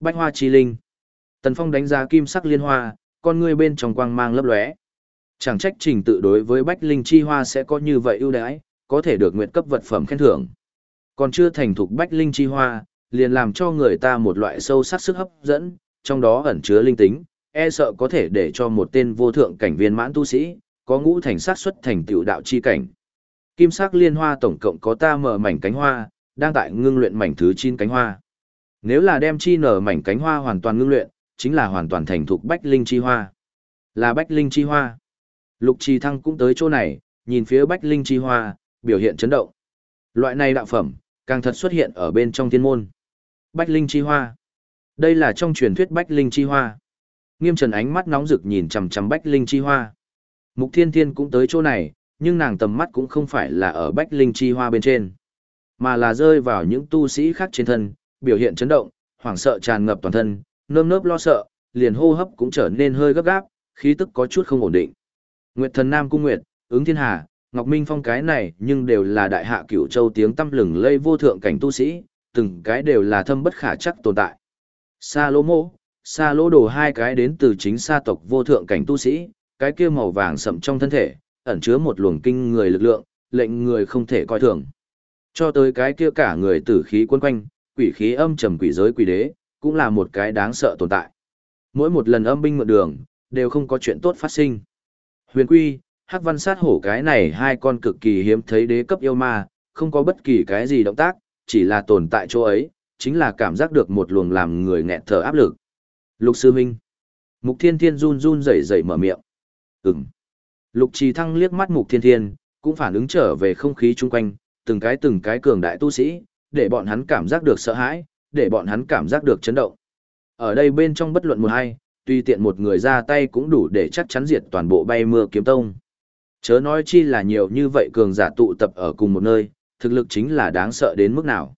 Bách hoa chi linh. Tần Phong đánh giá kim sắc liên hoa, con ngươi bên trong quang mang lấp lóe. Chẳng trách trình tự đối với bách linh chi hoa sẽ có như vậy ưu đãi, có thể được nguyện cấp vật phẩm khen thưởng. Còn chưa thành thục bách linh chi hoa, liền làm cho người ta một loại sâu sắc sức hấp dẫn, trong đó ẩn chứa linh tính, e sợ có thể để cho một tên vô thượng cảnh viên mãn tu sĩ, có ngũ thành sát xuất thành tiểu đạo chi cảnh. Kim sắc liên hoa tổng cộng có ta mở mảnh cánh hoa, đang tại ngưng luyện mảnh thứ 9 cánh hoa. Nếu là đem chi nở mảnh cánh hoa hoàn toàn ngưng luyện, chính là hoàn toàn thành thục bách linh chi hoa. Là bách linh chi hoa. Lục trì thăng cũng tới chỗ này, nhìn phía bách linh chi hoa, biểu hiện chấn động. Loại này đạo phẩm, càng thật xuất hiện ở bên trong thiên môn. Bách linh chi hoa. Đây là trong truyền thuyết bách linh chi hoa. Nghiêm trần ánh mắt nóng rực nhìn chằm chằm bách linh chi hoa. Mục thiên thiên cũng tới chỗ này, nhưng nàng tầm mắt cũng không phải là ở bách linh chi hoa bên trên, mà là rơi vào những tu sĩ khác trên thân, biểu hiện chấn động, hoảng sợ tràn ngập toàn thân, nơm nớp lo sợ, liền hô hấp cũng trở nên hơi gấp gáp, khí tức có chút không ổn định. Nguyệt thần Nam Cung Nguyệt, ứng thiên hà, Ngọc Minh Phong cái này nhưng đều là đại hạ cửu châu tiếng tâm lừng lây vô thượng cảnh tu sĩ, từng cái đều là thâm bất khả chắc tồn tại. Sa lô mô, sa lô đồ hai cái đến từ chính sa tộc vô thượng cảnh tu sĩ, cái kia màu vàng sậm trong thân thể, ẩn chứa một luồng kinh người lực lượng, lệnh người không thể coi thường. Cho tới cái kia cả người tử khí quấn quanh, quỷ khí âm trầm quỷ giới quỷ đế, cũng là một cái đáng sợ tồn tại. Mỗi một lần âm binh mượn đường, đều không có chuyện tốt phát sinh. Huyền Quy, Hắc Văn Sát Hổ cái này hai con cực kỳ hiếm thấy đế cấp yêu ma, không có bất kỳ cái gì động tác, chỉ là tồn tại chỗ ấy, chính là cảm giác được một luồng làm người nghẹn thở áp lực. Lục Sư Minh. Mục Thiên Thiên run run rẩy rẩy mở miệng. Ừm. Lục Trì Thăng liếc mắt Mục Thiên Thiên, cũng phản ứng trở về không khí chung quanh, từng cái từng cái cường đại tu sĩ, để bọn hắn cảm giác được sợ hãi, để bọn hắn cảm giác được chấn động. Ở đây bên trong bất luận một hay tuy tiện một người ra tay cũng đủ để chắc chắn diệt toàn bộ bay mưa kiếm tông. Chớ nói chi là nhiều như vậy cường giả tụ tập ở cùng một nơi, thực lực chính là đáng sợ đến mức nào.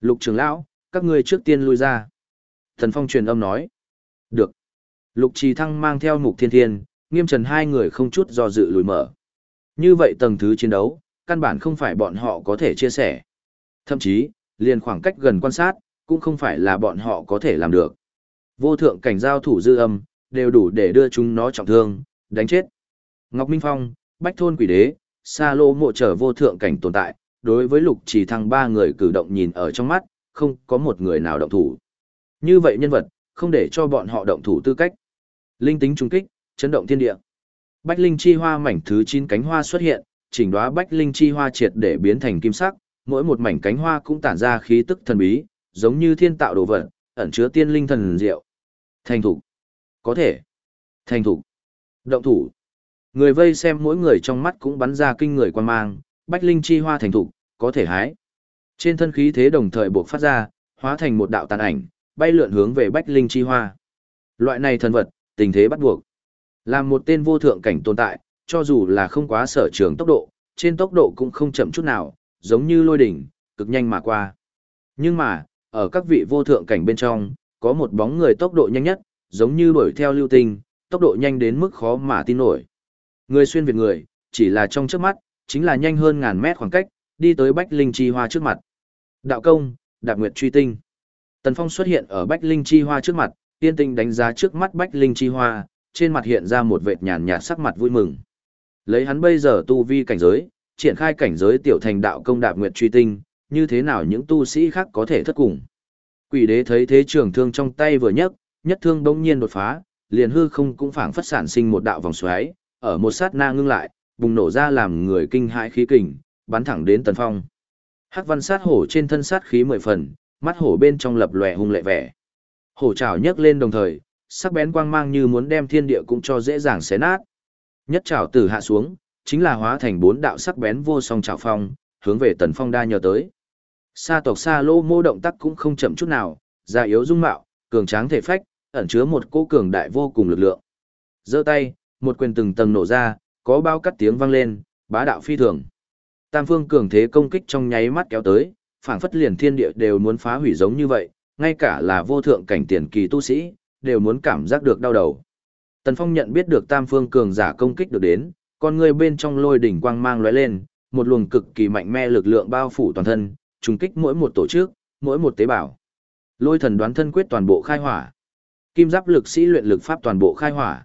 Lục trưởng lão, các ngươi trước tiên lui ra. Thần Phong truyền âm nói. Được. Lục Trì Thăng mang theo Mục Thiên Thiên, nghiêm trần hai người không chút do dự lùi mở. Như vậy tầng thứ chiến đấu, căn bản không phải bọn họ có thể chia sẻ. Thậm chí, liền khoảng cách gần quan sát, cũng không phải là bọn họ có thể làm được. Vô thượng cảnh giao thủ dư âm, đều đủ để đưa chúng nó trọng thương, đánh chết. Ngọc Minh Phong, Bách Thôn Quỷ Đế, Sa Lô mộ trở vô thượng cảnh tồn tại, đối với lục chỉ thăng ba người cử động nhìn ở trong mắt, không có một người nào động thủ. Như vậy nhân vật, không để cho bọn họ động thủ tư cách. Linh tính trung kích, chấn động thiên địa. Bách linh chi hoa mảnh thứ 9 cánh hoa xuất hiện, chỉnh đóa bách linh chi hoa triệt để biến thành kim sắc, mỗi một mảnh cánh hoa cũng tản ra khí tức thần bí, giống như thiên tạo đồ vật, ẩn chứa tiên linh thần diệu. Thành thủ. Có thể. Thành thủ. Động thủ. Người vây xem mỗi người trong mắt cũng bắn ra kinh người quan mang, bách linh chi hoa thành thủ, có thể hái. Trên thân khí thế đồng thời buộc phát ra, hóa thành một đạo tàn ảnh, bay lượn hướng về bách linh chi hoa. Loại này thần vật, tình thế bắt buộc. Làm một tên vô thượng cảnh tồn tại, cho dù là không quá sở trường tốc độ, trên tốc độ cũng không chậm chút nào, giống như lôi đỉnh, cực nhanh mà qua. Nhưng mà, ở các vị vô thượng cảnh bên trong, có một bóng người tốc độ nhanh nhất, giống như đuổi theo lưu tinh, tốc độ nhanh đến mức khó mà tin nổi. Người xuyên việt người, chỉ là trong trước mắt, chính là nhanh hơn ngàn mét khoảng cách, đi tới Bách Linh Chi Hoa trước mặt. Đạo công, Đạp Nguyệt Truy Tinh. Tần Phong xuất hiện ở Bách Linh Chi Hoa trước mặt, tiên tinh đánh giá trước mắt Bách Linh Chi Hoa, trên mặt hiện ra một vệt nhàn nhạt sắc mặt vui mừng. Lấy hắn bây giờ tu vi cảnh giới, triển khai cảnh giới tiểu thành đạo công Đạp Nguyệt Truy Tinh, như thế nào những tu sĩ khác có thể thất cùng. Quỷ đế thấy thế trường thương trong tay vừa nhấc, nhất thương bỗng nhiên đột phá, liền hư không cũng phảng phất sản sinh một đạo vòng xoáy, ở một sát na ngưng lại, bùng nổ ra làm người kinh hãi khí kình, bắn thẳng đến Tần Phong. Hắc văn sát hổ trên thân sát khí mười phần, mắt hổ bên trong lập lòe hung lệ vẻ. Hổ trảo nhấc lên đồng thời, sắc bén quang mang như muốn đem thiên địa cũng cho dễ dàng xé nát. Nhất trảo tử hạ xuống, chính là hóa thành bốn đạo sắc bén vô song trảo phong, hướng về Tần Phong đa nhờ tới. Sa tộc Sa Lô mô động tác cũng không chậm chút nào, già yếu dung mạo, cường tráng thể phách, ẩn chứa một cỗ cường đại vô cùng lực lượng. Giơ tay, một quyền từng tầng nổ ra, có bao cắt tiếng vang lên, bá đạo phi thường. Tam phương cường thế công kích trong nháy mắt kéo tới, phảng phất liền thiên địa đều muốn phá hủy giống như vậy, ngay cả là vô thượng cảnh tiền kỳ tu sĩ, đều muốn cảm giác được đau đầu. Tần Phong nhận biết được tam phương cường giả công kích được đến, con người bên trong lôi đỉnh quang mang lóe lên, một luồng cực kỳ mạnh mẽ lực lượng bao phủ toàn thân, trùng kích mỗi một tổ chức, mỗi một tế bào. Lôi thần đoán thân quyết toàn bộ khai hỏa. Kim giáp lực sĩ luyện lực pháp toàn bộ khai hỏa.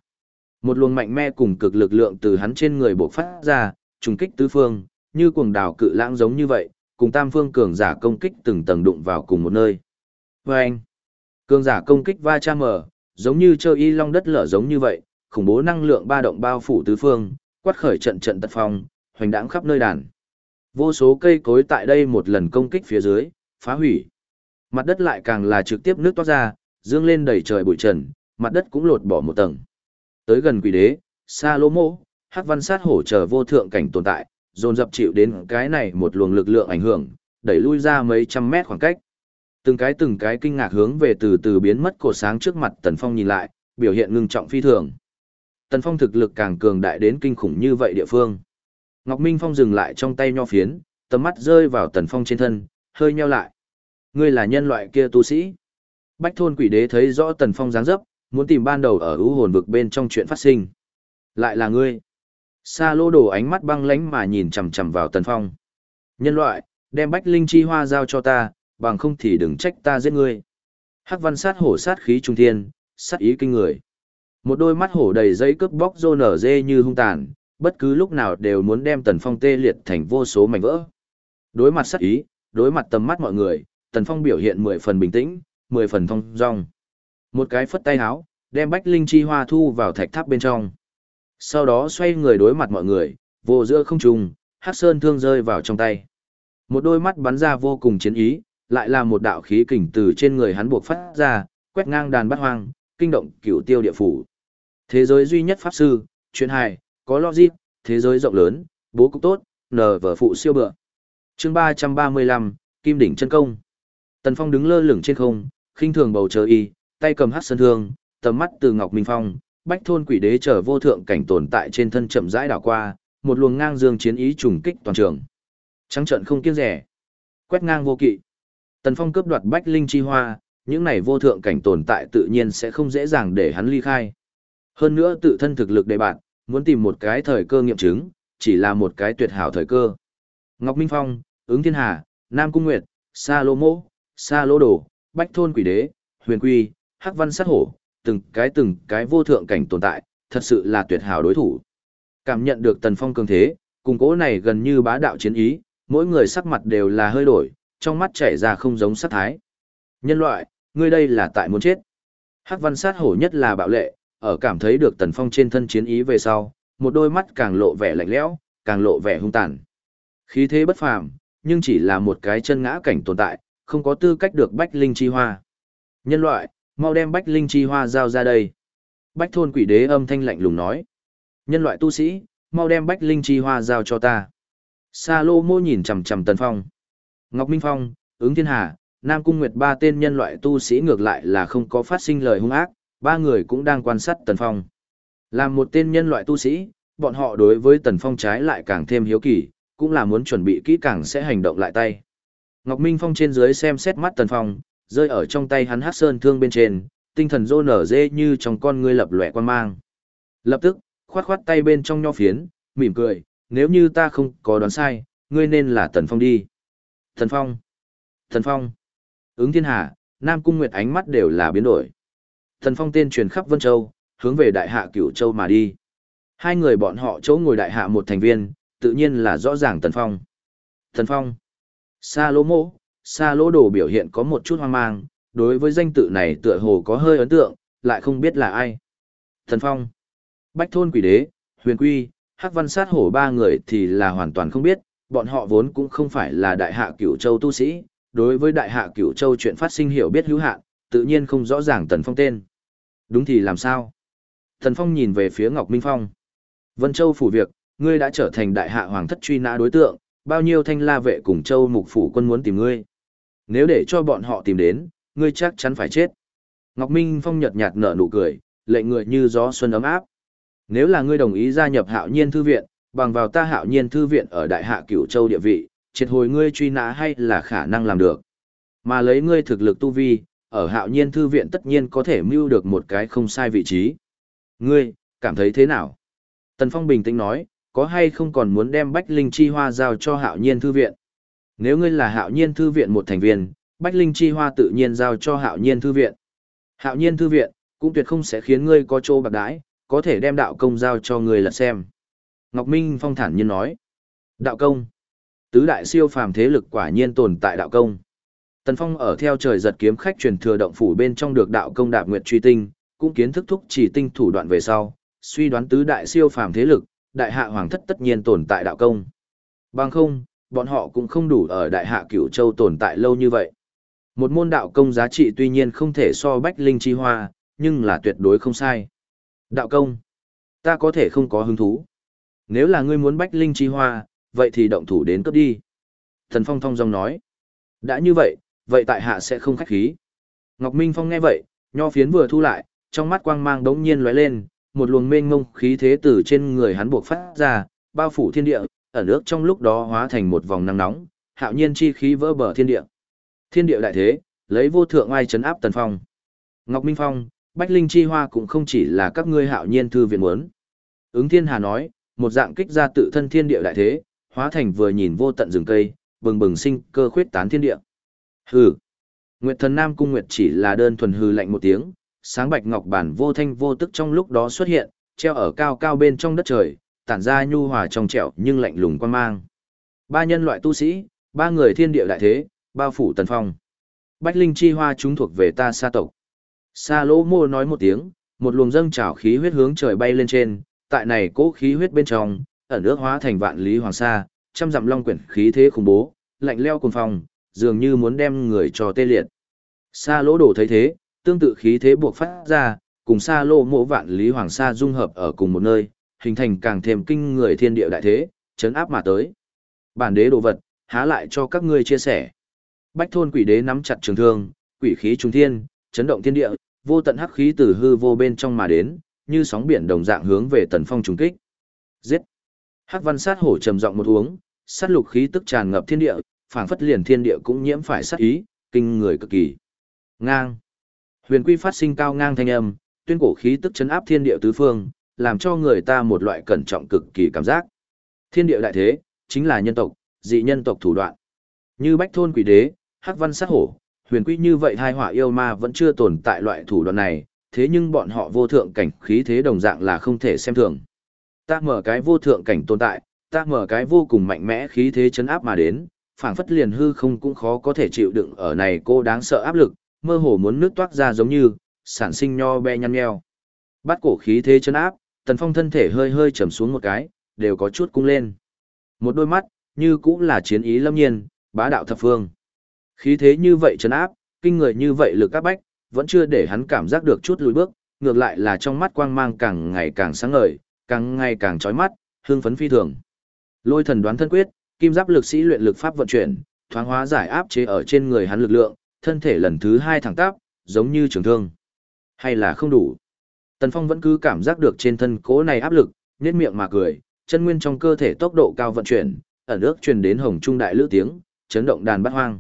Một luồng mạnh mẽ cùng cực lực lượng từ hắn trên người bộc phát ra, trùng kích tứ phương, như cuồng đảo cự lãng giống như vậy, cùng tam phương cường giả công kích từng tầng đụng vào cùng một nơi. Và anh, cường giả công kích va chạm mở, giống như chơi y long đất lở giống như vậy, khủng bố năng lượng ba động bao phủ tứ phương, quát khởi trận trận tật phong, hoành đãng khắp nơi đàn. Vô số cây cối tại đây một lần công kích phía dưới, phá hủy. Mặt đất lại càng là trực tiếp nước toát ra, dương lên đầy trời bụi trần, mặt đất cũng lột bỏ một tầng. Tới gần quỷ đế, xa lô mô, hắc văn sát hổ chờ vô thượng cảnh tồn tại, dồn dập chịu đến cái này một luồng lực lượng ảnh hưởng, đẩy lui ra mấy trăm mét khoảng cách. Từng cái từng cái kinh ngạc hướng về từ từ biến mất cổ sáng trước mặt Tần Phong nhìn lại, biểu hiện ngưng trọng phi thường. Tần Phong thực lực càng cường đại đến kinh khủng như vậy địa phương. Ngọc Minh Phong dừng lại trong tay nho phiến, tầm mắt rơi vào Tần Phong trên thân, hơi nheo lại. Ngươi là nhân loại kia tu sĩ. Bách thôn quỷ đế thấy rõ Tần Phong dáng dấp, muốn tìm ban đầu ở ưu hồn vực bên trong chuyện phát sinh. Lại là ngươi. Sa lô đổ ánh mắt băng lánh mà nhìn chằm chằm vào Tần Phong. Nhân loại, đem bách linh chi hoa giao cho ta, bằng không thì đừng trách ta giết ngươi. Hắc văn sát hổ sát khí trung thiên, sát ý kinh người. Một đôi mắt hổ đầy giấy cướp bóc rô nở dê như hung tàn, bất cứ lúc nào đều muốn đem Tần Phong tê liệt thành vô số mảnh vỡ. Đối mặt sát ý, đối mặt tầm mắt mọi người, Tần Phong biểu hiện mười phần bình tĩnh, mười phần thông dong. Một cái phất tay háo, đem bách linh chi hoa thu vào thạch tháp bên trong. Sau đó xoay người đối mặt mọi người, vô giữa không trùng, hắc sơn thương rơi vào trong tay. Một đôi mắt bắn ra vô cùng chiến ý, lại là một đạo khí kình từ trên người hắn buộc phát ra, quét ngang đàn bát hoang, kinh động cửu tiêu địa phủ. Thế giới duy nhất pháp sư, chuyện hài, có logic, thế giới rộng lớn, bố cục tốt, nờ vở phụ siêu bựa. chương 335, Kim đỉnh chân công. Tần Phong đứng lơ lửng trên không, khinh thường bầu trời y, tay cầm hắc sơn thương, tầm mắt từ Ngọc Minh Phong, bách thôn quỷ đế trở vô thượng cảnh tồn tại trên thân chậm rãi đảo qua, một luồng ngang dương chiến ý trùng kích toàn trường. Trắng trận không kiêng rẻ, quét ngang vô kỵ. Tần Phong cướp đoạt bách linh chi hoa, những này vô thượng cảnh tồn tại tự nhiên sẽ không dễ dàng để hắn ly khai. Hơn nữa tự thân thực lực đề bạn, muốn tìm một cái thời cơ nghiệm chứng, chỉ là một cái tuyệt hảo thời cơ. Ngọc Minh Phong, ứng thiên hà, Nam Cung Nguyệt, Sa Lô Mô, Sa Lô Đồ, Bách Thôn Quỷ Đế, Huyền Quy, Hắc Văn Sát Hổ, từng cái từng cái vô thượng cảnh tồn tại, thật sự là tuyệt hảo đối thủ. Cảm nhận được Tần Phong cường thế, cùng cố này gần như bá đạo chiến ý, mỗi người sắc mặt đều là hơi đổi, trong mắt chảy ra không giống sát thái. Nhân loại, ngươi đây là tại muốn chết. Hắc Văn Sát Hổ nhất là bạo lệ, ở cảm thấy được Tần Phong trên thân chiến ý về sau, một đôi mắt càng lộ vẻ lạnh lẽo, càng lộ vẻ hung tàn. Khí thế bất phàm, nhưng chỉ là một cái chân ngã cảnh tồn tại, không có tư cách được bách linh chi hoa. Nhân loại, mau đem bách linh chi hoa giao ra đây. Bách thôn quỷ đế âm thanh lạnh lùng nói. Nhân loại tu sĩ, mau đem bách linh chi hoa giao cho ta. Sa lô mô nhìn chằm chằm tần phong. Ngọc Minh Phong, ứng thiên hà, Nam Cung Nguyệt ba tên nhân loại tu sĩ ngược lại là không có phát sinh lời hung ác, ba người cũng đang quan sát tần phong. Làm một tên nhân loại tu sĩ, bọn họ đối với tần phong trái lại càng thêm hiếu kỳ, cũng là muốn chuẩn bị kỹ càng sẽ hành động lại tay. Ngọc Minh Phong trên dưới xem xét mắt Tần Phong, rơi ở trong tay hắn hát sơn thương bên trên, tinh thần rô nở dê như trong con ngươi lập lòe quan mang. Lập tức, khoát khoát tay bên trong nho phiến, mỉm cười, nếu như ta không có đoán sai, ngươi nên là Tần Phong đi. Tần Phong. Tần Phong. Ứng thiên hà, Nam Cung Nguyệt ánh mắt đều là biến đổi. Thần Phong tên truyền khắp Vân Châu, hướng về Đại Hạ Cửu Châu mà đi. Hai người bọn họ chỗ ngồi Đại Hạ một thành viên, tự nhiên là rõ ràng Tần Phong. Tần Phong. Sa lỗ Mỗ, sa lỗ đồ biểu hiện có một chút hoang mang, đối với danh tự này tựa hồ có hơi ấn tượng, lại không biết là ai. Thần Phong, Bách Thôn Quỷ Đế, Huyền Quy, Hắc Văn Sát Hổ ba người thì là hoàn toàn không biết, bọn họ vốn cũng không phải là đại hạ cửu châu tu sĩ, đối với đại hạ cửu châu chuyện phát sinh hiểu biết hữu hạn, tự nhiên không rõ ràng Tần Phong tên. Đúng thì làm sao? Thần Phong nhìn về phía Ngọc Minh Phong. Vân Châu phủ việc, ngươi đã trở thành đại hạ hoàng thất truy nã đối tượng, bao nhiêu thanh la vệ cùng châu mục phủ quân muốn tìm ngươi. Nếu để cho bọn họ tìm đến, ngươi chắc chắn phải chết. Ngọc Minh Phong nhợt nhạt nở nụ cười, lệ người như gió xuân ấm áp. Nếu là ngươi đồng ý gia nhập hạo nhiên thư viện, bằng vào ta hạo nhiên thư viện ở đại hạ cửu châu địa vị, triệt hồi ngươi truy nã hay là khả năng làm được. Mà lấy ngươi thực lực tu vi, ở hạo nhiên thư viện tất nhiên có thể mưu được một cái không sai vị trí. Ngươi, cảm thấy thế nào? Tần Phong bình tĩnh nói, có hay không còn muốn đem Bách Linh Chi Hoa giao cho hạo nhiên thư viện. Nếu ngươi là hạo nhiên thư viện một thành viên, Bách Linh Chi Hoa tự nhiên giao cho Hạo Nhiên Thư Viện. Hạo Nhiên Thư Viện, cũng tuyệt không sẽ khiến ngươi có chỗ bạc đãi, có thể đem đạo công giao cho ngươi là xem. Ngọc Minh Phong thản nhiên nói. Đạo công. Tứ đại siêu phàm thế lực quả nhiên tồn tại đạo công. Tần Phong ở theo trời giật kiếm khách truyền thừa động phủ bên trong được đạo công đạp nguyệt truy tinh, cũng kiến thức thúc chỉ tinh thủ đoạn về sau, suy đoán tứ đại siêu phàm thế lực, đại hạ hoàng thất tất nhiên tồn tại đạo công. Bằng không, bọn họ cũng không đủ ở đại hạ cửu châu tồn tại lâu như vậy. Một môn đạo công giá trị tuy nhiên không thể so bách linh chi hoa, nhưng là tuyệt đối không sai. Đạo công, ta có thể không có hứng thú. Nếu là ngươi muốn bách linh chi hoa, vậy thì động thủ đến cấp đi. Thần Phong thong dong nói. Đã như vậy, vậy tại hạ sẽ không khách khí. Ngọc Minh Phong nghe vậy, nho phiến vừa thu lại, trong mắt quang mang đống nhiên lóe lên, một luồng mênh mông khí thế từ trên người hắn buộc phát ra, bao phủ thiên địa, ở nước trong lúc đó hóa thành một vòng nắng nóng, hạo nhiên chi khí vỡ bờ thiên địa. Thiên địa đại thế, lấy vô thượng ai chấn áp tần phong. Ngọc Minh Phong, Bách Linh chi hoa cũng không chỉ là các ngươi hạo nhiên thư viện muốn. Ứng Thiên Hà nói, một dạng kích ra tự thân thiên địa đại thế, hóa thành vừa nhìn vô tận rừng cây, bừng bừng sinh cơ khuyết tán thiên địa. Hừ. Nguyệt thần Nam cung Nguyệt chỉ là đơn thuần hư lạnh một tiếng, sáng bạch ngọc bản vô thanh vô tức trong lúc đó xuất hiện, treo ở cao cao bên trong đất trời, tản ra nhu hòa trong trẻo nhưng lạnh lùng quan mang. Ba nhân loại tu sĩ, ba người thiên địa đại thế, bao phủ tần phong. Bách linh chi hoa chúng thuộc về ta sa tộc. Sa lỗ mô nói một tiếng, một luồng dâng trào khí huyết hướng trời bay lên trên, tại này cố khí huyết bên trong, ẩn ước hóa thành vạn lý hoàng sa, trăm dặm long quyển khí thế khủng bố, lạnh leo cùng phong, dường như muốn đem người cho tê liệt. Sa lỗ đổ thấy thế, tương tự khí thế buộc phát ra, cùng sa lỗ mộ vạn lý hoàng sa dung hợp ở cùng một nơi, hình thành càng thêm kinh người thiên địa đại thế, chấn áp mà tới. Bản đế đồ vật, há lại cho các ngươi chia sẻ. Bách thôn quỷ đế nắm chặt trường thương, quỷ khí trung thiên, chấn động thiên địa, vô tận hắc khí từ hư vô bên trong mà đến, như sóng biển đồng dạng hướng về tần phong trùng kích. Giết! Hắc văn sát hổ trầm giọng một uống, sát lục khí tức tràn ngập thiên địa, phảng phất liền thiên địa cũng nhiễm phải sát ý, kinh người cực kỳ. Ngang! Huyền quy phát sinh cao ngang thanh âm, tuyên cổ khí tức chấn áp thiên địa tứ phương, làm cho người ta một loại cẩn trọng cực kỳ cảm giác. Thiên địa đại thế, chính là nhân tộc, dị nhân tộc thủ đoạn. Như bách thôn quỷ đế, hắc văn sát hổ, huyền quy như vậy hai hỏa yêu ma vẫn chưa tồn tại loại thủ đoạn này, thế nhưng bọn họ vô thượng cảnh khí thế đồng dạng là không thể xem thường. Ta mở cái vô thượng cảnh tồn tại, ta mở cái vô cùng mạnh mẽ khí thế chấn áp mà đến, phảng phất liền hư không cũng khó có thể chịu đựng ở này cô đáng sợ áp lực, mơ hồ muốn nước toát ra giống như, sản sinh nho be nhăn nheo. Bắt cổ khí thế chân áp, tần phong thân thể hơi hơi trầm xuống một cái, đều có chút cung lên. Một đôi mắt, như cũng là chiến ý lâm nhiên, bá đạo thập phương. Khí thế như vậy chân áp, kinh người như vậy lực áp bách, vẫn chưa để hắn cảm giác được chút lùi bước, ngược lại là trong mắt quang mang càng ngày càng sáng ngời, càng ngày càng chói mắt, hương phấn phi thường. Lôi thần đoán thân quyết, kim giáp lực sĩ luyện lực pháp vận chuyển, thoáng hóa giải áp chế ở trên người hắn lực lượng, thân thể lần thứ hai thẳng tắp, giống như trường thương. Hay là không đủ? Tần Phong vẫn cứ cảm giác được trên thân cố này áp lực, nhếch miệng mà cười, chân nguyên trong cơ thể tốc độ cao vận chuyển, ẩn ước truyền đến hồng trung đại lữ tiếng, chấn động đàn bát hoang.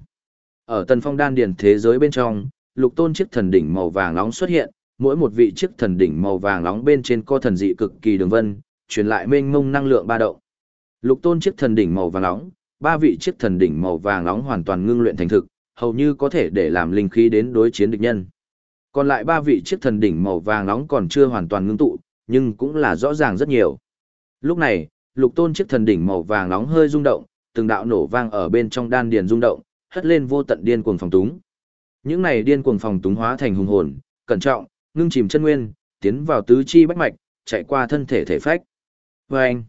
Ở Tần Phong đan điền thế giới bên trong, lục tôn chiếc thần đỉnh màu vàng nóng xuất hiện, mỗi một vị chiếc thần đỉnh màu vàng nóng bên trên co thần dị cực kỳ đường vân, truyền lại mênh mông năng lượng ba động. Lục tôn chiếc thần đỉnh màu vàng nóng, ba vị chiếc thần đỉnh màu vàng nóng hoàn toàn ngưng luyện thành thực, hầu như có thể để làm linh khí đến đối chiến địch nhân. Còn lại ba vị chiếc thần đỉnh màu vàng nóng còn chưa hoàn toàn ngưng tụ, nhưng cũng là rõ ràng rất nhiều. Lúc này, lục tôn chiếc thần đỉnh màu vàng nóng hơi rung động, từng đạo nổ vang ở bên trong đan điền rung động, hất lên vô tận điên cuồng phòng túng. Những này điên cuồng phòng túng hóa thành hùng hồn, cẩn trọng, ngưng chìm chân nguyên, tiến vào tứ chi bách mạch, chạy qua thân thể thể phách. Vâng! anh,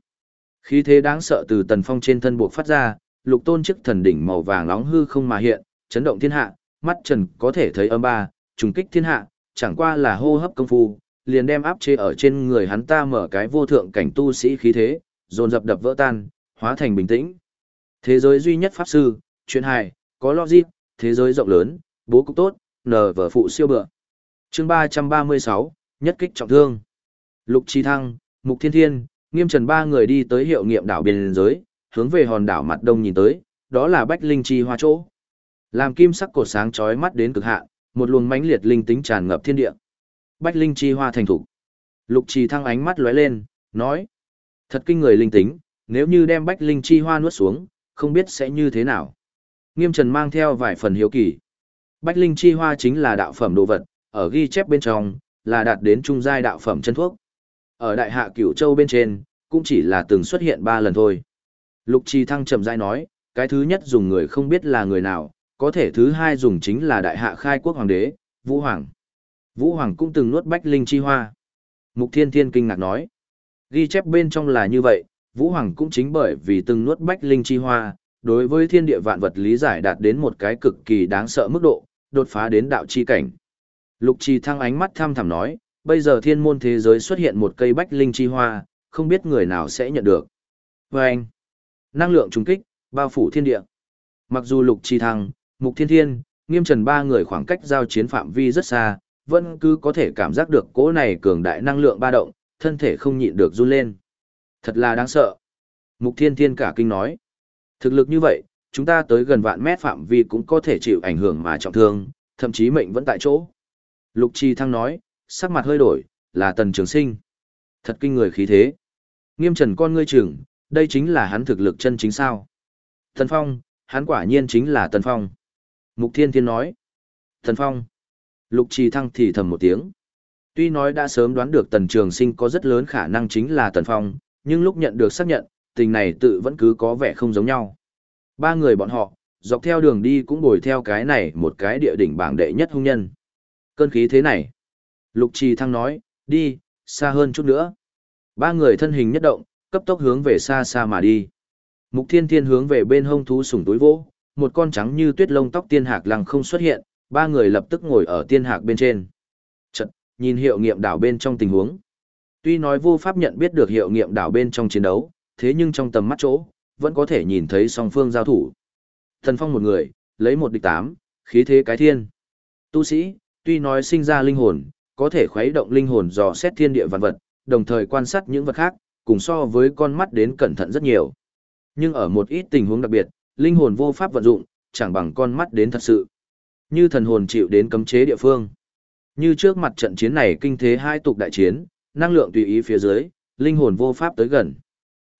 khí thế đáng sợ từ tần phong trên thân buộc phát ra, lục tôn chiếc thần đỉnh màu vàng nóng hư không mà hiện, chấn động thiên hạ, mắt trần có thể thấy âm ba, trùng kích thiên hạ, chẳng qua là hô hấp công phu, liền đem áp chế ở trên người hắn ta mở cái vô thượng cảnh tu sĩ khí thế, dồn dập đập vỡ tan, hóa thành bình tĩnh. Thế giới duy nhất pháp sư, chuyện hài, có logic, thế giới rộng lớn, bố cục tốt, nờ vở phụ siêu bựa. chương 336, nhất kích trọng thương. Lục Chi Thăng, Mục Thiên Thiên, Nghiêm Trần ba người đi tới hiệu nghiệm đảo biên giới, hướng về hòn đảo mặt đông nhìn tới, đó là Bách Linh Chi Hoa chỗ. Làm kim sắc cột sáng chói mắt đến cực hạn, một luồng mãnh liệt linh tính tràn ngập thiên địa. Bách Linh Chi Hoa thành thủ. Lục Trì Thăng ánh mắt lóe lên, nói: "Thật kinh người linh tính, nếu như đem Bách Linh Chi Hoa nuốt xuống, không biết sẽ như thế nào." Nghiêm Trần mang theo vài phần hiếu kỳ. Bách linh chi hoa chính là đạo phẩm đồ vật, ở ghi chép bên trong, là đạt đến trung giai đạo phẩm chân thuốc. Ở đại hạ cửu châu bên trên, cũng chỉ là từng xuất hiện ba lần thôi. Lục Trì Thăng chậm rãi nói, cái thứ nhất dùng người không biết là người nào, có thể thứ hai dùng chính là đại hạ khai quốc hoàng đế, Vũ Hoàng. Vũ Hoàng cũng từng nuốt bách linh chi hoa. Mục Thiên Thiên kinh ngạc nói, ghi chép bên trong là như vậy, Vũ Hoàng cũng chính bởi vì từng nuốt bách linh chi hoa, đối với thiên địa vạn vật lý giải đạt đến một cái cực kỳ đáng sợ mức độ, đột phá đến đạo chi cảnh. Lục Trì Thăng ánh mắt tham thẳm nói, bây giờ thiên môn thế giới xuất hiện một cây bách linh chi hoa, không biết người nào sẽ nhận được. Và anh, năng lượng trùng kích, bao phủ thiên địa. Mặc dù Lục Trì Thăng, Mục Thiên Thiên, Nghiêm Trần ba người khoảng cách giao chiến phạm vi rất xa, vẫn cứ có thể cảm giác được cỗ này cường đại năng lượng ba động, thân thể không nhịn được run lên. Thật là đáng sợ. Mục Thiên Thiên cả kinh nói. Thực lực như vậy, chúng ta tới gần vạn mét phạm vi cũng có thể chịu ảnh hưởng mà trọng thương, thậm chí mệnh vẫn tại chỗ. Lục Chi Thăng nói, sắc mặt hơi đổi, là Tần Trường Sinh. Thật kinh người khí thế. Nghiêm trần con ngươi trưởng, đây chính là hắn thực lực chân chính sao. Tần Phong, hắn quả nhiên chính là Tần Phong. Mục Thiên Thiên nói. Tần Phong. Lục trì Thăng thì thầm một tiếng. Tuy nói đã sớm đoán được Tần Trường Sinh có rất lớn khả năng chính là Tần Phong, nhưng lúc nhận được xác nhận, tình này tự vẫn cứ có vẻ không giống nhau. Ba người bọn họ, dọc theo đường đi cũng bồi theo cái này một cái địa đỉnh bảng đệ nhất hung nhân. Cơn khí thế này. Lục Trì Thăng nói, đi, xa hơn chút nữa. Ba người thân hình nhất động, cấp tốc hướng về xa xa mà đi. Mục Thiên Thiên hướng về bên hông thú sủng túi vỗ, một con trắng như tuyết lông tóc tiên hạc lăng không xuất hiện, ba người lập tức ngồi ở tiên hạc bên trên. Chật, nhìn hiệu nghiệm đảo bên trong tình huống. Tuy nói vô pháp nhận biết được hiệu nghiệm đảo bên trong chiến đấu, thế nhưng trong tầm mắt chỗ, vẫn có thể nhìn thấy song phương giao thủ. Thần Phong một người, lấy một địch tám, khí thế cái thiên. Tu sĩ, tuy nói sinh ra linh hồn, có thể khuấy động linh hồn dò xét thiên địa vạn vật, đồng thời quan sát những vật khác, cùng so với con mắt đến cẩn thận rất nhiều. Nhưng ở một ít tình huống đặc biệt, linh hồn vô pháp vận dụng, chẳng bằng con mắt đến thật sự. Như thần hồn chịu đến cấm chế địa phương. Như trước mặt trận chiến này kinh thế hai tục đại chiến, năng lượng tùy ý phía dưới, linh hồn vô pháp tới gần.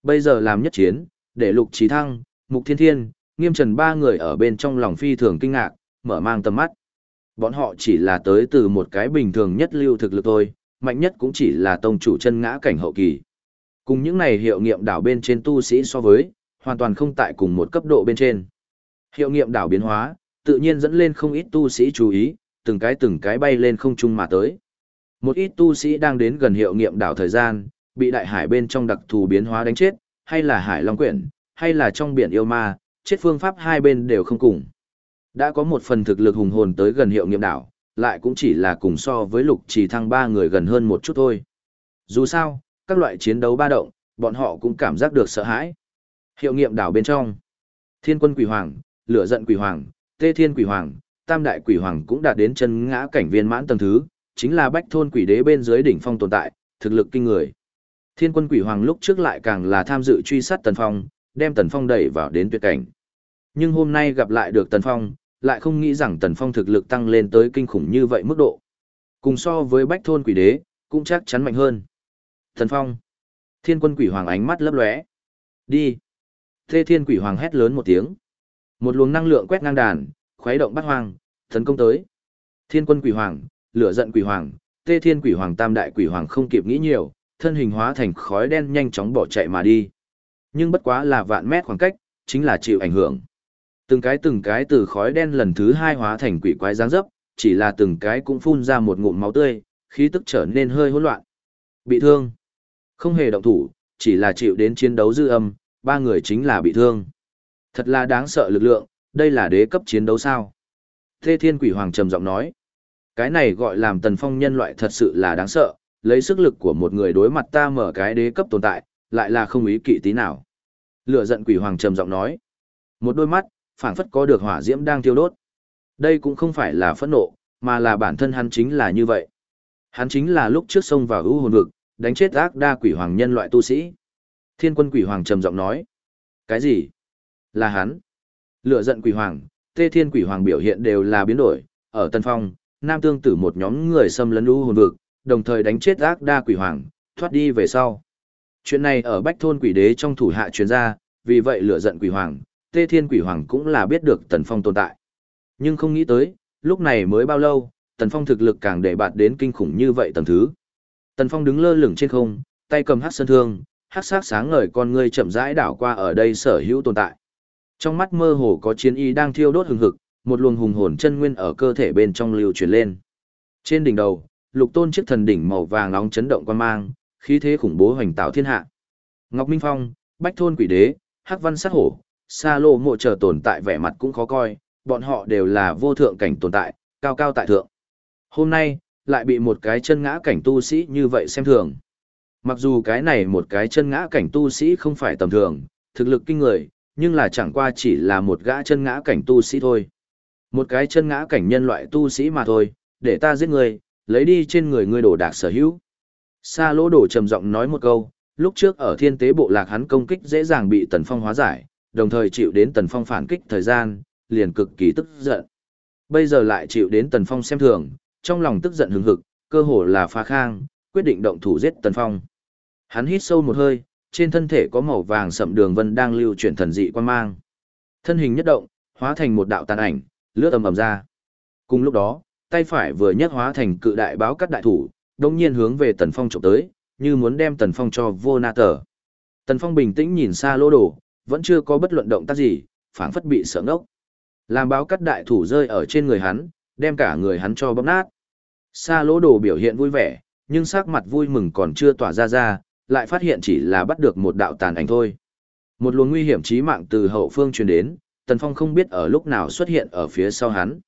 Bây giờ làm nhất chiến, để lục trí thăng, mục thiên thiên, nghiêm trần ba người ở bên trong lòng phi thường kinh ngạc, mở mang tầm mắt. Bọn họ chỉ là tới từ một cái bình thường nhất lưu thực lực thôi, mạnh nhất cũng chỉ là tông chủ chân ngã cảnh hậu kỳ. Cùng những này hiệu nghiệm đảo bên trên tu sĩ so với, hoàn toàn không tại cùng một cấp độ bên trên. Hiệu nghiệm đảo biến hóa, tự nhiên dẫn lên không ít tu sĩ chú ý, từng cái từng cái bay lên không trung mà tới. Một ít tu sĩ đang đến gần hiệu nghiệm đảo thời gian, bị đại hải bên trong đặc thù biến hóa đánh chết, hay là hải long quyển, hay là trong biển yêu ma, chết phương pháp hai bên đều không cùng. Đã có một phần thực lực hùng hồn tới gần hiệu nghiệm đảo, lại cũng chỉ là cùng so với lục chỉ thăng ba người gần hơn một chút thôi. Dù sao, các loại chiến đấu ba động, bọn họ cũng cảm giác được sợ hãi. Hiệu nghiệm đảo bên trong, thiên quân quỷ hoàng, lửa giận quỷ hoàng, tê thiên quỷ hoàng, tam đại quỷ hoàng cũng đạt đến chân ngã cảnh viên mãn tầng thứ, chính là bách thôn quỷ đế bên dưới đỉnh phong tồn tại, thực lực kinh người. Thiên quân quỷ hoàng lúc trước lại càng là tham dự truy sát Tần Phong, đem Tần Phong đẩy vào đến tuyệt cảnh. Nhưng hôm nay gặp lại được Tần Phong, lại không nghĩ rằng Tần Phong thực lực tăng lên tới kinh khủng như vậy mức độ. Cùng so với bách thôn quỷ đế, cũng chắc chắn mạnh hơn. Tần Phong. Thiên quân quỷ hoàng ánh mắt lấp lóe. Đi. Thê thiên quỷ hoàng hét lớn một tiếng. Một luồng năng lượng quét ngang đàn, khuấy động bắt hoang, tấn công tới. Thiên quân quỷ hoàng, lửa giận quỷ hoàng, tê thiên quỷ hoàng tam đại quỷ hoàng không kịp nghĩ nhiều, thân hình hóa thành khói đen nhanh chóng bỏ chạy mà đi. Nhưng bất quá là vạn mét khoảng cách, chính là chịu ảnh hưởng. Từng cái từng cái từ khói đen lần thứ hai hóa thành quỷ quái giáng dấp, chỉ là từng cái cũng phun ra một ngụm máu tươi, khí tức trở nên hơi hỗn loạn. Bị thương. Không hề động thủ, chỉ là chịu đến chiến đấu dư âm, ba người chính là bị thương. Thật là đáng sợ lực lượng, đây là đế cấp chiến đấu sao. Thê Thiên Quỷ Hoàng trầm giọng nói. Cái này gọi làm tần phong nhân loại thật sự là đáng sợ, lấy sức lực của một người đối mặt ta mở cái đế cấp tồn tại, lại là không ý kỵ tí nào. Lửa giận quỷ hoàng trầm giọng nói. Một đôi mắt, phảng phất có được hỏa diễm đang thiêu đốt. Đây cũng không phải là phẫn nộ, mà là bản thân hắn chính là như vậy. Hắn chính là lúc trước xông vào ưu hồn vực, đánh chết ác đa quỷ hoàng nhân loại tu sĩ. Thiên quân quỷ hoàng trầm giọng nói. Cái gì? Là hắn. Lựa giận quỷ hoàng, tê thiên quỷ hoàng biểu hiện đều là biến đổi. Ở Tân Phong, Nam Tương tử một nhóm người xâm lấn ưu hồn vực, đồng thời đánh chết ác đa quỷ hoàng, thoát đi về sau. Chuyện này ở bách thôn quỷ đế trong thủ hạ chuyên gia, vì vậy lửa giận quỷ hoàng, tê thiên quỷ hoàng cũng là biết được tần phong tồn tại. Nhưng không nghĩ tới, lúc này mới bao lâu, Tần Phong thực lực càng để bạt đến kinh khủng như vậy tầng thứ. Tần Phong đứng lơ lửng trên không, tay cầm hắc sơn thương, hắc sắc sáng ngời con ngươi chậm rãi đảo qua ở đây sở hữu tồn tại. Trong mắt mơ hồ có chiến y đang thiêu đốt hừng hực, một luồng hùng hồn chân nguyên ở cơ thể bên trong lưu truyền lên. Trên đỉnh đầu, lục tôn chiếc thần đỉnh màu vàng nóng chấn động quan mang, khí thế khủng bố hoành tạo thiên hạ. Ngọc Minh Phong, Bách Thôn Quỷ Đế, Hắc Văn Sát Hổ, xa Lô Mộ chờ tồn tại vẻ mặt cũng khó coi, bọn họ đều là vô thượng cảnh tồn tại, cao cao tại thượng. Hôm nay, lại bị một cái chân ngã cảnh tu sĩ như vậy xem thường. Mặc dù cái này một cái chân ngã cảnh tu sĩ không phải tầm thường, thực lực kinh người, nhưng là chẳng qua chỉ là một gã chân ngã cảnh tu sĩ thôi. Một cái chân ngã cảnh nhân loại tu sĩ mà thôi, để ta giết người, lấy đi trên người ngươi đồ đạc sở hữu. Sa lỗ đổ trầm giọng nói một câu, lúc trước ở thiên tế bộ lạc hắn công kích dễ dàng bị tần phong hóa giải, đồng thời chịu đến tần phong phản kích thời gian, liền cực kỳ tức giận. Bây giờ lại chịu đến tần phong xem thường, trong lòng tức giận hừng hực, cơ hồ là phá khang, quyết định động thủ giết tần phong. Hắn hít sâu một hơi, trên thân thể có màu vàng sậm đường vân đang lưu chuyển thần dị quan mang. Thân hình nhất động, hóa thành một đạo tàn ảnh, lướt ầm ầm ra. Cùng lúc đó, tay phải vừa nhất hóa thành cự đại báo cắt đại thủ, đồng nhiên hướng về Tần Phong chụp tới, như muốn đem Tần Phong cho vô na tờ. Tần Phong bình tĩnh nhìn xa lỗ đổ, vẫn chưa có bất luận động tác gì, phảng phất bị sợ ngốc. Làm báo cắt đại thủ rơi ở trên người hắn, đem cả người hắn cho bóp nát. Sa lỗ đồ biểu hiện vui vẻ, nhưng sắc mặt vui mừng còn chưa tỏa ra ra, lại phát hiện chỉ là bắt được một đạo tàn ảnh thôi. Một luồng nguy hiểm chí mạng từ hậu phương truyền đến, Tần Phong không biết ở lúc nào xuất hiện ở phía sau hắn.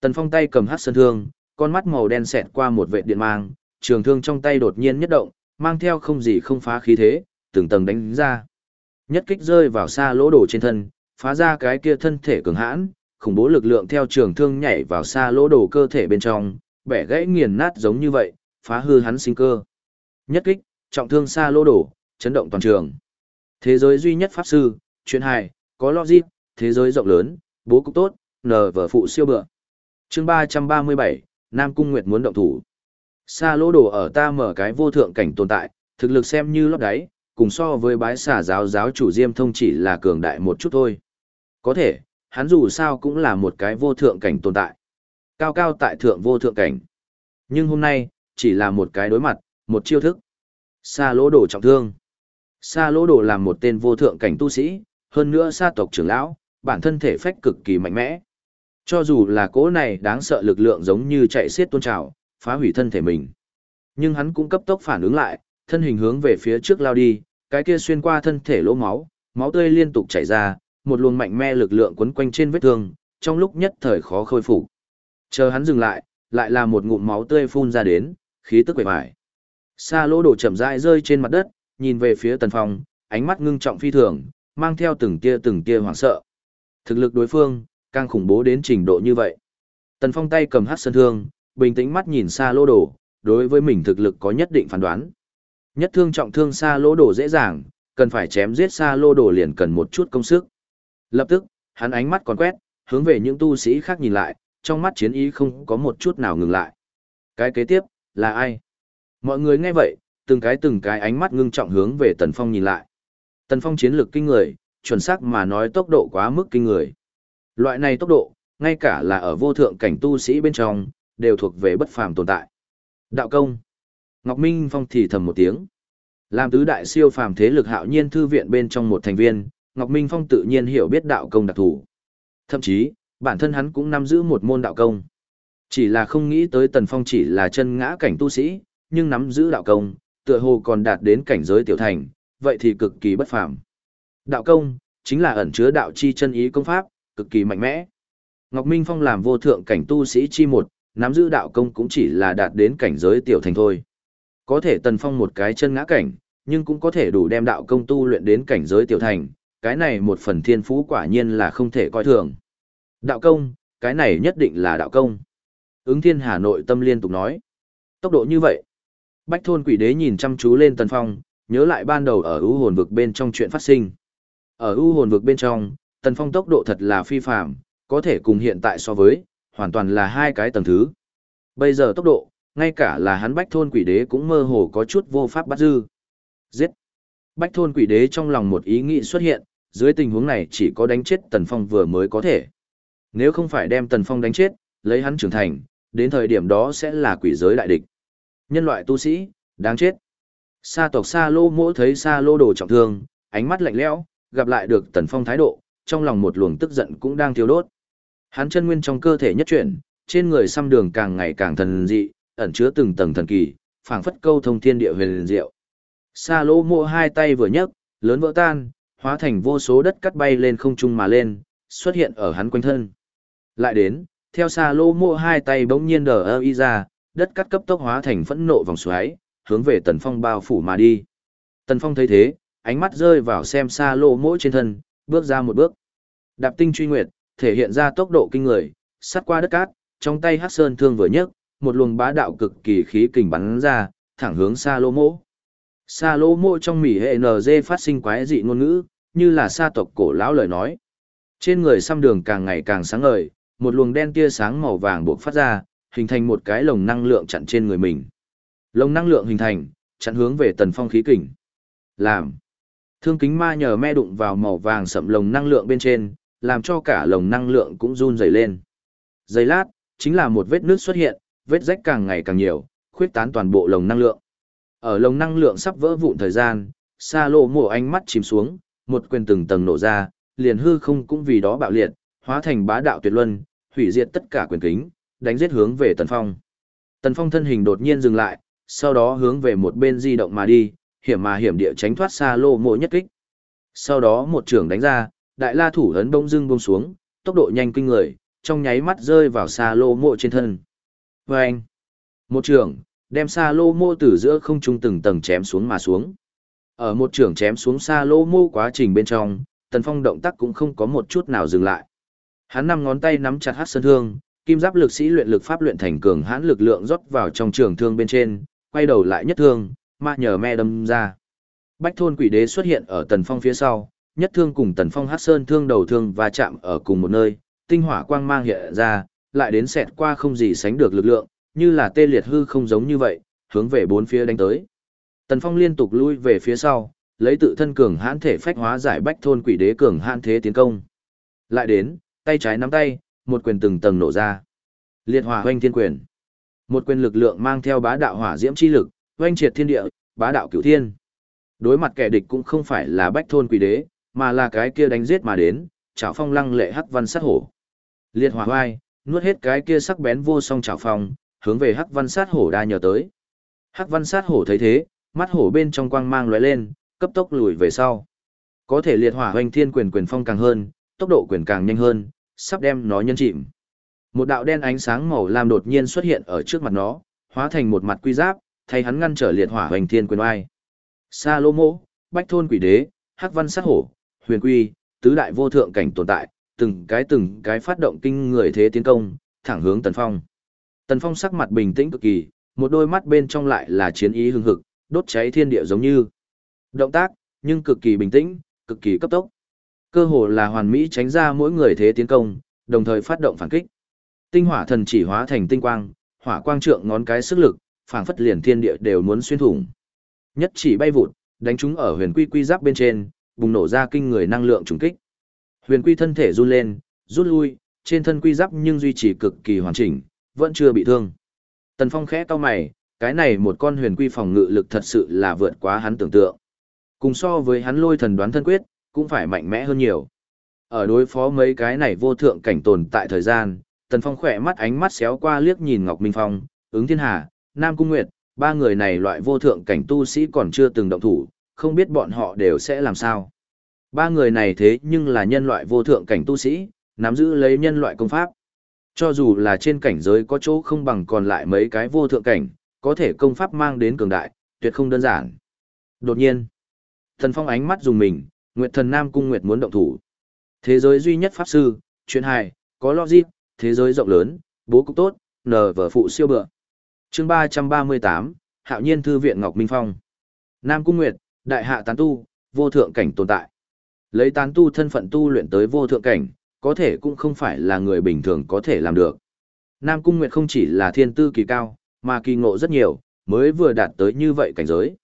Tần Phong tay cầm hắc sơn thương, con mắt màu đen xẹt qua một vệ điện mang, trường thương trong tay đột nhiên nhất động, mang theo không gì không phá khí thế, từng tầng đánh ra. Nhất kích rơi vào xa lỗ đổ trên thân, phá ra cái kia thân thể cường hãn, khủng bố lực lượng theo trường thương nhảy vào xa lỗ đổ cơ thể bên trong, bẻ gãy nghiền nát giống như vậy, phá hư hắn sinh cơ. Nhất kích, trọng thương xa lỗ đổ, chấn động toàn trường. Thế giới duy nhất pháp sư, chuyện hài, có logic, thế giới rộng lớn, bố cục tốt, nờ vở phụ siêu bựa. chương 337, Nam Cung Nguyệt muốn động thủ. Xa lỗ đồ ở ta mở cái vô thượng cảnh tồn tại, thực lực xem như lót đáy, cùng so với bái xả giáo giáo chủ Diêm Thông chỉ là cường đại một chút thôi. Có thể, hắn dù sao cũng là một cái vô thượng cảnh tồn tại. Cao cao tại thượng vô thượng cảnh. Nhưng hôm nay, chỉ là một cái đối mặt, một chiêu thức. Sa lỗ đổ trọng thương. Sa lỗ đổ làm một tên vô thượng cảnh tu sĩ, hơn nữa sa tộc trưởng lão, bản thân thể phách cực kỳ mạnh mẽ. Cho dù là cỗ này đáng sợ lực lượng giống như chạy xiết tôn trào, phá hủy thân thể mình. Nhưng hắn cũng cấp tốc phản ứng lại, thân hình hướng về phía trước lao đi, cái kia xuyên qua thân thể lỗ máu, máu tươi liên tục chảy ra, một luồng mạnh mẽ lực lượng quấn quanh trên vết thương, trong lúc nhất thời khó khôi phục. Chờ hắn dừng lại, lại là một ngụm máu tươi phun ra đến, khí tức quệ bại. Sa lỗ đổ chậm rãi rơi trên mặt đất, nhìn về phía tần phong, ánh mắt ngưng trọng phi thường, mang theo từng tia từng tia hoảng sợ. Thực lực đối phương, càng khủng bố đến trình độ như vậy. Tần phong tay cầm hát sơn thương, bình tĩnh mắt nhìn Sa lô đổ, đối với mình thực lực có nhất định phán đoán. Nhất thương trọng thương xa lỗ đổ dễ dàng, cần phải chém giết xa lô đổ liền cần một chút công sức. Lập tức, hắn ánh mắt còn quét, hướng về những tu sĩ khác nhìn lại, trong mắt chiến ý không có một chút nào ngừng lại. Cái kế tiếp, là ai? Mọi người nghe vậy, từng cái từng cái ánh mắt ngưng trọng hướng về Tần Phong nhìn lại. Tần Phong chiến lược kinh người, chuẩn xác mà nói tốc độ quá mức kinh người. Loại này tốc độ, ngay cả là ở vô thượng cảnh tu sĩ bên trong, đều thuộc về bất phàm tồn tại. Đạo công. Ngọc Minh Phong thì thầm một tiếng. Làm tứ đại siêu phàm thế lực hạo nhiên thư viện bên trong một thành viên, Ngọc Minh Phong tự nhiên hiểu biết đạo công đặc thù. Thậm chí, bản thân hắn cũng nắm giữ một môn đạo công. Chỉ là không nghĩ tới Tần Phong chỉ là chân ngã cảnh tu sĩ, nhưng nắm giữ đạo công, tựa hồ còn đạt đến cảnh giới tiểu thành, vậy thì cực kỳ bất phàm. Đạo công, chính là ẩn chứa đạo chi chân ý công pháp, cực kỳ mạnh mẽ. Ngọc Minh Phong làm vô thượng cảnh tu sĩ chi một, nắm giữ đạo công cũng chỉ là đạt đến cảnh giới tiểu thành thôi. Có thể Tần Phong một cái chân ngã cảnh, nhưng cũng có thể đủ đem đạo công tu luyện đến cảnh giới tiểu thành, cái này một phần thiên phú quả nhiên là không thể coi thường. Đạo công, cái này nhất định là đạo công. Ứng thiên Hà Nội tâm liên tục nói. Tốc độ như vậy. Bách thôn quỷ đế nhìn chăm chú lên Tần Phong, nhớ lại ban đầu ở ưu hồn vực bên trong chuyện phát sinh. Ở ưu hồn vực bên trong, Tần Phong tốc độ thật là phi phạm, có thể cùng hiện tại so với, hoàn toàn là hai cái tầng thứ. Bây giờ tốc độ, ngay cả là hắn bách thôn quỷ đế cũng mơ hồ có chút vô pháp bắt dư. Giết! Bách thôn quỷ đế trong lòng một ý nghĩ xuất hiện, dưới tình huống này chỉ có đánh chết Tần Phong vừa mới có thể. Nếu không phải đem Tần Phong đánh chết, lấy hắn trưởng thành, đến thời điểm đó sẽ là quỷ giới đại địch. Nhân loại tu sĩ, đáng chết. Sa tộc Sa Lô mỗi thấy Sa Lô đồ trọng thương, ánh mắt lạnh lẽo, gặp lại được Tần Phong thái độ, trong lòng một luồng tức giận cũng đang thiêu đốt. Hắn chân nguyên trong cơ thể nhất chuyển, trên người xăm đường càng ngày càng thần dị, ẩn chứa từng tầng thần kỳ, phảng phất câu thông thiên địa huyền diệu. Sa Lô mộ hai tay vừa nhấc, lớn vỡ tan, hóa thành vô số đất cắt bay lên không trung mà lên, xuất hiện ở hắn quanh thân. Lại đến, theo Sa Lô mộ hai tay bỗng nhiên đờ ơ y ra, đất cắt cấp tốc hóa thành phẫn nộ vòng xoáy, hướng về Tần Phong bao phủ mà đi. Tần Phong thấy thế, ánh mắt rơi vào xem Sa Lô mộ trên thân, bước ra một bước. Đạp tinh truy nguyệt, thể hiện ra tốc độ kinh người, sát qua đất cát, trong tay Hắc Sơn thương vừa nhấc, một luồng bá đạo cực kỳ khí kình bắn ra, thẳng hướng xa Lô Mộ. xa Lô Mộ trong mỉ hệ NG phát sinh quái dị ngôn ngữ, như là sa tộc cổ lão lời nói. Trên người xăm đường càng ngày càng sáng ngời, một luồng đen tia sáng màu vàng buộc phát ra, hình thành một cái lồng năng lượng chặn trên người mình. Lồng năng lượng hình thành, chặn hướng về tần phong khí kình. Làm. Thương kính ma nhờ me đụng vào màu vàng sậm lồng năng lượng bên trên, làm cho cả lồng năng lượng cũng run rẩy lên. Giây lát, chính là một vết nước xuất hiện, vết rách càng ngày càng nhiều, khuyết tán toàn bộ lồng năng lượng. Ở lồng năng lượng sắp vỡ vụn thời gian, xa Lô mổ ánh mắt chìm xuống, một quyền từng tầng nổ ra, liền hư không cũng vì đó bạo liệt, hóa thành bá đạo tuyệt luân, hủy diệt tất cả quyền kính, đánh giết hướng về Tần Phong. Tần Phong thân hình đột nhiên dừng lại, sau đó hướng về một bên di động mà đi, hiểm mà hiểm địa tránh thoát xa Lô mổ nhất kích. Sau đó một trường đánh ra, đại la thủ ấn bông dưng buông xuống, tốc độ nhanh kinh người, trong nháy mắt rơi vào xa Lô mộ trên thân. Và anh, một trường, đem xa Lô mô từ giữa không trung từng tầng chém xuống mà xuống. Ở một trường chém xuống xa Lô mô quá trình bên trong, Tần Phong động tác cũng không có một chút nào dừng lại. Hắn năm ngón tay nắm chặt hắc sơn thương, kim giáp lực sĩ luyện lực pháp luyện thành cường hãn lực lượng rót vào trong trường thương bên trên, quay đầu lại nhất thương, mà nhờ me đâm ra. Bách thôn quỷ đế xuất hiện ở Tần Phong phía sau, nhất thương cùng Tần Phong hắc sơn thương đầu thương và chạm ở cùng một nơi, tinh hỏa quang mang hiện ra, lại đến xẹt qua không gì sánh được lực lượng, như là tê liệt hư không giống như vậy, hướng về bốn phía đánh tới. Tần Phong liên tục lui về phía sau, lấy tự thân cường hãn thể phách hóa giải bách thôn quỷ đế cường hãn thế tiến công. Lại đến, tay trái nắm tay, một quyền từng tầng nổ ra. Liệt hỏa hoanh thiên quyền. Một quyền lực lượng mang theo bá đạo hỏa diễm chi lực, hoanh triệt thiên địa, bá đạo cửu thiên. Đối mặt kẻ địch cũng không phải là bách thôn quỷ đế, mà là cái kia đánh giết mà đến, chảo phong lăng lệ hắc văn sát hổ. Liệt hỏa hoai, nuốt hết cái kia sắc bén vô song trào phong, hướng về hắc văn sát hổ đa nhờ tới. Hắc văn sát hổ thấy thế, mắt hổ bên trong quang mang lóe lên, cấp tốc lùi về sau. Có thể liệt hỏa hoành thiên quyền quyền phong càng hơn, tốc độ quyền càng nhanh hơn, sắp đem nó nhân chìm. Một đạo đen ánh sáng màu lam đột nhiên xuất hiện ở trước mặt nó, hóa thành một mặt quy giáp, thay hắn ngăn trở liệt hỏa hoành thiên quyền oai. Sa lô mô, bách thôn quỷ đế, hắc văn sát hổ, huyền quy, tứ đại vô thượng cảnh tồn tại, từng cái từng cái phát động kinh người thế tiến công, thẳng hướng Tần Phong. Tần Phong sắc mặt bình tĩnh cực kỳ, một đôi mắt bên trong lại là chiến ý hừng hực, đốt cháy thiên địa giống như. Động tác, nhưng cực kỳ bình tĩnh, cực kỳ cấp tốc. Cơ hồ là hoàn mỹ tránh ra mỗi người thế tiến công, đồng thời phát động phản kích. Tinh hỏa thần chỉ hóa thành tinh quang, hỏa quang trượng ngón cái sức lực, phảng phất liền thiên địa đều muốn xuyên thủng. Nhất chỉ bay vụt, đánh chúng ở huyền quy quy giáp bên trên, bùng nổ ra kinh người năng lượng trùng kích. Huyền quy thân thể run lên, rút lui, trên thân quy giáp nhưng duy trì cực kỳ hoàn chỉnh, vẫn chưa bị thương. Tần Phong khẽ cau mày, cái này một con huyền quy phòng ngự lực thật sự là vượt quá hắn tưởng tượng. Cùng so với hắn lôi thần đoán thân quyết, cũng phải mạnh mẽ hơn nhiều. Ở đối phó mấy cái này vô thượng cảnh tồn tại thời gian, Tần Phong khỏe mắt ánh mắt xéo qua liếc nhìn Ngọc Minh Phong, ứng thiên hà, Nam Cung Nguyệt, ba người này loại vô thượng cảnh tu sĩ còn chưa từng động thủ, không biết bọn họ đều sẽ làm sao. Ba người này thế nhưng là nhân loại vô thượng cảnh tu sĩ, nắm giữ lấy nhân loại công pháp. Cho dù là trên cảnh giới có chỗ không bằng còn lại mấy cái vô thượng cảnh, có thể công pháp mang đến cường đại, tuyệt không đơn giản. Đột nhiên, thần phong ánh mắt dùng mình, Nguyệt thần Nam Cung Nguyệt muốn động thủ. Thế giới duy nhất pháp sư, chuyện hài, có logic, thế giới rộng lớn, bố cục tốt, nờ vở phụ siêu bựa. chương 338, Hạo nhiên thư viện Ngọc Minh Phong. Nam Cung Nguyệt, đại hạ tán tu, vô thượng cảnh tồn tại. Lấy tán tu thân phận tu luyện tới vô thượng cảnh, có thể cũng không phải là người bình thường có thể làm được. Nam Cung Nguyệt không chỉ là thiên tư kỳ cao, mà kỳ ngộ rất nhiều, mới vừa đạt tới như vậy cảnh giới.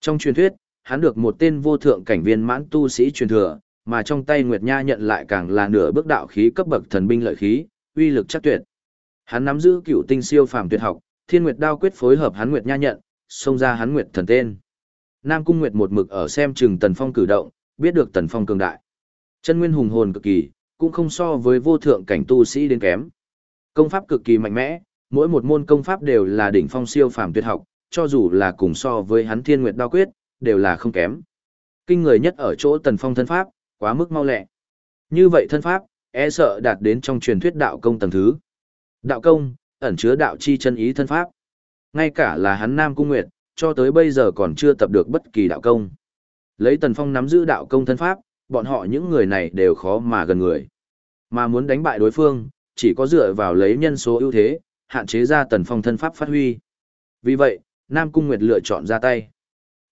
Trong truyền thuyết, hắn được một tên vô thượng cảnh viên mãn tu sĩ truyền thừa, mà trong tay Nguyệt Nha nhận lại càng là nửa bước đạo khí cấp bậc thần binh lợi khí, uy lực chắc tuyệt. Hắn nắm giữ cựu tinh siêu phàm tuyệt học, Thiên Nguyệt đao quyết phối hợp hắn Nguyệt nha nhận, xông ra hắn Nguyệt thần tên. Nam Cung Nguyệt một mực ở xem chừng Tần Phong cử động, biết được Tần Phong cường đại. Chân nguyên hùng hồn cực kỳ, cũng không so với vô thượng cảnh tu sĩ đến kém. Công pháp cực kỳ mạnh mẽ, mỗi một môn công pháp đều là đỉnh phong siêu phàm tuyệt học, cho dù là cùng so với hắn Thiên Nguyệt đao quyết, đều là không kém. Kinh người nhất ở chỗ Tần Phong thân pháp, quá mức mau lẹ. Như vậy thân pháp, e sợ đạt đến trong truyền thuyết đạo công tầng thứ. Đạo công, ẩn chứa đạo chi chân ý thân pháp. Ngay cả là hắn Nam Cung Nguyệt, cho tới bây giờ còn chưa tập được bất kỳ đạo công. Lấy Tần Phong nắm giữ đạo công thân pháp, bọn họ những người này đều khó mà gần người. Mà muốn đánh bại đối phương, chỉ có dựa vào lấy nhân số ưu thế, hạn chế ra Tần Phong thân pháp phát huy. Vì vậy, Nam Cung Nguyệt lựa chọn ra tay.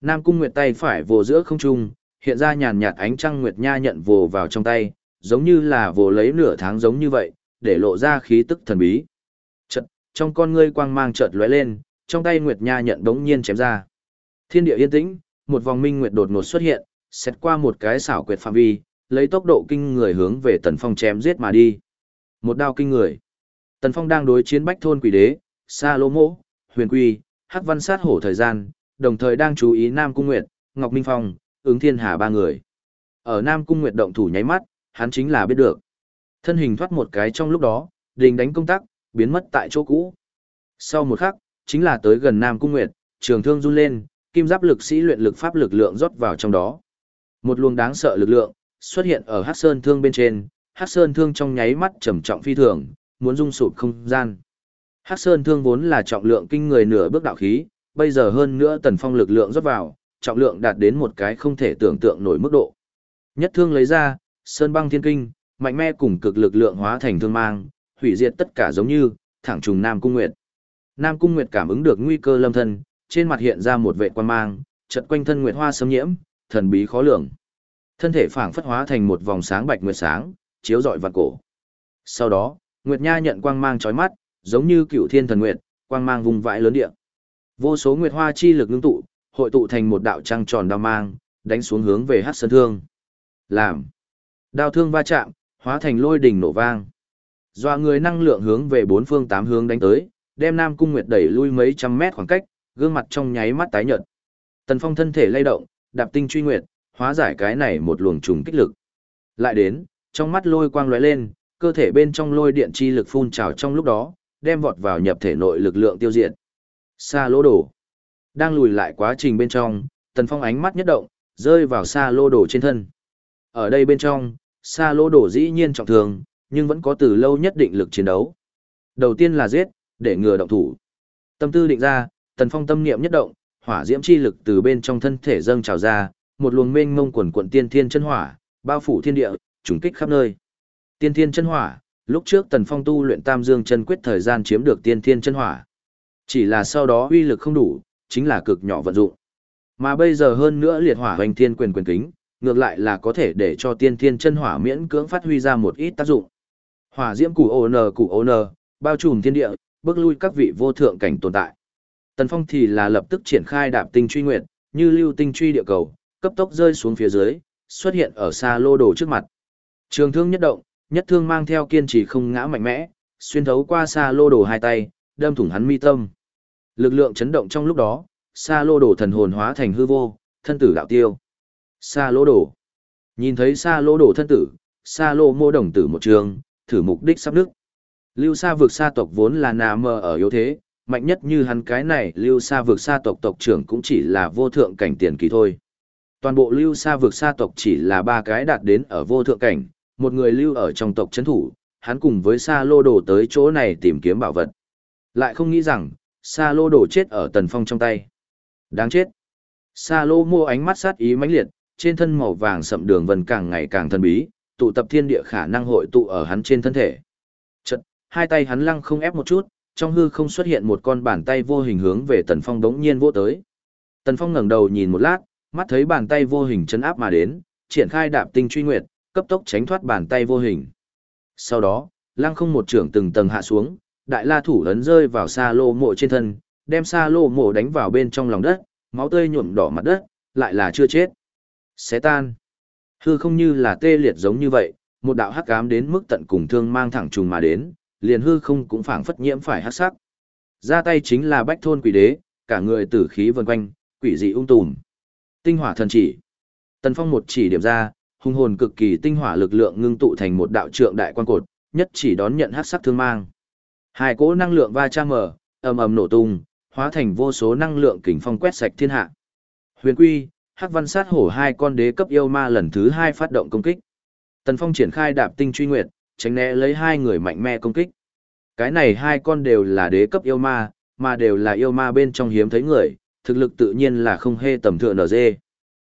Nam Cung Nguyệt tay phải vồ giữa không trung, hiện ra nhàn nhạt ánh trăng Nguyệt Nha nhận vồ vào trong tay, giống như là vồ lấy nửa tháng giống như vậy, để lộ ra khí tức thần bí. Chật, trong con ngươi quang mang chợt lóe lên, trong tay Nguyệt Nha nhận đống nhiên chém ra. Thiên địa yên tĩnh, một vòng minh nguyệt đột ngột xuất hiện, xét qua một cái xảo quyệt phạm vi, lấy tốc độ kinh người hướng về Tần Phong chém giết mà đi. Một đao kinh người. Tần Phong đang đối chiến bách thôn quỷ đế, Sa Lô mỗ, Huyền Quy, Hắc Văn sát hổ thời gian, đồng thời đang chú ý Nam Cung Nguyệt, Ngọc Minh Phong, ứng thiên hà ba người. Ở Nam Cung Nguyệt động thủ nháy mắt, hắn chính là biết được. Thân hình thoát một cái trong lúc đó, đình đánh công tác, biến mất tại chỗ cũ. Sau một khắc, chính là tới gần Nam Cung Nguyệt, trường thương run lên, kim giáp lực sĩ luyện lực pháp lực lượng rót vào trong đó. Một luồng đáng sợ lực lượng xuất hiện ở Hắc Sơn thương bên trên, Hắc Sơn thương trong nháy mắt trầm trọng phi thường, muốn dung sụp không gian. Hắc Sơn thương vốn là trọng lượng kinh người nửa bước đạo khí, bây giờ hơn nữa tần phong lực lượng rót vào, trọng lượng đạt đến một cái không thể tưởng tượng nổi mức độ. Nhất thương lấy ra, Sơn băng thiên kinh, mạnh mẽ cùng cực lực lượng hóa thành thương mang, hủy diệt tất cả giống như, thẳng trùng Nam Cung Nguyệt. Nam Cung Nguyệt cảm ứng được nguy cơ lâm thân, trên mặt hiện ra một vệ quan mang, chợt quanh thân nguyệt hoa xâm nhiễm, thần bí khó lường. Thân thể phảng phất hóa thành một vòng sáng bạch nguyệt sáng, chiếu rọi vạn cổ. Sau đó, Nguyệt Nha nhận quang mang chói mắt, giống như cựu thiên thần nguyệt, quang mang vùng vãi lớn địa. Vô số nguyệt hoa chi lực ngưng tụ, hội tụ thành một đạo trăng tròn đao mang, đánh xuống hướng về Hắc Sơn Thương. Làm. Đao thương va chạm, hóa thành lôi đỉnh nổ vang. Doa người năng lượng hướng về bốn phương tám hướng đánh tới, đem Nam Cung Nguyệt đẩy lui mấy trăm mét khoảng cách, gương mặt trong nháy mắt tái nhợt. Tần Phong thân thể lay động, đạp tinh truy nguyệt, hóa giải cái này một luồng trùng kích lực. Lại đến, trong mắt lôi quang lóe lên, cơ thể bên trong lôi điện chi lực phun trào trong lúc đó, đem vọt vào nhập thể nội lực lượng tiêu diệt. Xa lỗ đổ. Đang lùi lại quá trình bên trong, Tần Phong ánh mắt nhất động, rơi vào xa lô đổ trên thân. Ở đây bên trong, xa lô đổ dĩ nhiên trọng thương, nhưng vẫn có từ lâu nhất định lực chiến đấu. Đầu tiên là giết, để ngừa động thủ. Tâm tư định ra, Tần Phong tâm niệm nhất động, hỏa diễm chi lực từ bên trong thân thể dâng trào ra, một luồng mênh mông quần quận tiên thiên chân hỏa, bao phủ thiên địa, trùng kích khắp nơi. Tiên thiên chân hỏa, lúc trước Tần Phong tu luyện Tam Dương chân quyết thời gian chiếm được tiên thiên chân hỏa. Chỉ là sau đó uy lực không đủ, chính là cực nhỏ vận dụng. Mà bây giờ hơn nữa liệt hỏa hoành thiên quyền quyền kính, ngược lại là có thể để cho tiên thiên chân hỏa miễn cưỡng phát huy ra một ít tác dụng. Hỏa diễm củ ô nờ củ ô nờ, bao trùm thiên địa, bước lui các vị vô thượng cảnh tồn tại. Tần Phong thì là lập tức triển khai đạp tinh truy nguyệt, như lưu tinh truy địa cầu, cấp tốc rơi xuống phía dưới, xuất hiện ở xa lô đồ trước mặt. Trường thương nhất động, nhất thương mang theo kiên trì không ngã mạnh mẽ, xuyên thấu qua xa lô đồ hai tay, đâm thủng hắn mi tâm. Lực lượng chấn động trong lúc đó, xa lô đồ thần hồn hóa thành hư vô, thân tử đạo tiêu. Xa lô đồ. Nhìn thấy xa lô đồ thân tử, xa lô mô đồng tử một trường, thử mục đích sắp nước. Lưu xa vực xa tộc vốn là nà mờ ở yếu thế, mạnh nhất như hắn cái này lưu xa vực xa tộc tộc trưởng cũng chỉ là vô thượng cảnh tiền kỳ thôi. Toàn bộ lưu xa vực xa tộc chỉ là ba cái đạt đến ở vô thượng cảnh, một người lưu ở trong tộc chấn thủ, hắn cùng với xa lô đồ tới chỗ này tìm kiếm bảo vật. Lại không nghĩ rằng, xa lô đồ chết ở tần phong trong tay. Đáng chết. Xa lô mua ánh mắt sát ý mãnh liệt, trên thân màu vàng sậm đường vân càng ngày càng thần bí, tụ tập thiên địa khả năng hội tụ ở hắn trên thân thể. Chật, hai tay hắn lăng không ép một chút, trong hư không xuất hiện một con bàn tay vô hình hướng về Tần Phong đống nhiên vỗ tới. Tần Phong ngẩng đầu nhìn một lát, mắt thấy bàn tay vô hình chấn áp mà đến, triển khai đạp tinh truy nguyệt, cấp tốc tránh thoát bàn tay vô hình. Sau đó, lăng không một trưởng từng tầng hạ xuống, đại la thủ ấn rơi vào xa lô mộ trên thân, đem xa lô mộ đánh vào bên trong lòng đất, máu tươi nhuộm đỏ mặt đất, lại là chưa chết. Xé tan. Hư không như là tê liệt giống như vậy, một đạo hắc ám đến mức tận cùng thương mang thẳng trùng mà đến, liền hư không cũng phảng phất nhiễm phải hắc sắc. Ra tay chính là bách thôn quỷ đế, cả người tử khí vần quanh, quỷ dị ung tùm. Tinh hỏa thần chỉ. Tần Phong một chỉ điểm ra, hung hồn cực kỳ tinh hỏa lực lượng ngưng tụ thành một đạo trượng đại quan cột, nhất chỉ đón nhận hắc sắc thương mang. Hai cỗ năng lượng va chạm mở, ầm ầm nổ tung, hóa thành vô số năng lượng kình phong quét sạch thiên hạ. Huyền Quy, Hắc Văn Sát Hổ hai con đế cấp yêu ma lần thứ hai phát động công kích. Tần Phong triển khai đạp tinh truy nguyệt, tránh né lấy hai người mạnh mẽ công kích. Cái này hai con đều là đế cấp yêu ma, mà đều là yêu ma bên trong hiếm thấy người, thực lực tự nhiên là không hề tầm thượng ở dê.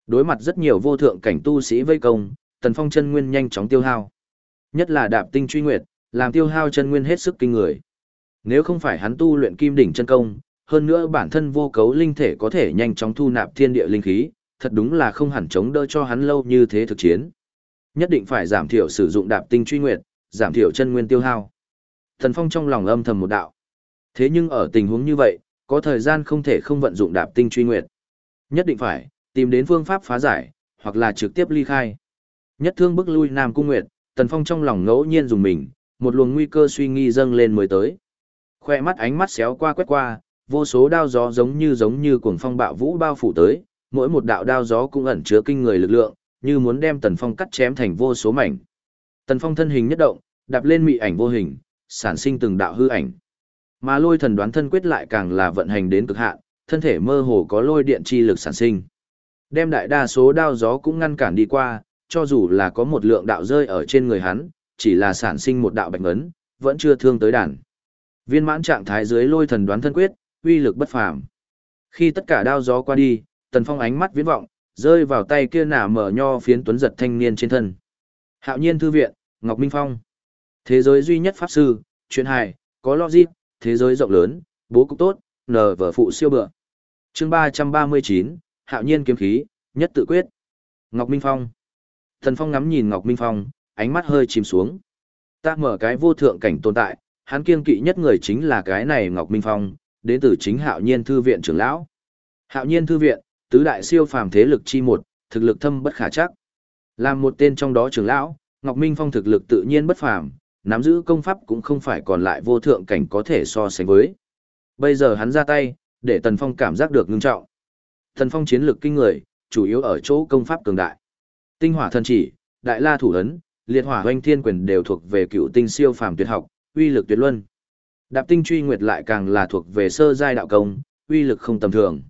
Đối mặt rất nhiều vô thượng cảnh tu sĩ vây công, Tần Phong chân nguyên nhanh chóng tiêu hao. Nhất là đạp tinh truy nguyệt, làm tiêu hao chân nguyên hết sức kinh người. Nếu không phải hắn tu luyện kim đỉnh chân công, hơn nữa bản thân vô cấu linh thể có thể nhanh chóng thu nạp thiên địa linh khí, thật đúng là không hẳn chống đỡ cho hắn lâu như thế thực chiến. Nhất định phải giảm thiểu sử dụng đạp tinh truy nguyệt, giảm thiểu chân nguyên tiêu hao. Thần Phong trong lòng âm thầm một đạo. Thế nhưng ở tình huống như vậy, có thời gian không thể không vận dụng đạp tinh truy nguyệt. Nhất định phải tìm đến phương pháp phá giải, hoặc là trực tiếp ly khai. Nhất thương bức lui Nam Cung Nguyệt, Tần Phong trong lòng ngẫu nhiên dùng mình, một luồng nguy cơ suy nghi dâng lên mới tới. Khoe mắt ánh mắt xéo qua quét qua, vô số đao gió giống như giống như cuồng phong bạo vũ bao phủ tới, mỗi một đạo đao gió cũng ẩn chứa kinh người lực lượng, như muốn đem Tần Phong cắt chém thành vô số mảnh. Tần Phong thân hình nhất động, đạp lên mị ảnh vô hình, sản sinh từng đạo hư ảnh. Mà lôi thần đoán thân quyết lại càng là vận hành đến cực hạn, thân thể mơ hồ có lôi điện chi lực sản sinh. Đem đại đa số đao gió cũng ngăn cản đi qua, cho dù là có một lượng đạo rơi ở trên người hắn, chỉ là sản sinh một đạo bạch ấn, vẫn chưa thương tới đàn. Viên mãn trạng thái dưới lôi thần đoán thân quyết, uy lực bất phàm. Khi tất cả đao gió qua đi, Tần Phong ánh mắt viễn vọng, rơi vào tay kia nả mở nho phiến tuấn giật thanh niên trên thân. Hạo nhiên thư viện, Ngọc Minh Phong. Thế giới duy nhất pháp sư, chuyện hài, có logic, thế giới rộng lớn, bố cục tốt, nờ vở phụ siêu bựa. Chương 339, Hạo nhiên kiếm khí, nhất tự quyết. Ngọc Minh Phong. Thần Phong ngắm nhìn Ngọc Minh Phong, ánh mắt hơi chìm xuống. Ta mở cái vô thượng cảnh tồn tại, hắn kiên kỵ nhất người chính là cái này Ngọc Minh Phong, đến từ chính Hạo Nhiên thư viện trưởng lão. Hạo Nhiên thư viện, tứ đại siêu phàm thế lực chi một, thực lực thâm bất khả chắc. Làm một tên trong đó trưởng lão, Ngọc Minh Phong thực lực tự nhiên bất phàm, nắm giữ công pháp cũng không phải còn lại vô thượng cảnh có thể so sánh với. Bây giờ hắn ra tay, để Tần Phong cảm giác được ngưng trọng. Tần Phong chiến lược kinh người, chủ yếu ở chỗ công pháp cường đại. Tinh hỏa thần chỉ, đại la thủ ấn, liệt hỏa hoanh thiên quyền đều thuộc về cựu tinh siêu phàm tuyệt học, uy lực tuyệt luân. Đạp tinh truy nguyệt lại càng là thuộc về sơ giai đạo công, uy lực không tầm thường.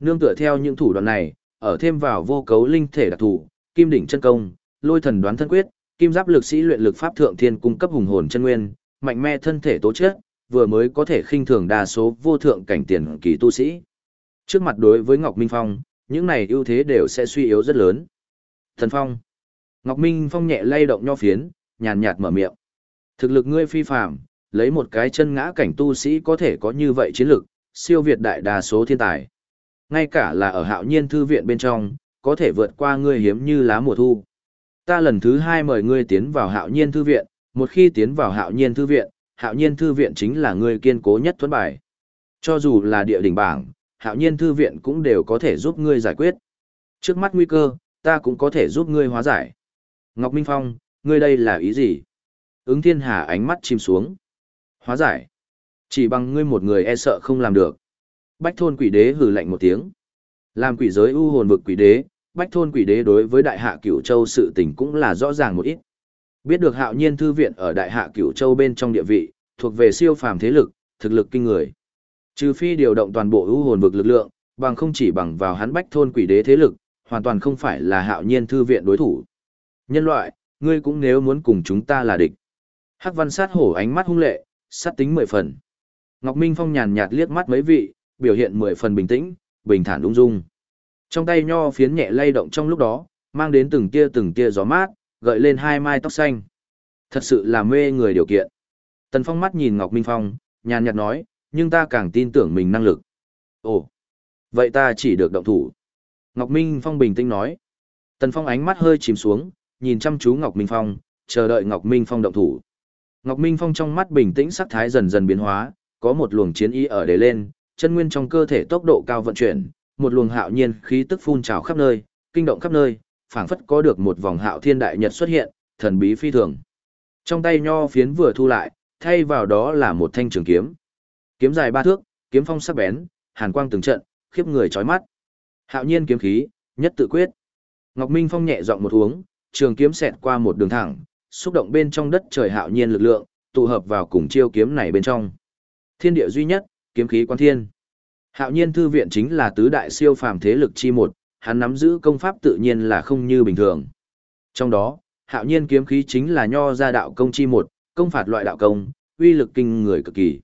Nương tựa theo những thủ đoạn này, ở thêm vào vô cấu linh thể đặc thù, kim đỉnh chân công, lôi thần đoán thân quyết, kim giáp lực sĩ luyện lực pháp thượng thiên cung cấp hùng hồn chân nguyên, mạnh mẽ thân thể tố chất, vừa mới có thể khinh thường đa số vô thượng cảnh tiền kỳ tu sĩ. Trước mặt đối với Ngọc Minh Phong, những này ưu thế đều sẽ suy yếu rất lớn. Thần Phong. Ngọc Minh Phong nhẹ lay động nho phiến, nhàn nhạt mở miệng. Thực lực ngươi phi phàm, lấy một cái chân ngã cảnh tu sĩ có thể có như vậy chiến lực, siêu việt đại đa số thiên tài. Ngay cả là ở hạo nhiên thư viện bên trong, có thể vượt qua ngươi hiếm như lá mùa thu. Ta lần thứ hai mời ngươi tiến vào hạo nhiên thư viện, một khi tiến vào hạo nhiên thư viện, hạo nhiên thư viện chính là ngươi kiên cố nhất thuẫn bài. Cho dù là địa đỉnh bảng, hạo nhiên thư viện cũng đều có thể giúp ngươi giải quyết. Trước mắt nguy cơ, ta cũng có thể giúp ngươi hóa giải. Ngọc Minh Phong, ngươi đây là ý gì? Ứng thiên hà ánh mắt chìm xuống. Hóa giải. Chỉ bằng ngươi một người e sợ không làm được. Bách thôn quỷ đế hừ lạnh một tiếng. Làm quỷ giới u hồn vực quỷ đế, bách thôn quỷ đế đối với đại hạ cửu châu sự tình cũng là rõ ràng một ít. Biết được hạo nhiên thư viện ở đại hạ cửu châu bên trong địa vị, thuộc về siêu phàm thế lực, thực lực kinh người. Trừ phi điều động toàn bộ ưu hồn vực lực lượng, bằng không chỉ bằng vào hắn bách thôn quỷ đế thế lực, hoàn toàn không phải là hạo nhiên thư viện đối thủ. Nhân loại, ngươi cũng nếu muốn cùng chúng ta là địch. Hắc văn sát hổ ánh mắt hung lệ, sát tính mười phần. Ngọc Minh Phong nhàn nhạt liếc mắt mấy vị, biểu hiện mười phần bình tĩnh, bình thản ung dung. Trong tay nho phiến nhẹ lay động trong lúc đó, mang đến từng tia từng tia gió mát, gợi lên hai mai tóc xanh. Thật sự là mê người điều kiện. Tần Phong mắt nhìn Ngọc Minh Phong, nhàn nhạt nói, nhưng ta càng tin tưởng mình năng lực. Ồ, vậy ta chỉ được động thủ. Ngọc Minh Phong bình tĩnh nói. Tần Phong ánh mắt hơi chìm xuống, nhìn chăm chú Ngọc Minh Phong, chờ đợi Ngọc Minh Phong động thủ. Ngọc Minh Phong trong mắt bình tĩnh sắc thái dần dần biến hóa, có một luồng chiến ý ở đề lên, chân nguyên trong cơ thể tốc độ cao vận chuyển, một luồng hạo nhiên khí tức phun trào khắp nơi, kinh động khắp nơi, phảng phất có được một vòng hạo thiên đại nhật xuất hiện, thần bí phi thường. Trong tay nho phiến vừa thu lại, thay vào đó là một thanh trường kiếm. Kiếm dài ba thước, kiếm phong sắc bén, hàn quang từng trận, khiếp người chói mắt. Hạo nhiên kiếm khí, nhất tự quyết. Ngọc Minh Phong nhẹ giọng một uống, trường kiếm xẹt qua một đường thẳng, xúc động bên trong đất trời hạo nhiên lực lượng, tụ hợp vào cùng chiêu kiếm này bên trong. Thiên địa duy nhất, kiếm khí quan thiên. Hạo nhiên thư viện chính là tứ đại siêu phàm thế lực chi một, hắn nắm giữ công pháp tự nhiên là không như bình thường. Trong đó, hạo nhiên kiếm khí chính là nho gia đạo công chi một, công phạt loại đạo công, uy lực kinh người cực kỳ.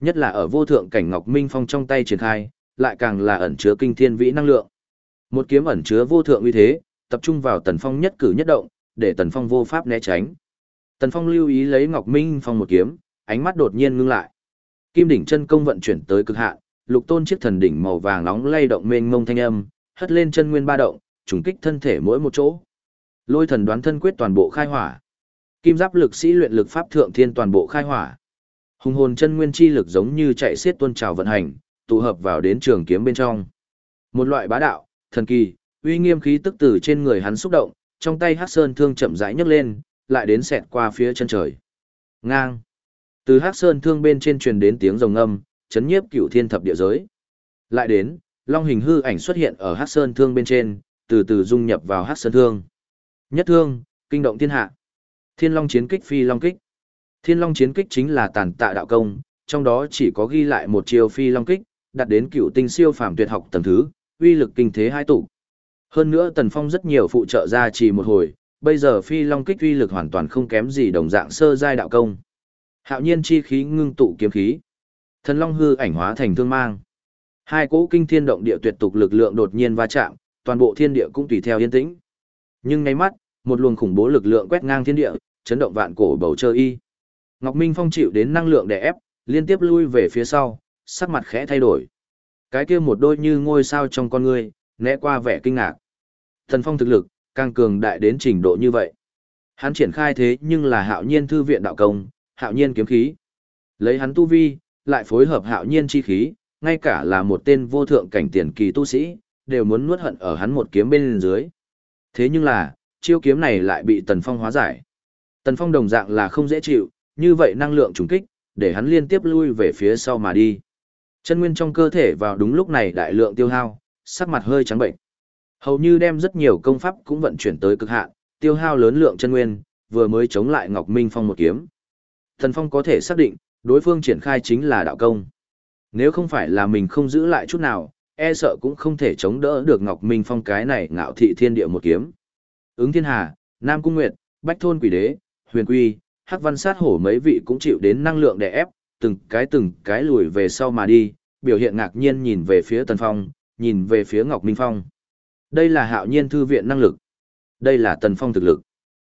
Nhất là ở vô thượng cảnh Ngọc Minh Phong trong tay triển khai, lại càng là ẩn chứa kinh thiên vĩ năng lượng. Một kiếm ẩn chứa vô thượng uy thế, tập trung vào Tần Phong nhất cử nhất động, để Tần Phong vô pháp né tránh. Tần Phong lưu ý lấy Ngọc Minh Phong một kiếm, ánh mắt đột nhiên ngưng lại. Kim đỉnh chân công vận chuyển tới cực hạn, lục tôn chiếc thần đỉnh màu vàng nóng lay động mênh mông thanh âm, hất lên chân nguyên ba động, trùng kích thân thể mỗi một chỗ. Lôi thần đoán thân quyết toàn bộ khai hỏa. Kim giáp lực sĩ luyện lực pháp thượng thiên toàn bộ khai hỏa. Hùng hồn chân nguyên chi lực giống như chạy xiết tuôn trào vận hành, tụ hợp vào đến trường kiếm bên trong. Một loại bá đạo, thần kỳ, uy nghiêm khí tức từ trên người hắn xúc động, trong tay Hắc Sơn thương chậm rãi nhấc lên, lại đến xẹt qua phía chân trời. Ngang. Từ Hắc Sơn thương bên trên truyền đến tiếng rồng âm, chấn nhiếp cửu thiên thập địa giới. Lại đến, long hình hư ảnh xuất hiện ở Hắc Sơn thương bên trên, từ từ dung nhập vào Hắc Sơn thương. Nhất thương, kinh động thiên hạ. Thiên Long chiến kích phi long kích. Thiên Long chiến kích chính là tàn tạ đạo công, trong đó chỉ có ghi lại một chiêu phi long kích, đạt đến cựu tinh siêu phàm tuyệt học tầng thứ, uy lực kinh thế hai tụ. Hơn nữa Tần Phong rất nhiều phụ trợ ra chỉ một hồi, bây giờ phi long kích uy lực hoàn toàn không kém gì đồng dạng sơ giai đạo công. Hạo nhiên chi khí ngưng tụ kiếm khí. Thần long hư ảnh hóa thành thương mang. Hai cỗ kinh thiên động địa tuyệt tục lực lượng đột nhiên va chạm, toàn bộ thiên địa cũng tùy theo yên tĩnh. Nhưng ngay mắt, một luồng khủng bố lực lượng quét ngang thiên địa, chấn động vạn cổ bầu trời y. Ngọc Minh Phong chịu đến năng lượng đè ép, liên tiếp lui về phía sau, sắc mặt khẽ thay đổi. Cái kia một đôi như ngôi sao trong con người, né qua vẻ kinh ngạc. Thần Phong thực lực, càng cường đại đến trình độ như vậy. Hắn triển khai thế nhưng là hạo nhiên thư viện đạo công, hạo nhiên kiếm khí. Lấy hắn tu vi, lại phối hợp hạo nhiên chi khí, ngay cả là một tên vô thượng cảnh tiền kỳ tu sĩ, đều muốn nuốt hận ở hắn một kiếm bên dưới. Thế nhưng là, chiêu kiếm này lại bị Tần Phong hóa giải. Tần Phong đồng dạng là không dễ chịu, như vậy năng lượng trùng kích, để hắn liên tiếp lui về phía sau mà đi. Chân nguyên trong cơ thể vào đúng lúc này đại lượng tiêu hao, sắc mặt hơi trắng bệnh. Hầu như đem rất nhiều công pháp cũng vận chuyển tới cực hạn, tiêu hao lớn lượng chân nguyên, vừa mới chống lại Ngọc Minh Phong một kiếm. tần Phong có thể xác định, đối phương triển khai chính là đạo công. Nếu không phải là mình không giữ lại chút nào, e sợ cũng không thể chống đỡ được Ngọc Minh Phong cái này ngạo thị thiên địa một kiếm. Ứng Thiên Hà, Nam Cung Nguyệt, Bách Thôn Quỷ Đế, Huyền Quy, Hắc Văn Sát Hổ mấy vị cũng chịu đến năng lượng đè ép, từng cái từng cái lùi về sau mà đi, biểu hiện ngạc nhiên nhìn về phía Tần Phong, nhìn về phía Ngọc Minh Phong. Đây là hạo nhiên thư viện năng lực. Đây là Tần Phong thực lực.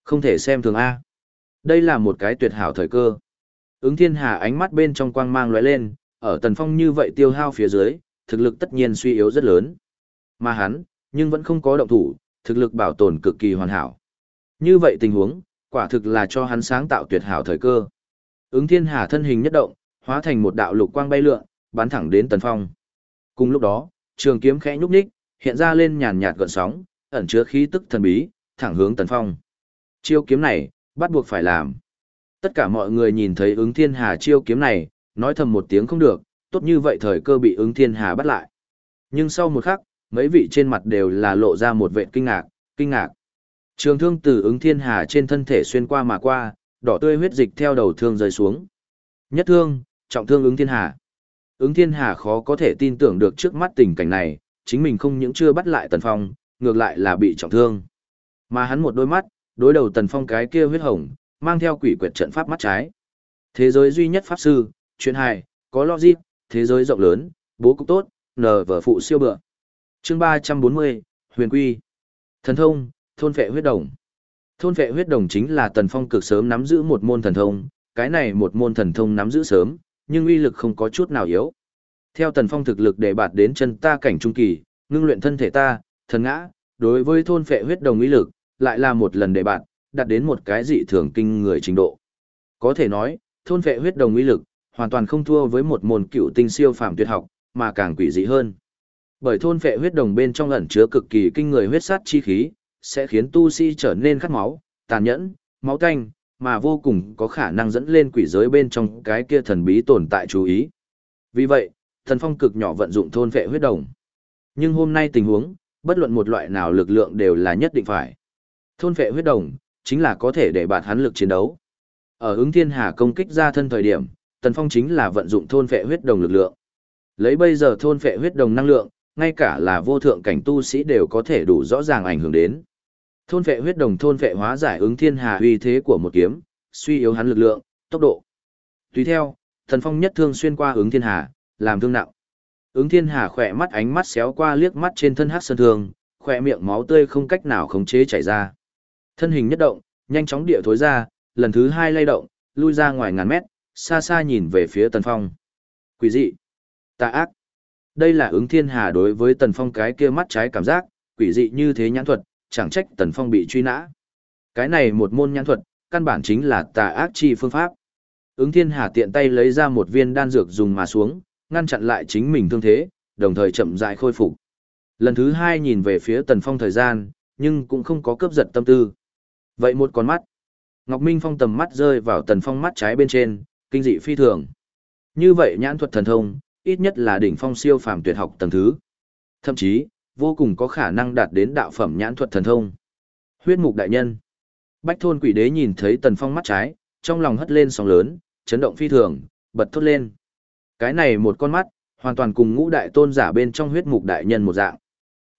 Không thể xem thường A. Đây là một cái tuyệt hảo thời cơ. Ứng thiên hà ánh mắt bên trong quang mang lóe lên, ở Tần Phong như vậy tiêu hao phía dưới, thực lực tất nhiên suy yếu rất lớn. Mà hắn, nhưng vẫn không có động thủ, thực lực bảo tồn cực kỳ hoàn hảo. Như vậy tình huống, quả thực là cho hắn sáng tạo tuyệt hảo thời cơ. Ứng thiên hà thân hình nhất động, hóa thành một đạo lục quang bay lượn, bắn thẳng đến Tần Phong. Cùng lúc đó, trường kiếm khẽ nhúc nhích, hiện ra lên nhàn nhạt gợn sóng, ẩn chứa khí tức thần bí, thẳng hướng Tần Phong. Chiêu kiếm này, bắt buộc phải làm. Tất cả mọi người nhìn thấy ứng thiên hà chiêu kiếm này, nói thầm một tiếng không được, tốt như vậy thời cơ bị ứng thiên hà bắt lại. Nhưng sau một khắc, mấy vị trên mặt đều là lộ ra một vệ kinh ngạc, kinh ngạc. Trường thương từ ứng thiên hà trên thân thể xuyên qua mà qua, đỏ tươi huyết dịch theo đầu thương rơi xuống. Nhất thương, trọng thương ứng thiên hà. Ứng thiên hà khó có thể tin tưởng được trước mắt tình cảnh này, chính mình không những chưa bắt lại tần phong, ngược lại là bị trọng thương. Mà hắn một đôi mắt, đối đầu tần phong cái kia huyết hồng, mang theo quỷ quyệt trận pháp mắt trái. Thế giới duy nhất pháp sư, chuyện hài, có logic, thế giới rộng lớn, bố cục tốt, nờ vở phụ siêu bựa. Chương 340, Huyền Quy. Thần thông, thôn vệ huyết đồng. Thôn vệ huyết đồng chính là Tần Phong cực sớm nắm giữ một môn thần thông, cái này một môn thần thông nắm giữ sớm, nhưng uy lực không có chút nào yếu. Theo Tần Phong thực lực để bạt đến chân ta cảnh trung kỳ, ngưng luyện thân thể ta, thần ngã, đối với thôn vệ huyết đồng uy lực, lại là một lần để bạt, đạt đến một cái dị thường kinh người trình độ. Có thể nói, thôn vệ huyết đồng uy lực, hoàn toàn không thua với một môn cựu tinh siêu phàm tuyệt học, mà càng quỷ dị hơn. Bởi thôn vệ huyết đồng bên trong ẩn chứa cực kỳ kinh người huyết sát chi khí, sẽ khiến tu sĩ trở nên khát máu, tàn nhẫn, máu tanh, mà vô cùng có khả năng dẫn lên quỷ giới bên trong cái kia thần bí tồn tại chú ý. Vì vậy, thần phong cực nhỏ vận dụng thôn vệ huyết đồng. Nhưng hôm nay tình huống, bất luận một loại nào lực lượng đều là nhất định phải. Thôn vệ huyết đồng, chính là có thể để bạt hắn lực chiến đấu. Ở ứng thiên hà công kích ra thân thời điểm, tần phong chính là vận dụng thôn vệ huyết đồng lực lượng. Lấy bây giờ thôn vệ huyết đồng năng lượng, ngay cả là vô thượng cảnh tu sĩ đều có thể đủ rõ ràng ảnh hưởng đến. Thôn vệ huyết đồng thôn vệ hóa giải ứng thiên hà uy thế của một kiếm, suy yếu hắn lực lượng, tốc độ. Tùy theo, thần phong nhất thương xuyên qua ứng thiên hà, làm thương nặng. Ứng thiên hà khỏe mắt ánh mắt xéo qua liếc mắt trên thân hát sơn thương, khỏe miệng máu tươi không cách nào khống chế chảy ra. Thân hình nhất động, nhanh chóng địa thối ra, lần thứ hai lay động, lui ra ngoài ngàn mét, xa xa nhìn về phía tần phong. Quỷ dị, tà ác. Đây là ứng thiên hà đối với tần phong cái kia mắt trái cảm giác, quỷ dị như thế nhãn thuật, chẳng trách tần phong bị truy nã. Cái này một môn nhãn thuật, căn bản chính là tà ác chi phương pháp. Ứng thiên hà tiện tay lấy ra một viên đan dược dùng mà xuống, ngăn chặn lại chính mình thương thế, đồng thời chậm rãi khôi phục. Lần thứ hai nhìn về phía tần phong thời gian, nhưng cũng không có cướp giật tâm tư. Vậy một con mắt. Ngọc Minh Phong tầm mắt rơi vào tần phong mắt trái bên trên, kinh dị phi thường. Như vậy nhãn thuật thần thông, ít nhất là đỉnh phong siêu phàm tuyệt học tầng thứ. Thậm chí, vô cùng có khả năng đạt đến đạo phẩm nhãn thuật thần thông. Huyết mục đại nhân. Bách thôn quỷ đế nhìn thấy tần phong mắt trái, trong lòng hất lên sóng lớn, chấn động phi thường, bật thốt lên. Cái này một con mắt, hoàn toàn cùng ngũ đại tôn giả bên trong huyết mục đại nhân một dạng.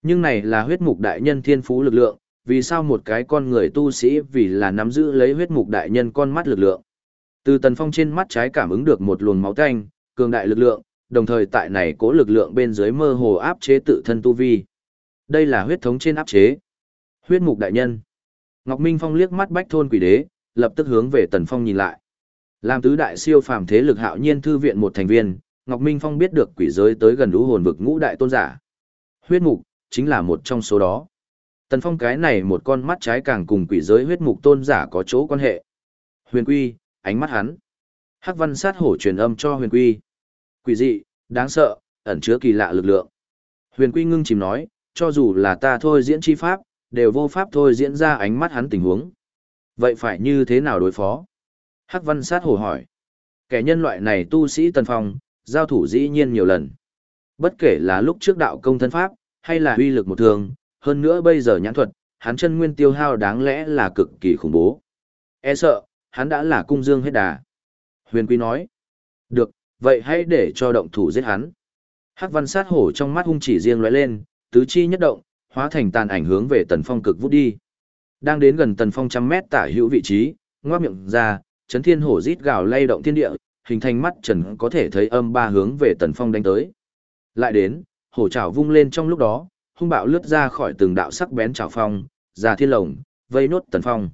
Nhưng này là huyết mục đại nhân thiên phú lực lượng, vì sao một cái con người tu sĩ vì là nắm giữ lấy huyết mục đại nhân con mắt lực lượng. Từ tần phong trên mắt trái cảm ứng được một luồng máu tanh, cường đại lực lượng, đồng thời tại này cố lực lượng bên dưới mơ hồ áp chế tự thân tu vi. Đây là huyết thống trên áp chế. Huyết mục đại nhân. Ngọc Minh Phong liếc mắt bách thôn quỷ đế, lập tức hướng về tần phong nhìn lại. Làm tứ đại siêu phàm thế lực hạo nhiên thư viện một thành viên, Ngọc Minh Phong biết được quỷ giới tới gần đủ hồn vực ngũ đại tôn giả. Huyết mục, chính là một trong số đó. Tần Phong cái này một con mắt trái càng cùng quỷ giới huyết mục tôn giả có chỗ quan hệ. Huyền Quy, ánh mắt hắn. Hắc văn sát hổ truyền âm cho Huyền Quy. Quỷ dị, đáng sợ, ẩn chứa kỳ lạ lực lượng. Huyền Quy ngưng chìm nói, cho dù là ta thôi diễn chi pháp, đều vô pháp thôi diễn ra ánh mắt hắn tình huống. Vậy phải như thế nào đối phó? Hắc văn sát hổ hỏi. Kẻ nhân loại này tu sĩ Tần Phong, giao thủ dĩ nhiên nhiều lần. Bất kể là lúc trước đạo công thân pháp, hay là uy lực một thường, hơn nữa bây giờ nhãn thuật, hắn chân nguyên tiêu hao đáng lẽ là cực kỳ khủng bố. E sợ, hắn đã là cung dương hết đà. Huyền Quý nói, được, vậy hãy để cho động thủ giết hắn. Hắc văn sát hổ trong mắt hung chỉ riêng lóe lên, tứ chi nhất động, hóa thành tàn ảnh hướng về tần phong cực vút đi. Đang đến gần tần phong trăm mét tả hữu vị trí, ngoác miệng ra, chấn thiên hổ rít gào lay động thiên địa, hình thành mắt trần có thể thấy âm ba hướng về tần phong đánh tới. Lại đến, hổ trảo vung lên trong lúc đó, hung bạo lướt ra khỏi từng đạo sắc bén trào phong, ra thiên lồng, vây nốt tần phong.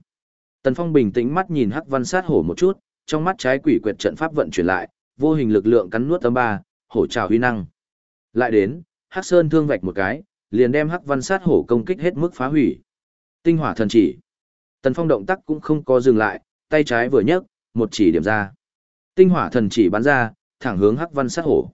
Tần phong bình tĩnh mắt nhìn hắc văn sát hổ một chút, trong mắt trái quỷ quyệt trận pháp vận chuyển lại, vô hình lực lượng cắn nuốt âm ba, hổ trào huy năng. Lại đến, hắc sơn thương vạch một cái, liền đem hắc văn sát hổ công kích hết mức phá hủy. Tinh hỏa thần chỉ. Tần phong động tác cũng không có dừng lại, tay trái vừa nhấc, một chỉ điểm ra. Tinh hỏa thần chỉ bắn ra, thẳng hướng hắc văn sát hổ.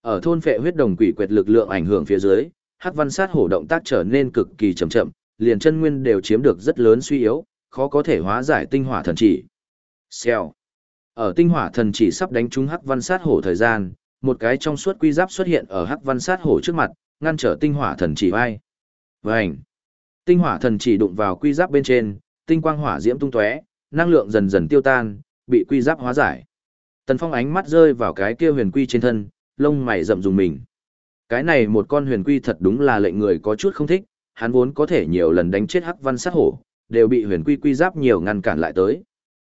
Ở thôn phệ huyết đồng quỷ quyệt lực lượng ảnh hưởng phía dưới, hắc văn sát hổ động tác trở nên cực kỳ chậm chậm, liền chân nguyên đều chiếm được rất lớn suy yếu, khó có thể hóa giải tinh hỏa thần chỉ. Xèo. Ở tinh hỏa thần chỉ sắp đánh trúng hắc văn sát hổ thời gian, một cái trong suốt quy giáp xuất hiện ở hắc văn sát hổ trước mặt, ngăn trở tinh hỏa thần chỉ vai. Vành. Tinh hỏa thần chỉ đụng vào quy giáp bên trên, tinh quang hỏa diễm tung tóe, năng lượng dần dần tiêu tan, bị quy giáp hóa giải. Tần Phong ánh mắt rơi vào cái kia huyền quy trên thân, lông mày rậm dùng mình. Cái này một con huyền quy thật đúng là lệnh người có chút không thích, hắn vốn có thể nhiều lần đánh chết hắc văn sát hổ, đều bị huyền quy quy giáp nhiều ngăn cản lại tới.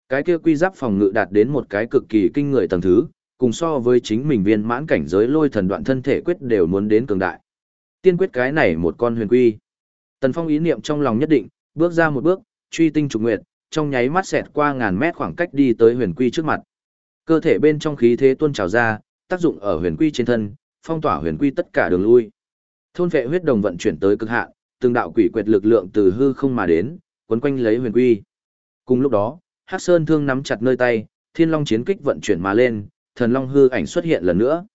Cái kia quy giáp phòng ngự đạt đến một cái cực kỳ kinh người tầng thứ, cùng so với chính mình viên mãn cảnh giới lôi thần đoạn thân thể quyết đều muốn đến cường đại. Tiên quyết cái này một con huyền quy. Tần Phong ý niệm trong lòng nhất định, bước ra một bước, truy tinh trục nguyệt, trong nháy mắt xẹt qua ngàn mét khoảng cách đi tới huyền quy trước mặt. Cơ thể bên trong khí thế tuôn trào ra, tác dụng ở huyền quy trên thân, phong tỏa huyền quy tất cả đường lui. Thôn vệ huyết đồng vận chuyển tới cực hạn, từng đạo quỷ quyệt lực lượng từ hư không mà đến, quấn quanh lấy huyền quy. Cùng lúc đó, Hắc Sơn thương nắm chặt nơi tay, Thiên Long chiến kích vận chuyển mà lên, Thần Long hư ảnh xuất hiện lần nữa.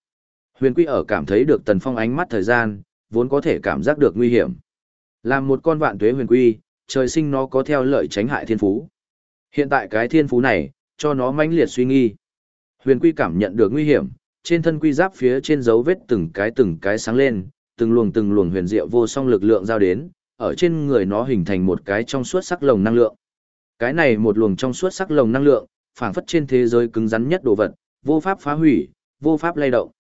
Huyền quy ở cảm thấy được Tần Phong ánh mắt thời gian, vốn có thể cảm giác được nguy hiểm. Làm một con vạn tuế huyền quy, trời sinh nó có theo lợi tránh hại thiên phú. Hiện tại cái thiên phú này, cho nó mãnh liệt suy nghi. Huyền Quy cảm nhận được nguy hiểm, trên thân quy giáp phía trên dấu vết từng cái từng cái sáng lên, từng luồng từng luồng huyền diệu vô song lực lượng giao đến, ở trên người nó hình thành một cái trong suốt sắc lồng năng lượng. Cái này một luồng trong suốt sắc lồng năng lượng, phảng phất trên thế giới cứng rắn nhất đồ vật, vô pháp phá hủy, vô pháp lay động.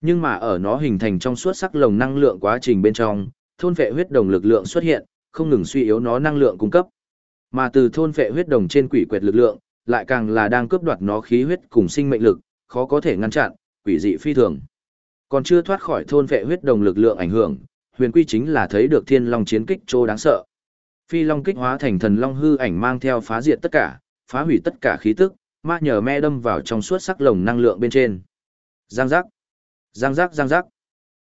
Nhưng mà ở nó hình thành trong suốt sắc lồng năng lượng quá trình bên trong, thôn vệ huyết đồng lực lượng xuất hiện, không ngừng suy yếu nó năng lượng cung cấp. Mà từ thôn vệ huyết đồng trên quỷ quyệt lực lượng, lại càng là đang cướp đoạt nó khí huyết cùng sinh mệnh lực, khó có thể ngăn chặn, quỷ dị phi thường. Còn chưa thoát khỏi thôn vệ huyết đồng lực lượng ảnh hưởng, huyền quy chính là thấy được thiên long chiến kích trô đáng sợ. Phi long kích hóa thành thần long hư ảnh mang theo phá diệt tất cả, phá hủy tất cả khí tức, ma nhờ me đâm vào trong suốt sắc lồng năng lượng bên trên. Giang giác, giang giác giang giác.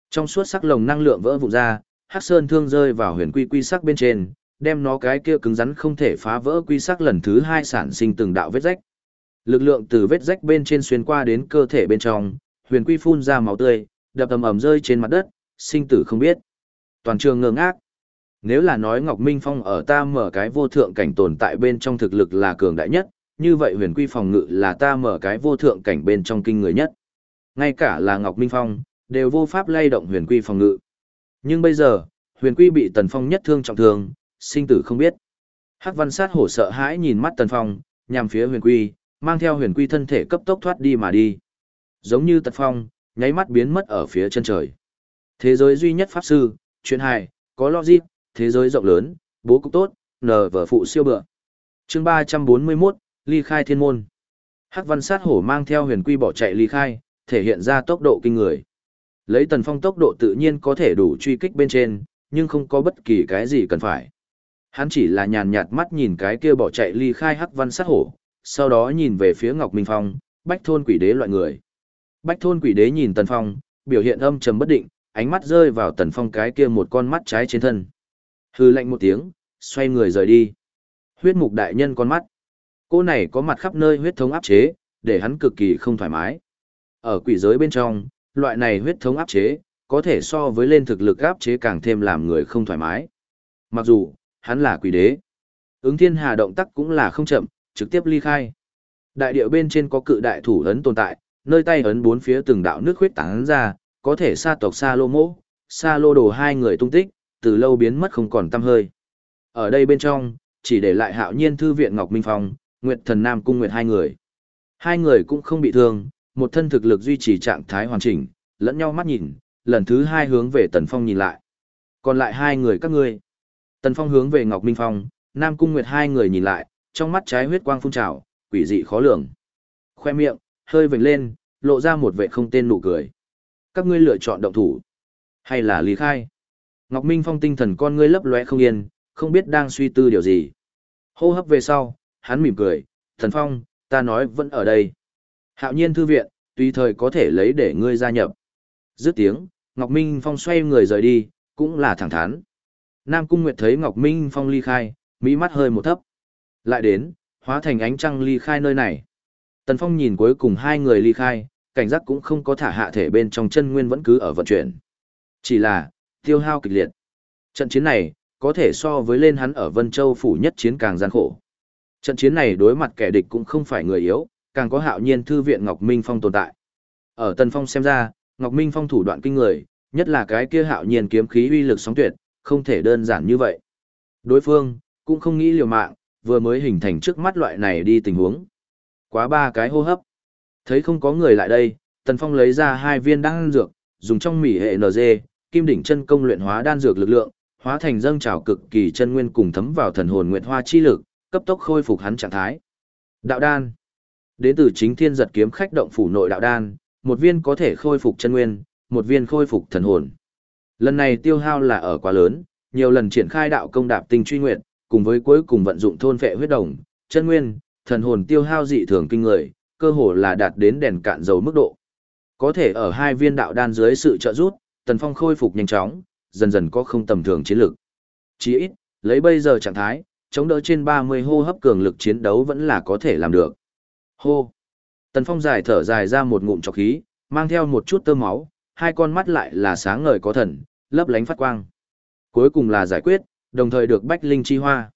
Trong suốt sắc lồng năng lượng vỡ vụn ra, Hắc Sơn thương rơi vào huyền quy quy sắc bên trên, đem nó cái kia cứng rắn không thể phá vỡ quy sắc lần thứ hai sản sinh từng đạo vết rách. Lực lượng từ vết rách bên trên xuyên qua đến cơ thể bên trong, huyền quy phun ra máu tươi, đập ầm ầm rơi trên mặt đất, sinh tử không biết. Toàn trường ngơ ngác. Nếu là nói Ngọc Minh Phong ở ta mở cái vô thượng cảnh tồn tại bên trong thực lực là cường đại nhất, như vậy huyền quy phòng ngự là ta mở cái vô thượng cảnh bên trong kinh người nhất. Ngay cả là Ngọc Minh Phong, đều vô pháp lay động huyền quy phòng ngự. Nhưng bây giờ, huyền quy bị Tần Phong nhất thương trọng thương, sinh tử không biết. Hắc văn sát hổ sợ hãi nhìn mắt Tần Phong, nhằm phía huyền quy, mang theo huyền quy thân thể cấp tốc thoát đi mà đi. Giống như tật Phong, nháy mắt biến mất ở phía chân trời. Thế giới duy nhất pháp sư, chuyện hài, có logic, thế giới rộng lớn, bố cục tốt, nờ vở phụ siêu bựa. chương 341, ly khai thiên môn. Hắc văn sát hổ mang theo huyền quy bỏ chạy ly khai, thể hiện ra tốc độ kinh người. Lấy tần phong tốc độ tự nhiên có thể đủ truy kích bên trên, nhưng không có bất kỳ cái gì cần phải. Hắn chỉ là nhàn nhạt mắt nhìn cái kia bỏ chạy ly khai hắc văn sát hổ, sau đó nhìn về phía Ngọc Minh Phong, bách thôn quỷ đế loại người. Bách thôn quỷ đế nhìn tần phong, biểu hiện âm trầm bất định, ánh mắt rơi vào tần phong cái kia một con mắt trái trên thân. Hư lạnh một tiếng, xoay người rời đi. Huyết mục đại nhân con mắt. Cô này có mặt khắp nơi huyết thống áp chế, để hắn cực kỳ không thoải mái. Ở quỷ giới bên trong, loại này huyết thống áp chế, có thể so với lên thực lực áp chế càng thêm làm người không thoải mái. Mặc dù, hắn là quỷ đế. Ứng thiên hà động tác cũng là không chậm, trực tiếp ly khai. Đại điệu bên trên có cự đại thủ ấn tồn tại, nơi tay ấn bốn phía từng đạo nước huyết tán ra, có thể xa tộc xa lô mỗ, xa lô đồ hai người tung tích, từ lâu biến mất không còn tăm hơi. Ở đây bên trong, chỉ để lại hạo nhiên thư viện Ngọc Minh Phong, Nguyệt Thần Nam Cung Nguyệt hai người. Hai người cũng không bị thương, một thân thực lực duy trì trạng thái hoàn chỉnh, lẫn nhau mắt nhìn, lần thứ hai hướng về Tần Phong nhìn lại. Còn lại hai người các ngươi. Tần Phong hướng về Ngọc Minh Phong, Nam Cung Nguyệt hai người nhìn lại, trong mắt trái huyết quang phun trào, quỷ dị khó lường. Khoe miệng, hơi vểnh lên, lộ ra một vẻ không tên nụ cười. Các ngươi lựa chọn động thủ, hay là lý khai? Ngọc Minh Phong tinh thần con ngươi lấp lóe không yên, không biết đang suy tư điều gì. Hô hấp về sau, hắn mỉm cười, Thần Phong, ta nói vẫn ở đây. Hạo nhiên thư viện, tùy thời có thể lấy để ngươi gia nhập. Dứt tiếng, Ngọc Minh Phong xoay người rời đi, cũng là thẳng thắn. Nam Cung Nguyệt thấy Ngọc Minh Phong ly khai, mỹ mắt hơi một thấp. Lại đến, hóa thành ánh trăng ly khai nơi này. Tần Phong nhìn cuối cùng hai người ly khai, cảnh giác cũng không có thả hạ thể bên trong chân nguyên vẫn cứ ở vận chuyển. Chỉ là, tiêu hao kịch liệt. Trận chiến này, có thể so với lên hắn ở Vân Châu phủ nhất chiến càng gian khổ. Trận chiến này đối mặt kẻ địch cũng không phải người yếu, càng có hạo nhiên thư viện Ngọc Minh Phong tồn tại. Ở Tần Phong xem ra, Ngọc Minh Phong thủ đoạn kinh người, nhất là cái kia hạo nhiên kiếm khí uy lực sóng tuyệt, không thể đơn giản như vậy. Đối phương, cũng không nghĩ liều mạng, vừa mới hình thành trước mắt loại này đi tình huống. Quá ba cái hô hấp. Thấy không có người lại đây, Tần Phong lấy ra hai viên đan dược, dùng trong mỉ hệ NG, kim đỉnh chân công luyện hóa đan dược lực lượng, hóa thành dâng trào cực kỳ chân nguyên cùng thấm vào thần hồn nguyệt hoa chi lực, cấp tốc khôi phục hắn trạng thái. Đạo đan. Đến từ chính thiên giật kiếm khách động phủ nội đạo đan, một viên có thể khôi phục chân nguyên, một viên khôi phục thần hồn. Lần này tiêu hao là ở quá lớn, nhiều lần triển khai đạo công đạp tinh truy nguyện, cùng với cuối cùng vận dụng thôn phệ huyết đồng, chân nguyên, thần hồn tiêu hao dị thường kinh người, cơ hồ là đạt đến đèn cạn dầu mức độ. Có thể ở hai viên đạo đan dưới sự trợ giúp, Tần Phong khôi phục nhanh chóng, dần dần có không tầm thường chiến lực. Chỉ ít, lấy bây giờ trạng thái, chống đỡ trên 30 hô hấp cường lực chiến đấu vẫn là có thể làm được. Hô. Tần Phong dài thở dài ra một ngụm trọc khí, mang theo một chút tơ máu, hai con mắt lại là sáng ngời có thần, lấp lánh phát quang. Cuối cùng là giải quyết, đồng thời được Bách Linh Chi Hoa.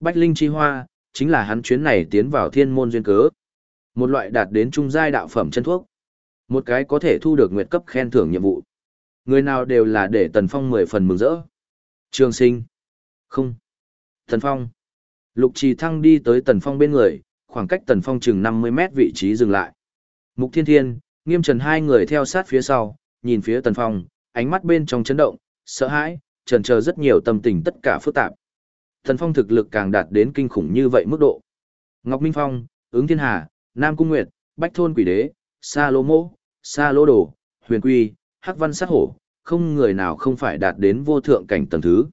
Bách Linh Chi Hoa, chính là hắn chuyến này tiến vào thiên môn duyên cớ. Một loại đạt đến trung giai đạo phẩm chân thuốc. Một cái có thể thu được nguyệt cấp khen thưởng nhiệm vụ. Người nào đều là để Tần Phong mười phần mừng rỡ. Trường sinh. Không. Tần Phong. Lục Trì Thăng đi tới Tần Phong bên người, khoảng cách Tần Phong chừng 50 mét vị trí dừng lại. Mục Thiên Thiên, Nghiêm Trần hai người theo sát phía sau, nhìn phía Tần Phong, ánh mắt bên trong chấn động, sợ hãi, trần chờ rất nhiều tâm tình tất cả phức tạp. Thần Phong thực lực càng đạt đến kinh khủng như vậy mức độ. Ngọc Minh Phong, Ứng Thiên Hà, Nam Cung Nguyệt, Bách Thôn Quỷ Đế, Sa Lô Mô, Sa Lô Đồ, Huyền Quy, Hắc Văn Sát Hổ, không người nào không phải đạt đến vô thượng cảnh tầng thứ.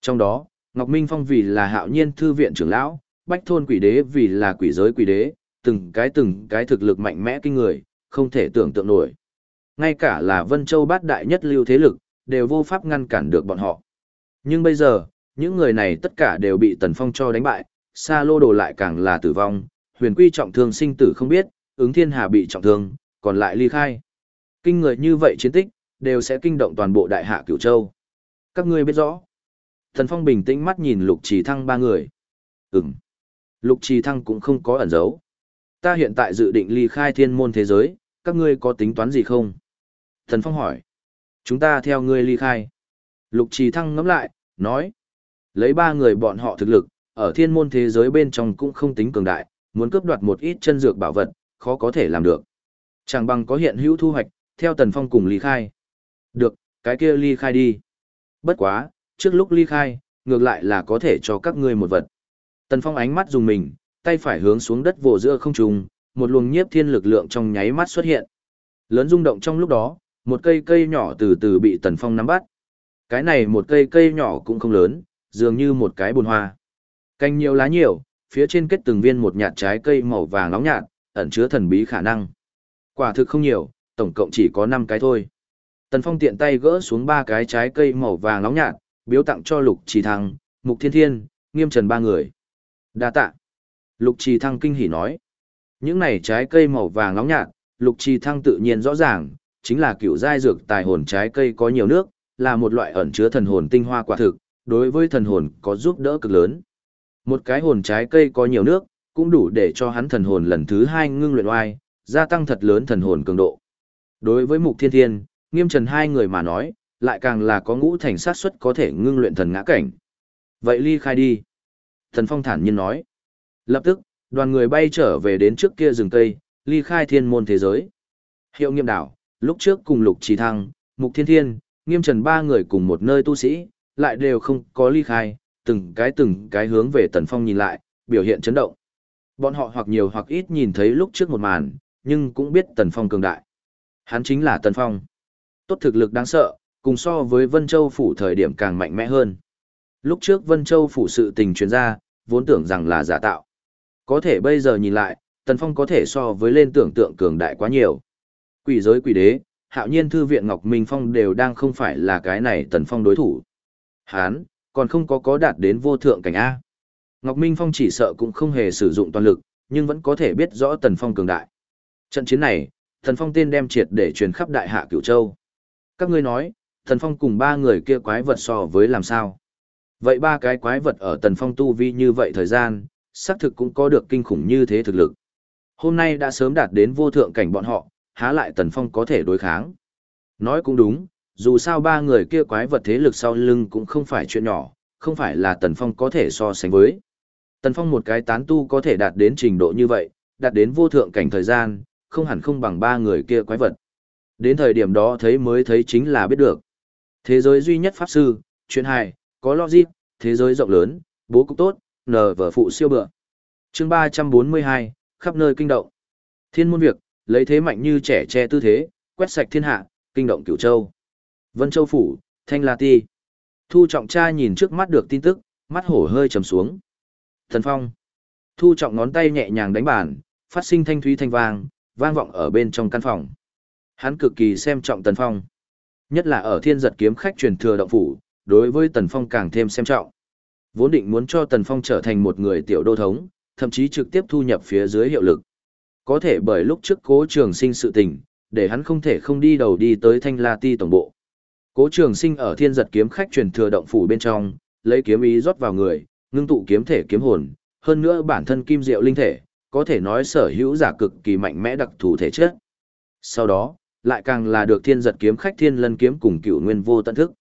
Trong đó, Ngọc Minh Phong vì là hạo nhiên thư viện trưởng lão, Bách Thôn Quỷ Đế vì là quỷ giới quỷ đế, từng cái từng cái thực lực mạnh mẽ kinh người, không thể tưởng tượng nổi. Ngay cả là Vân Châu bát đại nhất lưu thế lực, đều vô pháp ngăn cản được bọn họ. Nhưng bây giờ, những người này tất cả đều bị Tần Phong cho đánh bại, Sa Lô Đồ lại càng là tử vong, huyền quy trọng thương sinh tử không biết, ứng thiên hà bị trọng thương, còn lại ly khai. Kinh người như vậy chiến tích, đều sẽ kinh động toàn bộ đại hạ cửu châu. Các ngươi biết rõ. Thần Phong bình tĩnh mắt nhìn Lục Trì Thăng ba người. Ừm. Lục Trì Thăng cũng không có ẩn giấu. Ta hiện tại dự định ly khai thiên môn thế giới, các ngươi có tính toán gì không? Thần Phong hỏi. Chúng ta theo ngươi ly khai. Lục Trì Thăng ngẫm lại, nói. Lấy ba người bọn họ thực lực, ở thiên môn thế giới bên trong cũng không tính cường đại, muốn cướp đoạt một ít chân dược bảo vật, khó có thể làm được. Chẳng bằng có hiện hữu thu hoạch, theo Tần Phong cùng ly khai. Được, cái kia ly khai đi. Bất quá, trước lúc ly khai, ngược lại là có thể cho các ngươi một vật. Tần Phong ánh mắt dùng mình, tay phải hướng xuống đất vồ giữa không trung, một luồng nhiếp thiên lực lượng trong nháy mắt xuất hiện. Lớn rung động trong lúc đó, một cây cây nhỏ từ từ bị Tần Phong nắm bắt. Cái này một cây cây nhỏ cũng không lớn, dường như một cái bồn hoa. Canh nhiều lá nhiều, phía trên kết từng viên một nhạt trái cây màu vàng nóng nhạt, ẩn chứa thần bí khả năng. Quả thực không nhiều, tổng cộng chỉ có 5 cái thôi. Tần Phong tiện tay gỡ xuống ba cái trái cây màu vàng nóng nhạt, biếu tặng cho Lục Trì Thăng, Mục Thiên Thiên, Nghiêm Trần ba người. Đa tạ. Lục Trì Thăng kinh hỉ nói. Những này trái cây màu vàng nóng nhạt, Lục Trì Thăng tự nhiên rõ ràng, chính là kiểu giai dược tài hồn trái cây có nhiều nước, là một loại ẩn chứa thần hồn tinh hoa quả thực, đối với thần hồn có giúp đỡ cực lớn. Một cái hồn trái cây có nhiều nước, cũng đủ để cho hắn thần hồn lần thứ hai ngưng luyện oai, gia tăng thật lớn thần hồn cường độ. Đối với Mục Thiên Thiên, Nghiêm Trần hai người mà nói, lại càng là có ngũ thành sát suất có thể ngưng luyện thần ngã cảnh. Vậy ly khai đi. Thần Phong thản nhiên nói. Lập tức, đoàn người bay trở về đến trước kia rừng cây, ly khai thiên môn thế giới. Hiệu nghiêm đảo, lúc trước cùng Lục Trì Thăng, Mục Thiên Thiên, Nghiêm Trần ba người cùng một nơi tu sĩ, lại đều không có ly khai, từng cái từng cái hướng về Tần Phong nhìn lại, biểu hiện chấn động. Bọn họ hoặc nhiều hoặc ít nhìn thấy lúc trước một màn, nhưng cũng biết Tần Phong cường đại. Hắn chính là Tần Phong. Tốt thực lực đáng sợ, cùng so với Vân Châu phủ thời điểm càng mạnh mẽ hơn. Lúc trước Vân Châu phủ sự tình truyền ra, vốn tưởng rằng là giả tạo. Có thể bây giờ nhìn lại, Tần Phong có thể so với lên tưởng tượng cường đại quá nhiều. Quỷ giới quỷ đế, hạo nhiên thư viện Ngọc Minh Phong đều đang không phải là cái này Tần Phong đối thủ. Hán, còn không có có đạt đến vô thượng cảnh A. Ngọc Minh Phong chỉ sợ cũng không hề sử dụng toàn lực, nhưng vẫn có thể biết rõ Tần Phong cường đại. Trận chiến này, Tần Phong tên đem triệt để truyền khắp đại hạ cửu châu. Các ngươi nói, Tần Phong cùng ba người kia quái vật so với làm sao? Vậy ba cái quái vật ở Tần Phong tu vi như vậy thời gian, xác thực cũng có được kinh khủng như thế thực lực. Hôm nay đã sớm đạt đến vô thượng cảnh bọn họ, há lại Tần Phong có thể đối kháng. Nói cũng đúng, dù sao ba người kia quái vật thế lực sau lưng cũng không phải chuyện nhỏ, không phải là Tần Phong có thể so sánh với. Tần Phong một cái tán tu có thể đạt đến trình độ như vậy, đạt đến vô thượng cảnh thời gian, không hẳn không bằng ba người kia quái vật. Đến thời điểm đó thấy mới thấy chính là biết được. Thế giới duy nhất pháp sư, chuyện hài, có logic, thế giới rộng lớn, bố cục tốt, nờ vở phụ siêu bựa. chương 342, khắp nơi kinh động. Thiên môn việc, lấy thế mạnh như trẻ che tư thế, quét sạch thiên hạ, kinh động cửu châu. Vân Châu Phủ, Thanh La Ti. Thu Trọng cha nhìn trước mắt được tin tức, mắt hổ hơi trầm xuống. Thần Phong. Thu Trọng ngón tay nhẹ nhàng đánh bàn, phát sinh thanh thúy thanh vang, vang vọng ở bên trong căn phòng. Hắn cực kỳ xem trọng Tần Phong. Nhất là ở thiên giật kiếm khách truyền thừa động phủ, đối với Tần Phong càng thêm xem trọng. Vốn định muốn cho Tần Phong trở thành một người tiểu đô thống, thậm chí trực tiếp thu nhập phía dưới hiệu lực. Có thể bởi lúc trước cố trường sinh sự tình, để hắn không thể không đi đầu đi tới Thanh La Ti tổng bộ. Cố trường sinh ở thiên giật kiếm khách truyền thừa động phủ bên trong, lấy kiếm ý rót vào người, ngưng tụ kiếm thể kiếm hồn, hơn nữa bản thân kim diệu linh thể, có thể nói sở hữu giả cực kỳ mạnh mẽ đặc thù thể chất. Sau đó, lại càng là được thiên giật kiếm khách thiên lân kiếm cùng cựu nguyên vô tận thức.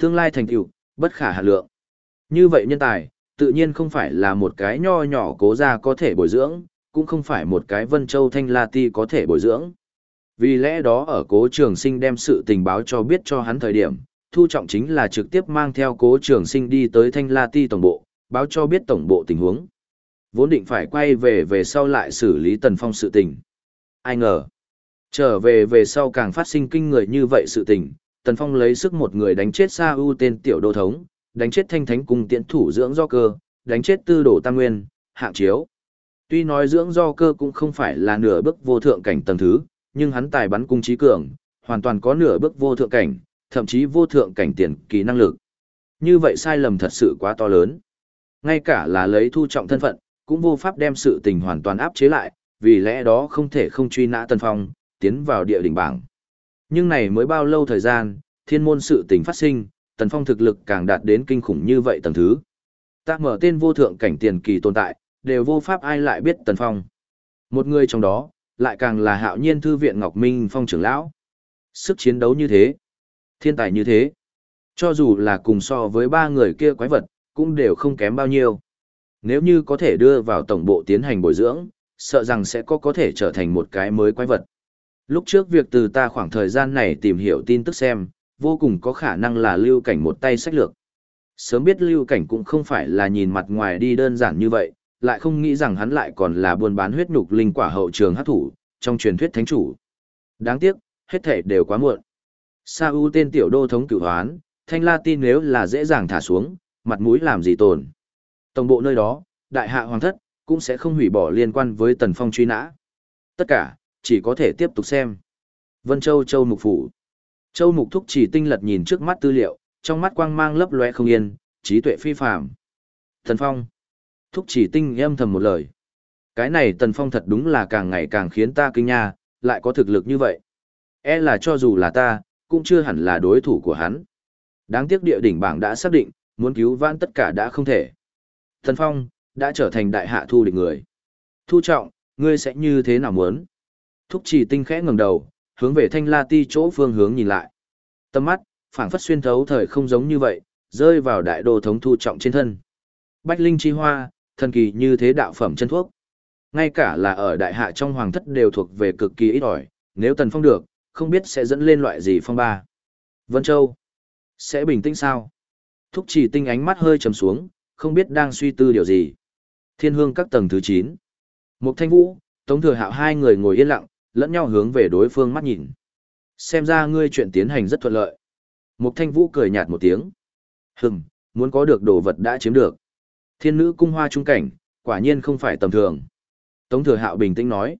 Tương lai thành tựu, bất khả hạ lượng. Như vậy nhân tài, tự nhiên không phải là một cái nho nhỏ cố gia có thể bồi dưỡng, cũng không phải một cái vân châu thanh la ti có thể bồi dưỡng. Vì lẽ đó ở cố trường sinh đem sự tình báo cho biết cho hắn thời điểm, thu trọng chính là trực tiếp mang theo cố trường sinh đi tới thanh la ti tổng bộ, báo cho biết tổng bộ tình huống. Vốn định phải quay về về sau lại xử lý tần phong sự tình. Ai ngờ, trở về về sau càng phát sinh kinh người như vậy sự tình, tần phong lấy sức một người đánh chết Sa U tên tiểu đô thống, đánh chết thanh thánh cùng tiện thủ dưỡng do cơ, đánh chết tư đổ tam nguyên, hạng chiếu. Tuy nói dưỡng do cơ cũng không phải là nửa bước vô thượng cảnh tầng thứ, nhưng hắn tài bắn cung trí cường, hoàn toàn có nửa bước vô thượng cảnh, thậm chí vô thượng cảnh tiền kỳ năng lực. Như vậy sai lầm thật sự quá to lớn. Ngay cả là lấy thu trọng thân phận, cũng vô pháp đem sự tình hoàn toàn áp chế lại, vì lẽ đó không thể không truy nã Tần Phong, tiến vào địa đỉnh bảng. Nhưng này mới bao lâu thời gian, thiên môn sự tình phát sinh, Tần Phong thực lực càng đạt đến kinh khủng như vậy tầng thứ. Ta mở tên vô thượng cảnh tiền kỳ tồn tại, đều vô pháp ai lại biết Tần Phong. Một người trong đó, lại càng là hạo nhiên thư viện Ngọc Minh Phong trưởng lão. Sức chiến đấu như thế, thiên tài như thế. Cho dù là cùng so với ba người kia quái vật, cũng đều không kém bao nhiêu. Nếu như có thể đưa vào tổng bộ tiến hành bồi dưỡng, sợ rằng sẽ có có thể trở thành một cái mới quái vật. Lúc trước việc từ ta khoảng thời gian này tìm hiểu tin tức xem, vô cùng có khả năng là lưu cảnh một tay sách lược. Sớm biết lưu cảnh cũng không phải là nhìn mặt ngoài đi đơn giản như vậy, lại không nghĩ rằng hắn lại còn là buôn bán huyết nhục linh quả hậu trường hát thủ, trong truyền thuyết thánh chủ. Đáng tiếc, hết thể đều quá muộn. Sa U tên tiểu đô thống cửu hoán, thanh la tin nếu là dễ dàng thả xuống, mặt mũi làm gì tồn. Tổng bộ nơi đó, đại hạ hoàng thất, cũng sẽ không hủy bỏ liên quan với tần phong truy nã. Tất cả, chỉ có thể tiếp tục xem. Vân Châu Châu Mục Phủ Châu Mục Thúc chỉ tinh lật nhìn trước mắt tư liệu, trong mắt quang mang lấp loe không yên, trí tuệ phi phàm. thần Phong Thúc chỉ tinh âm thầm một lời. Cái này Tần Phong thật đúng là càng ngày càng khiến ta kinh nha, lại có thực lực như vậy. E là cho dù là ta, cũng chưa hẳn là đối thủ của hắn. Đáng tiếc địa đỉnh bảng đã xác định, muốn cứu vãn tất cả đã không thể. Tần Phong, đã trở thành đại hạ thu địch người. Thu trọng, ngươi sẽ như thế nào muốn? Thúc chỉ tinh khẽ ngẩng đầu, hướng về thanh la ti chỗ phương hướng nhìn lại. Tâm mắt, phảng phất xuyên thấu thời không giống như vậy, rơi vào đại đô thống thu trọng trên thân. Bách linh chi hoa, thần kỳ như thế đạo phẩm chân thuốc. Ngay cả là ở đại hạ trong hoàng thất đều thuộc về cực kỳ ít ỏi, nếu tần phong được, không biết sẽ dẫn lên loại gì phong ba. Vân Châu, sẽ bình tĩnh sao? Thúc chỉ tinh ánh mắt hơi trầm xuống, không biết đang suy tư điều gì. Thiên hương các tầng thứ 9. Mục Thanh Vũ, Tống Thừa Hạo hai người ngồi yên lặng, lẫn nhau hướng về đối phương mắt nhìn. Xem ra ngươi chuyện tiến hành rất thuận lợi. Mục Thanh Vũ cười nhạt một tiếng. Hừm, muốn có được đồ vật đã chiếm được. Thiên nữ cung hoa trung cảnh, quả nhiên không phải tầm thường. Tống Thừa Hạo bình tĩnh nói.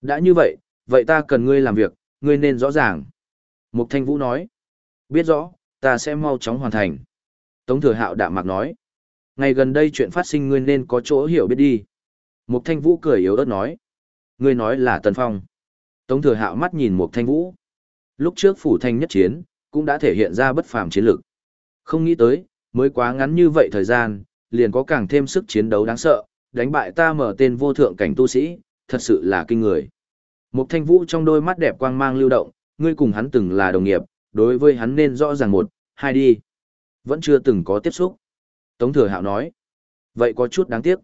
Đã như vậy, vậy ta cần ngươi làm việc, ngươi nên rõ ràng. Mục Thanh Vũ nói. Biết rõ, ta sẽ mau chóng hoàn thành. Tống Thừa Hạo đạm mạc nói. Ngày gần đây chuyện phát sinh ngươi nên có chỗ hiểu biết đi. Mục Thanh Vũ cười yếu ớt nói. Ngươi nói là Tần Phong. Tống Thừa Hạo mắt nhìn Mục Thanh Vũ. Lúc trước phủ thanh nhất chiến, cũng đã thể hiện ra bất phàm chiến lược. Không nghĩ tới, mới quá ngắn như vậy thời gian, liền có càng thêm sức chiến đấu đáng sợ, đánh bại ta mở tên vô thượng cảnh tu sĩ, thật sự là kinh người. Mục Thanh Vũ trong đôi mắt đẹp quang mang lưu động, ngươi cùng hắn từng là đồng nghiệp, đối với hắn nên rõ ràng một, hai đi. Vẫn chưa từng có tiếp xúc. Tống Thừa Hạo nói. Vậy có chút đáng tiếc.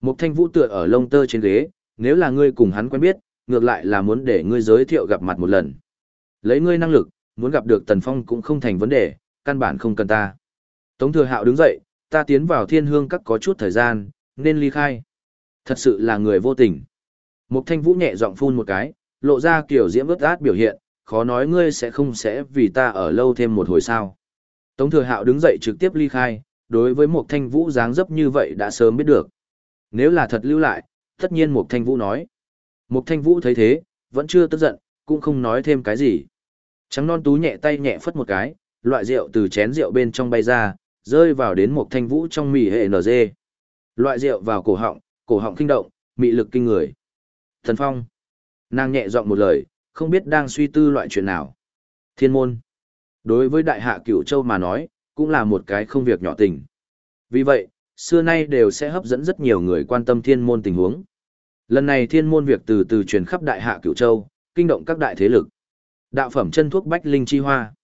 Mục Thanh Vũ tựa ở lông tơ trên ghế, nếu là ngươi cùng hắn quen biết, ngược lại là muốn để ngươi giới thiệu gặp mặt một lần. Lấy ngươi năng lực, muốn gặp được Tần Phong cũng không thành vấn đề, căn bản không cần ta. Tống Thừa Hạo đứng dậy, ta tiến vào thiên hương các có chút thời gian, nên ly khai. Thật sự là người vô tình. Mục Thanh Vũ nhẹ giọng phun một cái, lộ ra kiểu diễm ướt át biểu hiện, khó nói ngươi sẽ không sẽ vì ta ở lâu thêm một hồi sao. Tống Thừa Hạo đứng dậy trực tiếp ly khai, đối với Mục Thanh Vũ dáng dấp như vậy đã sớm biết được. Nếu là thật lưu lại, tất nhiên Mục Thanh Vũ nói. Mục Thanh Vũ thấy thế, vẫn chưa tức giận, cũng không nói thêm cái gì. Trắng non tú nhẹ tay nhẹ phất một cái, loại rượu từ chén rượu bên trong bay ra, rơi vào đến một Thanh Vũ trong mì hệ NG. Loại rượu vào cổ họng, cổ họng kinh động, mị lực kinh người. Thần Phong. Nàng nhẹ giọng một lời, không biết đang suy tư loại chuyện nào. Thiên môn. Đối với đại hạ cửu châu mà nói, cũng là một cái không việc nhỏ tình. Vì vậy, xưa nay đều sẽ hấp dẫn rất nhiều người quan tâm thiên môn tình huống. Lần này thiên môn việc từ từ truyền khắp đại hạ cửu châu, kinh động các đại thế lực. Đạo phẩm chân thuốc bách linh chi hoa.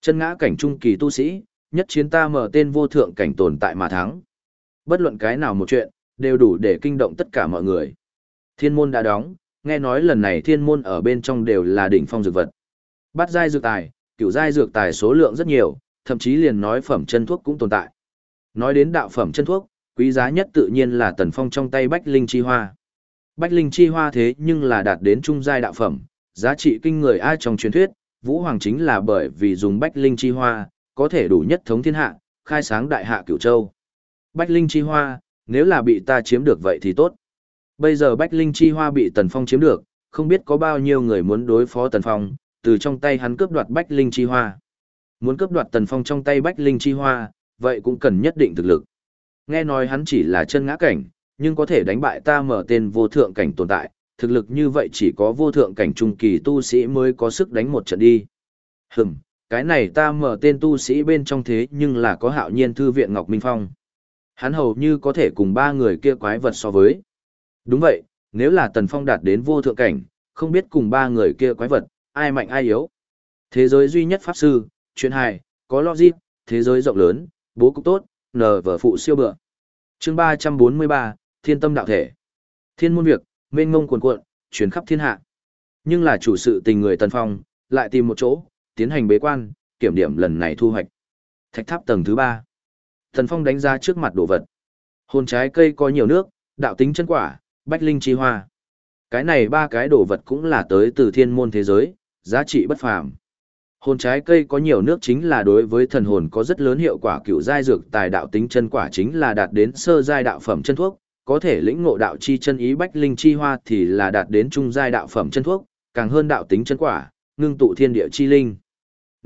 Chân ngã cảnh trung kỳ tu sĩ, nhất chiến ta mở tên vô thượng cảnh tồn tại mà thắng. Bất luận cái nào một chuyện, đều đủ để kinh động tất cả mọi người. Thiên môn đã đóng, nghe nói lần này thiên môn ở bên trong đều là đỉnh phong dược vật. Bát giai dược tài, cửu giai dược tài số lượng rất nhiều, thậm chí liền nói phẩm chân thuốc cũng tồn tại. Nói đến đạo phẩm chân thuốc, quý giá nhất tự nhiên là tần phong trong tay bách linh chi hoa. Bách linh chi hoa thế nhưng là đạt đến trung giai đạo phẩm, giá trị kinh người ai trong truyền thuyết, Vũ Hoàng chính là bởi vì dùng bách linh chi hoa, có thể đủ nhất thống thiên hạ, khai sáng đại hạ cửu châu. Bách linh chi hoa, nếu là bị ta chiếm được vậy thì tốt. Bây giờ bách linh chi hoa bị Tần Phong chiếm được, không biết có bao nhiêu người muốn đối phó Tần Phong, từ trong tay hắn cướp đoạt bách linh chi hoa. Muốn cướp đoạt Tần Phong trong tay bách linh chi hoa, vậy cũng cần nhất định thực lực. Nghe nói hắn chỉ là chân ngã cảnh, nhưng có thể đánh bại ta mở tên vô thượng cảnh tồn tại, thực lực như vậy chỉ có vô thượng cảnh trung kỳ tu sĩ mới có sức đánh một trận đi. Hừm, cái này ta mở tên tu sĩ bên trong thế nhưng là có hạo nhiên thư viện Ngọc Minh Phong. Hắn hầu như có thể cùng ba người kia quái vật so với. Đúng vậy, nếu là Tần Phong đạt đến vô thượng cảnh, không biết cùng ba người kia quái vật, ai mạnh ai yếu. Thế giới duy nhất pháp sư, chuyện hài, có logic, thế giới rộng lớn, bố cục tốt, nờ vở phụ siêu bựa. chương 343, Thiên tâm đạo thể. Thiên môn việc, mênh mông cuồn cuộn, chuyển khắp thiên hạ. Nhưng là chủ sự tình người Tần Phong, lại tìm một chỗ, tiến hành bế quan, kiểm điểm lần này thu hoạch. Thạch tháp tầng thứ ba. thần Phong đánh ra trước mặt đồ vật. Hồn trái cây có nhiều nước, đạo tính chân quả, bách linh chi hoa. Cái này ba cái đồ vật cũng là tới từ thiên môn thế giới, giá trị bất phàm. Hồn trái cây có nhiều nước chính là đối với thần hồn có rất lớn hiệu quả cựu giai dược tài đạo tính chân quả chính là đạt đến sơ giai đạo phẩm chân thuốc, có thể lĩnh ngộ đạo chi chân ý bách linh chi hoa thì là đạt đến trung giai đạo phẩm chân thuốc, càng hơn đạo tính chân quả, ngưng tụ thiên địa chi linh.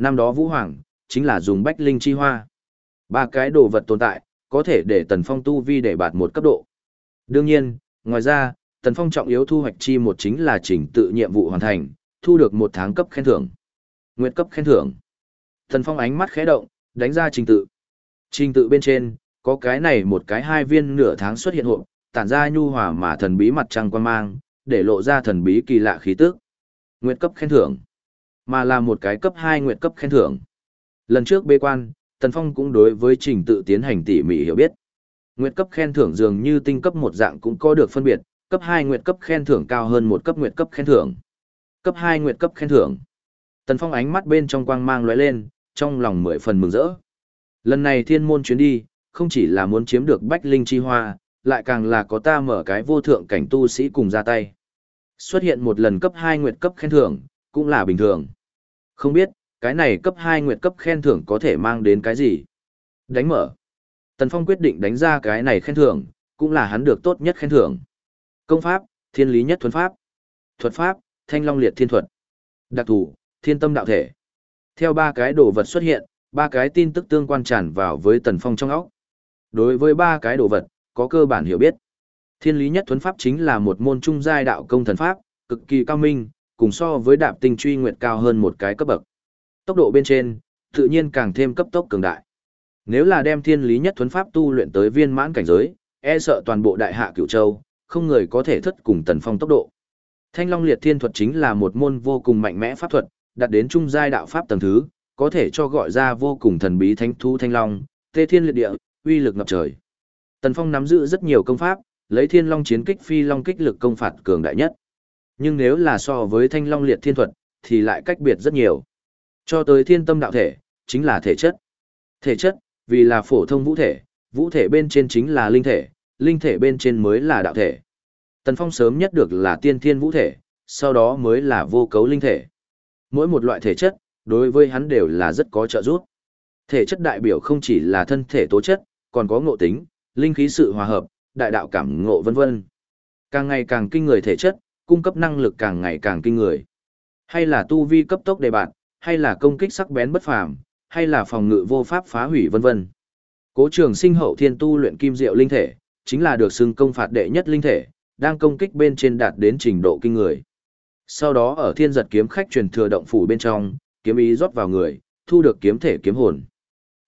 Năm đó Vũ Hoàng chính là dùng bách linh chi hoa. Ba cái đồ vật tồn tại, có thể để Tần Phong tu vi để bạt một cấp độ. Đương nhiên, ngoài ra, Tần Phong trọng yếu thu hoạch chi một chính là chỉnh tự nhiệm vụ hoàn thành, thu được một tháng cấp khen thưởng. Nguyệt cấp khen thưởng. Tần Phong ánh mắt khẽ động, đánh ra trình tự. Trình tự bên trên, có cái này một cái hai viên nửa tháng xuất hiện hộp, tản ra nhu hòa mà thần bí mặt trăng quan mang, để lộ ra thần bí kỳ lạ khí tức. Nguyệt cấp khen thưởng, mà là một cái cấp 2 nguyệt cấp khen thưởng. Lần trước bế quan, Tần Phong cũng đối với trình tự tiến hành tỉ mỉ hiểu biết. Nguyệt cấp khen thưởng dường như tinh cấp một dạng cũng có được phân biệt, cấp 2 nguyệt cấp khen thưởng cao hơn một cấp nguyệt cấp khen thưởng. Cấp 2 nguyệt cấp khen thưởng. Tần Phong ánh mắt bên trong quang mang lóe lên, trong lòng mười phần mừng rỡ. Lần này thiên môn chuyến đi, không chỉ là muốn chiếm được bách linh chi hoa, lại càng là có ta mở cái vô thượng cảnh tu sĩ cùng ra tay. Xuất hiện một lần cấp 2 nguyệt cấp khen thưởng, cũng là bình thường. Không biết, cái này cấp 2 nguyệt cấp khen thưởng có thể mang đến cái gì? Đánh mở. Tần Phong quyết định đánh ra cái này khen thưởng, cũng là hắn được tốt nhất khen thưởng. Công pháp, thiên lý nhất thuần pháp. Thuật pháp, thanh long liệt thiên thuật. Đặc thủ, thiên tâm đạo thể. Theo ba cái đồ vật xuất hiện, ba cái tin tức tương quan tràn vào với Tần Phong trong óc. Đối với ba cái đồ vật, có cơ bản hiểu biết. Thiên lý nhất thuấn pháp chính là một môn trung giai đạo công thần pháp, cực kỳ cao minh, cùng so với đạp tinh truy nguyệt cao hơn một cái cấp bậc. Tốc độ bên trên, tự nhiên càng thêm cấp tốc cường đại. Nếu là đem thiên lý nhất thuấn pháp tu luyện tới viên mãn cảnh giới, e sợ toàn bộ đại hạ cửu châu, không người có thể thất cùng tần phong tốc độ. Thanh Long Liệt Thiên Thuật chính là một môn vô cùng mạnh mẽ pháp thuật, đạt đến trung giai đạo pháp tầng thứ, có thể cho gọi ra vô cùng thần bí thánh thú thanh long, tê thiên liệt địa, uy lực ngập trời. Tần Phong nắm giữ rất nhiều công pháp, lấy Thiên Long chiến kích phi long kích lực công phạt cường đại nhất. Nhưng nếu là so với Thanh Long liệt thiên thuật, thì lại cách biệt rất nhiều. Cho tới thiên tâm đạo thể, chính là thể chất. Thể chất, vì là phổ thông vũ thể, vũ thể bên trên chính là linh thể, linh thể bên trên mới là đạo thể. Tần Phong sớm nhất được là tiên thiên vũ thể, sau đó mới là vô cấu linh thể. Mỗi một loại thể chất, đối với hắn đều là rất có trợ giúp. Thể chất đại biểu không chỉ là thân thể tố chất, còn có ngộ tính, linh khí sự hòa hợp, đại đạo cảm ngộ vân vân. Càng ngày càng kinh người thể chất, cung cấp năng lực càng ngày càng kinh người. Hay là tu vi cấp tốc đề bạn, hay là công kích sắc bén bất phàm, hay là phòng ngự vô pháp phá hủy vân vân. Cố Trường Sinh hậu thiên tu luyện kim diệu linh thể, chính là được xưng công phạt đệ nhất linh thể, đang công kích bên trên đạt đến trình độ kinh người. Sau đó ở thiên giật kiếm khách truyền thừa động phủ bên trong, kiếm ý rót vào người, thu được kiếm thể kiếm hồn.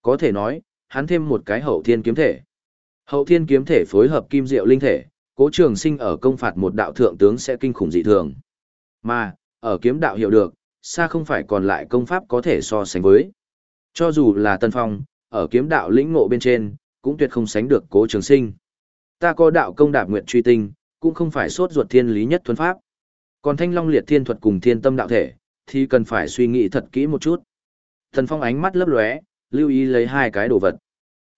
Có thể nói, hắn thêm một cái hậu thiên kiếm thể. Hậu thiên kiếm thể phối hợp kim diệu linh thể, cố trường sinh ở công phạt một đạo thượng tướng sẽ kinh khủng dị thường. Mà, ở kiếm đạo hiểu được, xa không phải còn lại công pháp có thể so sánh với. Cho dù là Tân Phong, ở kiếm đạo lĩnh ngộ bên trên, cũng tuyệt không sánh được cố trường sinh. Ta có đạo công đạp nguyện truy tinh, cũng không phải sốt ruột thiên lý nhất thuần pháp. Còn thanh long liệt thiên thuật cùng thiên tâm đạo thể, thì cần phải suy nghĩ thật kỹ một chút. Thần Phong ánh mắt lấp lóe, lưu ý lấy hai cái đồ vật.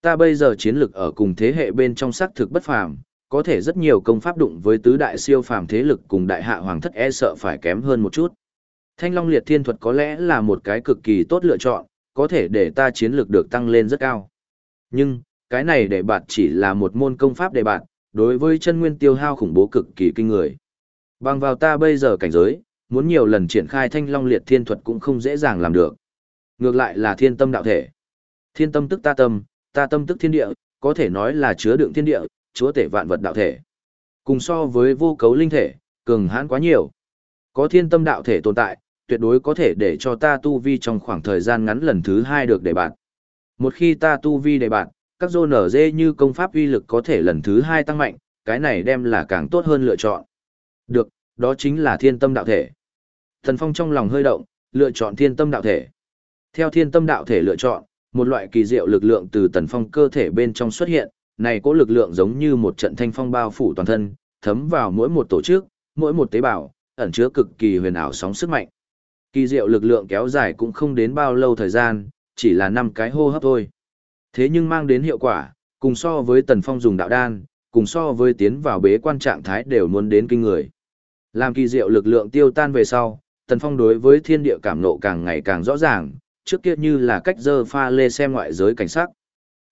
Ta bây giờ chiến lực ở cùng thế hệ bên trong xác thực bất phàm, có thể rất nhiều công pháp đụng với tứ đại siêu phàm thế lực cùng đại hạ hoàng thất e sợ phải kém hơn một chút. Thanh Long Liệt Thiên Thuật có lẽ là một cái cực kỳ tốt lựa chọn, có thể để ta chiến lực được tăng lên rất cao. Nhưng, cái này để bạn chỉ là một môn công pháp để bạn, đối với chân nguyên tiêu hao khủng bố cực kỳ kinh người. Bằng vào ta bây giờ cảnh giới, muốn nhiều lần triển khai Thanh Long Liệt Thiên Thuật cũng không dễ dàng làm được. Ngược lại là thiên tâm đạo thể. Thiên tâm tức ta tâm, ta tâm tức thiên địa, có thể nói là chứa đựng thiên địa, chúa tể vạn vật đạo thể. Cùng so với vô cấu linh thể, cường hãn quá nhiều. Có thiên tâm đạo thể tồn tại, tuyệt đối có thể để cho ta tu vi trong khoảng thời gian ngắn lần thứ hai được đề bạt. Một khi ta tu vi đề bạt, các dô nở dê như công pháp uy lực có thể lần thứ hai tăng mạnh, cái này đem là càng tốt hơn lựa chọn. Được, đó chính là thiên tâm đạo thể. Thần Phong trong lòng hơi động, lựa chọn thiên tâm đạo thể. Theo thiên tâm đạo thể lựa chọn, một loại kỳ diệu lực lượng từ tần phong cơ thể bên trong xuất hiện, này có lực lượng giống như một trận thanh phong bao phủ toàn thân, thấm vào mỗi một tổ chức, mỗi một tế bào, ẩn chứa cực kỳ huyền ảo sóng sức mạnh. Kỳ diệu lực lượng kéo dài cũng không đến bao lâu thời gian, chỉ là năm cái hô hấp thôi. Thế nhưng mang đến hiệu quả, cùng so với tần phong dùng đạo đan, cùng so với tiến vào bế quan trạng thái đều muốn đến kinh người. Làm kỳ diệu lực lượng tiêu tan về sau, tần phong đối với thiên địa cảm nộ càng ngày càng rõ ràng, trước kia như là cách dơ pha lê xem ngoại giới cảnh sắc.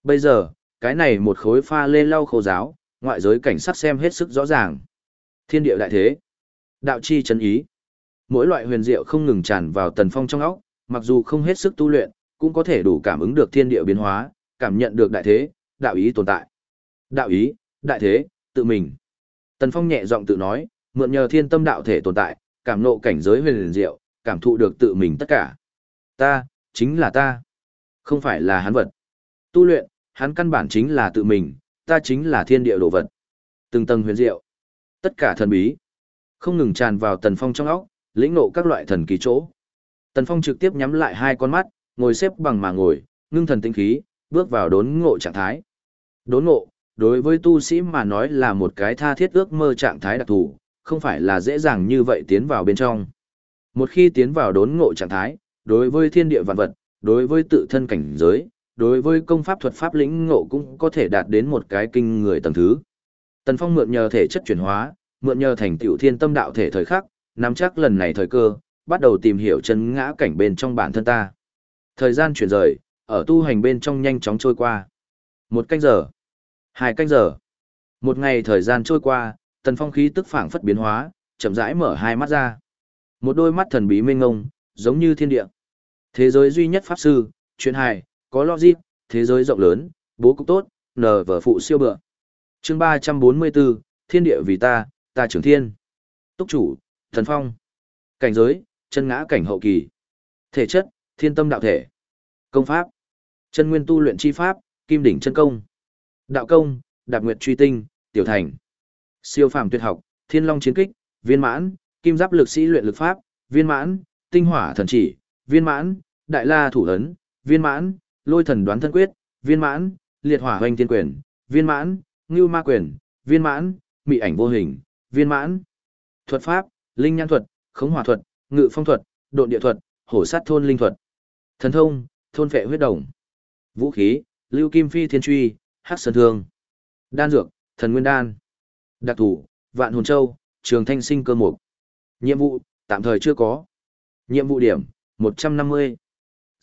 Bây giờ, cái này một khối pha lê lau khô giáo, ngoại giới cảnh sắc xem hết sức rõ ràng. Thiên địa đại thế, đạo chi chân ý. Mỗi loại huyền diệu không ngừng tràn vào tần phong trong óc, mặc dù không hết sức tu luyện, cũng có thể đủ cảm ứng được thiên địa biến hóa, cảm nhận được đại thế, đạo ý tồn tại. Đạo ý, đại thế, tự mình. Tần phong nhẹ giọng tự nói, mượn nhờ thiên tâm đạo thể tồn tại, cảm nộ cảnh giới huyền diệu, cảm thụ được tự mình tất cả. Ta, chính là ta. Không phải là hắn vật. Tu luyện, hắn căn bản chính là tự mình, ta chính là thiên địa đồ vật. Từng tầng huyền diệu. Tất cả thần bí. Không ngừng tràn vào tần phong trong óc, lĩnh ngộ các loại thần kỳ chỗ. Tần phong trực tiếp nhắm lại hai con mắt, ngồi xếp bằng mà ngồi, ngưng thần tinh khí, bước vào đốn ngộ trạng thái. Đốn ngộ, đối với tu sĩ mà nói là một cái tha thiết ước mơ trạng thái đặc thù, không phải là dễ dàng như vậy tiến vào bên trong. Một khi tiến vào đốn ngộ trạng thái, đối với thiên địa vạn vật, đối với tự thân cảnh giới, đối với công pháp thuật pháp lĩnh ngộ cũng có thể đạt đến một cái kinh người tầng thứ. Tần Phong mượn nhờ thể chất chuyển hóa, mượn nhờ thành tựu thiên tâm đạo thể thời khắc, nắm chắc lần này thời cơ, bắt đầu tìm hiểu chân ngã cảnh bên trong bản thân ta. Thời gian chuyển rời, ở tu hành bên trong nhanh chóng trôi qua. Một canh giờ, hai canh giờ, một ngày thời gian trôi qua, Tần Phong khí tức phảng phất biến hóa, chậm rãi mở hai mắt ra. Một đôi mắt thần bí mênh ngông, giống như thiên địa. Thế giới duy nhất pháp sư, chuyện hài, có logic, thế giới rộng lớn, bố cục tốt, nờ vở phụ siêu bựa. chương 344, thiên địa vì ta, ta trưởng thiên. Túc chủ, thần phong. Cảnh giới, chân ngã cảnh hậu kỳ. Thể chất, thiên tâm đạo thể. Công pháp, chân nguyên tu luyện chi pháp, kim đỉnh chân công. Đạo công, đạp nguyệt truy tinh, tiểu thành. Siêu phàm tuyệt học, thiên long chiến kích, viên mãn, kim giáp lực sĩ luyện lực pháp, viên mãn, tinh hỏa thần chỉ, viên mãn, đại la thủ ấn, viên mãn, lôi thần đoán thân quyết, viên mãn, liệt hỏa hoành tiên quyền, viên mãn, ngưu ma quyền, viên mãn, mị ảnh vô hình, viên mãn. Thuật pháp, linh nhãn thuật, khống hỏa thuật, ngự phong thuật, độn địa thuật, hổ sát thôn linh thuật. Thần thông, thôn phệ huyết đồng. Vũ khí, lưu kim phi thiên truy, hắc sơn thương. Đan dược, thần nguyên đan. Đặc thủ, vạn hồn châu, trường thanh sinh cơ mục. Nhiệm vụ, tạm thời chưa có. Nhiệm vụ điểm, 150.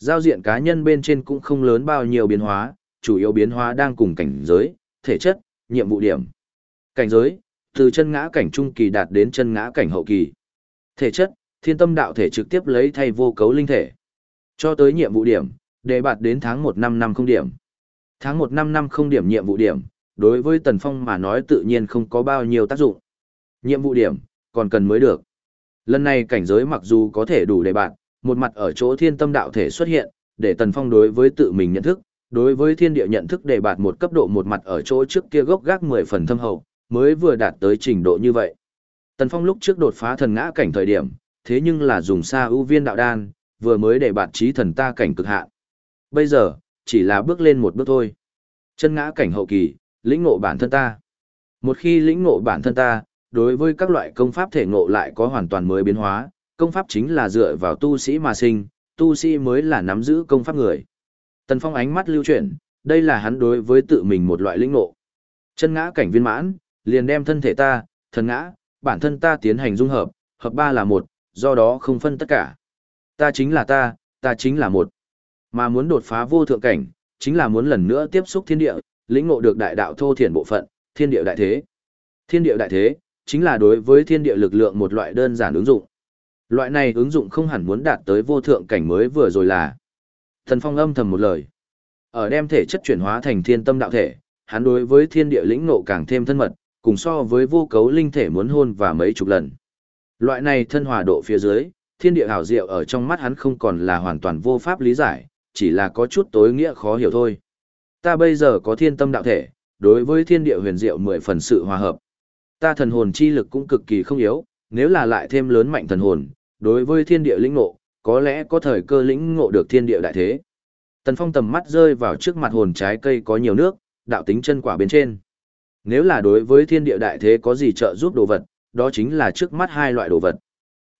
Giao diện cá nhân bên trên cũng không lớn bao nhiêu biến hóa, chủ yếu biến hóa đang cùng cảnh giới, thể chất, nhiệm vụ điểm. Cảnh giới, từ chân ngã cảnh trung kỳ đạt đến chân ngã cảnh hậu kỳ. Thể chất, thiên tâm đạo thể trực tiếp lấy thay vô cấu linh thể. Cho tới nhiệm vụ điểm, đề bạt đến tháng 1 năm năm không điểm. Tháng 1 năm năm không điểm nhiệm vụ điểm, đối với Tần Phong mà nói tự nhiên không có bao nhiêu tác dụng. Nhiệm vụ điểm, còn cần mới được. Lần này cảnh giới mặc dù có thể đủ đề bạt, một mặt ở chỗ thiên tâm đạo thể xuất hiện, để Tần Phong đối với tự mình nhận thức, Đối với thiên địa nhận thức đề bạt một cấp độ một mặt ở chỗ trước kia gốc gác 10 phần thâm hậu, mới vừa đạt tới trình độ như vậy. Tần Phong lúc trước đột phá thần ngã cảnh thời điểm, thế nhưng là dùng xa ưu viên đạo đan, vừa mới để bạt trí thần ta cảnh cực hạn. Bây giờ, chỉ là bước lên một bước thôi. Chân ngã cảnh hậu kỳ, lĩnh ngộ bản thân ta. Một khi lĩnh ngộ bản thân ta, đối với các loại công pháp thể ngộ lại có hoàn toàn mới biến hóa, công pháp chính là dựa vào tu sĩ mà sinh, tu sĩ mới là nắm giữ công pháp người. Tần Phong ánh mắt lưu chuyển, đây là hắn đối với tự mình một loại lĩnh ngộ. Chân ngã cảnh viên mãn, liền đem thân thể ta, thần ngã, bản thân ta tiến hành dung hợp, hợp ba là một, do đó không phân tất cả. Ta chính là ta, ta chính là một. Mà muốn đột phá vô thượng cảnh, chính là muốn lần nữa tiếp xúc thiên địa, lĩnh ngộ được đại đạo thô thiển bộ phận, thiên địa đại thế. Thiên địa đại thế, chính là đối với thiên địa lực lượng một loại đơn giản ứng dụng. Loại này ứng dụng không hẳn muốn đạt tới vô thượng cảnh mới vừa rồi là. Thần Phong âm thầm một lời. Ở đem thể chất chuyển hóa thành thiên tâm đạo thể, hắn đối với thiên địa lĩnh ngộ càng thêm thân mật, cùng so với vô cấu linh thể muốn hôn và mấy chục lần. Loại này thân hòa độ phía dưới, thiên địa hảo diệu ở trong mắt hắn không còn là hoàn toàn vô pháp lý giải, chỉ là có chút tối nghĩa khó hiểu thôi. Ta bây giờ có thiên tâm đạo thể, đối với thiên địa huyền diệu mười phần sự hòa hợp. Ta thần hồn chi lực cũng cực kỳ không yếu, nếu là lại thêm lớn mạnh thần hồn, đối với thiên địa lĩnh ngộ, có lẽ có thời cơ lĩnh ngộ được thiên địa đại thế. Tần Phong tầm mắt rơi vào trước mặt hồn trái cây có nhiều nước, đạo tính chân quả bên trên. Nếu là đối với thiên địa đại thế có gì trợ giúp đồ vật, đó chính là trước mắt hai loại đồ vật.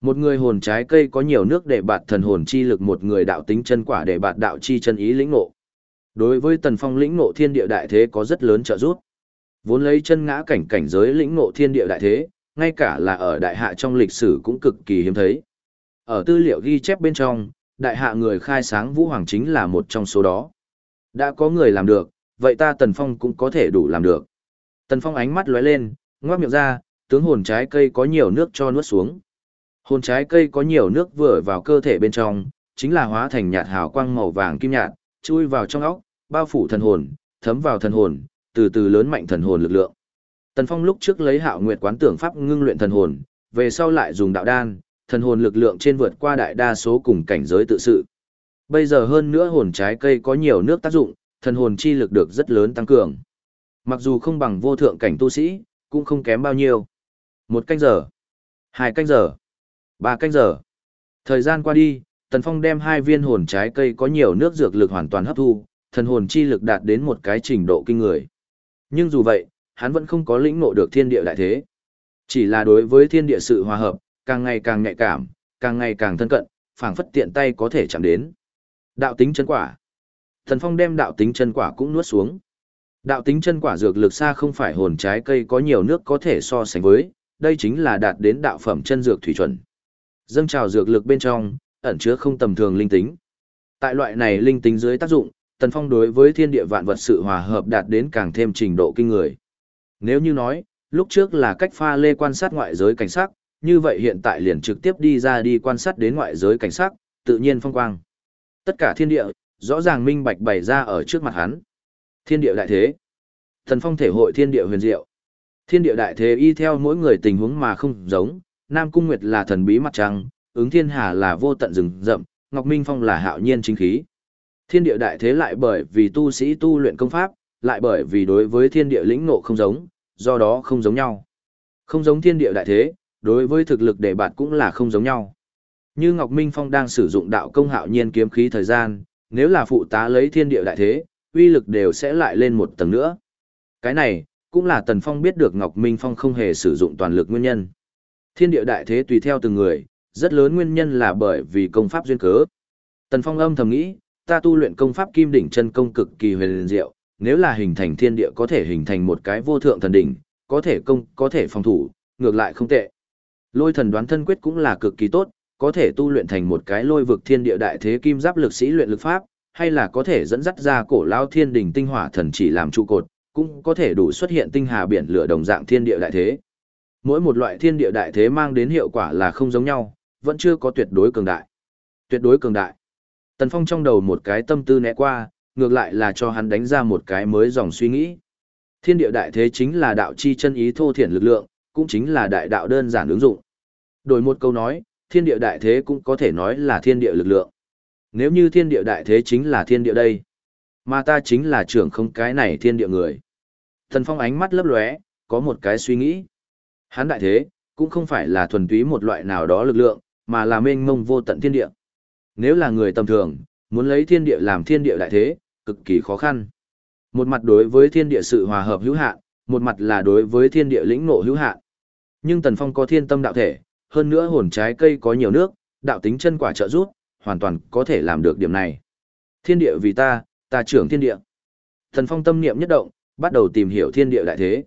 Một người hồn trái cây có nhiều nước để bạt thần hồn chi lực một người đạo tính chân quả để bạt đạo chi chân ý lĩnh ngộ. Đối với Tần Phong lĩnh ngộ thiên địa đại thế có rất lớn trợ giúp. Vốn lấy chân ngã cảnh cảnh giới lĩnh ngộ thiên địa đại thế, ngay cả là ở đại hạ trong lịch sử cũng cực kỳ hiếm thấy. Ở tư liệu ghi chép bên trong, đại hạ người khai sáng Vũ Hoàng chính là một trong số đó. Đã có người làm được, vậy ta Tần Phong cũng có thể đủ làm được. Tần Phong ánh mắt lóe lên, ngoác miệng ra, tướng hồn trái cây có nhiều nước cho nuốt xuống. Hồn trái cây có nhiều nước vừa vào cơ thể bên trong, chính là hóa thành nhạt hào quang màu vàng kim nhạt, chui vào trong óc, bao phủ thần hồn, thấm vào thần hồn, từ từ lớn mạnh thần hồn lực lượng. Tần Phong lúc trước lấy Hạo Nguyệt quán tưởng pháp ngưng luyện thần hồn, về sau lại dùng đạo đan, thần hồn lực lượng trên vượt qua đại đa số cùng cảnh giới tự sự. Bây giờ hơn nữa hồn trái cây có nhiều nước tác dụng, thần hồn chi lực được rất lớn tăng cường. Mặc dù không bằng vô thượng cảnh tu sĩ, cũng không kém bao nhiêu. Một canh giờ, hai canh giờ, ba canh giờ. Thời gian qua đi, Tần Phong đem hai viên hồn trái cây có nhiều nước dược lực hoàn toàn hấp thu, thần hồn chi lực đạt đến một cái trình độ kinh người. Nhưng dù vậy, hắn vẫn không có lĩnh ngộ được thiên địa đại thế. Chỉ là đối với thiên địa sự hòa hợp, càng ngày càng nhạy cảm, càng ngày càng thân cận, phảng phất tiện tay có thể chạm đến. Đạo tính chân quả. Thần Phong đem đạo tính chân quả cũng nuốt xuống. Đạo tính chân quả dược lực xa không phải hồn trái cây có nhiều nước có thể so sánh với, đây chính là đạt đến đạo phẩm chân dược thủy chuẩn. Dâng trào dược lực bên trong, ẩn chứa không tầm thường linh tính. Tại loại này linh tính dưới tác dụng, Tần Phong đối với thiên địa vạn vật sự hòa hợp đạt đến càng thêm trình độ kinh người. Nếu như nói, lúc trước là cách pha lê quan sát ngoại giới cảnh sắc, như vậy hiện tại liền trực tiếp đi ra đi quan sát đến ngoại giới cảnh sắc, tự nhiên phong quang. Tất cả thiên địa, rõ ràng minh bạch bày ra ở trước mặt hắn. Thiên địa đại thế. Thần phong thể hội thiên địa huyền diệu. Thiên địa đại thế y theo mỗi người tình huống mà không giống, Nam Cung Nguyệt là thần bí mặt trăng, ứng thiên hà là vô tận rừng rậm, Ngọc Minh Phong là hạo nhiên chính khí. Thiên địa đại thế lại bởi vì tu sĩ tu luyện công pháp, lại bởi vì đối với thiên địa lĩnh ngộ không giống, do đó không giống nhau. Không giống thiên địa đại thế, đối với thực lực đề bạt cũng là không giống nhau. Như Ngọc Minh Phong đang sử dụng đạo công hạo nhiên kiếm khí thời gian, nếu là phụ tá lấy thiên địa đại thế, uy lực đều sẽ lại lên một tầng nữa. Cái này, cũng là Tần Phong biết được Ngọc Minh Phong không hề sử dụng toàn lực nguyên nhân. Thiên địa đại thế tùy theo từng người, rất lớn nguyên nhân là bởi vì công pháp duyên cớ. Tần Phong âm thầm nghĩ, ta tu luyện công pháp kim đỉnh chân công cực kỳ huyền diệu, nếu là hình thành thiên địa có thể hình thành một cái vô thượng thần đỉnh, có thể công, có thể phòng thủ, ngược lại không tệ. Lôi thần đoán thân quyết cũng là cực kỳ tốt, có thể tu luyện thành một cái lôi vực thiên địa đại thế kim giáp lực sĩ luyện lực pháp, hay là có thể dẫn dắt ra cổ lao thiên đỉnh tinh hỏa thần chỉ làm trụ cột, cũng có thể đủ xuất hiện tinh hà biển lửa đồng dạng thiên địa đại thế. Mỗi một loại thiên địa đại thế mang đến hiệu quả là không giống nhau, vẫn chưa có tuyệt đối cường đại. Tuyệt đối cường đại. Tần Phong trong đầu một cái tâm tư né qua, ngược lại là cho hắn đánh ra một cái mới dòng suy nghĩ. Thiên địa đại thế chính là đạo chi chân ý thô thiển lực lượng, cũng chính là đại đạo đơn giản ứng dụng. Đổi một câu nói, thiên địa đại thế cũng có thể nói là thiên địa lực lượng. Nếu như thiên địa đại thế chính là thiên địa đây, Mà ta chính là trưởng không cái này thiên địa người. Thần Phong ánh mắt lấp lóe, có một cái suy nghĩ. Hắn đại thế, cũng không phải là thuần túy một loại nào đó lực lượng, mà là mênh mông vô tận thiên địa. Nếu là người tầm thường, muốn lấy thiên địa làm thiên địa đại thế, cực kỳ khó khăn. Một mặt đối với thiên địa sự hòa hợp hữu hạn, một mặt là đối với thiên địa lĩnh ngộ hữu hạn. Nhưng Tần Phong có thiên tâm đạo thể, hơn nữa hồn trái cây có nhiều nước, đạo tính chân quả trợ giúp, hoàn toàn có thể làm được điểm này. Thiên địa vì ta, ta trưởng thiên địa. Tần Phong tâm niệm nhất động, bắt đầu tìm hiểu thiên địa đại thế.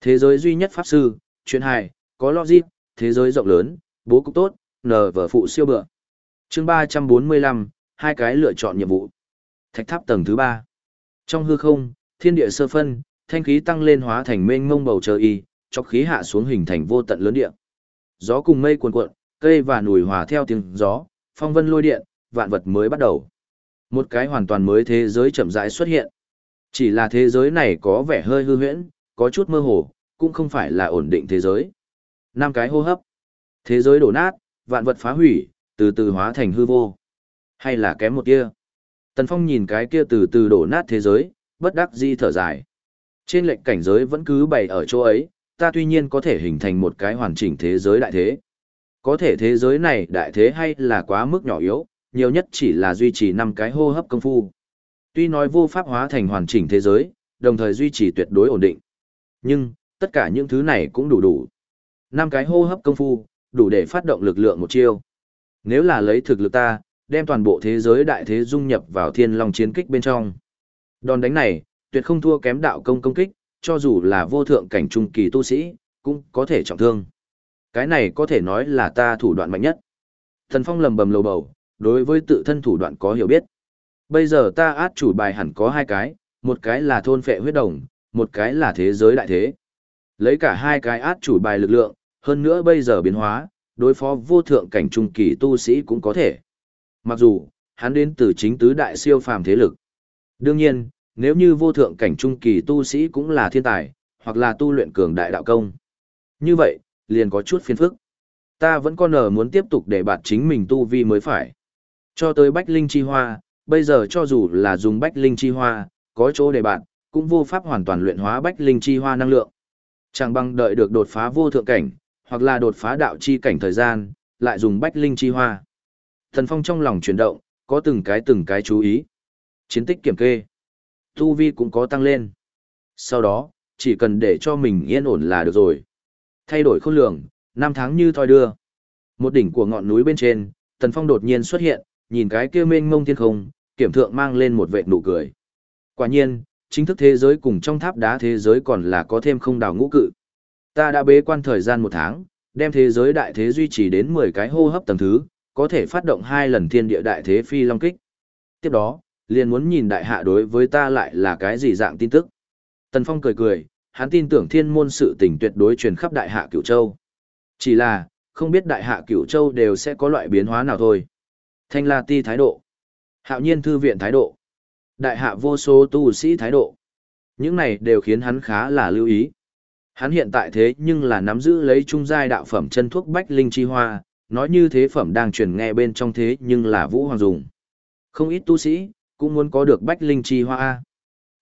Thế giới duy nhất pháp sư, chuyện hài, có logic, thế giới rộng lớn, bố cục tốt, nờ vở phụ siêu bựa. Chương 345, hai cái lựa chọn nhiệm vụ. Thạch tháp tầng thứ 3. Trong hư không, thiên địa sơ phân, thanh khí tăng lên hóa thành mênh mông bầu trời y, chọc khí hạ xuống hình thành vô tận lớn địa. Gió cùng mây cuồn cuộn, cây và núi hòa theo tiếng gió, phong vân lôi điện, vạn vật mới bắt đầu. Một cái hoàn toàn mới thế giới chậm rãi xuất hiện. Chỉ là thế giới này có vẻ hơi hư huyễn, có chút mơ hồ, cũng không phải là ổn định thế giới. Năm cái hô hấp. Thế giới đổ nát, vạn vật phá hủy, từ từ hóa thành hư vô. Hay là kém một kia. Tần Phong nhìn cái kia từ từ đổ nát thế giới, bất đắc di thở dài. Trên lệnh cảnh giới vẫn cứ bày ở chỗ ấy, ta tuy nhiên có thể hình thành một cái hoàn chỉnh thế giới đại thế. Có thể thế giới này đại thế hay là quá mức nhỏ yếu, nhiều nhất chỉ là duy trì năm cái hô hấp công phu. Tuy nói vô pháp hóa thành hoàn chỉnh thế giới, đồng thời duy trì tuyệt đối ổn định. Nhưng, tất cả những thứ này cũng đủ đủ. Năm cái hô hấp công phu, đủ để phát động lực lượng một chiêu. Nếu là lấy thực lực ta, đem toàn bộ thế giới đại thế dung nhập vào thiên long chiến kích bên trong. Đòn đánh này, tuyệt không thua kém đạo công công kích, cho dù là vô thượng cảnh trung kỳ tu sĩ, cũng có thể trọng thương. Cái này có thể nói là ta thủ đoạn mạnh nhất. Thần Phong lầm bầm lầu bầu, đối với tự thân thủ đoạn có hiểu biết. Bây giờ ta át chủ bài hẳn có hai cái, một cái là thôn phệ huyết đồng, một cái là thế giới đại thế. Lấy cả hai cái át chủ bài lực lượng, hơn nữa bây giờ biến hóa, đối phó vô thượng cảnh trung kỳ tu sĩ cũng có thể. Mặc dù, hắn đến từ chính tứ đại siêu phàm thế lực. Đương nhiên, nếu như vô thượng cảnh trung kỳ tu sĩ cũng là thiên tài, hoặc là tu luyện cường đại đạo công. Như vậy, liền có chút phiền phức. Ta vẫn còn nở muốn tiếp tục để bạt chính mình tu vi mới phải. Cho tới Bách Linh Chi Hoa, bây giờ cho dù là dùng Bách Linh Chi Hoa, có chỗ để bạt, cũng vô pháp hoàn toàn luyện hóa Bách Linh Chi Hoa năng lượng. Chẳng bằng đợi được đột phá vô thượng cảnh, hoặc là đột phá đạo chi cảnh thời gian, lại dùng Bách Linh Chi Hoa. Thần Phong trong lòng chuyển động, có từng cái từng cái chú ý. Chiến tích kiểm kê. Tu vi cũng có tăng lên. Sau đó, chỉ cần để cho mình yên ổn là được rồi. Thay đổi khôn lường, năm tháng như thoi đưa. Một đỉnh của ngọn núi bên trên, Tần Phong đột nhiên xuất hiện, nhìn cái kia mênh mông thiên không, kiểm thượng mang lên một vệt nụ cười. Quả nhiên, chính thức thế giới cùng trong tháp đá thế giới còn là có thêm không đào ngũ cự. Ta đã bế quan thời gian một tháng, đem thế giới đại thế duy trì đến 10 cái hô hấp tầng thứ, có thể phát động hai lần thiên địa đại thế phi long kích. Tiếp đó, liền muốn nhìn đại hạ đối với ta lại là cái gì dạng tin tức. Tần Phong cười cười, hắn tin tưởng thiên môn sự tình tuyệt đối truyền khắp đại hạ cửu châu. Chỉ là, không biết đại hạ cửu châu đều sẽ có loại biến hóa nào thôi. Thanh La Ti thái độ, hạo nhiên thư viện thái độ, đại hạ vô số tu sĩ thái độ. Những này đều khiến hắn khá là lưu ý. Hắn hiện tại thế nhưng là nắm giữ lấy trung giai đạo phẩm chân thuốc bách linh chi hoa, nói như thế phẩm đang truyền nghe bên trong thế nhưng là vũ hoàng dùng. Không ít tu sĩ, cũng muốn có được bách linh chi hoa A.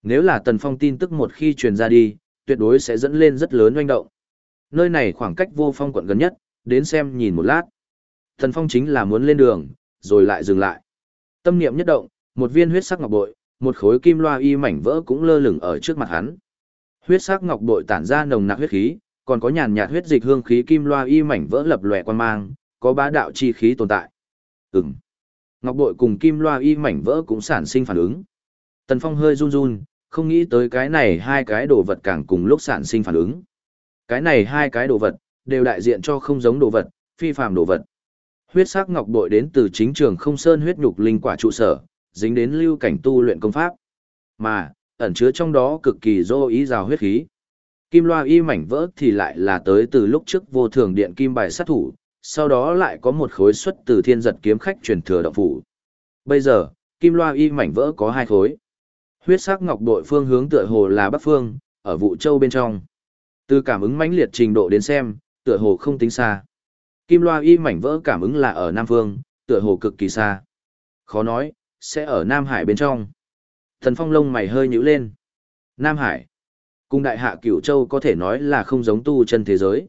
Nếu là tần phong tin tức một khi truyền ra đi, tuyệt đối sẽ dẫn lên rất lớn doanh động. Nơi này khoảng cách vô phong quận gần nhất, đến xem nhìn một lát. Tần phong chính là muốn lên đường, rồi lại dừng lại. Tâm niệm nhất động, một viên huyết sắc ngọc bội, một khối kim loa y mảnh vỡ cũng lơ lửng ở trước mặt hắn. Huyết sắc ngọc bội tản ra nồng nặc huyết khí, còn có nhàn nhạt huyết dịch hương khí kim loa y mảnh vỡ lập lòe quan mang, có bá đạo chi khí tồn tại. Ừm. Ngọc bội cùng kim loa y mảnh vỡ cũng sản sinh phản ứng. Tần Phong hơi run run, không nghĩ tới cái này hai cái đồ vật càng cùng lúc sản sinh phản ứng. Cái này hai cái đồ vật, đều đại diện cho không giống đồ vật, phi phàm đồ vật. Huyết sắc ngọc bội đến từ chính trường không sơn huyết nhục linh quả trụ sở, dính đến lưu cảnh tu luyện công pháp. Mà, ẩn chứa trong đó cực kỳ dô ý rào huyết khí. Kim loa y mảnh vỡ thì lại là tới từ lúc trước vô thường điện kim bài sát thủ, sau đó lại có một khối xuất từ thiên giật kiếm khách truyền thừa động phủ. Bây giờ, kim loa y mảnh vỡ có hai khối. Huyết sắc ngọc đội phương hướng tựa hồ là bắc phương, ở vụ châu bên trong. Từ cảm ứng mãnh liệt trình độ đến xem, tựa hồ không tính xa. Kim loa y mảnh vỡ cảm ứng là ở nam phương, tựa hồ cực kỳ xa. Khó nói, sẽ ở Nam Hải bên trong. Thần Phong lông mày hơi nhíu lên. Nam Hải. Cùng đại hạ cửu châu có thể nói là không giống tu chân thế giới.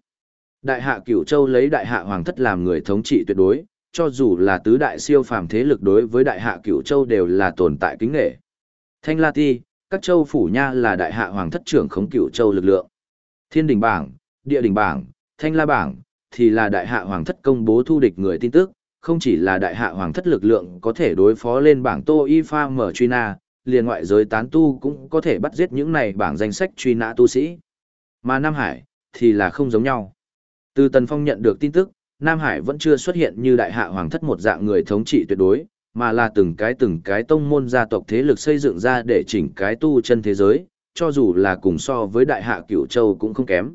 Đại hạ cửu châu lấy đại hạ hoàng thất làm người thống trị tuyệt đối, cho dù là tứ đại siêu phàm thế lực đối với đại hạ cửu châu đều là tồn tại kính nghệ. Thanh La Ti, các châu phủ nha là đại hạ hoàng thất trưởng khống cửu châu lực lượng. Thiên đỉnh bảng, địa đỉnh bảng, thanh la bảng, thì là đại hạ hoàng thất công bố thu địch người tin tức, không chỉ là đại hạ hoàng thất lực lượng có thể đối phó lên bảng Tô Y Pha mở truy nã, liền ngoại giới tán tu cũng có thể bắt giết những này bảng danh sách truy nã tu sĩ. Mà Nam Hải, thì là không giống nhau. Từ Tần Phong nhận được tin tức, Nam Hải vẫn chưa xuất hiện như đại hạ hoàng thất một dạng người thống trị tuyệt đối, mà là từng cái từng cái tông môn gia tộc thế lực xây dựng ra để chỉnh cái tu chân thế giới, cho dù là cùng so với đại hạ cửu châu cũng không kém.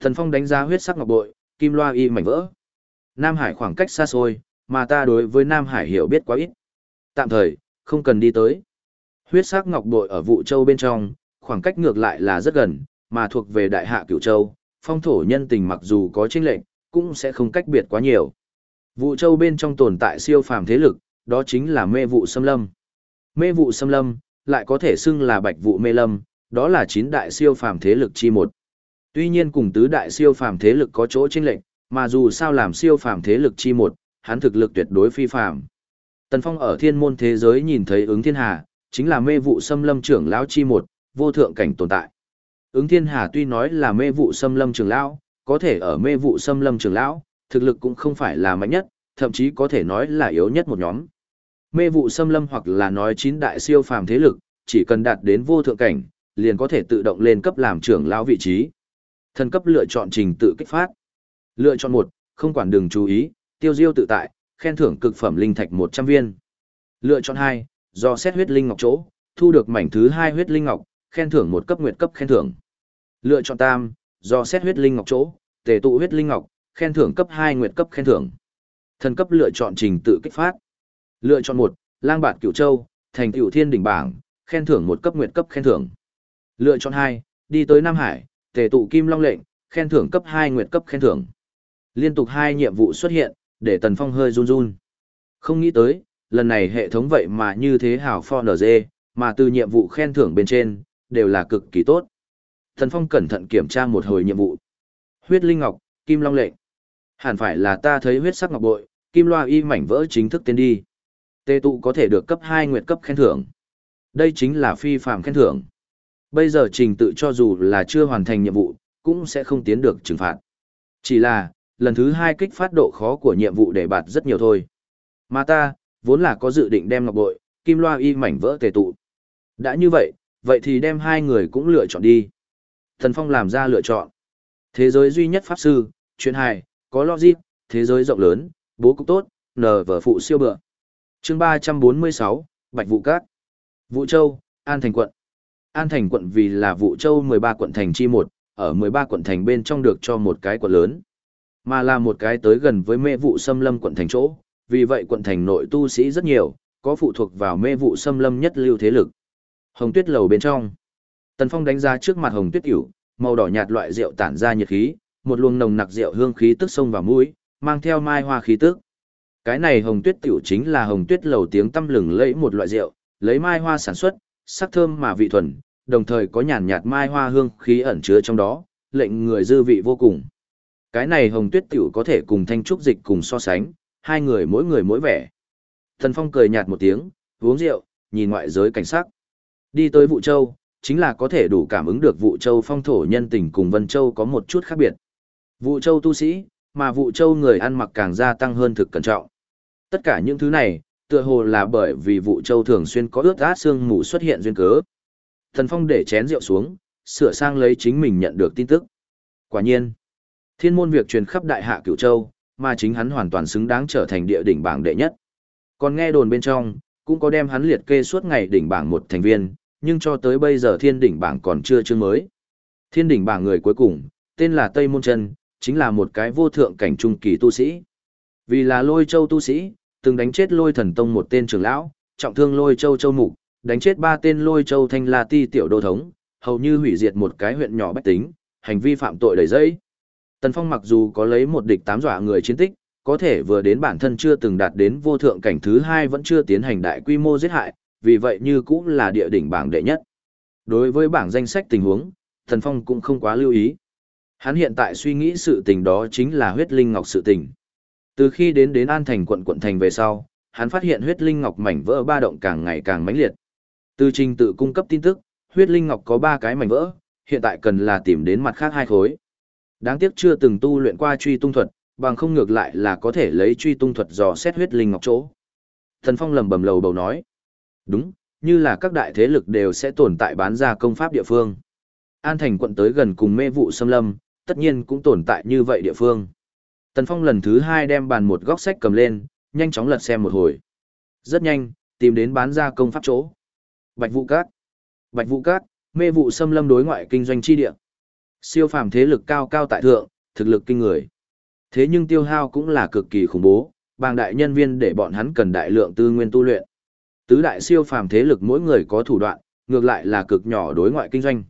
Thần Phong đánh giá huyết sắc ngọc bội, kim loa y mảnh vỡ. Nam Hải khoảng cách xa xôi, mà ta đối với Nam Hải hiểu biết quá ít. Tạm thời, không cần đi tới. Huyết sắc ngọc bội ở vụ châu bên trong, khoảng cách ngược lại là rất gần, mà thuộc về đại hạ cửu châu, phong thổ nhân tình mặc dù có chênh lệnh, cũng sẽ không cách biệt quá nhiều. Vụ châu bên trong tồn tại siêu phàm thế lực, đó chính là mê vụ xâm lâm. Mê vụ xâm lâm, lại có thể xưng là bạch vụ mê lâm, đó là chín đại siêu phàm thế lực chi một. Tuy nhiên cùng tứ đại siêu phàm thế lực có chỗ chênh lệch, mà dù sao làm siêu phàm thế lực chi một, hắn thực lực tuyệt đối phi phàm. Tần Phong ở thiên môn thế giới nhìn thấy ứng thiên hà, chính là mê vụ xâm lâm trưởng lão chi một, vô thượng cảnh tồn tại. Ứng thiên hà tuy nói là mê vụ xâm lâm trưởng lão, có thể ở mê vụ xâm lâm trưởng lão, thực lực cũng không phải là mạnh nhất, thậm chí có thể nói là yếu nhất một nhóm. Mê vụ xâm lâm hoặc là nói chín đại siêu phàm thế lực, chỉ cần đạt đến vô thượng cảnh, liền có thể tự động lên cấp làm trưởng lão vị trí. Thần cấp lựa chọn trình tự kích phát. Lựa chọn một, không quản đường chú ý, tiêu diêu tự tại, khen thưởng cực phẩm linh thạch 100 viên. Lựa chọn hai, do xét huyết linh ngọc chỗ, thu được mảnh thứ hai huyết linh ngọc, khen thưởng một cấp nguyệt cấp khen thưởng. Lựa chọn tam, do xét huyết linh ngọc chỗ, tề tụ huyết linh ngọc, khen thưởng cấp hai nguyệt cấp khen thưởng. Thần cấp lựa chọn trình tự kích phát. Lựa chọn một, lang bạt cửu châu, thành cửu thiên đỉnh bảng, khen thưởng một cấp nguyệt cấp khen thưởng. Lựa chọn hai, đi tới Nam Hải, tề tụ kim long lệnh, khen thưởng cấp hai nguyệt cấp khen thưởng. Liên tục hai nhiệm vụ xuất hiện, để Tần Phong hơi run run. Không nghĩ tới, lần này hệ thống vậy mà như thế hào for NG, mà từ nhiệm vụ khen thưởng bên trên, đều là cực kỳ tốt. Thần Phong cẩn thận kiểm tra một hồi nhiệm vụ. Huyết Linh Ngọc, Kim Long Lệnh. Hẳn phải là ta thấy huyết sắc ngọc bội, Kim Loa y mảnh vỡ chính thức tiến đi. Tê tụ có thể được cấp hai nguyệt cấp khen thưởng. Đây chính là phi phạm khen thưởng. Bây giờ trình tự cho dù là chưa hoàn thành nhiệm vụ, cũng sẽ không tiến được trừng phạt. Chỉ là, lần thứ hai kích phát độ khó của nhiệm vụ để bạt rất nhiều thôi. Mà ta, vốn là có dự định đem ngọc bội, kim loa y mảnh vỡ tề tụ. Đã như vậy, vậy thì đem hai người cũng lựa chọn đi. Thần Phong làm ra lựa chọn. Thế giới duy nhất pháp sư, chuyện hài, có logic, thế giới rộng lớn, bố cục tốt, nờ vở phụ siêu bựa. chương 346, Bạch Vụ Cát. Vũ Châu, An Thành Quận. An Thành quận vì là Vũ châu 13 quận thành chi một, ở 13 quận thành bên trong được cho một cái quận lớn, mà là một cái tới gần với mê vụ xâm lâm quận thành chỗ, vì vậy quận thành nội tu sĩ rất nhiều, có phụ thuộc vào mê vụ xâm lâm nhất lưu thế lực. Hồng tuyết lầu bên trong. Tần Phong đánh ra trước mặt hồng tuyết tiểu, màu đỏ nhạt loại rượu tản ra nhiệt khí, một luồng nồng nặc rượu hương khí tức sông vào mũi, mang theo mai hoa khí tức. Cái này hồng tuyết tiểu chính là hồng tuyết lầu tiếng tâm lừng lẫy một loại rượu, lấy mai hoa sản xuất, sắc thơm mà vị thuần, đồng thời có nhàn nhạt mai hoa hương khí ẩn chứa trong đó, lệnh người dư vị vô cùng. Cái này hồng tuyết tiểu có thể cùng thanh trúc dịch cùng so sánh, hai người mỗi người mỗi vẻ. Thần Phong cười nhạt một tiếng, uống rượu, nhìn ngoại giới cảnh sắc. Đi tới vũ Châu, chính là có thể đủ cảm ứng được Vụ Châu phong thổ nhân tình cùng Vân Châu có một chút khác biệt. Vụ Châu tu sĩ, mà Vụ Châu người ăn mặc càng gia tăng hơn thực cẩn trọng. Tất cả những thứ này, tựa hồ là bởi vì Vụ Châu thường xuyên có ướt át xương mù xuất hiện duyên cớ. Thần Phong để chén rượu xuống, sửa sang lấy chính mình nhận được tin tức. Quả nhiên, thiên môn việc truyền khắp đại hạ cửu châu, mà chính hắn hoàn toàn xứng đáng trở thành địa đỉnh bảng đệ nhất. Còn nghe đồn bên trong, cũng có đem hắn liệt kê suốt ngày đỉnh bảng một thành viên, nhưng cho tới bây giờ thiên đỉnh bảng còn chưa chương mới. Thiên đỉnh bảng người cuối cùng, tên là Tây Môn Trân, chính là một cái vô thượng cảnh trung kỳ tu sĩ. Vì là lôi châu tu sĩ, từng đánh chết lôi thần tông một tên trưởng lão, trọng thương lôi châu châu mục, đánh chết ba tên lôi châu thanh la ti tiểu đô thống, hầu như hủy diệt một cái huyện nhỏ bách tính, hành vi phạm tội đầy dây. Tần Phong mặc dù có lấy một địch tám dọa người chiến tích, có thể vừa đến bản thân chưa từng đạt đến vô thượng cảnh thứ hai vẫn chưa tiến hành đại quy mô giết hại, vì vậy như cũng là địa đỉnh bảng đệ nhất. Đối với bảng danh sách tình huống, Thần Phong cũng không quá lưu ý. Hắn hiện tại suy nghĩ sự tình đó chính là huyết linh ngọc sự tình. Từ khi đến đến An Thành quận quận thành về sau, hắn phát hiện huyết linh ngọc mảnh vỡ ba động càng ngày càng mãnh liệt. Từ trình tự cung cấp tin tức, huyết linh ngọc có ba cái mảnh vỡ, hiện tại cần là tìm đến mặt khác hai khối. Đáng tiếc chưa từng tu luyện qua truy tung thuật, bằng không ngược lại là có thể lấy truy tung thuật dò xét huyết linh ngọc chỗ. Thần Phong lầm bầm lầu bầu nói. Đúng, như là các đại thế lực đều sẽ tồn tại bán ra công pháp địa phương. An thành quận tới gần cùng mê vụ xâm lâm, tất nhiên cũng tồn tại như vậy địa phương. Tần Phong lần thứ hai đem bàn một góc sách cầm lên, nhanh chóng lật xem một hồi. Rất nhanh, tìm đến bán ra công pháp chỗ. Bạch vụ cát. Bạch vụ cát, mê vụ xâm lâm đối ngoại kinh doanh chi địa. Siêu phàm thế lực cao cao tại thượng, thực lực kinh người. Thế nhưng tiêu hao cũng là cực kỳ khủng bố, bàng đại nhân viên để bọn hắn cần đại lượng tư nguyên tu luyện. Tứ đại siêu phàm thế lực mỗi người có thủ đoạn, ngược lại là cực nhỏ đối ngoại kinh doanh.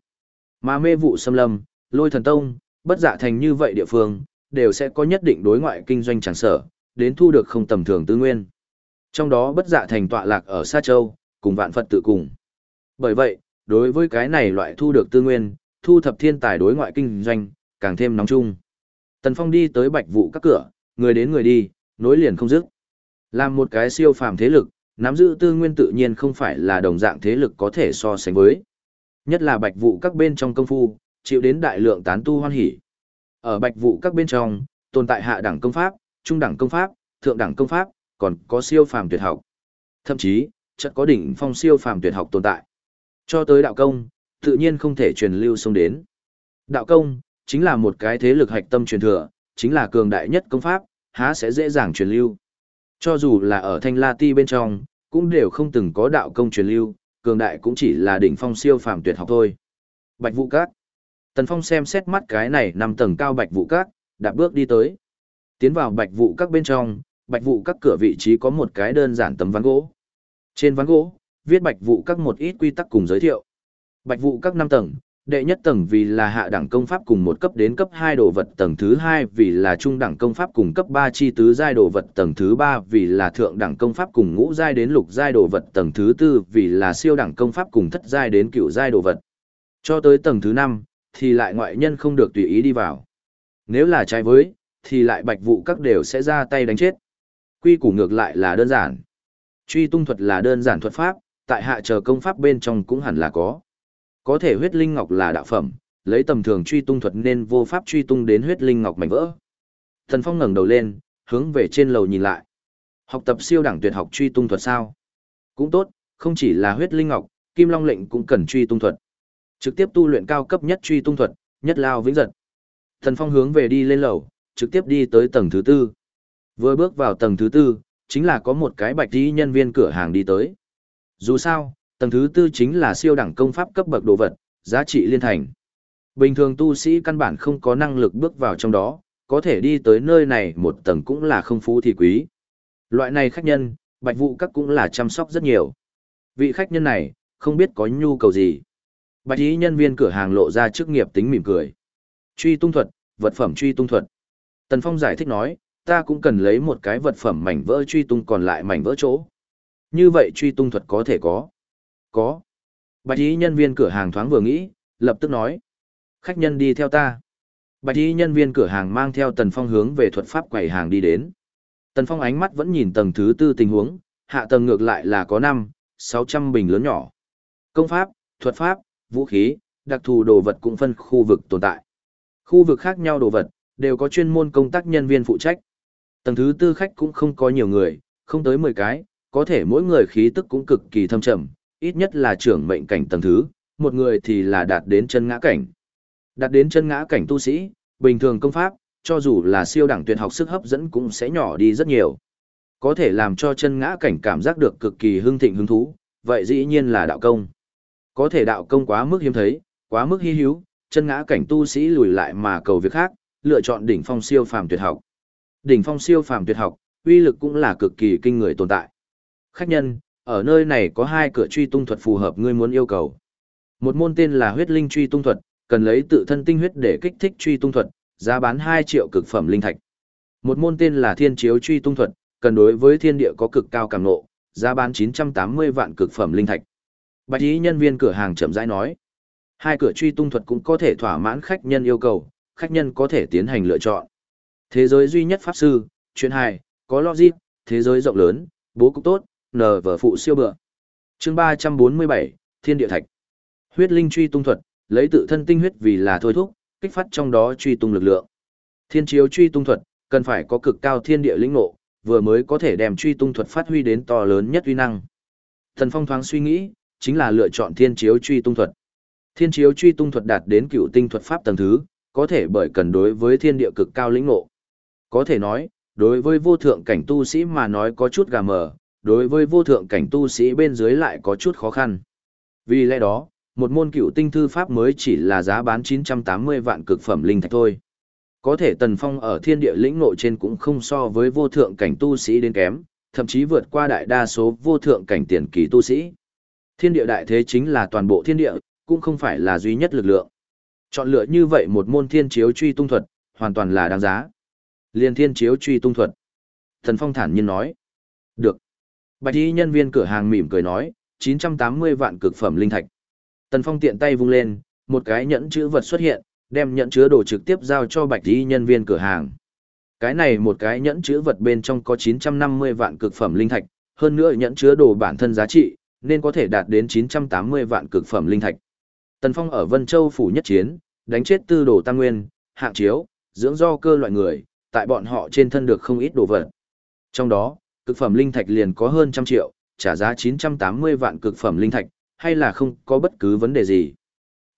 Mà mê vụ xâm lâm, lôi thần tông, bất dạ thành như vậy địa phương, đều sẽ có nhất định đối ngoại kinh doanh chẳng sở, đến thu được không tầm thường tư nguyên. Trong đó bất dạ thành tọa lạc ở Sa Châu, cùng vạn Phật tự cùng. Bởi vậy, đối với cái này loại thu được tư nguyên, thu thập thiên tài đối ngoại kinh doanh, càng thêm nóng chung. Tần Phong đi tới bạch vụ các cửa, người đến người đi, nối liền không dứt. Làm một cái siêu phàm thế lực, nắm giữ tư nguyên tự nhiên không phải là đồng dạng thế lực có thể so sánh với. Nhất là bạch vụ các bên trong công phu, chịu đến đại lượng tán tu hoan hỉ. Ở bạch vụ các bên trong, tồn tại hạ đẳng công pháp, trung đẳng công pháp, thượng đẳng công pháp, còn có siêu phàm tuyệt học. Thậm chí, chợt có đỉnh phong siêu phàm tuyệt học tồn tại. Cho tới đạo công, tự nhiên không thể truyền lưu xông đến. Đạo công, chính là một cái thế lực hạch tâm truyền thừa, chính là cường đại nhất công pháp, há sẽ dễ dàng truyền lưu. Cho dù là ở Thanh La Ti bên trong, cũng đều không từng có đạo công truyền lưu, cường đại cũng chỉ là đỉnh phong siêu phàm tuyệt học thôi. Bạch Vũ Cát. Tần Phong xem xét mắt cái này năm tầng cao Bạch Vũ Cát, đạp bước đi tới. Tiến vào Bạch Vũ Các bên trong, Bạch Vũ Các cửa vị trí có một cái đơn giản tấm ván gỗ. Trên ván gỗ, viết Bạch Vũ Các một ít quy tắc cùng giới thiệu. Bạch Vũ Các năm tầng, đệ nhất tầng vì là hạ đẳng công pháp cùng một cấp đến cấp 2 đồ vật tầng thứ 2 vì là trung đẳng công pháp cùng cấp 3 chi tứ giai đồ vật tầng thứ 3 vì là thượng đẳng công pháp cùng ngũ giai đến lục giai đồ vật tầng thứ 4 vì là siêu đẳng công pháp cùng thất giai đến cửu giai đồ vật. Cho tới tầng thứ 5 thì lại ngoại nhân không được tùy ý đi vào. Nếu là trái với thì lại bạch vụ các đều sẽ ra tay đánh chết. Quy củ ngược lại là đơn giản. Truy tung thuật là đơn giản thuật pháp, tại hạ chờ công pháp bên trong cũng hẳn là có. Có thể huyết linh ngọc là đạo phẩm, lấy tầm thường truy tung thuật nên vô pháp truy tung đến huyết linh ngọc mảnh vỡ. Thần Phong ngẩng đầu lên, hướng về trên lầu nhìn lại. Học tập siêu đẳng tuyệt học truy tung thuật sao? Cũng tốt, không chỉ là huyết linh ngọc, kim long lệnh cũng cần truy tung thuật. Trực tiếp tu luyện cao cấp nhất truy tung thuật, nhất lao vĩnh giật. Thần Phong hướng về đi lên lầu, trực tiếp đi tới tầng thứ tư. Vừa bước vào tầng thứ tư, chính là có một cái bạch y nhân viên cửa hàng đi tới. Dù sao, tầng thứ tư chính là siêu đẳng công pháp cấp bậc đồ vật, giá trị liên thành. Bình thường tu sĩ căn bản không có năng lực bước vào trong đó, có thể đi tới nơi này một tầng cũng là không phú thì quý. Loại này khách nhân, bạch vụ các cũng là chăm sóc rất nhiều. Vị khách nhân này, không biết có nhu cầu gì. Bạch ý nhân viên cửa hàng lộ ra chức nghiệp tính mỉm cười. Truy tung thuật, vật phẩm truy tung thuật. Tần Phong giải thích nói, ta cũng cần lấy một cái vật phẩm mảnh vỡ truy tung còn lại mảnh vỡ chỗ. Như vậy truy tung thuật có thể có. Có. Bạch y nhân viên cửa hàng thoáng vừa nghĩ, lập tức nói. Khách nhân đi theo ta. Bạch y nhân viên cửa hàng mang theo Tần Phong hướng về thuật pháp quầy hàng đi đến. Tần Phong ánh mắt vẫn nhìn tầng thứ tư tình huống, hạ tầng ngược lại là có năm, sáu trăm bình lớn nhỏ. Công pháp, thuật pháp, vũ khí, đặc thù đồ vật cũng phân khu vực tồn tại. Khu vực khác nhau đồ vật, đều có chuyên môn công tác nhân viên phụ trách. Tầng thứ tư khách cũng không có nhiều người, không tới mười cái, có thể mỗi người khí tức cũng cực kỳ thâm trầm, ít nhất là trưởng mệnh cảnh tầng thứ, một người thì là đạt đến chân ngã cảnh. Đạt đến chân ngã cảnh tu sĩ, bình thường công pháp, cho dù là siêu đẳng tuyệt học sức hấp dẫn cũng sẽ nhỏ đi rất nhiều. Có thể làm cho chân ngã cảnh cảm giác được cực kỳ hưng thịnh hứng thú, vậy dĩ nhiên là đạo công. Có thể đạo công quá mức hiếm thấy, quá mức hy hữu, chân ngã cảnh tu sĩ lùi lại mà cầu việc khác, lựa chọn đỉnh phong siêu phàm tuyệt học. Đỉnh phong siêu phàm tuyệt học, uy lực cũng là cực kỳ kinh người tồn tại. Khách nhân, ở nơi này có hai cửa truy tung thuật phù hợp ngươi muốn yêu cầu. Một môn tên là huyết linh truy tung thuật, cần lấy tự thân tinh huyết để kích thích truy tung thuật, giá bán 2 triệu cực phẩm linh thạch. Một môn tên là thiên chiếu truy tung thuật, cần đối với thiên địa có cực cao cảm ngộ giá bán 980 vạn cực phẩm linh thạch. Bạch y nhân viên cửa hàng chậm rãi nói. Hai cửa truy tung thuật cũng có thể thỏa mãn khách nhân yêu cầu, khách nhân có thể tiến hành lựa chọn. Thế giới duy nhất pháp sư, chuyện hài, có logic, thế giới rộng lớn, bố cục tốt, nờ vở phụ siêu bựa. Chương 347, Thiên địa thạch. Huyết linh truy tung thuật, lấy tự thân tinh huyết vì là thôi thúc, kích phát trong đó truy tung lực lượng. Thiên chiếu truy tung thuật, cần phải có cực cao thiên địa lĩnh ngộ, vừa mới có thể đem truy tung thuật phát huy đến to lớn nhất uy năng. Thần Phong thoáng suy nghĩ, chính là lựa chọn thiên chiếu truy tung thuật. Thiên chiếu truy tung thuật đạt đến cựu tinh thuật pháp tầng thứ, có thể bởi cần đối với thiên địa cực cao lĩnh ngộ. Có thể nói, đối với vô thượng cảnh tu sĩ mà nói có chút gà mờ, đối với vô thượng cảnh tu sĩ bên dưới lại có chút khó khăn. Vì lẽ đó, một môn cựu tinh thư pháp mới chỉ là giá bán 980 vạn cực phẩm linh thạch thôi. Có thể Tần Phong ở thiên địa lĩnh nội trên cũng không so với vô thượng cảnh tu sĩ đến kém, thậm chí vượt qua đại đa số vô thượng cảnh tiền kỳ tu sĩ. Thiên địa đại thế chính là toàn bộ thiên địa, cũng không phải là duy nhất lực lượng. Chọn lựa như vậy một môn thiên chiếu truy tung thuật, hoàn toàn là đáng giá. Liên thiên chiếu truy tung thuật. Thần Phong thản nhiên nói. Được. Bạch y nhân viên cửa hàng mỉm cười nói, 980 vạn cực phẩm linh thạch. Tần Phong tiện tay vung lên, một cái nhẫn chữ vật xuất hiện, đem nhẫn chứa đồ trực tiếp giao cho bạch y nhân viên cửa hàng. Cái này một cái nhẫn chứa vật bên trong có 950 vạn cực phẩm linh thạch, hơn nữa nhẫn chứa đồ bản thân giá trị, nên có thể đạt đến 980 vạn cực phẩm linh thạch. Tần Phong ở Vân Châu phủ nhất chiến, đánh chết tư đồ tăng nguyên, hạng chiếu, dưỡng do cơ loại người, tại bọn họ trên thân được không ít đồ vật. Trong đó, cực phẩm linh thạch liền có hơn trăm triệu, trả giá 980 vạn cực phẩm linh thạch, hay là không có bất cứ vấn đề gì.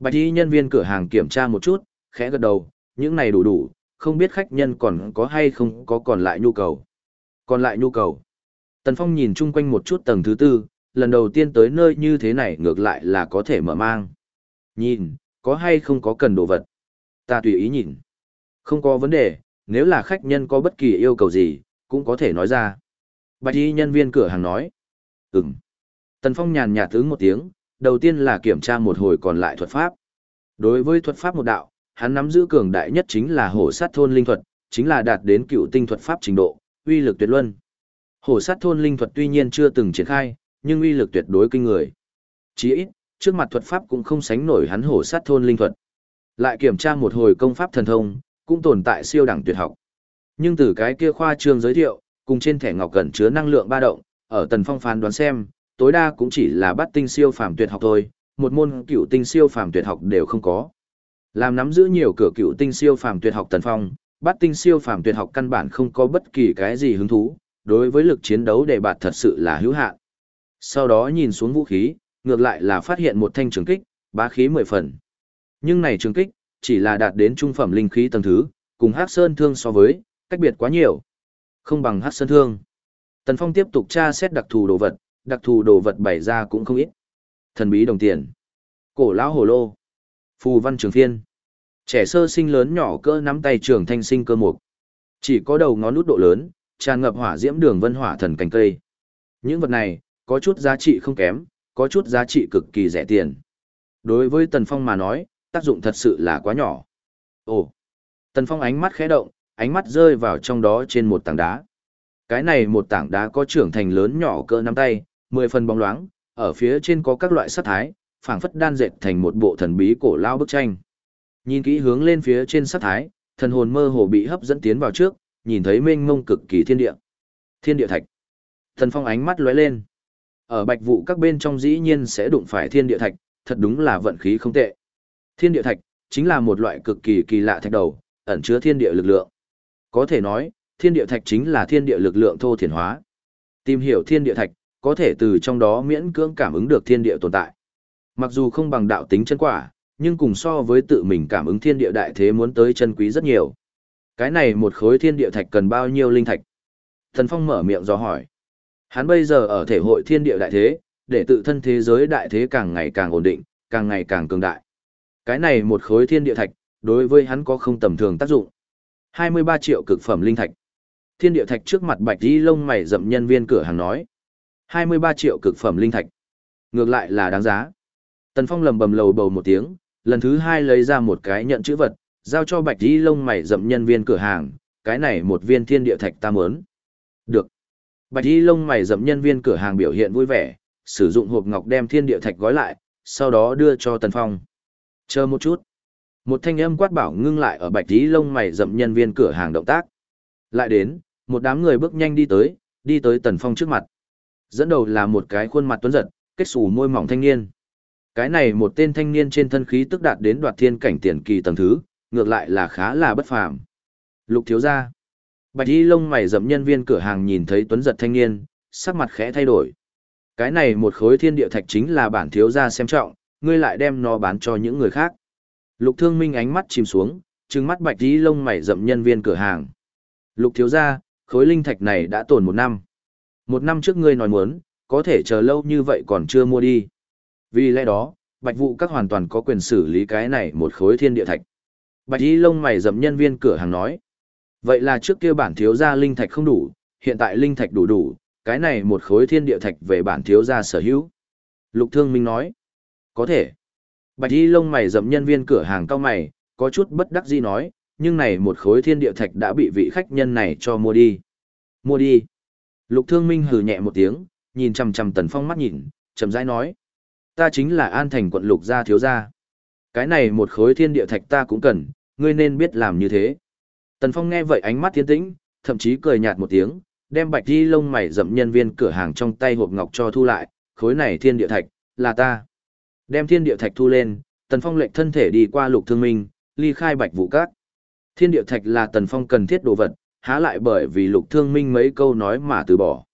Bạch y nhân viên cửa hàng kiểm tra một chút, khẽ gật đầu, những này đủ đủ, không biết khách nhân còn có hay không có còn lại nhu cầu. Còn lại nhu cầu. Tần Phong nhìn chung quanh một chút tầng thứ tư, lần đầu tiên tới nơi như thế này ngược lại là có thể mở mang. Nhìn, có hay không có cần đồ vật. Ta tùy ý nhìn. Không có vấn đề, nếu là khách nhân có bất kỳ yêu cầu gì, cũng có thể nói ra. Bạch y nhân viên cửa hàng nói. Ừm. Tần Phong nhàn nhạt ứng một tiếng, đầu tiên là kiểm tra một hồi còn lại thuật pháp. Đối với thuật pháp một đạo, hắn nắm giữ cường đại nhất chính là hổ sát thôn linh thuật, chính là đạt đến cựu tinh thuật pháp trình độ, uy lực tuyệt luân. Hổ sát thôn linh thuật tuy nhiên chưa từng triển khai, nhưng uy lực tuyệt đối kinh người. Chỉ ít, trước mặt thuật pháp cũng không sánh nổi hắn hổ sát thôn linh thuật. Lại kiểm tra một hồi công pháp thần thông, cũng tồn tại siêu đẳng tuyệt học. Nhưng từ cái kia khoa trương giới thiệu, cùng trên thẻ ngọc cẩn chứa năng lượng ba động, ở Tần Phong phán đoán xem, tối đa cũng chỉ là bắt tinh siêu phàm tuyệt học thôi, một môn cựu tinh siêu phàm tuyệt học đều không có. Làm nắm giữ nhiều cửa cựu tinh siêu phàm tuyệt học Tần Phong, bắt tinh siêu phàm tuyệt học căn bản không có bất kỳ cái gì hứng thú, đối với lực chiến đấu đề bạt thật sự là hữu hạn. Sau đó nhìn xuống vũ khí, ngược lại là phát hiện một thanh trường kích, bá khí mười phần. Nhưng này trường kích, chỉ là đạt đến trung phẩm linh khí tầng thứ, cùng Hắc Sơn Thương so với, cách biệt quá nhiều. Không bằng hát Sơn Thương. Tần Phong tiếp tục tra xét đặc thù đồ vật, đặc thù đồ vật bày ra cũng không ít. Thần bí đồng tiền, cổ lão hồ lô, phù văn trường phiên, trẻ sơ sinh lớn nhỏ cỡ nắm tay trường thanh sinh cơ mục. Chỉ có đầu ngón nút độ lớn, tràn ngập hỏa diễm đường vân hỏa thần cành cây. Những vật này, có chút giá trị không kém, có chút giá trị cực kỳ rẻ tiền. Đối với Tần Phong mà nói, tác dụng thật sự là quá nhỏ. Ồ! Tần Phong ánh mắt khẽ động, ánh mắt rơi vào trong đó trên một tảng đá. Cái này một tảng đá có trưởng thành lớn nhỏ cỡ nắm tay, mười phần bóng loáng, ở phía trên có các loại sắc thái, phảng phất đan dệt thành một bộ thần bí cổ lao bức tranh. Nhìn kỹ hướng lên phía trên sắc thái, thần hồn mơ hồ bị hấp dẫn tiến vào trước, nhìn thấy mênh mông cực kỳ thiên địa. Thiên địa thạch. Thần Phong ánh mắt lóe lên. Ở bạch vụ các bên trong dĩ nhiên sẽ đụng phải thiên địa thạch, thật đúng là vận khí không tệ. Thiên địa thạch chính là một loại cực kỳ kỳ lạ thạch đầu, ẩn chứa thiên địa lực lượng. Có thể nói, thiên địa thạch chính là thiên địa lực lượng thô thiển hóa. Tìm hiểu thiên địa thạch, có thể từ trong đó miễn cưỡng cảm ứng được thiên địa tồn tại. Mặc dù không bằng đạo tính chân quả, nhưng cùng so với tự mình cảm ứng thiên địa đại thế muốn tới chân quý rất nhiều. Cái này một khối thiên địa thạch cần bao nhiêu linh thạch? Thần Phong mở miệng do hỏi. Hắn bây giờ ở thể hội thiên địa đại thế, để tự thân thế giới đại thế càng ngày càng ổn định, càng ngày càng cường đại. Cái này một khối thiên địa thạch, đối với hắn có không tầm thường tác dụng. 23 triệu cực phẩm linh thạch. Thiên địa thạch trước mặt bạch đi lông mày rậm nhân viên cửa hàng nói. 23 triệu cực phẩm linh thạch. Ngược lại là đáng giá. Tần Phong lầm bầm lầu bầu một tiếng, lần thứ hai lấy ra một cái nhận chữ vật, giao cho bạch đi lông mày rậm nhân viên cửa hàng, cái này một viên thiên địa thạch ta muốn. Được. Bạch y lông mày dậm nhân viên cửa hàng biểu hiện vui vẻ, sử dụng hộp ngọc đem thiên địa thạch gói lại, sau đó đưa cho Tần Phong. Chờ một chút. Một thanh âm quát bảo ngưng lại ở bạch tí lông mày dậm nhân viên cửa hàng động tác. Lại đến, một đám người bước nhanh đi tới, đi tới Tần Phong trước mặt. Dẫn đầu là một cái khuôn mặt tuấn giật, kết xù môi mỏng thanh niên. Cái này một tên thanh niên trên thân khí tức đạt đến đoạt thiên cảnh tiền kỳ tầng thứ, ngược lại là khá là bất phàm. Lục thiếu gia. Bạch y lông mày dậm nhân viên cửa hàng nhìn thấy tuấn giật thanh niên, sắc mặt khẽ thay đổi. Cái này một khối thiên địa thạch chính là bản thiếu gia xem trọng, ngươi lại đem nó bán cho những người khác. Lục thương minh ánh mắt chìm xuống, trừng mắt bạch y lông mày dậm nhân viên cửa hàng. Lục thiếu gia, khối linh thạch này đã tồn một năm. Một năm trước ngươi nói muốn, có thể chờ lâu như vậy còn chưa mua đi. Vì lẽ đó, bạch vụ các hoàn toàn có quyền xử lý cái này một khối thiên địa thạch. Bạch y lông mày dậm nhân viên cửa hàng nói. Vậy là trước kia bản thiếu gia linh thạch không đủ, hiện tại linh thạch đủ đủ, cái này một khối thiên địa thạch về bản thiếu gia sở hữu. Lục Thương Minh nói, có thể. Bạch y lông mày dậm nhân viên cửa hàng cao mày, có chút bất đắc dĩ nói, nhưng này một khối thiên địa thạch đã bị vị khách nhân này cho mua đi. Mua đi. Lục Thương Minh hừ nhẹ một tiếng, nhìn chằm chằm Tần Phong mắt nhìn, chậm rãi nói, ta chính là An Thành quận Lục gia thiếu gia. Cái này một khối thiên địa thạch ta cũng cần, ngươi nên biết làm như thế. Tần Phong nghe vậy ánh mắt thiên tĩnh, thậm chí cười nhạt một tiếng, đem bạch đi lông mày dậm nhân viên cửa hàng trong tay hộp ngọc cho thu lại, khối này thiên địa thạch, là ta. Đem thiên địa thạch thu lên, Tần Phong lệnh thân thể đi qua lục thương minh, ly khai bạch vụ cát. Thiên địa thạch là Tần Phong cần thiết đồ vật, há lại bởi vì lục thương minh mấy câu nói mà từ bỏ.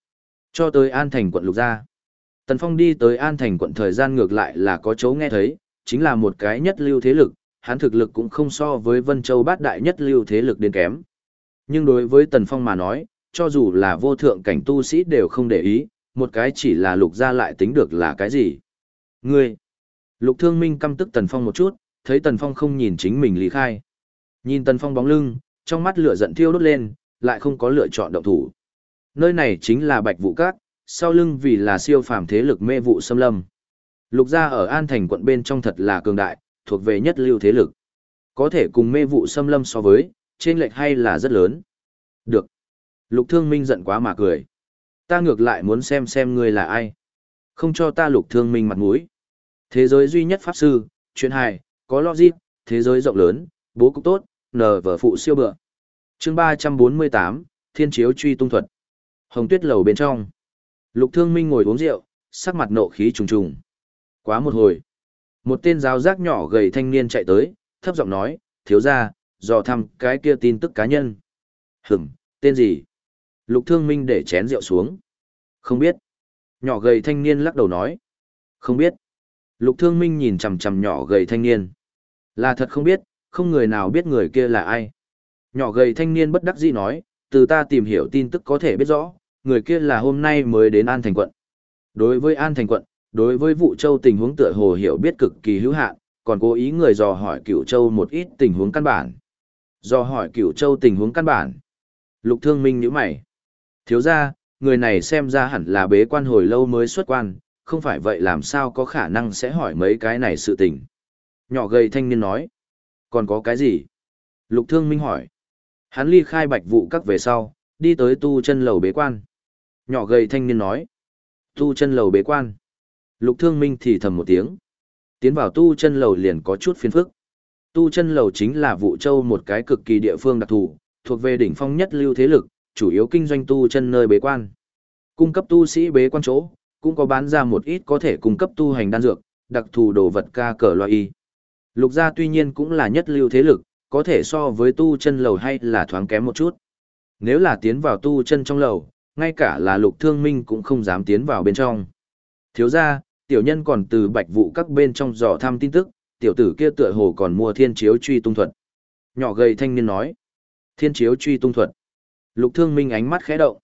Cho tới An Thành quận lục gia. Tần Phong đi tới An Thành quận thời gian ngược lại là có chỗ nghe thấy, chính là một cái nhất lưu thế lực, hắn thực lực cũng không so với Vân Châu bát đại nhất lưu thế lực đến kém. Nhưng đối với Tần Phong mà nói, cho dù là vô thượng cảnh tu sĩ đều không để ý, một cái chỉ là lục gia lại tính được là cái gì. Ngươi! Lục thương minh căm tức Tần Phong một chút, thấy Tần Phong không nhìn chính mình lý khai. Nhìn Tần Phong bóng lưng, trong mắt lửa giận thiêu đốt lên, lại không có lựa chọn động thủ. Nơi này chính là Bạch Vũ Cát, sau lưng vì là siêu phàm thế lực mê vụ xâm lâm. Lục gia ở An Thành quận bên trong thật là cường đại, thuộc về nhất lưu thế lực. Có thể cùng mê vụ xâm lâm so với, trên lệch hay là rất lớn. Được. Lục thương minh giận quá mà cười. Ta ngược lại muốn xem xem ngươi là ai. Không cho ta lục thương minh mặt mũi. Thế giới duy nhất pháp sư, chuyện hài, có logic, thế giới rộng lớn, bố cục tốt, nờ vở phụ siêu bựa. chương 348, Thiên chiếu truy tung thuật. Hồng tuyết lầu bên trong. Lục thương minh ngồi uống rượu, sắc mặt nộ khí trùng trùng. Quá một hồi. Một tên giáo giác nhỏ gầy thanh niên chạy tới, thấp giọng nói, thiếu ra, dò thăm cái kia tin tức cá nhân. Hửm, tên gì? Lục thương minh để chén rượu xuống. Không biết. Nhỏ gầy thanh niên lắc đầu nói. Không biết. Lục thương minh nhìn chằm chằm nhỏ gầy thanh niên. Là thật không biết, không người nào biết người kia là ai. Nhỏ gầy thanh niên bất đắc dĩ nói, từ ta tìm hiểu tin tức có thể biết rõ, người kia là hôm nay mới đến An Thành quận. Đối với An Thành quận, đối với vụ châu tình huống tựa hồ hiểu biết cực kỳ hữu hạn, còn cố ý người dò hỏi cửu châu một ít tình huống căn bản. Dò hỏi cửu châu tình huống căn bản. Lục thương minh nhíu mày. Thiếu gia, người này xem ra hẳn là bế quan hồi lâu mới xuất quan, không phải vậy làm sao có khả năng sẽ hỏi mấy cái này sự tình. Nhỏ gầy thanh niên nói. Còn có cái gì? Lục thương minh hỏi. Hắn ly khai bạch vụ các về sau, đi tới tu chân lầu bế quan. Nhỏ gầy thanh niên nói. Tu chân lầu bế quan. Lục Thương Minh thì thầm một tiếng. Tiến vào tu chân lầu liền có chút phiền phức. Tu chân lầu chính là vụ châu một cái cực kỳ địa phương đặc thù, thuộc về đỉnh phong nhất lưu thế lực, chủ yếu kinh doanh tu chân nơi bế quan. Cung cấp tu sĩ bế quan chỗ, cũng có bán ra một ít có thể cung cấp tu hành đan dược, đặc thù đồ vật ca cờ loại y. Lục gia tuy nhiên cũng là nhất lưu thế lực, có thể so với tu chân lầu hay là thoáng kém một chút. Nếu là tiến vào tu chân trong lầu, ngay cả là lục thương minh cũng không dám tiến vào bên trong. Thiếu ra, tiểu nhân còn từ bạch vụ các bên trong dò thăm tin tức, tiểu tử kia tựa hồ còn mua thiên chiếu truy tung thuật. Nhỏ gầy thanh niên nói. Thiên chiếu truy tung thuật. Lục thương minh ánh mắt khẽ động.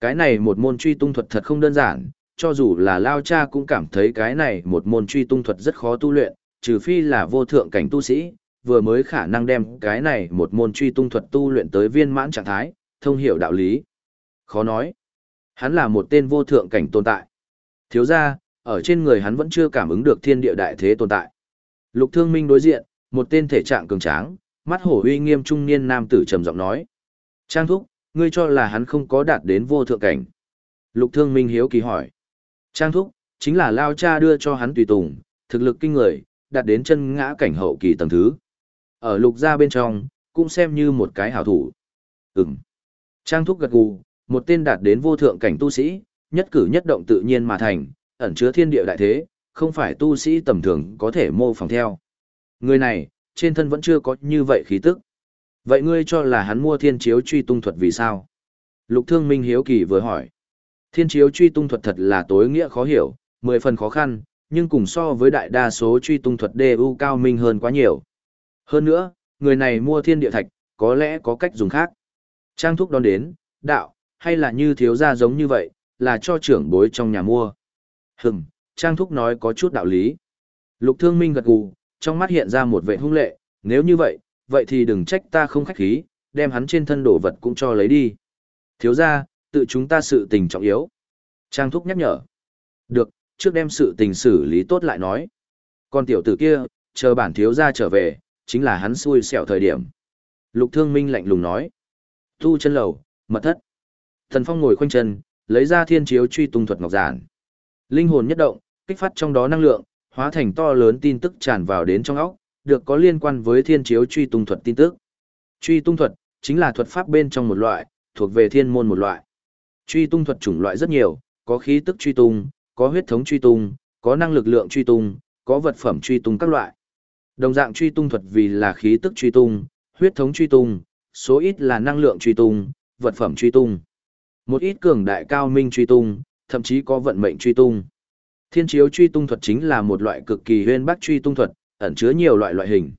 Cái này một môn truy tung thuật thật không đơn giản, cho dù là Lao Cha cũng cảm thấy cái này một môn truy tung thuật rất khó tu luyện, trừ phi là vô thượng cảnh tu sĩ, vừa mới khả năng đem cái này một môn truy tung thuật tu luyện tới viên mãn trạng thái, thông hiểu đạo lý. Khó nói. Hắn là một tên vô thượng cảnh tồn tại. Thiếu ra, ở trên người hắn vẫn chưa cảm ứng được thiên địa đại thế tồn tại. Lục Thương Minh đối diện, một tên thể trạng cường tráng, mắt hổ uy nghiêm trung niên nam tử trầm giọng nói: "Trang thúc, ngươi cho là hắn không có đạt đến vô thượng cảnh?" Lục Thương Minh hiếu kỳ hỏi. Trang thúc, chính là Lao Cha đưa cho hắn tùy tùng, thực lực kinh người, đạt đến chân ngã cảnh hậu kỳ tầng thứ. Ở lục gia bên trong, cũng xem như một cái hảo thủ. Ừm. Trang thúc gật gù, một tên đạt đến vô thượng cảnh tu sĩ, nhất cử nhất động tự nhiên mà thành, ẩn chứa thiên địa đại thế, không phải tu sĩ tầm thường có thể mô phỏng theo. Người này, trên thân vẫn chưa có như vậy khí tức. Vậy ngươi cho là hắn mua thiên chiếu truy tung thuật vì sao? Lục thương minh hiếu kỳ vừa hỏi. Thiên chiếu truy tung thuật thật là tối nghĩa khó hiểu, mười phần khó khăn, nhưng cùng so với đại đa số truy tung thuật DU cao minh hơn quá nhiều. Hơn nữa, người này mua thiên địa thạch, có lẽ có cách dùng khác. Trang thúc đón đến, đạo, hay là như thiếu gia giống như vậy, là cho trưởng bối trong nhà mua. Hừm, Trang thúc nói có chút đạo lý. Lục thương minh gật gù, trong mắt hiện ra một vẻ hung lệ, nếu như vậy, vậy thì đừng trách ta không khách khí, đem hắn trên thân đổ vật cũng cho lấy đi. Thiếu gia, tự chúng ta sự tình trọng yếu. Trang thúc nhắc nhở. Được, trước đem sự tình xử lý tốt lại nói. Còn tiểu tử kia, chờ bản thiếu gia trở về, chính là hắn xui xẻo thời điểm. Lục thương minh lạnh lùng nói. Tu chân lầu, mật thất. Thần Phong ngồi khoanh chân, lấy ra thiên chiếu truy tung thuật ngọc giản. Linh hồn nhất động, kích phát trong đó năng lượng, hóa thành to lớn tin tức tràn vào đến trong óc, được có liên quan với thiên chiếu truy tung thuật tin tức. Truy tung thuật chính là thuật pháp bên trong một loại, thuộc về thiên môn một loại. Truy tung thuật chủng loại rất nhiều, có khí tức truy tung, có huyết thống truy tung, có năng lực lượng truy tung, có vật phẩm truy tung các loại. Đồng dạng truy tung thuật vì là khí tức truy tung, huyết thống truy tung, số ít là năng lượng truy tung, vật phẩm truy tung. Một ít cường đại cao minh truy tung, thậm chí có vận mệnh truy tung. Thiên chiếu truy tung thuật chính là một loại cực kỳ huyên bác truy tung thuật, ẩn chứa nhiều loại loại hình.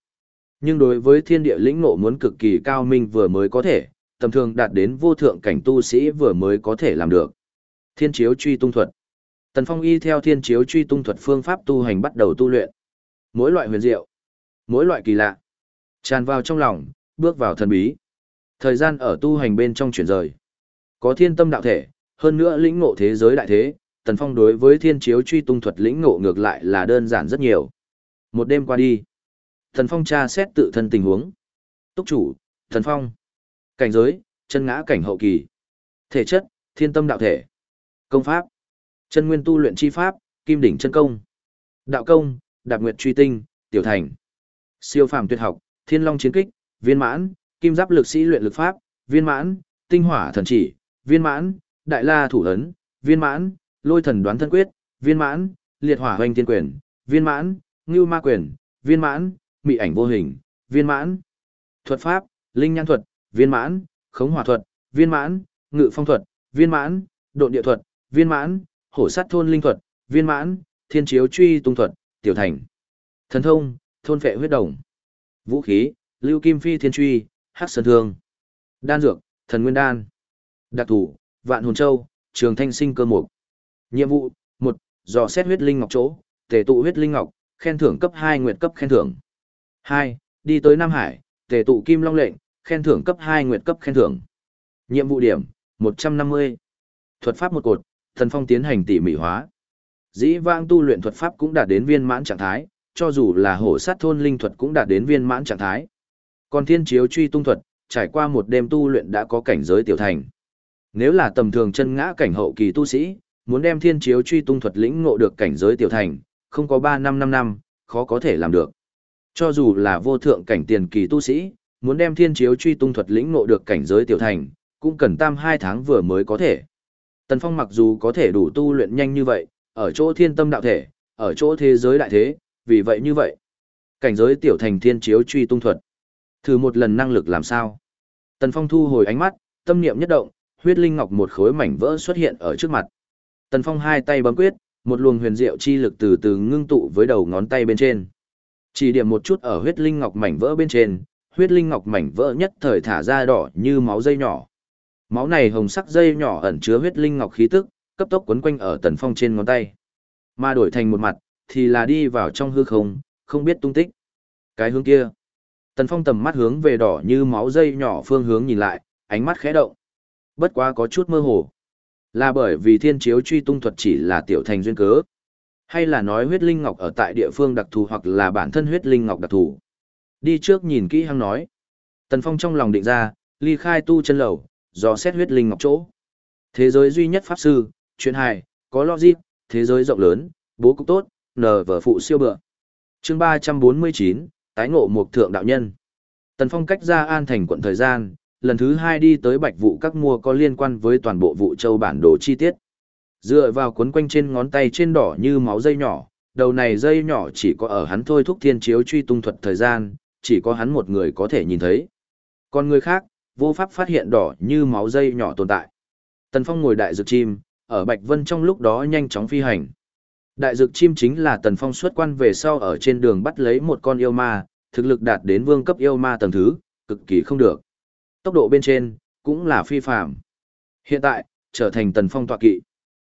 Nhưng đối với thiên địa lĩnh ngộ muốn cực kỳ cao minh vừa mới có thể, tầm thường đạt đến vô thượng cảnh tu sĩ vừa mới có thể làm được. Thiên chiếu truy tung thuật. Tần Phong y theo thiên chiếu truy tung thuật phương pháp tu hành bắt đầu tu luyện. Mỗi loại huyền diệu, mỗi loại kỳ lạ, tràn vào trong lòng, bước vào thần bí. Thời gian ở tu hành bên trong chuyển rời. Có thiên tâm đạo thể, hơn nữa lĩnh ngộ thế giới đại thế, Tần Phong đối với thiên chiếu truy tung thuật lĩnh ngộ ngược lại là đơn giản rất nhiều. Một đêm qua đi, Tần Phong tra xét tự thân tình huống. Túc chủ, Tần Phong. Cảnh giới, chân ngã cảnh hậu kỳ. Thể chất, thiên tâm đạo thể. Công pháp, chân nguyên tu luyện chi pháp, kim đỉnh chân công. Đạo công, đạp nguyệt truy tinh, tiểu thành. Siêu phàm tuyệt học, thiên long chiến kích, viên mãn, kim giáp lực sĩ luyện lực pháp, viên mãn, tinh hỏa thần chỉ, viên mãn, đại la thủ ấn, viên mãn, lôi thần đoán thân quyết, viên mãn, liệt hỏa hoành tiên quyền, viên mãn, ngưu ma quyền, viên mãn, mị ảnh vô hình, viên mãn. Thuật pháp, linh nhan thuật, viên mãn, khống hỏa thuật, viên mãn, ngự phong thuật, viên mãn, độn địa thuật, viên mãn, hổ sát thôn linh thuật, viên mãn, thiên chiếu truy tung thuật, tiểu thành. Thần thông, thôn phệ huyết đồng. Vũ khí, lưu kim phi thiên truy, hắc sơn thương. Đan dược, thần nguyên đan. Đặc thủ, vạn hồn châu, trường thanh sinh cơ mục. Nhiệm vụ, 1: dò xét huyết linh ngọc chỗ, tề tụ huyết linh ngọc, khen thưởng cấp 2 nguyệt cấp khen thưởng. 2: đi tới Nam Hải, tề tụ kim long lệnh, khen thưởng cấp hai nguyệt cấp khen thưởng. Nhiệm vụ điểm, một trăm năm mươi, Thuật pháp một cột, thần phong tiến hành tỉ mỉ hóa. Dĩ vãng tu luyện thuật pháp cũng đạt đến viên mãn trạng thái, cho dù là hổ sát thôn linh thuật cũng đạt đến viên mãn trạng thái. Còn thiên chiếu truy tung thuật, trải qua một đêm tu luyện đã có cảnh giới tiểu thành. Nếu là tầm thường chân ngã cảnh hậu kỳ tu sĩ, muốn đem thiên chiếu truy tung thuật lĩnh ngộ được cảnh giới tiểu thành, không có 3 năm 5 năm, khó có thể làm được. Cho dù là vô thượng cảnh tiền kỳ tu sĩ, muốn đem thiên chiếu truy tung thuật lĩnh ngộ được cảnh giới tiểu thành, cũng cần tam hai tháng vừa mới có thể. Tần Phong mặc dù có thể đủ tu luyện nhanh như vậy, ở chỗ thiên tâm đạo thể, ở chỗ thế giới đại thế, vì vậy như vậy. Cảnh giới tiểu thành thiên chiếu truy tung thuật. Thử một lần năng lực làm sao? Tần Phong thu hồi ánh mắt, tâm niệm nhất động, huyết linh ngọc một khối mảnh vỡ xuất hiện ở trước mặt. Tần Phong hai tay bấm quyết, một luồng huyền diệu chi lực từ từ ngưng tụ với đầu ngón tay bên trên. Chỉ điểm một chút ở huyết linh ngọc mảnh vỡ bên trên, huyết linh ngọc mảnh vỡ nhất thời thả ra đỏ như máu dây nhỏ. Máu này hồng sắc dây nhỏ ẩn chứa huyết linh ngọc khí tức, cấp tốc quấn quanh ở Tần Phong trên ngón tay. Mà đổi thành một mặt, thì là đi vào trong hư không, không biết tung tích. Cái hướng kia. Tần Phong tầm mắt hướng về đỏ như máu dây nhỏ phương hướng nhìn lại, ánh mắt khẽ động. Bất quá có chút mơ hồ. Là bởi vì thiên chiếu truy tung thuật chỉ là tiểu thành duyên cớ. Hay là nói huyết linh ngọc ở tại địa phương đặc thù hoặc là bản thân huyết linh ngọc đặc thù. Đi trước nhìn kỹ hăng nói. Tần Phong trong lòng định ra, ly khai tu chân lầu, dò xét huyết linh ngọc chỗ. Thế giới duy nhất pháp sư, chuyện hài, có logic, thế giới rộng lớn, bố cục tốt, nờ vở phụ siêu bựa. chương 349, tái ngộ một thượng đạo nhân. Tần Phong cách ra an thành quận thời gian, lần thứ hai đi tới bạch vụ các mua có liên quan với toàn bộ vụ châu bản đồ chi tiết. Dựa vào cuốn quanh trên ngón tay trên đỏ như máu dây nhỏ, đầu này dây nhỏ chỉ có ở hắn thôi thúc thiên chiếu truy tung thuật thời gian, chỉ có hắn một người có thể nhìn thấy. Còn người khác, vô pháp phát hiện đỏ như máu dây nhỏ tồn tại. Tần Phong ngồi đại dược chim, ở Bạch Vân trong lúc đó nhanh chóng phi hành. Đại dược chim chính là Tần Phong xuất quan về sau ở trên đường bắt lấy một con yêu ma, thực lực đạt đến vương cấp yêu ma tầng thứ, cực kỳ không được. Tốc độ bên trên, cũng là phi phàm. Hiện tại, trở thành Tần Phong tọa kỵ.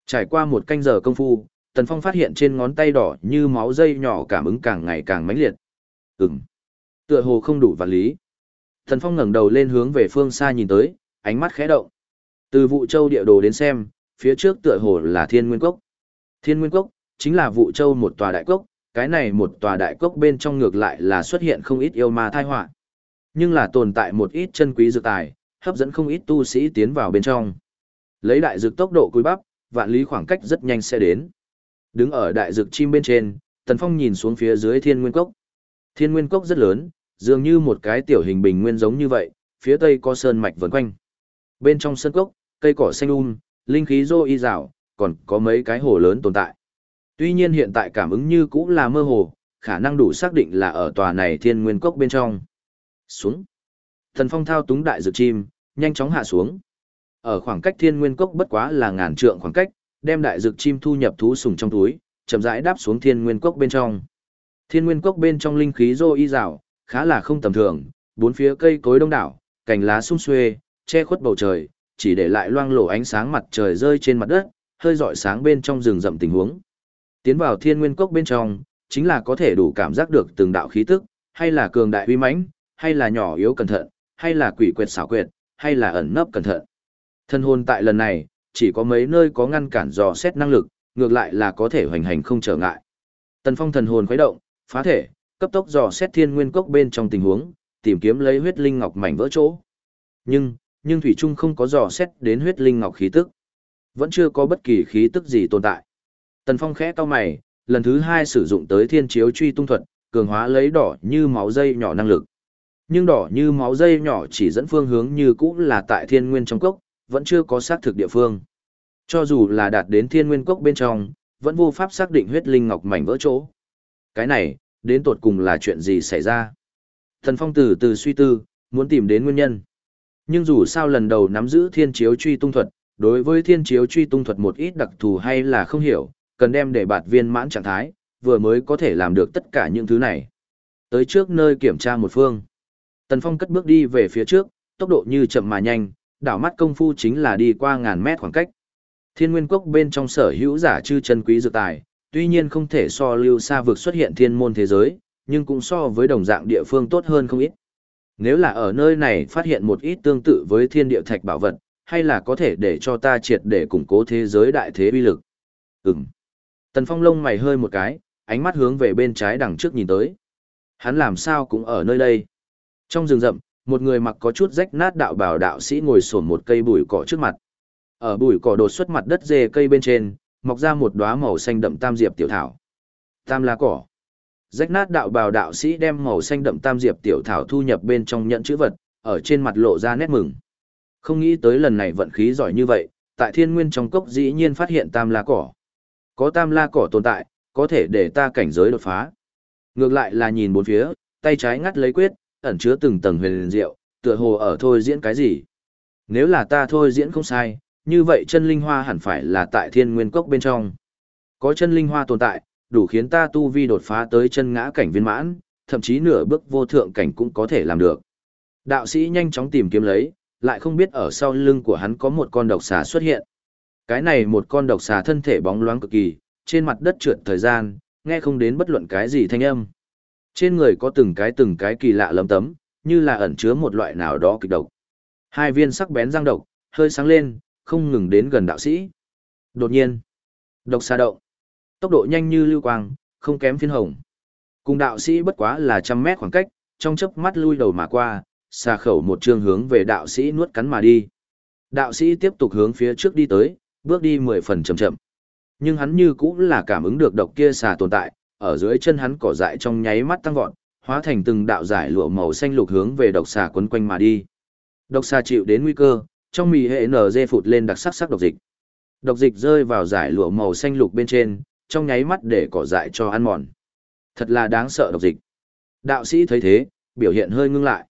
Trải qua một canh giờ công phu, Tần Phong phát hiện trên ngón tay đỏ như máu dây nhỏ cảm ứng càng ngày càng mãnh liệt. Ừm. Tựa hồ không đủ vật lý. Thần Phong ngẩng đầu lên hướng về phương xa nhìn tới, ánh mắt khẽ động. Từ vụ châu địa đồ đến xem, phía trước tựa hồ là Thiên Nguyên Cốc. Thiên Nguyên Cốc chính là vụ châu một tòa đại cốc, cái này một tòa đại cốc bên trong ngược lại là xuất hiện không ít yêu ma thai họa nhưng là tồn tại một ít chân quý dược tài hấp dẫn không ít tu sĩ tiến vào bên trong lấy đại dược tốc độ cúi bắp vạn lý khoảng cách rất nhanh sẽ đến đứng ở đại dược chim bên trên tần phong nhìn xuống phía dưới thiên nguyên cốc thiên nguyên cốc rất lớn dường như một cái tiểu hình bình nguyên giống như vậy phía tây có sơn mạch vần quanh bên trong sân cốc cây cỏ xanh um linh khí rô y rào còn có mấy cái hồ lớn tồn tại Tuy nhiên hiện tại cảm ứng như cũng là mơ hồ, khả năng đủ xác định là ở tòa này thiên nguyên cốc bên trong. Xuống. Thần phong thao túng đại dược chim, nhanh chóng hạ xuống. Ở khoảng cách thiên nguyên cốc bất quá là ngàn trượng khoảng cách, đem đại dược chim thu nhập thú sùng trong túi, chậm rãi đáp xuống thiên nguyên cốc bên trong. Thiên nguyên cốc bên trong linh khí rô y rào, khá là không tầm thường, bốn phía cây cối đông đảo, cành lá sung xuê, che khuất bầu trời, chỉ để lại loang lổ ánh sáng mặt trời rơi trên mặt đất, hơi rọi sáng bên trong rừng rậm tình huống. Tiến vào thiên nguyên cốc bên trong, chính là có thể đủ cảm giác được từng đạo khí tức, hay là cường đại uy mãnh, hay là nhỏ yếu cẩn thận, hay là quỷ quyệt xảo quyệt, hay là ẩn nấp cẩn thận. Thân hồn tại lần này, chỉ có mấy nơi có ngăn cản dò xét năng lực, ngược lại là có thể hoành hành không trở ngại. Tần Phong thần hồn khuấy động, phá thể, cấp tốc dò xét thiên nguyên cốc bên trong tình huống, tìm kiếm lấy huyết linh ngọc mảnh vỡ chỗ. Nhưng, nhưng thủy trung không có dò xét đến huyết linh ngọc khí tức. Vẫn chưa có bất kỳ khí tức gì tồn tại. Tần Phong khẽ cau mày, lần thứ hai sử dụng tới thiên chiếu truy tung thuật, cường hóa lấy đỏ như máu dây nhỏ năng lực. Nhưng đỏ như máu dây nhỏ chỉ dẫn phương hướng như cũ là tại thiên nguyên trong cốc, vẫn chưa có xác thực địa phương. Cho dù là đạt đến thiên nguyên cốc bên trong, vẫn vô pháp xác định huyết linh ngọc mảnh vỡ chỗ. Cái này, đến tột cùng là chuyện gì xảy ra? Thần Phong từ từ suy tư, muốn tìm đến nguyên nhân. Nhưng dù sao lần đầu nắm giữ thiên chiếu truy tung thuật, đối với thiên chiếu truy tung thuật một ít đặc thù hay là không hiểu, cần đem để bạt viên mãn trạng thái, vừa mới có thể làm được tất cả những thứ này. Tới trước nơi kiểm tra một phương. Tần Phong cất bước đi về phía trước, tốc độ như chậm mà nhanh, đảo mắt công phu chính là đi qua ngàn mét khoảng cách. Thiên Nguyên Cốc bên trong sở hữu giả chư chân quý dược tài, tuy nhiên không thể so lưu xa vực xuất hiện thiên môn thế giới, nhưng cũng so với đồng dạng địa phương tốt hơn không ít. Nếu là ở nơi này phát hiện một ít tương tự với thiên địa thạch bảo vật, hay là có thể để cho ta triệt để củng cố thế giới đại thế uy lực. Ừm. Tần Phong lông mày hơi một cái, ánh mắt hướng về bên trái đằng trước nhìn tới. Hắn làm sao cũng ở nơi đây. Trong rừng rậm, một người mặc có chút rách nát đạo bào đạo sĩ ngồi xổm một cây bụi cỏ trước mặt. Ở bụi cỏ đột xuất mặt đất dê cây bên trên, mọc ra một đóa màu xanh đậm tam diệp tiểu thảo. Tam lá cỏ. Rách nát đạo bào đạo sĩ đem màu xanh đậm tam diệp tiểu thảo thu nhập bên trong nhận chữ vật, ở trên mặt lộ ra nét mừng. Không nghĩ tới lần này vận khí giỏi như vậy, tại thiên nguyên trong cốc dĩ nhiên phát hiện tam lá cỏ. Có tam la cỏ tồn tại, có thể để ta cảnh giới đột phá. Ngược lại là nhìn bốn phía, tay trái ngắt lấy quyết, ẩn chứa từng tầng huyền diệu, tựa hồ ở thôi diễn cái gì. Nếu là ta thôi diễn không sai, như vậy chân linh hoa hẳn phải là tại thiên nguyên cốc bên trong. Có chân linh hoa tồn tại, đủ khiến ta tu vi đột phá tới chân ngã cảnh viên mãn, thậm chí nửa bước vô thượng cảnh cũng có thể làm được. Đạo sĩ nhanh chóng tìm kiếm lấy, lại không biết ở sau lưng của hắn có một con độc xà xuất hiện. Cái này một con độc xà thân thể bóng loáng cực kỳ, trên mặt đất trượt thời gian, nghe không đến bất luận cái gì thanh âm. Trên người có từng cái từng cái kỳ lạ lấm tấm, như là ẩn chứa một loại nào đó kịch độc. Hai viên sắc bén răng độc, hơi sáng lên, không ngừng đến gần đạo sĩ. Đột nhiên, độc xà động. Tốc độ nhanh như lưu quang, không kém phiên hồng. Cùng đạo sĩ bất quá là trăm mét khoảng cách, trong chớp mắt lui đầu mà qua, xà khẩu một trường hướng về đạo sĩ nuốt cắn mà đi. Đạo sĩ tiếp tục hướng phía trước đi tới, Bước đi mười phần chậm chậm. Nhưng hắn như cũng là cảm ứng được độc kia xà tồn tại, ở dưới chân hắn cỏ dại trong nháy mắt tăng vọt, hóa thành từng đạo giải lụa màu xanh lục hướng về độc xà quấn quanh mà đi. Độc xà chịu đến nguy cơ, trong mì hệ NG phụt lên đặc sắc sắc độc dịch. Độc dịch rơi vào giải lụa màu xanh lục bên trên, trong nháy mắt để cỏ dại cho ăn mòn. Thật là đáng sợ độc dịch. Đạo sĩ thấy thế, biểu hiện hơi ngưng lại.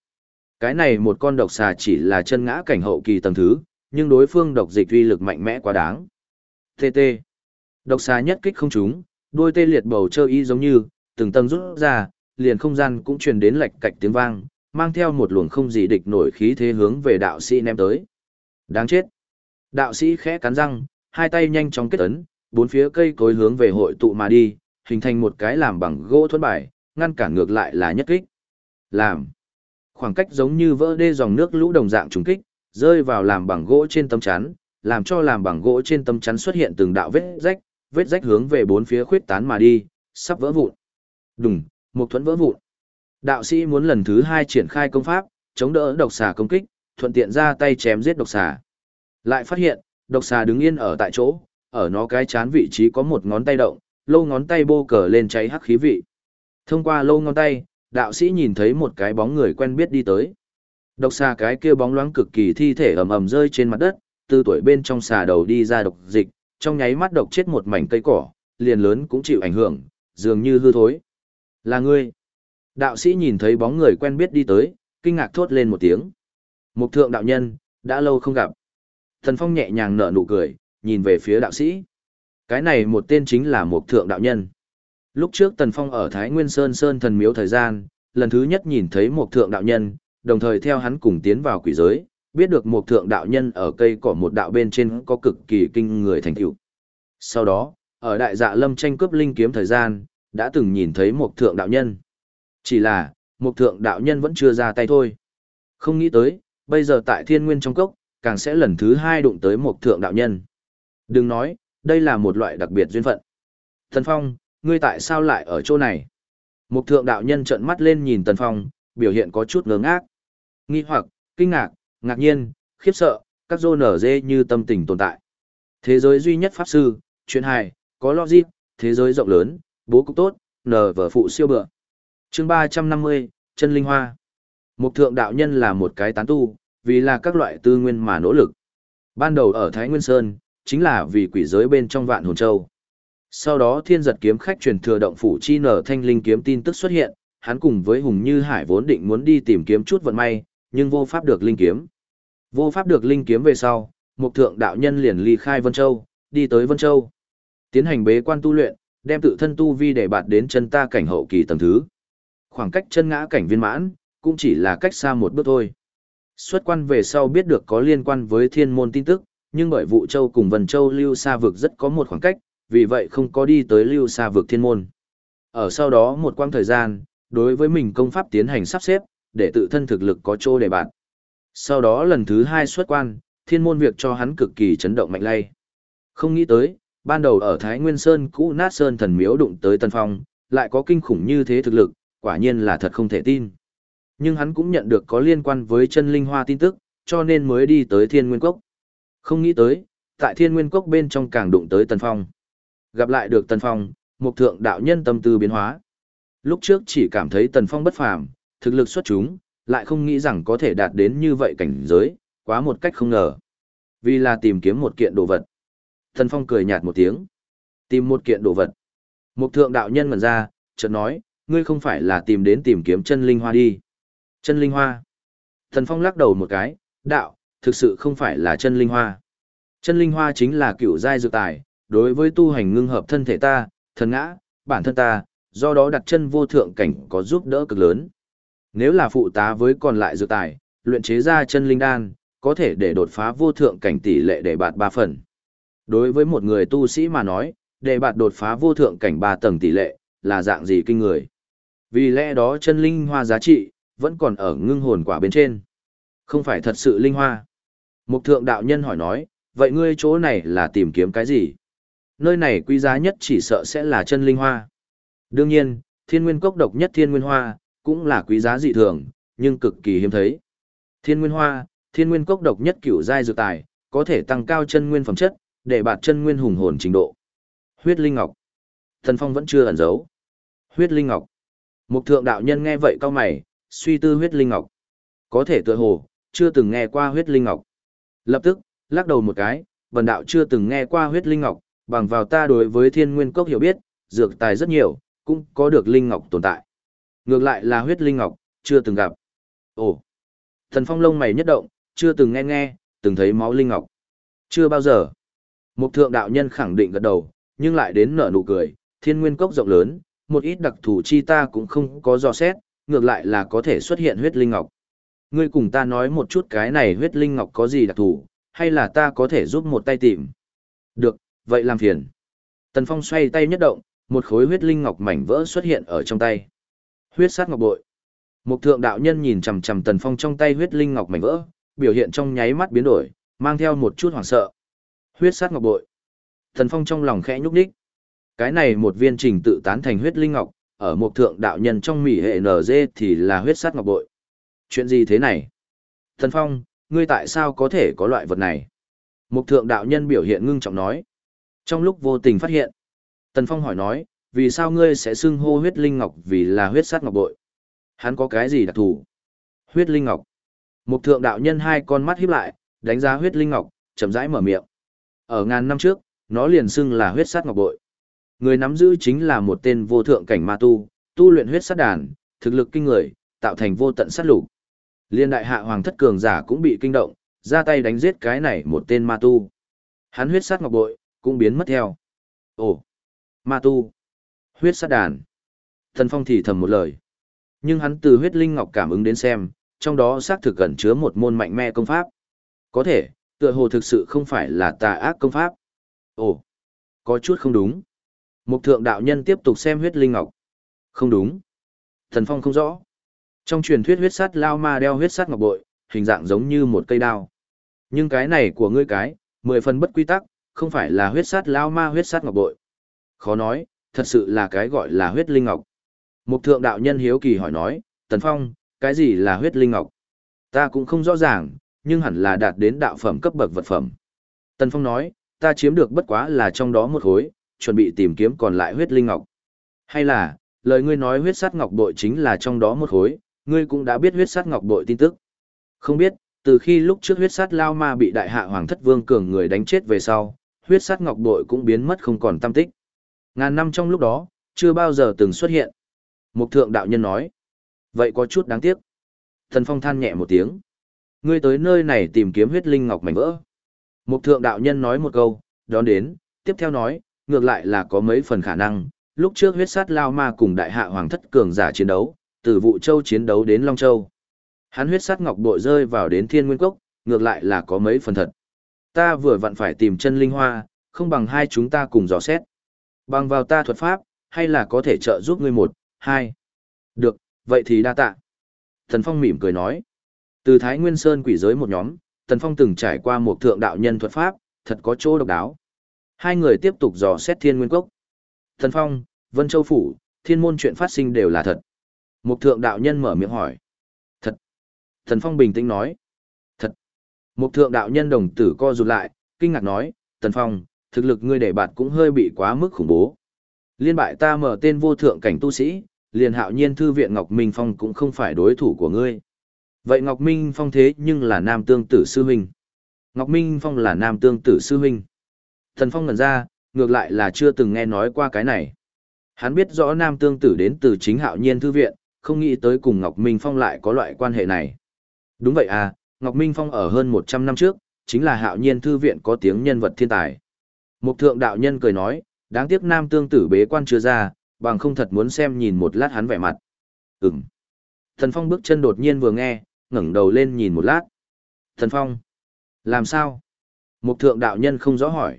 Cái này một con độc xà chỉ là chân ngã cảnh hậu kỳ tầng thứ, nhưng đối phương độc dịch uy lực mạnh mẽ quá đáng. TT. Độc xà nhất kích không trúng, đôi tê liệt bầu chơi y giống như, từng tầng rút ra, liền không gian cũng truyền đến lệch cạch tiếng vang, mang theo một luồng không gì địch nổi khí thế hướng về đạo sĩ ném tới. Đáng chết. Đạo sĩ khẽ cắn răng, hai tay nhanh chóng kết ấn, bốn phía cây cối hướng về hội tụ mà đi, hình thành một cái làm bằng gỗ thuẫn bài, ngăn cản ngược lại là nhất kích. Làm. Khoảng cách giống như vỡ đê dòng nước lũ đồng dạng trùng kích, rơi vào làm bằng gỗ trên tấm chắn, làm cho làm bằng gỗ trên tấm chắn xuất hiện từng đạo vết rách, vết rách hướng về bốn phía khuyết tán mà đi, sắp vỡ vụn. Đùng, một thuẫn vỡ vụn. Đạo sĩ muốn lần thứ hai triển khai công pháp, chống đỡ độc xà công kích, thuận tiện ra tay chém giết độc xà. Lại phát hiện, độc xà đứng yên ở tại chỗ, ở nó cái chán vị trí có một ngón tay động, lâu ngón tay bô cờ lên cháy hắc khí vị. Thông qua lâu ngón tay, đạo sĩ nhìn thấy một cái bóng người quen biết đi tới. Độc xà cái kia bóng loáng cực kỳ thi thể ầm ầm rơi trên mặt đất, từ tuổi bên trong xà đầu đi ra độc dịch, trong nháy mắt độc chết một mảnh cây cỏ, liền lớn cũng chịu ảnh hưởng, dường như hư thối. Là ngươi. Đạo sĩ nhìn thấy bóng người quen biết đi tới, kinh ngạc thốt lên một tiếng. Mục thượng đạo nhân, đã lâu không gặp. Thần Phong nhẹ nhàng nở nụ cười, nhìn về phía đạo sĩ. Cái này một tên chính là Mục thượng đạo nhân. Lúc trước Tần Phong ở Thái Nguyên Sơn Sơn thần miếu thời gian, lần thứ nhất nhìn thấy Mục thượng đạo nhân, đồng thời theo hắn cùng tiến vào quỷ giới, biết được Mục thượng đạo nhân ở cây cỏ một đạo bên trên có cực kỳ kinh người thành tựu. Sau đó, ở đại dạ lâm tranh cướp linh kiếm thời gian, đã từng nhìn thấy Mục thượng đạo nhân. Chỉ là, Mục thượng đạo nhân vẫn chưa ra tay thôi. Không nghĩ tới, bây giờ tại thiên nguyên trong cốc, càng sẽ lần thứ hai đụng tới một thượng đạo nhân. Đừng nói, đây là một loại đặc biệt duyên phận. Tần Phong, ngươi tại sao lại ở chỗ này? Một thượng đạo nhân trợn mắt lên nhìn Tần Phong, biểu hiện có chút ngớ ngác. Nghi hoặc, kinh ngạc, ngạc nhiên, khiếp sợ, các dô nở dê như tâm tình tồn tại. Thế giới duy nhất pháp sư, chuyện hài, có logic, thế giới rộng lớn, bố cục tốt, nở vở phụ siêu bựa. chương 350, chân linh hoa. Mục thượng đạo nhân là một cái tán tu, vì là các loại tư nguyên mà nỗ lực. Ban đầu ở Thái Nguyên Sơn, chính là vì quỷ giới bên trong vạn hồn châu. Sau đó thiên giật kiếm khách truyền thừa động phủ chi nở thanh linh kiếm tin tức xuất hiện, hắn cùng với Hùng Như Hải vốn định muốn đi tìm kiếm chút vận may, nhưng vô pháp được linh kiếm. Vô pháp được linh kiếm về sau, Mục thượng đạo nhân liền ly khai Vân Châu, đi tới Vân Châu. Tiến hành bế quan tu luyện, đem tự thân tu vi để bạt đến chân ta cảnh hậu kỳ tầng thứ. Khoảng cách chân ngã cảnh viên mãn, cũng chỉ là cách xa một bước thôi. Xuất quan về sau biết được có liên quan với thiên môn tin tức, nhưng bởi vụ châu cùng Vân Châu lưu xa vực rất có một khoảng cách, vì vậy không có đi tới lưu xa vực thiên môn. Ở sau đó một quãng thời gian, đối với mình công pháp tiến hành sắp xếp, để tự thân thực lực có chỗ để bạn. Sau đó lần thứ hai xuất quan, thiên môn việc cho hắn cực kỳ chấn động mạnh lay. Không nghĩ tới, ban đầu ở Thái Nguyên Sơn cũ nát Sơn thần miếu đụng tới Tân Phong, lại có kinh khủng như thế thực lực, quả nhiên là thật không thể tin. Nhưng hắn cũng nhận được có liên quan với chân linh hoa tin tức, cho nên mới đi tới thiên nguyên cốc. Không nghĩ tới, tại thiên nguyên cốc bên trong càng đụng tới tần Phong. Gặp lại được Tần Phong, một thượng đạo nhân tâm tư biến hóa. Lúc trước chỉ cảm thấy Tần Phong bất phàm, thực lực xuất chúng, lại không nghĩ rằng có thể đạt đến như vậy cảnh giới, quá một cách không ngờ. Vì là tìm kiếm một kiện đồ vật. Tần Phong cười nhạt một tiếng. Tìm một kiện đồ vật. Một thượng đạo nhân ngần ra, chợt nói, ngươi không phải là tìm đến tìm kiếm chân linh hoa đi. Chân linh hoa. Thần Phong lắc đầu một cái, đạo, thực sự không phải là chân linh hoa. Chân linh hoa chính là cựu giai dược tài, đối với tu hành ngưng hợp thân thể ta, thần ngã, bản thân ta, do đó đặt chân vô thượng cảnh có giúp đỡ cực lớn. Nếu là phụ tá với còn lại dược tài, luyện chế ra chân linh đan, có thể để đột phá vô thượng cảnh tỷ lệ để bạt 3 phần. Đối với một người tu sĩ mà nói, để bạt đột phá vô thượng cảnh 3 tầng tỷ lệ, là dạng gì kinh người. Vì lẽ đó chân linh hoa giá trị, vẫn còn ở ngưng hồn quả bên trên. Không phải thật sự linh hoa. Mục thượng đạo nhân hỏi nói, vậy ngươi chỗ này là tìm kiếm cái gì? Nơi này quý giá nhất chỉ sợ sẽ là chân linh hoa. Đương nhiên, thiên nguyên cốc độc nhất thiên nguyên hoa, cũng là quý giá dị thường, nhưng cực kỳ hiếm thấy. Thiên nguyên hoa, thiên nguyên cốc độc nhất cửu giai dược tài, có thể tăng cao chân nguyên phẩm chất, để bạt chân nguyên hùng hồn trình độ. Huyết linh ngọc. Thần Phong vẫn chưa ẩn giấu. Huyết linh ngọc. Mục thượng đạo nhân nghe vậy cao mày, suy tư huyết linh ngọc. Có thể tựa hồ, chưa từng nghe qua huyết linh ngọc. Lập tức, lắc đầu một cái, bần đạo chưa từng nghe qua huyết linh ngọc, bằng vào ta đối với thiên nguyên cốc hiểu biết, dược tài rất nhiều, cũng có được linh ngọc tồn tại. Ngược lại là huyết linh ngọc, chưa từng gặp. Ồ, thần phong lông mày nhất động, chưa từng nghe nghe, từng thấy máu linh ngọc. Chưa bao giờ. Một thượng đạo nhân khẳng định gật đầu, nhưng lại đến nở nụ cười, thiên nguyên cốc rộng lớn, một ít đặc thù chi ta cũng không có dò xét, ngược lại là có thể xuất hiện huyết linh ngọc. Ngươi cùng ta nói một chút cái này huyết linh ngọc có gì đặc thù, hay là ta có thể giúp một tay tìm? Được, vậy làm phiền. Tần Phong xoay tay nhất động, một khối huyết linh ngọc mảnh vỡ xuất hiện ở trong tay. Huyết sát ngọc bội. Một thượng đạo nhân nhìn chằm chằm Tần Phong trong tay huyết linh ngọc mảnh vỡ, biểu hiện trong nháy mắt biến đổi, mang theo một chút hoảng sợ. Huyết sát ngọc bội. Tần Phong trong lòng khẽ nhúc nhích. Cái này một viên trình tự tán thành huyết linh ngọc, ở một thượng đạo nhân trong mỹ hệ NG thì là huyết sát ngọc bội. Chuyện gì thế này? thần Phong, ngươi tại sao có thể có loại vật này? Một thượng đạo nhân biểu hiện ngưng trọng nói. Trong lúc vô tình phát hiện, Tần Phong hỏi nói, vì sao ngươi sẽ xưng hô huyết linh ngọc vì là huyết sát ngọc bội? Hắn có cái gì đặc thù? Huyết linh ngọc. Một thượng đạo nhân hai con mắt híp lại, đánh giá huyết linh ngọc, chậm rãi mở miệng. Ở ngàn năm trước, nó liền xưng là huyết sát ngọc bội. Người nắm giữ chính là một tên vô thượng cảnh ma tu, tu luyện huyết sát đàn, thực lực kinh người, tạo thành vô tận sát lục. Liên đại hạ hoàng thất cường giả cũng bị kinh động, ra tay đánh giết cái này một tên ma tu. Hắn huyết sát ngọc bội, cũng biến mất theo. Ồ, ma tu, huyết sát đàn. Thần Phong thì thầm một lời. Nhưng hắn từ huyết linh ngọc cảm ứng đến xem, trong đó xác thực gần chứa một môn mạnh mẽ công pháp. Có thể, tựa hồ thực sự không phải là tà ác công pháp. Ồ, có chút không đúng. Mục thượng đạo nhân tiếp tục xem huyết linh ngọc. Không đúng. Thần Phong không rõ. Trong truyền thuyết huyết sắt lao ma đeo huyết sắt ngọc bội, hình dạng giống như một cây đao. Nhưng cái này của ngươi cái, mười phần bất quy tắc, không phải là huyết sắt lao ma huyết sắt ngọc bội. Khó nói, thật sự là cái gọi là huyết linh ngọc. Mục thượng đạo nhân hiếu kỳ hỏi nói, Tần Phong, cái gì là huyết linh ngọc? Ta cũng không rõ ràng, nhưng hẳn là đạt đến đạo phẩm cấp bậc vật phẩm. Tần Phong nói, ta chiếm được bất quá là trong đó một khối, chuẩn bị tìm kiếm còn lại huyết linh ngọc. Hay là, lời ngươi nói huyết sát ngọc bội chính là trong đó một khối, ngươi cũng đã biết huyết sát ngọc bội tin tức. Không biết, từ khi lúc trước huyết sát lao ma bị đại hạ hoàng thất vương cường người đánh chết về sau, huyết sát ngọc bội cũng biến mất không còn tâm tích. Ngàn năm trong lúc đó, chưa bao giờ từng xuất hiện. Mục thượng đạo nhân nói. Vậy có chút đáng tiếc. Thần phong than nhẹ một tiếng. Ngươi tới nơi này tìm kiếm huyết linh ngọc mảnh vỡ. Mục thượng đạo nhân nói một câu, đón đến, tiếp theo nói, ngược lại là có mấy phần khả năng. Lúc trước huyết sát lao ma cùng đại hạ hoàng thất cường giả chiến đấu, từ vụ châu chiến đấu đến Long Châu. Hắn huyết sát ngọc bội rơi vào đến thiên nguyên cốc, ngược lại là có mấy phần thật. Ta vừa vặn phải tìm chân linh hoa, không bằng hai chúng ta cùng dò xét. Bằng vào ta thuật pháp, hay là có thể trợ giúp ngươi một, hai. Được, vậy thì đa tạ. Thần Phong mỉm cười nói. Từ Thái Nguyên Sơn quỷ giới một nhóm, Thần Phong từng trải qua một thượng đạo nhân thuật pháp, thật có chỗ độc đáo. Hai người tiếp tục dò xét thiên nguyên cốc. Thần Phong, Vân Châu Phủ, thiên môn chuyện phát sinh đều là thật. Mục thượng đạo nhân mở miệng hỏi. Thật. Thần Phong bình tĩnh nói. Thật. Mục thượng đạo nhân đồng tử co rụt lại, kinh ngạc nói, Thần Phong, thực lực ngươi để bạt cũng hơi bị quá mức khủng bố. Liên bại ta mở tên vô thượng cảnh tu sĩ, liền hạo nhiên thư viện Ngọc Minh Phong cũng không phải đối thủ của ngươi. Vậy Ngọc Minh Phong thế nhưng là nam tương tử sư huynh. Ngọc Minh Phong là nam tương tử sư huynh. Thần Phong ngẩn ra, ngược lại là chưa từng nghe nói qua cái này. Hắn biết rõ nam tương tử đến từ chính hạo nhiên thư viện, không nghĩ tới cùng Ngọc Minh Phong lại có loại quan hệ này. Đúng vậy à, Ngọc Minh Phong ở hơn 100 năm trước, chính là hạo nhiên thư viện có tiếng nhân vật thiên tài. Một thượng đạo nhân cười nói, đáng tiếc nam tương tử bế quan chưa ra, bằng không thật muốn xem nhìn một lát hắn vẻ mặt. Ừm. Thần Phong bước chân đột nhiên vừa nghe, ngẩng đầu lên nhìn một lát. Thần Phong. Làm sao? Một thượng đạo nhân không rõ hỏi.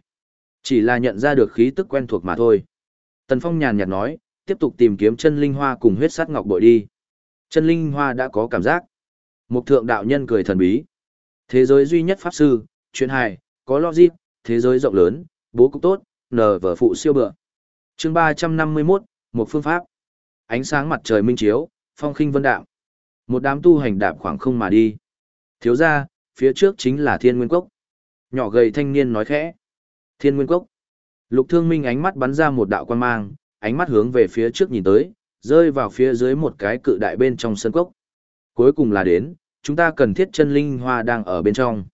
Chỉ là nhận ra được khí tức quen thuộc mà thôi. Tần Phong nhàn nhạt nói, tiếp tục tìm kiếm chân linh hoa cùng huyết sắt ngọc bội đi. Chân linh hoa đã có cảm giác. Một thượng đạo nhân cười thần bí. Thế giới duy nhất pháp sư, chuyện hài, có logic, thế giới rộng lớn, bố cục tốt, nờ vở phụ siêu bựa. chương 351, một phương pháp. Ánh sáng mặt trời minh chiếu, phong khinh vân đạm. Một đám tu hành đạp khoảng không mà đi. Thiếu ra, phía trước chính là thiên nguyên cốc. Nhỏ gầy thanh niên nói khẽ. Thiên Nguyên Cốc. Lục Thương Minh ánh mắt bắn ra một đạo quan mang, ánh mắt hướng về phía trước nhìn tới, rơi vào phía dưới một cái cự đại bên trong sân cốc. Cuối cùng là đến, chúng ta cần thiết chân linh hoa đang ở bên trong.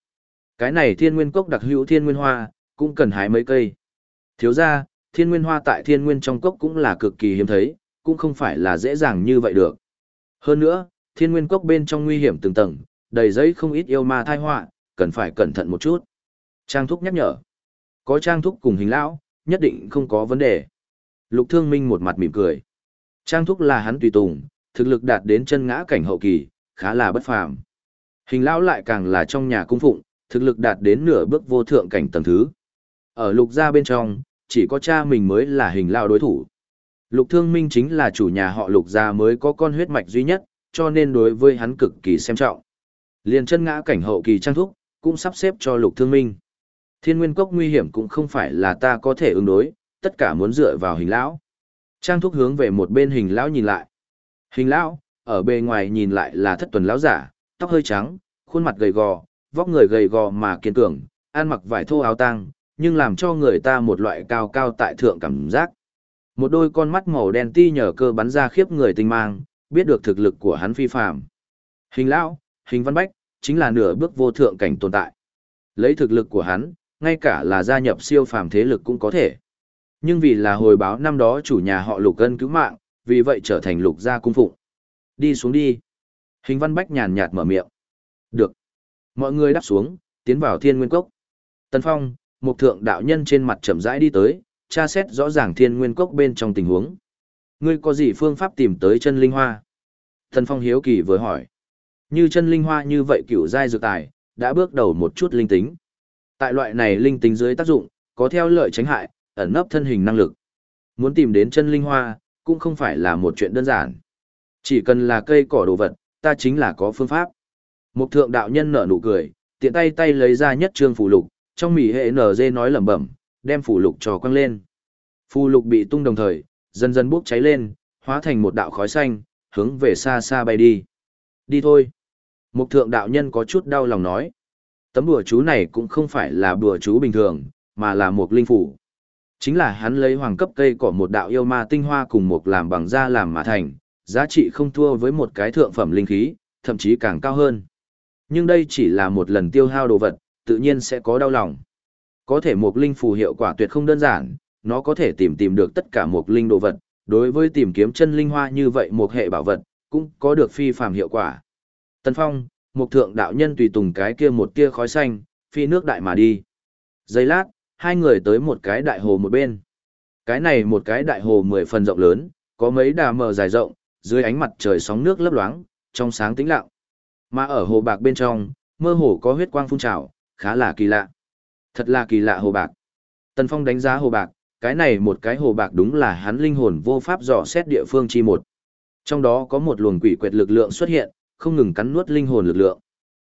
Cái này Thiên Nguyên Cốc đặc hữu Thiên Nguyên Hoa, cũng cần hái mấy cây. Thiếu ra, Thiên Nguyên Hoa tại Thiên Nguyên trong cốc cũng là cực kỳ hiếm thấy, cũng không phải là dễ dàng như vậy được. Hơn nữa, Thiên Nguyên Cốc bên trong nguy hiểm từng tầng, đầy giấy không ít yêu ma thai họa, cần phải cẩn thận một chút. Trang thúc nhắc nhở. Có trang thúc cùng hình lão, nhất định không có vấn đề. Lục Thương Minh một mặt mỉm cười. Trang thúc là hắn tùy tùng, thực lực đạt đến chân ngã cảnh hậu kỳ, khá là bất phàm. Hình lão lại càng là trong nhà cung phụng, thực lực đạt đến nửa bước vô thượng cảnh tầng thứ. Ở lục gia bên trong, chỉ có cha mình mới là hình lão đối thủ. Lục Thương Minh chính là chủ nhà họ lục gia mới có con huyết mạch duy nhất, cho nên đối với hắn cực kỳ xem trọng. Liền chân ngã cảnh hậu kỳ trang thúc, cũng sắp xếp cho lục thương minh. Thiên nguyên cốc nguy hiểm cũng không phải là ta có thể ứng đối, tất cả muốn dựa vào hình lão. Trang thúc hướng về một bên hình lão nhìn lại. Hình lão, ở bề ngoài nhìn lại là thất tuần lão giả, tóc hơi trắng, khuôn mặt gầy gò, vóc người gầy gò mà kiên cường, ăn mặc vải thô áo tang, nhưng làm cho người ta một loại cao cao tại thượng cảm giác. Một đôi con mắt màu đen ti nhờ cơ bắn ra khiếp người tinh mang, biết được thực lực của hắn phi phàm. Hình lão, hình văn bách, chính là nửa bước vô thượng cảnh tồn tại. Lấy thực lực của hắn, ngay cả là gia nhập siêu phàm thế lực cũng có thể. Nhưng vì là hồi báo năm đó chủ nhà họ lục ân cứu mạng, vì vậy trở thành lục gia cung phụng. Đi xuống đi. Hình văn bách nhàn nhạt mở miệng. Được. Mọi người đáp xuống, tiến vào thiên nguyên cốc. Tân phong, một thượng đạo nhân trên mặt chậm rãi đi tới, tra xét rõ ràng thiên nguyên cốc bên trong tình huống. Ngươi có gì phương pháp tìm tới chân linh hoa? Tân phong hiếu kỳ vừa hỏi. Như chân linh hoa như vậy cửu giai dược tài, đã bước đầu một chút linh tính. Tại loại này linh tính dưới tác dụng, có theo lợi tránh hại, ẩn nấp thân hình năng lực. Muốn tìm đến chân linh hoa, cũng không phải là một chuyện đơn giản. Chỉ cần là cây cỏ đồ vật, ta chính là có phương pháp. Một thượng đạo nhân nở nụ cười, tiện tay tay lấy ra nhất trương phù lục, trong mỉ hệ NG nói lẩm bẩm, đem phù lục trò quăng lên. Phù lục bị tung đồng thời, dần dần bốc cháy lên, hóa thành một đạo khói xanh, hướng về xa xa bay đi. Đi thôi. Một thượng đạo nhân có chút đau lòng nói. Tấm bùa chú này cũng không phải là bùa chú bình thường, mà là một linh phủ. Chính là hắn lấy hoàng cấp cây của một đạo yêu ma tinh hoa cùng một làm bằng da làm mà thành, giá trị không thua với một cái thượng phẩm linh khí, thậm chí càng cao hơn. Nhưng đây chỉ là một lần tiêu hao đồ vật, tự nhiên sẽ có đau lòng. Có thể một linh phù hiệu quả tuyệt không đơn giản, nó có thể tìm tìm được tất cả một linh đồ vật, đối với tìm kiếm chân linh hoa như vậy một hệ bảo vật, cũng có được phi phàm hiệu quả. Tân Phong, một thượng đạo nhân tùy tùng cái kia một tia khói xanh, phi nước đại mà đi. Giây lát, hai người tới một cái đại hồ một bên. Cái này một cái đại hồ mười phần rộng lớn, có mấy đà mờ dài rộng, dưới ánh mặt trời sóng nước lấp loáng, trong sáng tĩnh lặng. Mà ở hồ bạc bên trong, mơ hồ có huyết quang phun trào, khá là kỳ lạ. Thật là kỳ lạ hồ bạc. Tần Phong đánh giá hồ bạc, cái này một cái hồ bạc đúng là hắn linh hồn vô pháp dò xét địa phương chi một. Trong đó có một luồng quỷ quyệt lực lượng xuất hiện, không ngừng cắn nuốt linh hồn lực lượng.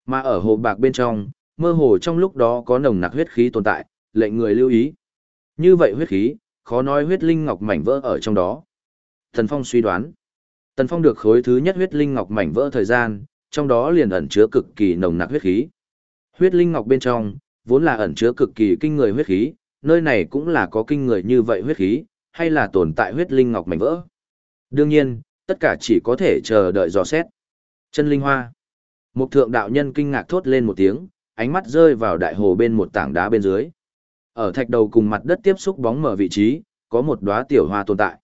Mà ở hồ bạc bên trong, mơ hồ trong lúc đó có nồng nặc huyết khí tồn tại, lệnh người lưu ý. Như vậy huyết khí, khó nói huyết linh ngọc mảnh vỡ ở trong đó. Thần Phong suy đoán. Tần Phong được khối thứ nhất huyết linh ngọc mảnh vỡ thời gian, trong đó liền ẩn chứa cực kỳ nồng nặc huyết khí. Huyết linh ngọc bên trong, vốn là ẩn chứa cực kỳ kinh người huyết khí, nơi này cũng là có kinh người như vậy huyết khí, hay là tồn tại huyết linh ngọc mảnh vỡ. Đương nhiên, tất cả chỉ có thể chờ đợi dò xét. Chân linh hoa. Một thượng đạo nhân kinh ngạc thốt lên một tiếng, ánh mắt rơi vào đại hồ bên một tảng đá bên dưới. Ở thạch đầu cùng mặt đất tiếp xúc bóng mở vị trí, có một đóa tiểu hoa tồn tại.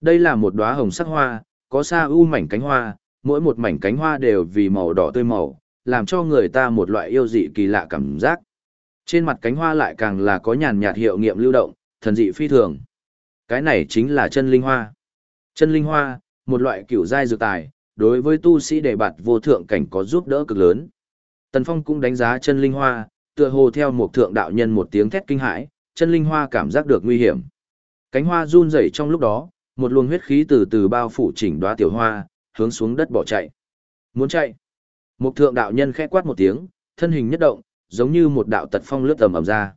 Đây là một đóa hồng sắc hoa, có sa u mảnh cánh hoa, mỗi một mảnh cánh hoa đều vì màu đỏ tươi màu, làm cho người ta một loại yêu dị kỳ lạ cảm giác. Trên mặt cánh hoa lại càng là có nhàn nhạt hiệu nghiệm lưu động, thần dị phi thường. Cái này chính là chân linh hoa. Chân linh hoa, một loại kiểu giai dược tài, đối với tu sĩ đề bạt vô thượng cảnh có giúp đỡ cực lớn. Tần Phong cũng đánh giá chân linh hoa, tựa hồ theo một thượng đạo nhân một tiếng thét kinh hãi, chân linh hoa cảm giác được nguy hiểm. Cánh hoa run rẩy trong lúc đó, một luồng huyết khí từ từ bao phủ chỉnh đóa tiểu hoa, hướng xuống đất bỏ chạy. Muốn chạy. Một thượng đạo nhân khẽ quát một tiếng, thân hình nhất động, giống như một đạo tật phong lướt tầm ầm ra.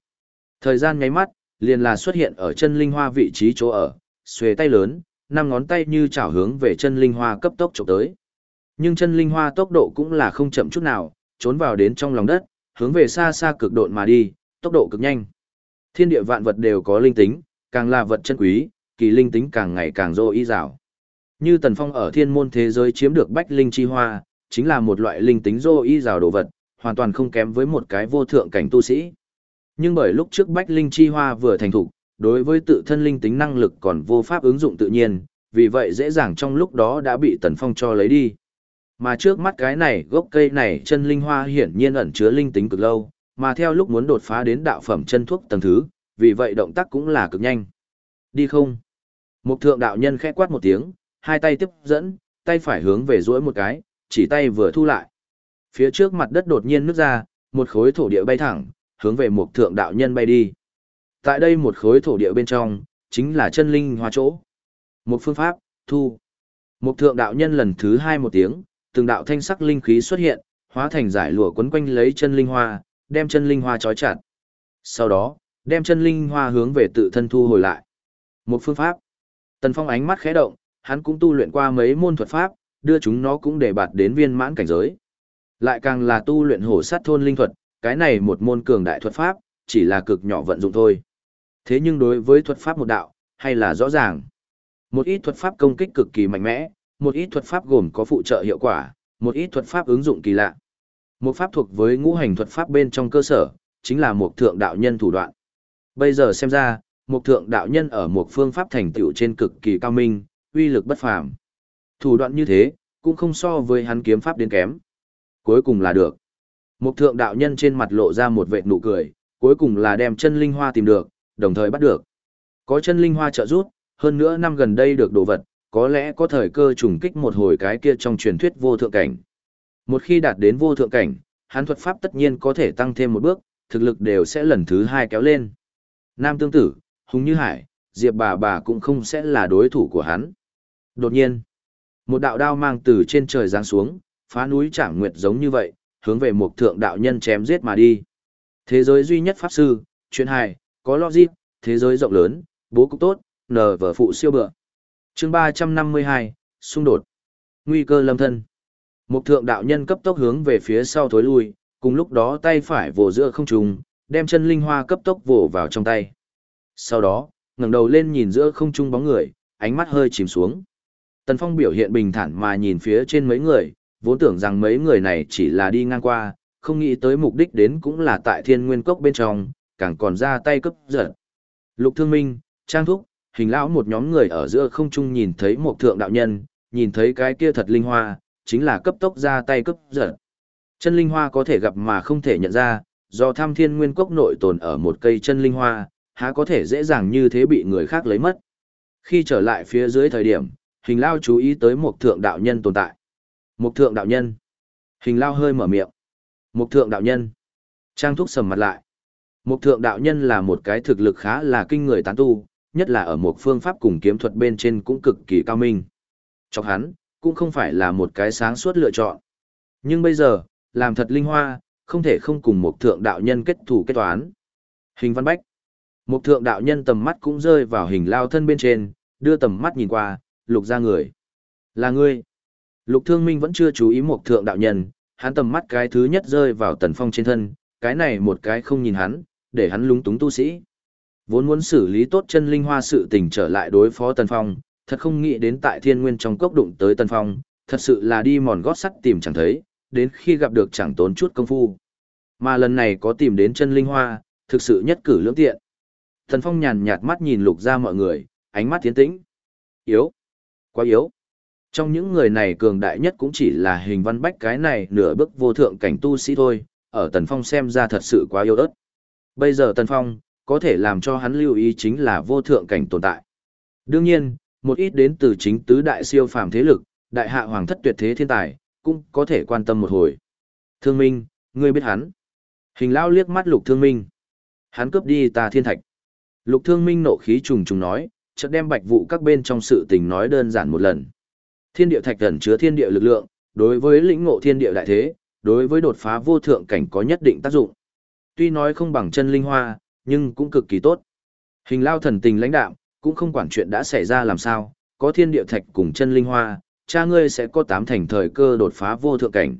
Thời gian nháy mắt, liền là xuất hiện ở chân linh hoa vị trí chỗ ở, xuề tay lớn, năm ngón tay như chảo hướng về chân linh hoa cấp tốc chụp tới. Nhưng chân linh hoa tốc độ cũng là không chậm chút nào, trốn vào đến trong lòng đất, hướng về xa xa cực độn mà đi, tốc độ cực nhanh. Thiên địa vạn vật đều có linh tính, càng là vật chân quý, kỳ linh tính càng ngày càng rô y rào. Như Tần Phong ở thiên môn thế giới chiếm được bách linh chi hoa, chính là một loại linh tính rô y rào đồ vật, hoàn toàn không kém với một cái vô thượng cảnh tu sĩ. Nhưng bởi lúc trước bách linh chi hoa vừa thành thục, đối với tự thân linh tính năng lực còn vô pháp ứng dụng tự nhiên, vì vậy dễ dàng trong lúc đó đã bị Tần Phong cho lấy đi. Mà trước mắt cái này gốc cây này chân linh hoa hiển nhiên ẩn chứa linh tính cực lâu, mà theo lúc muốn đột phá đến đạo phẩm chân thuốc tầng thứ, vì vậy động tác cũng là cực nhanh. Đi không? Một thượng đạo nhân khẽ quát một tiếng, hai tay tiếp dẫn, tay phải hướng về duỗi một cái, chỉ tay vừa thu lại. Phía trước mặt đất đột nhiên nứt ra, một khối thổ địa bay thẳng, hướng về một thượng đạo nhân bay đi. Tại đây một khối thổ địa bên trong, chính là chân linh hoa chỗ. Một phương pháp, thu. Một thượng đạo nhân lần thứ hai một tiếng, từng đạo thanh sắc linh khí xuất hiện, hóa thành giải lụa quấn quanh lấy chân linh hoa, đem chân linh hoa trói chặt. Sau đó, đem chân linh hoa hướng về tự thân thu hồi lại. Một phương pháp. Tần Phong ánh mắt khẽ động, hắn cũng tu luyện qua mấy môn thuật pháp, đưa chúng nó cũng để bạt đến viên mãn cảnh giới. Lại càng là tu luyện hổ sát thôn linh thuật, cái này một môn cường đại thuật pháp, chỉ là cực nhỏ vận dụng thôi. Thế nhưng đối với thuật pháp một đạo, hay là rõ ràng. Một ít thuật pháp công kích cực kỳ mạnh mẽ, một ít thuật pháp gồm có phụ trợ hiệu quả, một ít thuật pháp ứng dụng kỳ lạ. Một pháp thuộc với ngũ hành thuật pháp bên trong cơ sở, chính là một thượng đạo nhân thủ đoạn. Bây giờ xem ra, một thượng đạo nhân ở một phương pháp thành tựu trên cực kỳ cao minh, uy lực bất phàm. Thủ đoạn như thế, cũng không so với hắn kiếm pháp đến kém. Cuối cùng là được. Một thượng đạo nhân trên mặt lộ ra một vệt nụ cười, cuối cùng là đem chân linh hoa tìm được, đồng thời bắt được. Có chân linh hoa trợ rút, hơn nữa năm gần đây được đồ vật, có lẽ có thời cơ trùng kích một hồi cái kia trong truyền thuyết vô thượng cảnh. Một khi đạt đến vô thượng cảnh, hắn thuật pháp tất nhiên có thể tăng thêm một bước, thực lực đều sẽ lần thứ hai kéo lên. Nam tương tử, Hùng Như Hải, Diệp bà bà cũng không sẽ là đối thủ của hắn. Đột nhiên, một đạo đao mang từ trên trời giáng xuống, phá núi chạm nguyệt giống như vậy, hướng về một thượng đạo nhân chém giết mà đi. Thế giới duy nhất pháp sư, chuyện hài, có logic, thế giới rộng lớn, bố cục tốt, nờ vở phụ siêu bựa. chương 352, xung đột. Nguy cơ lâm thân. Một thượng đạo nhân cấp tốc hướng về phía sau thối lui, cùng lúc đó tay phải vồ giữa không trùng, đem chân linh hoa cấp tốc vồ vào trong tay. Sau đó, ngẩng đầu lên nhìn giữa không trung bóng người, ánh mắt hơi chìm xuống. Tần Phong biểu hiện bình thản mà nhìn phía trên mấy người, vốn tưởng rằng mấy người này chỉ là đi ngang qua, không nghĩ tới mục đích đến cũng là tại thiên nguyên cốc bên trong, càng còn ra tay cấp giật. Lục Thương Minh, Trang Thúc, hình lão một nhóm người ở giữa không trung nhìn thấy một thượng đạo nhân, nhìn thấy cái kia thật linh hoa, chính là cấp tốc ra tay cấp giật. Chân linh hoa có thể gặp mà không thể nhận ra, do tham thiên nguyên cốc nội tồn ở một cây chân linh hoa, há có thể dễ dàng như thế bị người khác lấy mất. Khi trở lại phía dưới thời điểm, hình lao chú ý tới một thượng đạo nhân tồn tại. Một thượng đạo nhân. Hình lao hơi mở miệng. Một thượng đạo nhân. Trang thúc sầm mặt lại. Một thượng đạo nhân là một cái thực lực khá là kinh người tán tu, nhất là ở một phương pháp cùng kiếm thuật bên trên cũng cực kỳ cao minh. Chọc hắn, cũng không phải là một cái sáng suốt lựa chọn. Nhưng bây giờ, làm thật linh hoa, không thể không cùng một thượng đạo nhân kết thủ kết toán. Hình văn bách. Một thượng đạo nhân tầm mắt cũng rơi vào hình lao thân bên trên, đưa tầm mắt nhìn qua, lục ra người. Là ngươi. Lục thương minh vẫn chưa chú ý một thượng đạo nhân, hắn tầm mắt cái thứ nhất rơi vào tần phong trên thân, cái này một cái không nhìn hắn, để hắn lúng túng tu sĩ. Vốn muốn xử lý tốt chân linh hoa sự tình trở lại đối phó tần phong, thật không nghĩ đến tại thiên nguyên trong cốc đụng tới tần phong, thật sự là đi mòn gót sắt tìm chẳng thấy, đến khi gặp được chẳng tốn chút công phu. Mà lần này có tìm đến chân linh hoa, thực sự nhất cử lưỡng tiện. Tần phong nhàn nhạt mắt nhìn lục ra mọi người, ánh mắt tiến tĩnh. Yếu. Quá yếu. Trong những người này cường đại nhất cũng chỉ là hình văn bách cái này nửa bước vô thượng cảnh tu sĩ thôi, ở Tần Phong xem ra thật sự quá yếu ớt. Bây giờ Tần Phong, có thể làm cho hắn lưu ý chính là vô thượng cảnh tồn tại. Đương nhiên, một ít đến từ chính tứ đại siêu phàm thế lực, đại hạ hoàng thất tuyệt thế thiên tài, cũng có thể quan tâm một hồi. Thương Minh, ngươi biết hắn. Hình lao liếc mắt lục thương minh. Hắn cướp đi ta thiên thạch. Lục thương minh nộ khí trùng trùng nói, chợt đem bạch vụ các bên trong sự tình nói đơn giản một lần. Thiên địa thạch thần chứa thiên địa lực lượng, đối với lĩnh ngộ thiên địa đại thế, đối với đột phá vô thượng cảnh có nhất định tác dụng. Tuy nói không bằng chân linh hoa, nhưng cũng cực kỳ tốt. Hình lao thần tình lãnh đạm, cũng không quản chuyện đã xảy ra làm sao, có thiên địa thạch cùng chân linh hoa, cha ngươi sẽ có tám thành thời cơ đột phá vô thượng cảnh.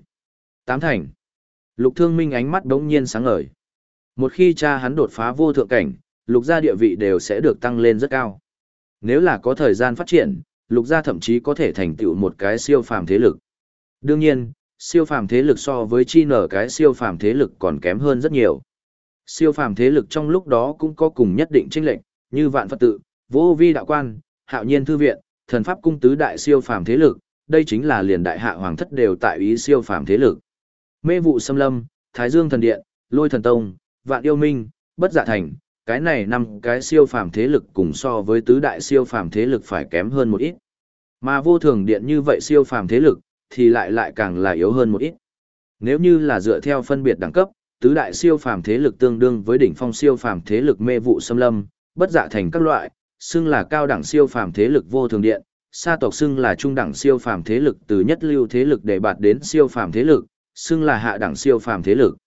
Tám thành. Lục thương minh ánh mắt đống nhiên sáng ngời. Một khi cha hắn đột phá vô thượng cảnh, lục gia địa vị đều sẽ được tăng lên rất cao. Nếu là có thời gian phát triển, lục gia thậm chí có thể thành tựu một cái siêu phàm thế lực. Đương nhiên, siêu phàm thế lực so với chi nở cái siêu phàm thế lực còn kém hơn rất nhiều. Siêu phàm thế lực trong lúc đó cũng có cùng nhất định chênh lệnh, như vạn Phật tự, vô vi đạo quan, hạo nhiên thư viện, thần pháp cung tứ đại siêu phàm thế lực, đây chính là liền đại hạ hoàng thất đều tại ý siêu phàm thế lực. Mê vụ xâm lâm, Thái Dương thần điện, Lôi thần tông, Vạn yêu minh, Bất dạ thành, cái này năm cái siêu phàm thế lực cùng so với tứ đại siêu phàm thế lực phải kém hơn một ít. Mà vô thường điện như vậy siêu phàm thế lực thì lại lại càng là yếu hơn một ít. Nếu như là dựa theo phân biệt đẳng cấp, tứ đại siêu phàm thế lực tương đương với đỉnh phong siêu phàm thế lực mê vụ xâm lâm, bất dạ thành các loại, xưng là cao đẳng siêu phàm thế lực vô thường điện, sa tộc xưng là trung đẳng siêu phàm thế lực từ nhất lưu thế lực để bạt đến siêu phàm thế lực, xưng là hạ đẳng siêu phàm thế lực.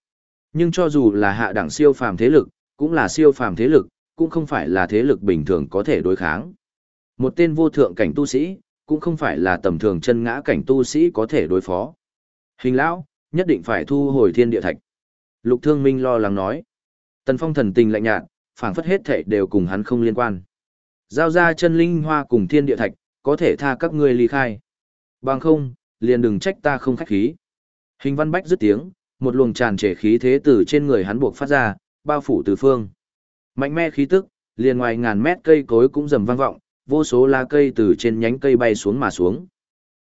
Nhưng cho dù là hạ đẳng siêu phàm thế lực, cũng là siêu phàm thế lực, cũng không phải là thế lực bình thường có thể đối kháng. Một tên vô thượng cảnh tu sĩ, cũng không phải là tầm thường chân ngã cảnh tu sĩ có thể đối phó. Hình lão, nhất định phải thu hồi thiên địa thạch. Lục Thương Minh lo lắng nói. Tần Phong thần tình lạnh nhạt, phảng phất hết thảy đều cùng hắn không liên quan. Giao ra chân linh hoa cùng thiên địa thạch, có thể tha các ngươi ly khai. Bằng không, liền đừng trách ta không khách khí. Hình văn bách dứt tiếng, một luồng tràn trề khí thế từ trên người hắn buộc phát ra, bao phủ tứ phương. Mạnh mẽ khí tức, liền ngoài ngàn mét cây cối cũng rầm vang vọng, vô số lá cây từ trên nhánh cây bay xuống mà xuống.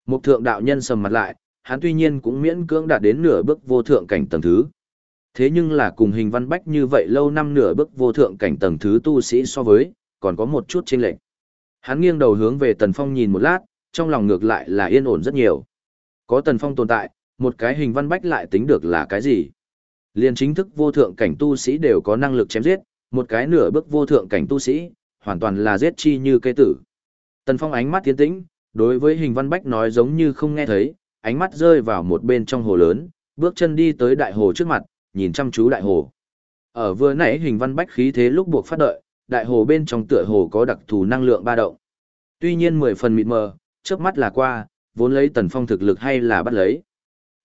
Một thượng đạo nhân sầm mặt lại, hắn tuy nhiên cũng miễn cưỡng đạt đến nửa bước vô thượng cảnh tầng thứ. Thế nhưng là cùng hình văn bách như vậy lâu năm nửa bước vô thượng cảnh tầng thứ tu sĩ so với, còn có một chút chênh lệch. Hắn nghiêng đầu hướng về Tần Phong nhìn một lát, trong lòng ngược lại là yên ổn rất nhiều. Có Tần Phong tồn tại, một cái hình văn bách lại tính được là cái gì? Liên chính thức vô thượng cảnh tu sĩ đều có năng lực chém giết, một cái nửa bước vô thượng cảnh tu sĩ, hoàn toàn là giết chi như cây tử. Tần Phong ánh mắt tiến tĩnh, đối với hình văn bách nói giống như không nghe thấy, ánh mắt rơi vào một bên trong hồ lớn, bước chân đi tới đại hồ trước mặt, nhìn chăm chú đại hồ. Ở vừa nãy hình văn bách khí thế lúc buộc phát đợi, đại hồ bên trong tựa hồ có đặc thù năng lượng ba động. Tuy nhiên mười phần mịt mờ, chớp mắt là qua, vốn lấy tần phong thực lực hay là bắt lấy.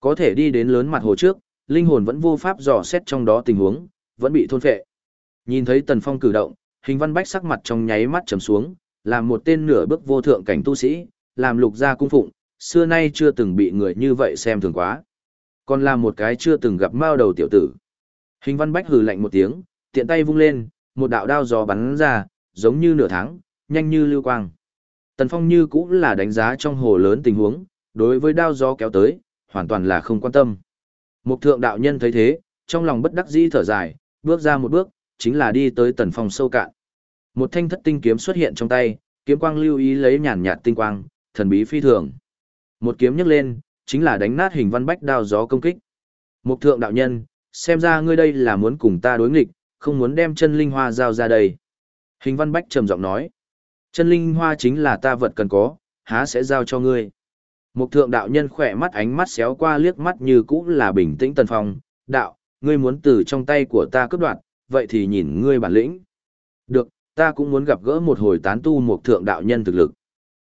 Có thể đi đến lớn mặt hồ trước, linh hồn vẫn vô pháp dò xét trong đó tình huống, vẫn bị thôn phệ. Nhìn thấy tần phong cử động, hình văn bách sắc mặt trong nháy mắt trầm xuống, làm một tên nửa bước vô thượng cảnh tu sĩ, làm lục gia cung phụng, xưa nay chưa từng bị người như vậy xem thường quá. Còn là một cái chưa từng gặp mao đầu tiểu tử. Hình văn bách hừ lạnh một tiếng, tiện tay vung lên, một đạo đao gió bắn ra, giống như nửa tháng, nhanh như lưu quang. Tần Phong như cũng là đánh giá trong hồ lớn tình huống, đối với đao gió kéo tới, hoàn toàn là không quan tâm. Một thượng đạo nhân thấy thế, trong lòng bất đắc dĩ thở dài, bước ra một bước, chính là đi tới Tần Phong sâu cạn. Một thanh thất tinh kiếm xuất hiện trong tay, kiếm quang lưu ý lấy nhàn nhạt tinh quang, thần bí phi thường. Một kiếm nhấc lên, chính là đánh nát hình văn bách đao gió công kích. mục thượng đạo nhân, xem ra ngươi đây là muốn cùng ta đối nghịch, không muốn đem chân linh hoa giao ra đây. Hình văn bách trầm giọng nói, chân linh hoa chính là ta vật cần có, há sẽ giao cho ngươi. mục thượng đạo nhân khỏe mắt ánh mắt xéo qua liếc mắt như cũ là bình tĩnh tần phong, đạo, ngươi muốn từ trong tay của ta cướp đoạt, vậy thì nhìn ngươi bản lĩnh. Được, ta cũng muốn gặp gỡ một hồi tán tu một thượng đạo nhân thực lực.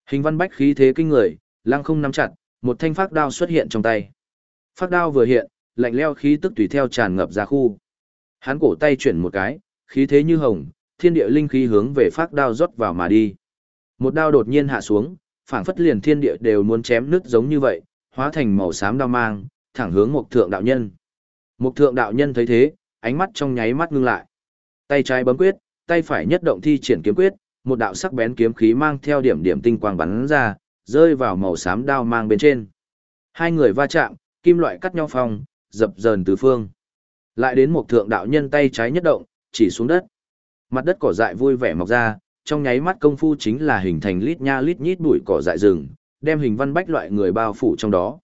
Hình văn bách khí thế kinh người, lăng không nắm chặt, một thanh phát đao xuất hiện trong tay. Phát đao vừa hiện, lạnh leo khí tức tùy theo tràn ngập ra khu. Hắn cổ tay chuyển một cái, khí thế như hồng, thiên địa linh khí hướng về phát đao rót vào mà đi. Một đao đột nhiên hạ xuống, phảng phất liền thiên địa đều muốn chém nứt giống như vậy, hóa thành màu xám đao mang, thẳng hướng một thượng đạo nhân. Một thượng đạo nhân thấy thế, ánh mắt trong nháy mắt ngưng lại. Tay trái bấm quyết, tay phải nhất động thi triển kiếm quyết, một đạo sắc bén kiếm khí mang theo điểm điểm tinh quang bắn ra, rơi vào màu xám đao mang bên trên. Hai người va chạm, kim loại cắt nhau phong, dập dờn tứ phương. Lại đến một thượng đạo nhân tay trái nhất động, chỉ xuống đất. Mặt đất cỏ dại vui vẻ mọc ra, trong nháy mắt công phu chính là hình thành lít nha lít nhít bụi cỏ dại rừng, đem hình văn bách loại người bao phủ trong đó.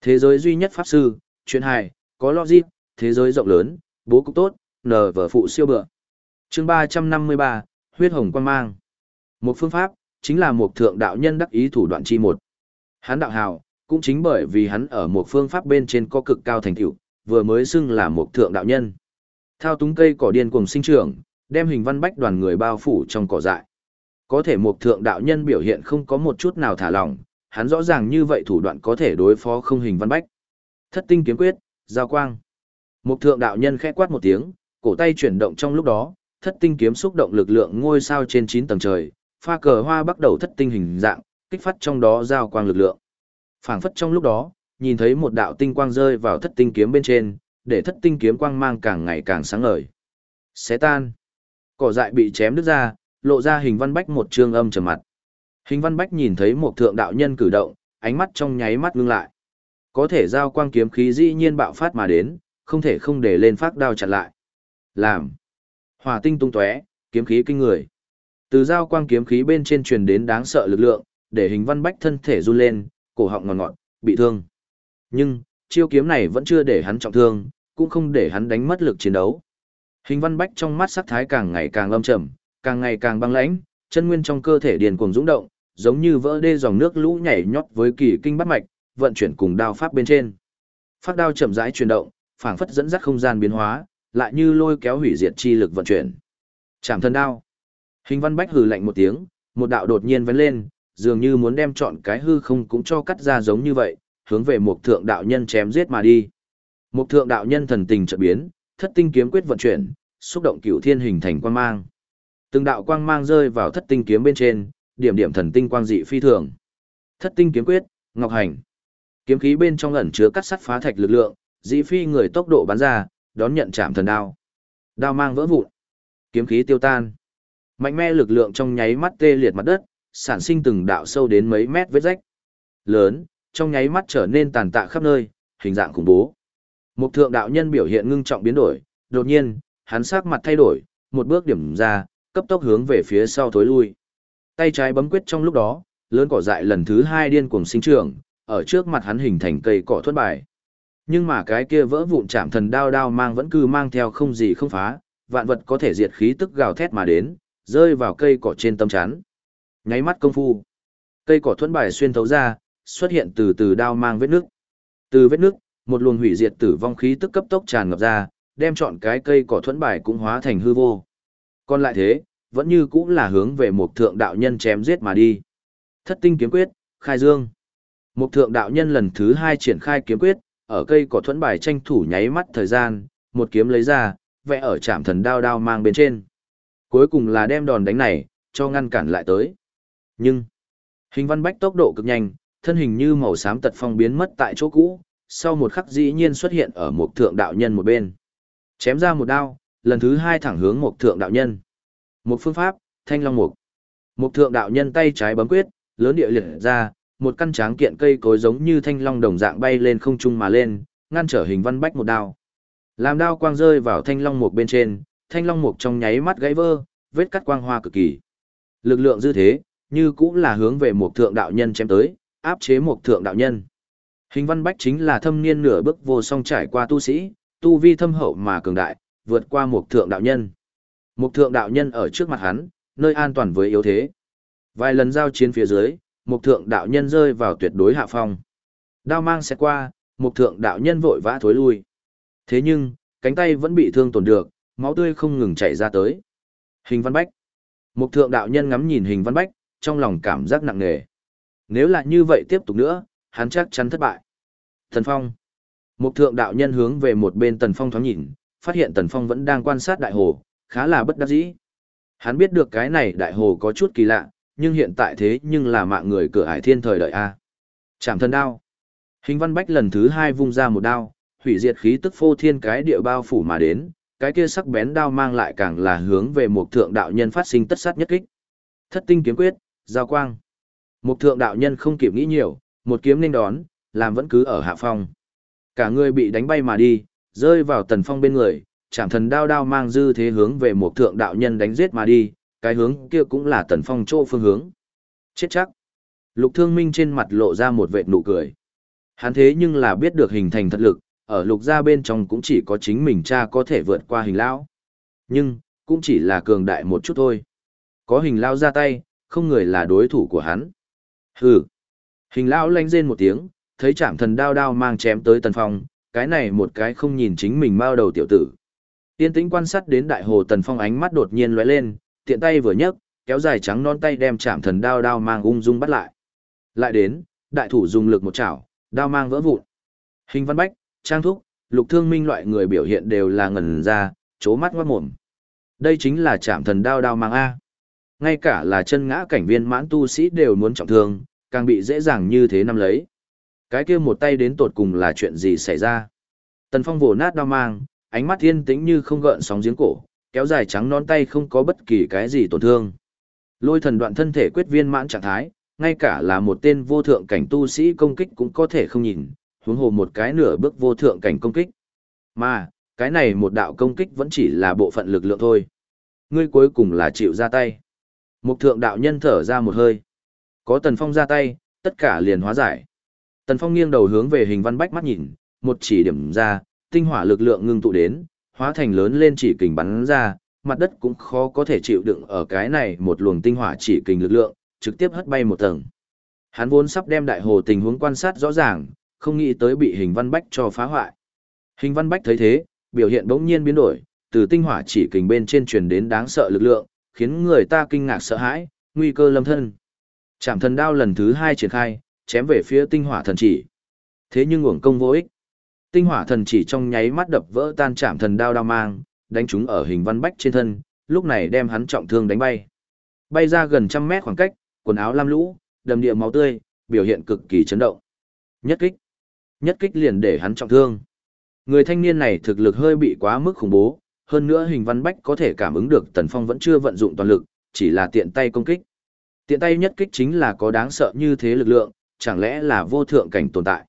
Thế giới duy nhất pháp sư, chuyện hài, có logic, thế giới rộng lớn, bố cục tốt, nờ vở phụ siêu bựa. chương 353, huyết hồng quan mang. Một phương pháp, chính là một thượng đạo nhân đắc ý thủ đoạn chi một. Hắn đạo hào, cũng chính bởi vì hắn ở một phương pháp bên trên có cực cao thành tựu, vừa mới xưng là một thượng đạo nhân. Thao túng cây cỏ điên cùng sinh trưởng, đem hình văn bách đoàn người bao phủ trong cỏ dại. Có thể một thượng đạo nhân biểu hiện không có một chút nào thả lỏng, hắn rõ ràng như vậy thủ đoạn có thể đối phó không hình văn bách. Thất tinh kiếm quyết, giao quang. Một thượng đạo nhân khẽ quát một tiếng, cổ tay chuyển động trong lúc đó, thất tinh kiếm xúc động lực lượng ngôi sao trên 9 tầng trời, pha cờ hoa bắt đầu thất tinh hình dạng, kích phát trong đó giao quang lực lượng. Phảng phất trong lúc đó, nhìn thấy một đạo tinh quang rơi vào thất tinh kiếm bên trên, để thất tinh kiếm quang mang càng ngày càng sáng ngời. Xé tan. Cỏ dại bị chém đứt ra, lộ ra hình văn bách một trương âm trầm mặt. Hình văn bách nhìn thấy một thượng đạo nhân cử động, ánh mắt trong nháy mắt ngưng lại. Có thể giao quang kiếm khí dĩ nhiên bạo phát mà đến, không thể không để lên phát đao chặn lại. Làm. Hỏa tinh tung tóe, kiếm khí kinh người. Từ giao quang kiếm khí bên trên truyền đến đáng sợ lực lượng, để hình văn bách thân thể run lên, cổ họng ngọt ngọt, bị thương. Nhưng, chiêu kiếm này vẫn chưa để hắn trọng thương, cũng không để hắn đánh mất lực chiến đấu. Hình văn bách trong mắt sắc thái càng ngày càng lâm trầm, càng ngày càng băng lãnh, chân nguyên trong cơ thể điền cuồng dũng động, giống như vỡ đê dòng nước lũ nhảy nhót với kỳ kinh bắt mạch, vận chuyển cùng đao pháp bên trên. Phát đao chậm rãi chuyển động, phảng phất dẫn dắt không gian biến hóa, lại như lôi kéo hủy diệt chi lực vận chuyển. Chạm thân đao. Hình văn bách hừ lạnh một tiếng, một đạo đột nhiên vén lên, dường như muốn đem chọn cái hư không cũng cho cắt ra giống như vậy, hướng về một thượng đạo nhân chém giết mà đi. Một thượng đạo nhân thần tình chợt biến, thất tinh kiếm quyết vận chuyển, xúc động cửu thiên hình thành quang mang. Từng đạo quang mang rơi vào thất tinh kiếm bên trên, điểm điểm thần tinh quang dị phi thường. Thất tinh kiếm quyết, ngọc hành. Kiếm khí bên trong ẩn chứa cắt sắt phá thạch lực lượng, dị phi người tốc độ bắn ra, đón nhận chạm thần đao. Đao mang vỡ vụn, kiếm khí tiêu tan. Mạnh mẽ lực lượng trong nháy mắt tê liệt mặt đất, sản sinh từng đạo sâu đến mấy mét vết rách. Lớn, trong nháy mắt trở nên tàn tạ khắp nơi, hình dạng khủng bố. Một thượng đạo nhân biểu hiện ngưng trọng biến đổi, đột nhiên, hắn sắc mặt thay đổi, một bước điểm ra, cấp tốc hướng về phía sau thối lui. Tay trái bấm quyết trong lúc đó, lớn cỏ dại lần thứ hai điên cuồng sinh trưởng, ở trước mặt hắn hình thành cây cỏ thuất bài. Nhưng mà cái kia vỡ vụn chạm thần đao đao mang vẫn cứ mang theo không gì không phá, vạn vật có thể diệt khí tức gào thét mà đến, rơi vào cây cỏ trên tâm chắn. Nháy mắt công phu, cây cỏ thuẫn bài xuyên thấu ra, xuất hiện từ từ đao mang vết nước. Từ vết nước, một luồng hủy diệt tử vong khí tức cấp tốc tràn ngập ra, đem chọn cái cây cỏ thuẫn bài cũng hóa thành hư vô. Còn lại thế, vẫn như cũng là hướng về một thượng đạo nhân chém giết mà đi. Thất tinh kiếm quyết, khai dương. Một thượng đạo nhân lần thứ hai triển khai kiếm quyết, ở cây cỏ thuẫn bài tranh thủ nháy mắt thời gian, một kiếm lấy ra, vẽ ở chạm thần đao đao mang bên trên. Cuối cùng là đem đòn đánh này, cho ngăn cản lại tới. Nhưng, hình văn bách tốc độ cực nhanh, thân hình như màu xám tật phong biến mất tại chỗ cũ, sau một khắc dĩ nhiên xuất hiện ở một thượng đạo nhân một bên. Chém ra một đao, lần thứ hai thẳng hướng một thượng đạo nhân. Một phương pháp, thanh long mục. Một thượng đạo nhân tay trái bấm quyết, lớn địa liệt ra, một căn tráng kiện cây cối giống như thanh long đồng dạng bay lên không trung mà lên, ngăn trở hình văn bách một đao. Làm đao quang rơi vào thanh long mục bên trên, thanh long mục trong nháy mắt gãy vỡ, vết cắt quang hoa cực kỳ. Lực lượng dư thế, như cũng là hướng về Mục thượng đạo nhân chém tới, áp chế Mục thượng đạo nhân. Hình văn bách chính là thâm niên nửa bước vô song trải qua tu sĩ, tu vi thâm hậu mà cường đại, vượt qua Mục thượng đạo nhân. Mục thượng đạo nhân ở trước mặt hắn, nơi an toàn với yếu thế. Vài lần giao chiến phía dưới, Mục thượng đạo nhân rơi vào tuyệt đối hạ phong. Đao mang sẽ qua, Mục thượng đạo nhân vội vã thối lui. Thế nhưng, cánh tay vẫn bị thương tổn được, máu tươi không ngừng chảy ra tới. Hình văn bách. Mục thượng đạo nhân ngắm nhìn hình văn bách, trong lòng cảm giác nặng nề. Nếu là như vậy tiếp tục nữa, hắn chắc chắn thất bại. Thần Phong. Mục thượng đạo nhân hướng về một bên Tần Phong thoáng nhìn, phát hiện Tần Phong vẫn đang quan sát đại hồ, khá là bất đắc dĩ. Hắn biết được cái này đại hồ có chút kỳ lạ, nhưng hiện tại thế nhưng là mạng người cửa Hải thiên thời đợi A. Chạm thân đao. Hình văn bách lần thứ hai vung ra một đao, hủy diệt khí tức phô thiên cái địa bao phủ mà đến, cái kia sắc bén đao mang lại càng là hướng về một thượng đạo nhân phát sinh tất sát nhất kích. Thất tinh kiếm quyết, giao quang. Một thượng đạo nhân không kịp nghĩ nhiều, một kiếm nên đón, làm vẫn cứ ở hạ phong. Cả người bị đánh bay mà đi, rơi vào tần phong bên người, chạm thần đao đao mang dư thế hướng về một thượng đạo nhân đánh giết mà đi, cái hướng kia cũng là tần phong chỗ phương hướng. Chết chắc. Lục thương minh trên mặt lộ ra một vệt nụ cười. Hắn thế nhưng là biết được hình thành thật lực, ở lục gia bên trong cũng chỉ có chính mình cha có thể vượt qua hình lão. Nhưng, cũng chỉ là cường đại một chút thôi. Có hình lao ra tay, không người là đối thủ của hắn. Hừ. Hình lão lanh rên một tiếng, thấy chạm thần đao đao mang chém tới tần phong, cái này một cái không nhìn chính mình bao đầu tiểu tử. Tiên tĩnh quan sát đến đại hồ tần phong ánh mắt đột nhiên lóe lên, tiện tay vừa nhấc, kéo dài trắng non tay đem chạm thần đao đao mang ung dung bắt lại. Lại đến, đại thủ dùng lực một chảo, đao mang vỡ vụn. Hình văn bách, trang thúc, lục thương minh loại người biểu hiện đều là ngẩn ra, chố mắt ngoát mồm. Đây chính là chạm thần đao đao mang A. Ngay cả là chân ngã cảnh viên mãn tu sĩ đều muốn trọng thương, càng bị dễ dàng như thế năm lấy. Cái kia một tay đến tột cùng là chuyện gì xảy ra? Tần Phong vồ nát đao mang, ánh mắt yên tĩnh như không gợn sóng giếng cổ, kéo dài trắng non tay không có bất kỳ cái gì tổn thương. Lôi thần đoạn thân thể quyết viên mãn trạng thái, ngay cả là một tên vô thượng cảnh tu sĩ công kích cũng có thể không nhìn, huống hồ một cái nửa bước vô thượng cảnh công kích. Mà, cái này một đạo công kích vẫn chỉ là bộ phận lực lượng thôi. Ngươi cuối cùng là chịu ra tay. Mục thượng đạo nhân thở ra một hơi. Có Tần Phong ra tay, tất cả liền hóa giải. Tần Phong nghiêng đầu hướng về hình văn bách mắt nhìn, một chỉ điểm ra, tinh hỏa lực lượng ngưng tụ đến, hóa thành lớn lên chỉ kình bắn ra, mặt đất cũng khó có thể chịu đựng ở cái này một luồng tinh hỏa chỉ kình lực lượng, trực tiếp hất bay một tầng. Hắn vốn sắp đem đại hồ tình huống quan sát rõ ràng, không nghĩ tới bị hình văn bách cho phá hoại. Hình văn bách thấy thế, biểu hiện bỗng nhiên biến đổi, từ tinh hỏa chỉ kình bên trên truyền đến đáng sợ lực lượng, khiến người ta kinh ngạc sợ hãi, nguy cơ lâm thân. Trảm thần đao lần thứ hai triển khai, chém về phía tinh hỏa thần chỉ. Thế nhưng uổng công vô ích. Tinh hỏa thần chỉ trong nháy mắt đập vỡ tan trảm thần đao đao mang, đánh chúng ở hình văn bách trên thân, lúc này đem hắn trọng thương đánh bay. Bay ra gần trăm mét khoảng cách, quần áo lam lũ, đầm địa máu tươi, biểu hiện cực kỳ chấn động. Nhất kích. Nhất kích liền để hắn trọng thương. Người thanh niên này thực lực hơi bị quá mức khủng bố, hơn nữa hình văn bách có thể cảm ứng được Tần Phong vẫn chưa vận dụng toàn lực, chỉ là tiện tay công kích. Tiện tay nhất kích chính là có đáng sợ như thế lực lượng, chẳng lẽ là vô thượng cảnh tồn tại.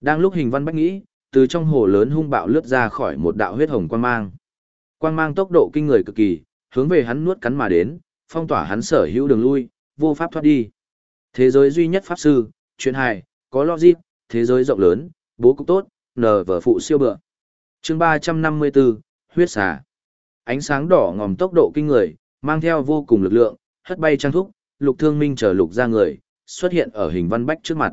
Đang lúc hình văn bách nghĩ, từ trong hồ lớn hung bạo lướt ra khỏi một đạo huyết hồng quang mang. Quang mang tốc độ kinh người cực kỳ, hướng về hắn nuốt cắn mà đến, phong tỏa hắn sở hữu đường lui, vô pháp thoát đi. Thế giới duy nhất pháp sư, chuyện hài, có logic, thế giới rộng lớn, bố cục tốt, nờ vở phụ siêu bựa. chương 354, huyết xà. Ánh sáng đỏ ngòm tốc độ kinh người, mang theo vô cùng lực lượng, hất bay trang thúc, lục thương minh chờ lục ra người, xuất hiện ở hình văn bách trước mặt.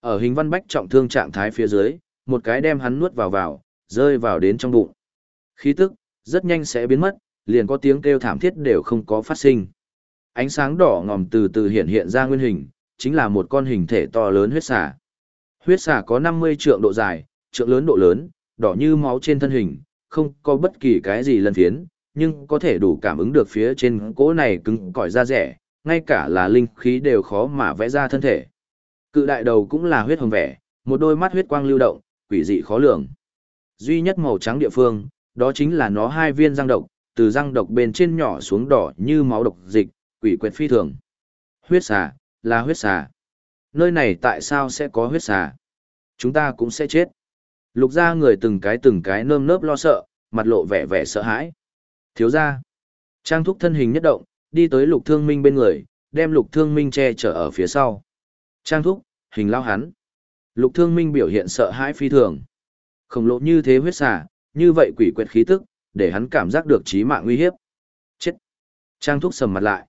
Ở hình văn bách trọng thương trạng thái phía dưới, một cái đem hắn nuốt vào vào, rơi vào đến trong bụng. Khí tức, rất nhanh sẽ biến mất, liền có tiếng kêu thảm thiết đều không có phát sinh. Ánh sáng đỏ ngòm từ từ hiện hiện ra nguyên hình, chính là một con hình thể to lớn huyết xà. Huyết xà có 50 trượng độ dài, trượng lớn độ lớn, đỏ như máu trên thân hình, không có bất kỳ cái gì lân phiến, nhưng có thể đủ cảm ứng được phía trên cỗ này cứng cỏi da rẻ, ngay cả là linh khí đều khó mà vẽ ra thân thể. Cự đại đầu cũng là huyết hồng vẻ, một đôi mắt huyết quang lưu động, quỷ dị khó lường. Duy nhất màu trắng địa phương, đó chính là nó hai viên răng độc, từ răng độc bên trên nhỏ xuống đỏ như máu độc dịch, quỷ quyệt phi thường. Huyết xà, là huyết xà. Nơi này tại sao sẽ có huyết xà? Chúng ta cũng sẽ chết. Lục ra người từng cái từng cái nơm nớp lo sợ, mặt lộ vẻ vẻ sợ hãi. Thiếu ra. Trang thúc thân hình nhất động, đi tới lục thương minh bên người, đem lục thương minh che chở ở phía sau. Trang thúc, hình lao hắn. Lục thương minh biểu hiện sợ hãi phi thường. Khổng lộ như thế huyết xà, như vậy quỷ quyệt khí tức, để hắn cảm giác được chí mạng nguy hiếp. Chết. Trang thúc sầm mặt lại.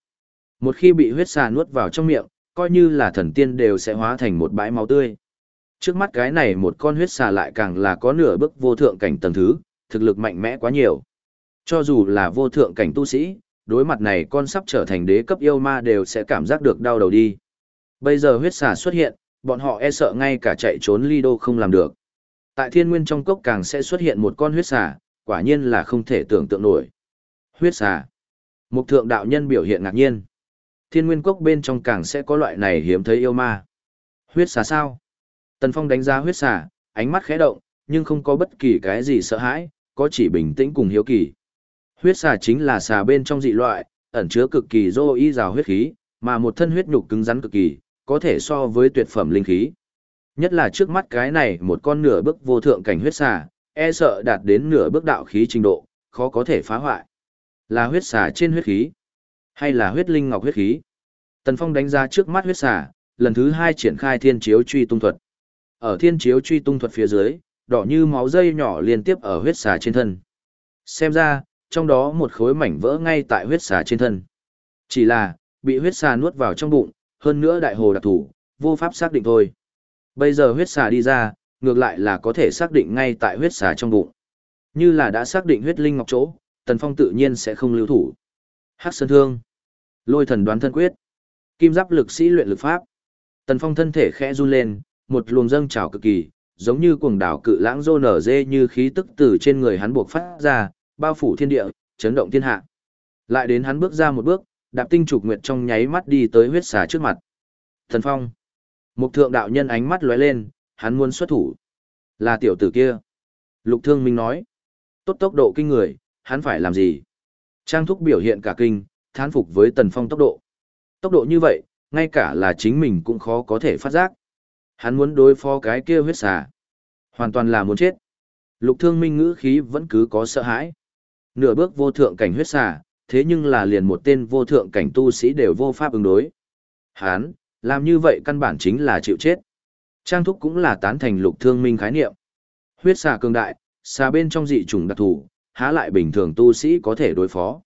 Một khi bị huyết xà nuốt vào trong miệng, coi như là thần tiên đều sẽ hóa thành một bãi máu tươi. Trước mắt cái này một con huyết xà lại càng là có nửa bước vô thượng cảnh tầng thứ, thực lực mạnh mẽ quá nhiều. Cho dù là vô thượng cảnh tu sĩ, đối mặt này con sắp trở thành đế cấp yêu ma đều sẽ cảm giác được đau đầu đi. Bây giờ huyết xà xuất hiện, bọn họ e sợ ngay cả chạy trốn ly đô không làm được. Tại thiên nguyên trong cốc càng sẽ xuất hiện một con huyết xà, quả nhiên là không thể tưởng tượng nổi. Huyết xà. Mục thượng đạo nhân biểu hiện ngạc nhiên. Thiên nguyên cốc bên trong càng sẽ có loại này hiếm thấy yêu ma. Huyết xà sao? Tần Phong đánh giá huyết xà, ánh mắt khẽ động, nhưng không có bất kỳ cái gì sợ hãi, có chỉ bình tĩnh cùng hiếu kỳ. Huyết xà chính là xà bên trong dị loại, ẩn chứa cực kỳ dô y rào huyết khí, mà một thân huyết nhục cứng rắn cực kỳ, có thể so với tuyệt phẩm linh khí. Nhất là trước mắt cái này một con nửa bước vô thượng cảnh huyết xà, e sợ đạt đến nửa bước đạo khí trình độ, khó có thể phá hoại. Là huyết xà trên huyết khí, hay là huyết linh ngọc huyết khí? Tần Phong đánh ra trước mắt huyết xà, lần thứ hai triển khai thiên chiếu truy tung thuật. Ở thiên chiếu truy tung thuật phía dưới, đỏ như máu dây nhỏ liên tiếp ở huyết xà trên thân. Xem ra, trong đó một khối mảnh vỡ ngay tại huyết xà trên thân. Chỉ là, bị huyết xà nuốt vào trong bụng, hơn nữa đại hồ đặc thủ, vô pháp xác định thôi. Bây giờ huyết xà đi ra, ngược lại là có thể xác định ngay tại huyết xà trong bụng. Như là đã xác định huyết linh ngọc chỗ, Tần Phong tự nhiên sẽ không lưu thủ. Hắc Sơn Thương, Lôi Thần Đoán Thân Quyết, Kim Giáp Lực Sĩ Luyện Lực Pháp. Tần Phong thân thể khẽ run lên, một luồng dâng trào cực kỳ, giống như cuồng đảo cự lãng rô nở dê như khí tức từ trên người hắn buộc phát ra, bao phủ thiên địa, chấn động thiên hạ. Lại đến hắn bước ra một bước, đạp tinh trục nguyệt trong nháy mắt đi tới huyết xà trước mặt. Thần Phong. Một thượng đạo nhân ánh mắt lóe lên, hắn muốn xuất thủ. Là tiểu tử kia. Lục Thương Minh nói. Tốt tốc độ kinh người, hắn phải làm gì? Trang thúc biểu hiện cả kinh, thán phục với Tần Phong tốc độ. Tốc độ như vậy, ngay cả là chính mình cũng khó có thể phát giác. Hắn muốn đối phó cái kia huyết xà. Hoàn toàn là muốn chết. Lục Thương Minh ngữ khí vẫn cứ có sợ hãi. Nửa bước vô thượng cảnh huyết xà, thế nhưng là liền một tên vô thượng cảnh tu sĩ đều vô pháp ứng đối. hắn làm như vậy căn bản chính là chịu chết. Trang thúc cũng là tán thành lục thương minh khái niệm. Huyết xà cường đại, xà bên trong dị trùng đặc thù, há lại bình thường tu sĩ có thể đối phó.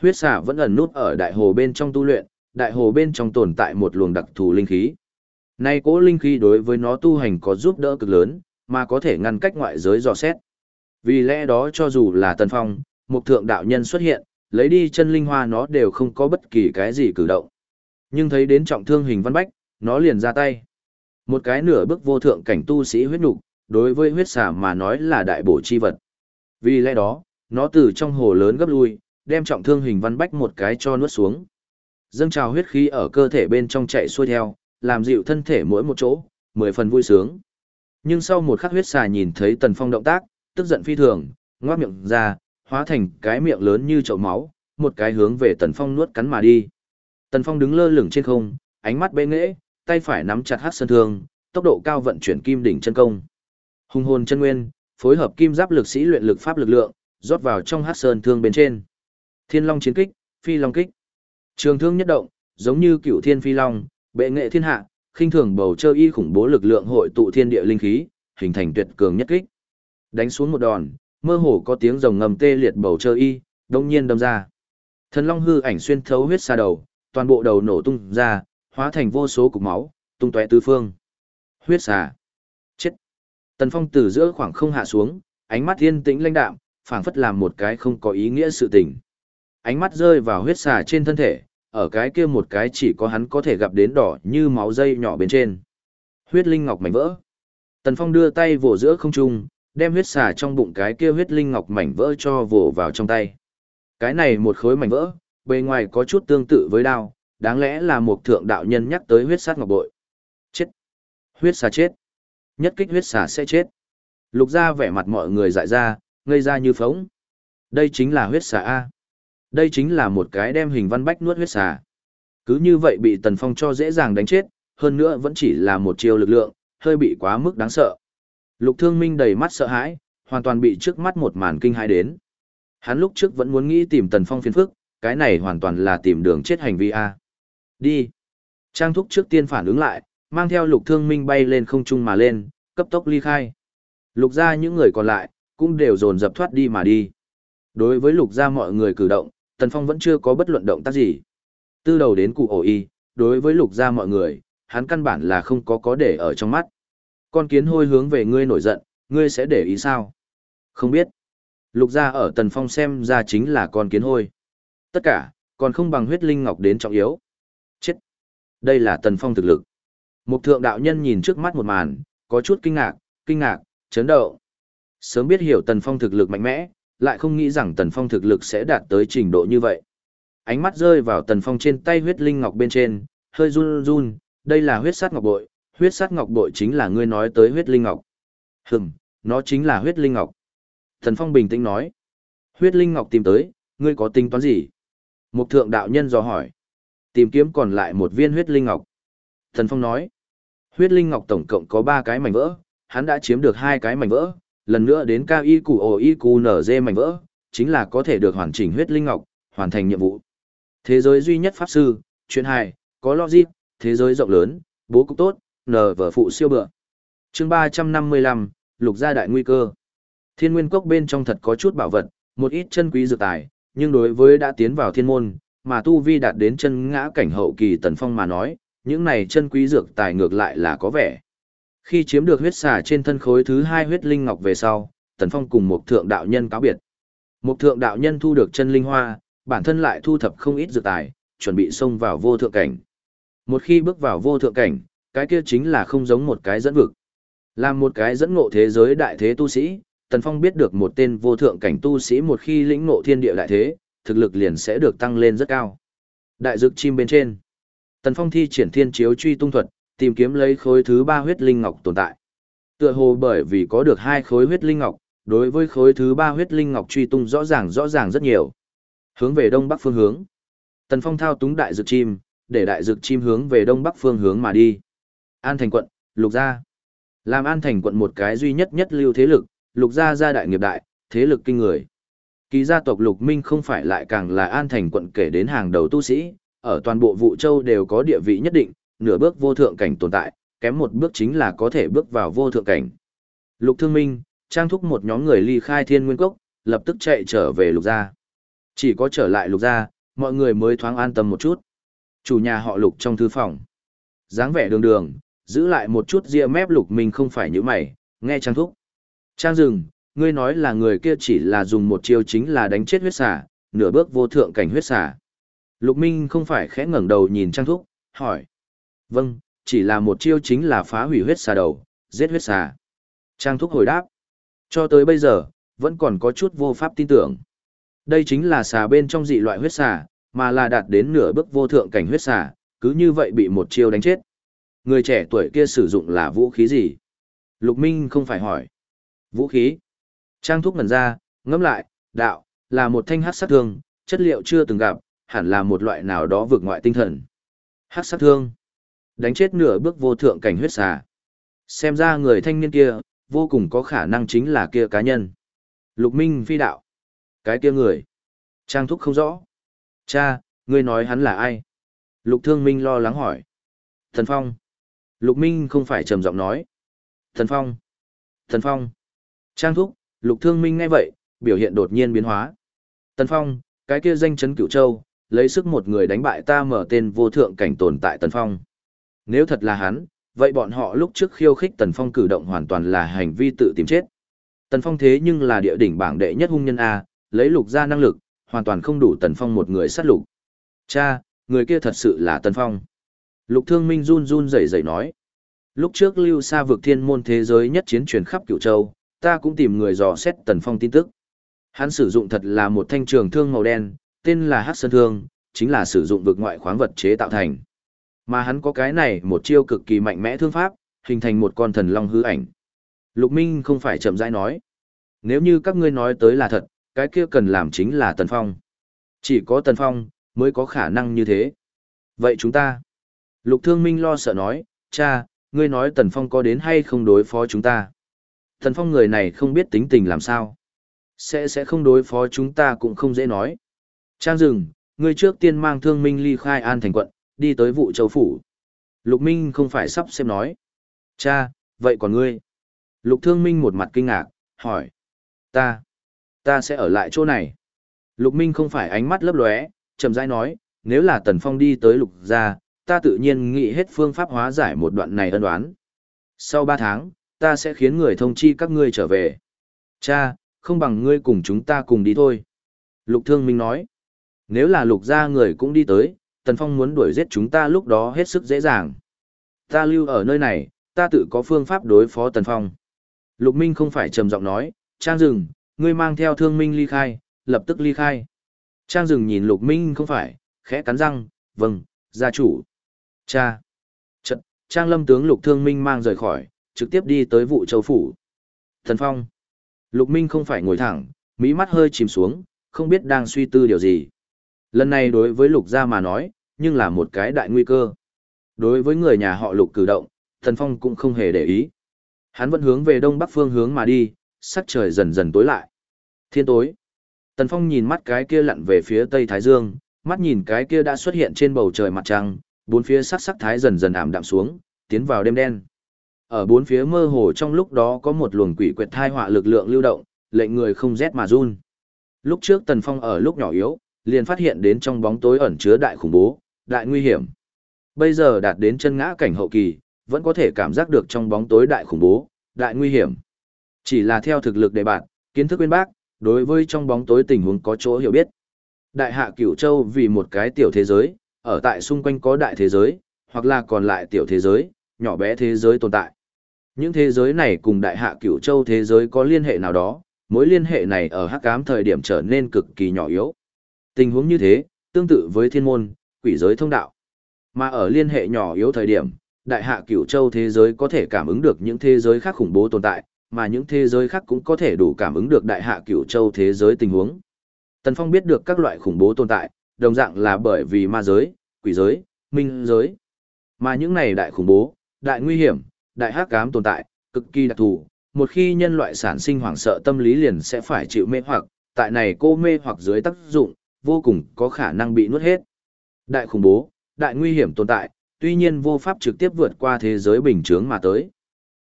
Huyết xà vẫn ẩn nút ở đại hồ bên trong tu luyện, đại hồ bên trong tồn tại một luồng đặc thù linh khí. Nay cố linh khí đối với nó tu hành có giúp đỡ cực lớn, mà có thể ngăn cách ngoại giới dò xét. Vì lẽ đó cho dù là Tần Phong, một thượng đạo nhân xuất hiện, lấy đi chân linh hoa nó đều không có bất kỳ cái gì cử động. Nhưng thấy đến trọng thương hình văn bách, nó liền ra tay. Một cái nửa bước vô thượng cảnh tu sĩ huyết nục, đối với huyết xà mà nói là đại bổ chi vật. Vì lẽ đó, nó từ trong hồ lớn gấp lui, đem trọng thương hình văn bách một cái cho nuốt xuống. Dâng trào huyết khí ở cơ thể bên trong chạy xuôi theo, làm dịu thân thể mỗi một chỗ, mười phần vui sướng. Nhưng sau một khắc huyết xà nhìn thấy tần phong động tác, tức giận phi thường, ngoác miệng ra, hóa thành cái miệng lớn như chậu máu, một cái hướng về Tần Phong nuốt cắn mà đi. Tần Phong đứng lơ lửng trên không, ánh mắt bê nghễ, tay phải nắm chặt hắc sơn thương, tốc độ cao vận chuyển kim đỉnh chân công. Hùng hồn chân nguyên, phối hợp kim giáp lực sĩ luyện lực pháp lực lượng, rót vào trong hắc sơn thương bên trên. Thiên Long chiến kích, Phi Long kích. Trường thương nhất động, giống như cựu thiên phi long, bệ nghệ thiên hạ, khinh thường bầu trời y khủng bố lực lượng hội tụ thiên địa linh khí, hình thành tuyệt cường nhất kích. Đánh xuống một đòn, mơ hồ có tiếng rồng ngầm tê liệt bầu trời y, đông nhiên đâm ra. Thần long hư ảnh xuyên thấu huyết xa đầu, toàn bộ đầu nổ tung ra, hóa thành vô số cục máu, tung tóe tứ phương. Huyết xà. Chết. Tần Phong từ giữa khoảng không hạ xuống, ánh mắt yên tĩnh lãnh đạm, phảng phất làm một cái không có ý nghĩa sự tình. Ánh mắt rơi vào huyết xà trên thân thể, ở cái kia một cái chỉ có hắn có thể gặp đến đỏ như máu dây nhỏ bên trên. Huyết linh ngọc mảnh vỡ. Tần Phong đưa tay vỗ giữa không trung, đem huyết xà trong bụng cái kia huyết linh ngọc mảnh vỡ cho vồ vào trong tay. Cái này một khối mảnh vỡ, bề ngoài có chút tương tự với đao, đáng lẽ là một thượng đạo nhân nhắc tới huyết sát ngọc bội. Chết! Huyết xà chết! Nhất kích huyết xà sẽ chết. Lục ra vẻ mặt mọi người dại ra, ngây ra như phóng. Đây chính là huyết xà A. Đây chính là một cái đem hình văn bách nuốt huyết xà. Cứ như vậy bị Tần Phong cho dễ dàng đánh chết, hơn nữa vẫn chỉ là một chiêu lực lượng, hơi bị quá mức đáng sợ. Lục Thương Minh đầy mắt sợ hãi, hoàn toàn bị trước mắt một màn kinh hãi đến. Hắn lúc trước vẫn muốn nghĩ tìm Tần Phong phiền phức, cái này hoàn toàn là tìm đường chết hành vi a. Đi. Trang thúc trước tiên phản ứng lại, mang theo Lục Thương Minh bay lên không trung mà lên, cấp tốc ly khai. Lục gia những người còn lại, cũng đều dồn dập thoát đi mà đi. Đối với lục gia mọi người cử động, Tần Phong vẫn chưa có bất luận động tác gì. Từ đầu đến cụ ổ y, đối với lục gia mọi người, hắn căn bản là không có có để ở trong mắt con kiến hôi hướng về ngươi nổi giận, ngươi sẽ để ý sao? Không biết. Lục gia ở Tần Phong xem ra chính là con kiến hôi. Tất cả, còn không bằng huyết linh ngọc đến trọng yếu. Chết. Đây là Tần Phong thực lực. Một thượng đạo nhân nhìn trước mắt một màn, có chút kinh ngạc, kinh ngạc, chấn động. Sớm biết hiểu Tần Phong thực lực mạnh mẽ, lại không nghĩ rằng Tần Phong thực lực sẽ đạt tới trình độ như vậy. Ánh mắt rơi vào Tần Phong trên tay huyết linh ngọc bên trên, hơi run run, đây là huyết sát ngọc bội, huyết sát ngọc bội chính là ngươi nói tới huyết linh ngọc. Hừm, nó chính là huyết linh ngọc. Thần Phong bình tĩnh nói. Huyết linh ngọc tìm tới, ngươi có tính toán gì? Một thượng đạo nhân dò hỏi. Tìm kiếm còn lại một viên huyết linh ngọc. Thần Phong nói. Huyết linh ngọc tổng cộng có ba cái mảnh vỡ, hắn đã chiếm được hai cái mảnh vỡ, lần nữa đến cao y củ ổ y củ nở dê mảnh vỡ, chính là có thể được hoàn chỉnh huyết linh ngọc, hoàn thành nhiệm vụ. Thế giới duy nhất pháp sư, chuyện hài, có logic, thế giới rộng lớn, bố cục tốt, nở vở phụ siêu bựa. chương ba trăm năm mươi lăm lục gia đại nguy cơ. Thiên nguyên cốc bên trong thật có chút bảo vật, một ít chân quý dược tài, nhưng đối với đã tiến vào thiên môn, mà tu vi đạt đến chân ngã cảnh hậu kỳ tần phong mà nói, những này chân quý dược tài ngược lại là có vẻ. Khi chiếm được huyết xà trên thân khối thứ hai huyết linh ngọc về sau, tần phong cùng một thượng đạo nhân cáo biệt. Một thượng đạo nhân thu được chân linh hoa, bản thân lại thu thập không ít dược tài, chuẩn bị xông vào vô thượng cảnh. Một khi bước vào vô thượng cảnh, cái kia chính là không giống một cái dẫn vực. Làm một cái dẫn ngộ thế giới đại thế tu sĩ, Tần Phong biết được một tên vô thượng cảnh tu sĩ một khi lĩnh ngộ thiên địa đại thế, thực lực liền sẽ được tăng lên rất cao. Đại dực chim bên trên. Tần Phong thi triển thiên chiếu truy tung thuật, tìm kiếm lấy khối thứ ba huyết linh ngọc tồn tại. Tựa hồ bởi vì có được hai khối huyết linh ngọc, đối với khối thứ ba huyết linh ngọc truy tung rõ ràng rõ ràng rất nhiều. Hướng về đông bắc phương hướng. Tần Phong thao túng đại dược chim, để đại dược chim hướng về đông bắc phương hướng mà đi. An thành quận, lục gia. Làm an thành quận một cái duy nhất nhất lưu thế lực, lục gia gia đại nghiệp đại, thế lực kinh người. Kỳ gia tộc lục minh không phải lại càng là an thành quận kể đến hàng đầu tu sĩ, ở toàn bộ vũ châu đều có địa vị nhất định, nửa bước vô thượng cảnh tồn tại, kém một bước chính là có thể bước vào vô thượng cảnh. Lục thương minh, trang thúc một nhóm người ly khai thiên nguyên cốc, lập tức chạy trở về lục gia. Chỉ có trở lại lục gia, mọi người mới thoáng an tâm một chút. Chủ nhà họ lục trong thư phòng. dáng vẻ đường đường, giữ lại một chút ria mép lục minh không phải như mày, nghe trang thúc. Trang dừng ngươi nói là người kia chỉ là dùng một chiêu chính là đánh chết huyết xà, nửa bước vô thượng cảnh huyết xà. Lục Minh không phải khẽ ngẩng đầu nhìn Trang Thúc, hỏi. Vâng, chỉ là một chiêu chính là phá hủy huyết xà đầu, giết huyết xà. Trang Thúc hồi đáp. Cho tới bây giờ, vẫn còn có chút vô pháp tin tưởng. Đây chính là xà bên trong dị loại huyết xà, mà là đạt đến nửa bước vô thượng cảnh huyết xà, cứ như vậy bị một chiêu đánh chết. Người trẻ tuổi kia sử dụng là vũ khí gì? Lục Minh không phải hỏi. Vũ khí. Trang Thúc ngẩn ra, ngẫm lại, đạo, là một thanh hát sát thương, chất liệu chưa từng gặp, hẳn là một loại nào đó vượt ngoại tinh thần. Hát sát thương. Đánh chết nửa bước vô thượng cảnh huyết xà. Xem ra người thanh niên kia, vô cùng có khả năng chính là kia cá nhân. Lục Minh phi đạo. Cái kia người. Trang thúc không rõ. Cha, ngươi nói hắn là ai? Lục Thương Minh lo lắng hỏi. Thần Phong. Lục Minh không phải trầm giọng nói. Thần Phong. Thần Phong. Trang thúc, Lục Thương Minh nghe vậy, biểu hiện đột nhiên biến hóa. Tần Phong, cái kia danh chấn cửu châu, lấy sức một người đánh bại ta mở tên vô thượng cảnh tồn tại Tần Phong. Nếu thật là hắn, vậy bọn họ lúc trước khiêu khích Tần Phong cử động hoàn toàn là hành vi tự tìm chết. Tần Phong thế nhưng là địa đỉnh bảng đệ nhất hung nhân A, lấy lục ra năng lực, hoàn toàn không đủ Tần Phong một người sát lục. Cha, người kia thật sự là Tần Phong. Lục Thương Minh run run rẩy rẩy nói. Lúc trước lưu xa vực thiên môn thế giới nhất chiến truyền khắp cửu châu, ta cũng tìm người dò xét Tần Phong tin tức. Hắn sử dụng thật là một thanh trường thương màu đen, tên là Hắc Sơn Thương, chính là sử dụng vực ngoại khoáng vật chế tạo thành. Mà hắn có cái này một chiêu cực kỳ mạnh mẽ thương pháp, hình thành một con thần long hư ảnh. Lục Minh không phải chậm rãi nói. Nếu như các ngươi nói tới là thật, cái kia cần làm chính là Tần Phong. Chỉ có Tần Phong, mới có khả năng như thế. Vậy chúng ta? Lục Thương Minh lo sợ nói, cha, ngươi nói Tần Phong có đến hay không đối phó chúng ta? Tần Phong người này không biết tính tình làm sao. Sẽ sẽ không đối phó chúng ta cũng không dễ nói. Trang rừng, ngươi trước tiên mang thương minh ly khai an thành quận, đi tới vụ châu phủ. Lục Minh không phải sắp xem nói. Cha, vậy còn ngươi? Lục Thương Minh một mặt kinh ngạc, hỏi. Ta, ta sẽ ở lại chỗ này. Lục Minh không phải ánh mắt lấp lóe, chậm rãi nói, nếu là Tần Phong đi tới Lục gia, ta tự nhiên nghĩ hết phương pháp hóa giải một đoạn này ân đoán. Sau ba tháng, ta sẽ khiến người thông chi các ngươi trở về. Cha, không bằng ngươi cùng chúng ta cùng đi thôi. Lục Thương Minh nói. Nếu là lục gia người cũng đi tới, Tần Phong muốn đuổi giết chúng ta lúc đó hết sức dễ dàng. Ta lưu ở nơi này, ta tự có phương pháp đối phó Tần Phong. Lục Minh không phải trầm giọng nói, Trang Dừng, ngươi mang theo thương minh ly khai, lập tức ly khai. Trang Dừng nhìn Lục Minh không phải, khẽ cắn răng, vâng, gia chủ. Cha. Trận, Trang Lâm tướng Lục Thương Minh mang rời khỏi, trực tiếp đi tới vụ châu phủ. Tần Phong. Lục Minh không phải ngồi thẳng, mỹ mắt hơi chìm xuống, không biết đang suy tư điều gì. Lần này đối với lục gia mà nói, nhưng là một cái đại nguy cơ. Đối với người nhà họ lục cử động, Thần Phong cũng không hề để ý. Hắn vẫn hướng về đông bắc phương hướng mà đi, sắc trời dần dần tối lại. Thiên tối. Tần Phong nhìn mắt cái kia lặn về phía tây Thái Dương, mắt nhìn cái kia đã xuất hiện trên bầu trời mặt trăng, bốn phía sắc sắc thái dần dần ảm đạm xuống, tiến vào đêm đen. Ở bốn phía mơ hồ trong lúc đó có một luồng quỷ quyệt thai họa lực lượng lưu động, lệnh người không rét mà run. Lúc trước Tần Phong ở lúc nhỏ yếu, liền phát hiện đến trong bóng tối ẩn chứa đại khủng bố, đại nguy hiểm. Bây giờ đạt đến chân ngã cảnh hậu kỳ, vẫn có thể cảm giác được trong bóng tối đại khủng bố, đại nguy hiểm. Chỉ là theo thực lực đề bạn, kiến thức bên bác, đối với trong bóng tối tình huống có chỗ hiểu biết. Đại hạ cửu châu vì một cái tiểu thế giới, ở tại xung quanh có đại thế giới, hoặc là còn lại tiểu thế giới, nhỏ bé thế giới tồn tại. Những thế giới này cùng đại hạ cửu châu thế giới có liên hệ nào đó, mối liên hệ này ở hắc ám thời điểm trở nên cực kỳ nhỏ yếu. Tình huống như thế, tương tự với thiên môn, quỷ giới thông đạo. Mà ở liên hệ nhỏ yếu thời điểm, đại hạ cửu châu thế giới có thể cảm ứng được những thế giới khác khủng bố tồn tại, mà những thế giới khác cũng có thể đủ cảm ứng được đại hạ cửu châu thế giới tình huống. Tần Phong biết được các loại khủng bố tồn tại, đồng dạng là bởi vì ma giới, quỷ giới, minh giới. Mà những này đại khủng bố, đại nguy hiểm, đại hắc ám tồn tại, cực kỳ đặc thù, một khi nhân loại sản sinh hoảng sợ tâm lý liền sẽ phải chịu mê hoặc, tại này cô mê hoặc dưới tác dụng, vô cùng có khả năng bị nuốt hết. Đại khủng bố, đại nguy hiểm tồn tại, tuy nhiên vô pháp trực tiếp vượt qua thế giới bình thường mà tới.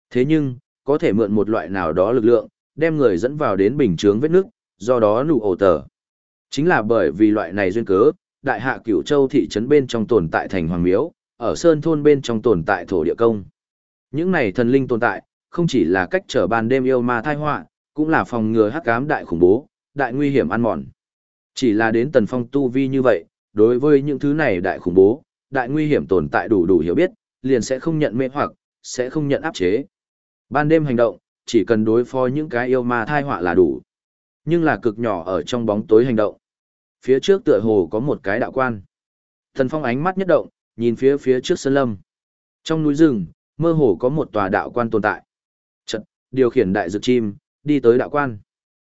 Thế nhưng, có thể mượn một loại nào đó lực lượng, đem người dẫn vào đến bình chướng vết nước, do đó nụ ổ tờ. Chính là bởi vì loại này duyên cớ, đại hạ cửu châu thị trấn bên trong tồn tại thành hoàng miếu, ở sơn thôn bên trong tồn tại thổ địa công. Những này thần linh tồn tại, không chỉ là cách trở ban đêm yêu ma thai họa, cũng là phòng ngừa hắc ám đại khủng bố, đại nguy hiểm ăn mòn. Chỉ là đến tần phong tu vi như vậy, đối với những thứ này đại khủng bố, đại nguy hiểm tồn tại đủ đủ hiểu biết, liền sẽ không nhận mê hoặc, sẽ không nhận áp chế. Ban đêm hành động, chỉ cần đối phó những cái yêu ma thai họa là đủ. Nhưng là cực nhỏ ở trong bóng tối hành động. Phía trước tựa hồ có một cái đạo quan. Thần Phong ánh mắt nhất động, nhìn phía phía trước sơn lâm. Trong núi rừng, mơ hồ có một tòa đạo quan tồn tại. Chật, điều khiển đại dược chim, đi tới đạo quan.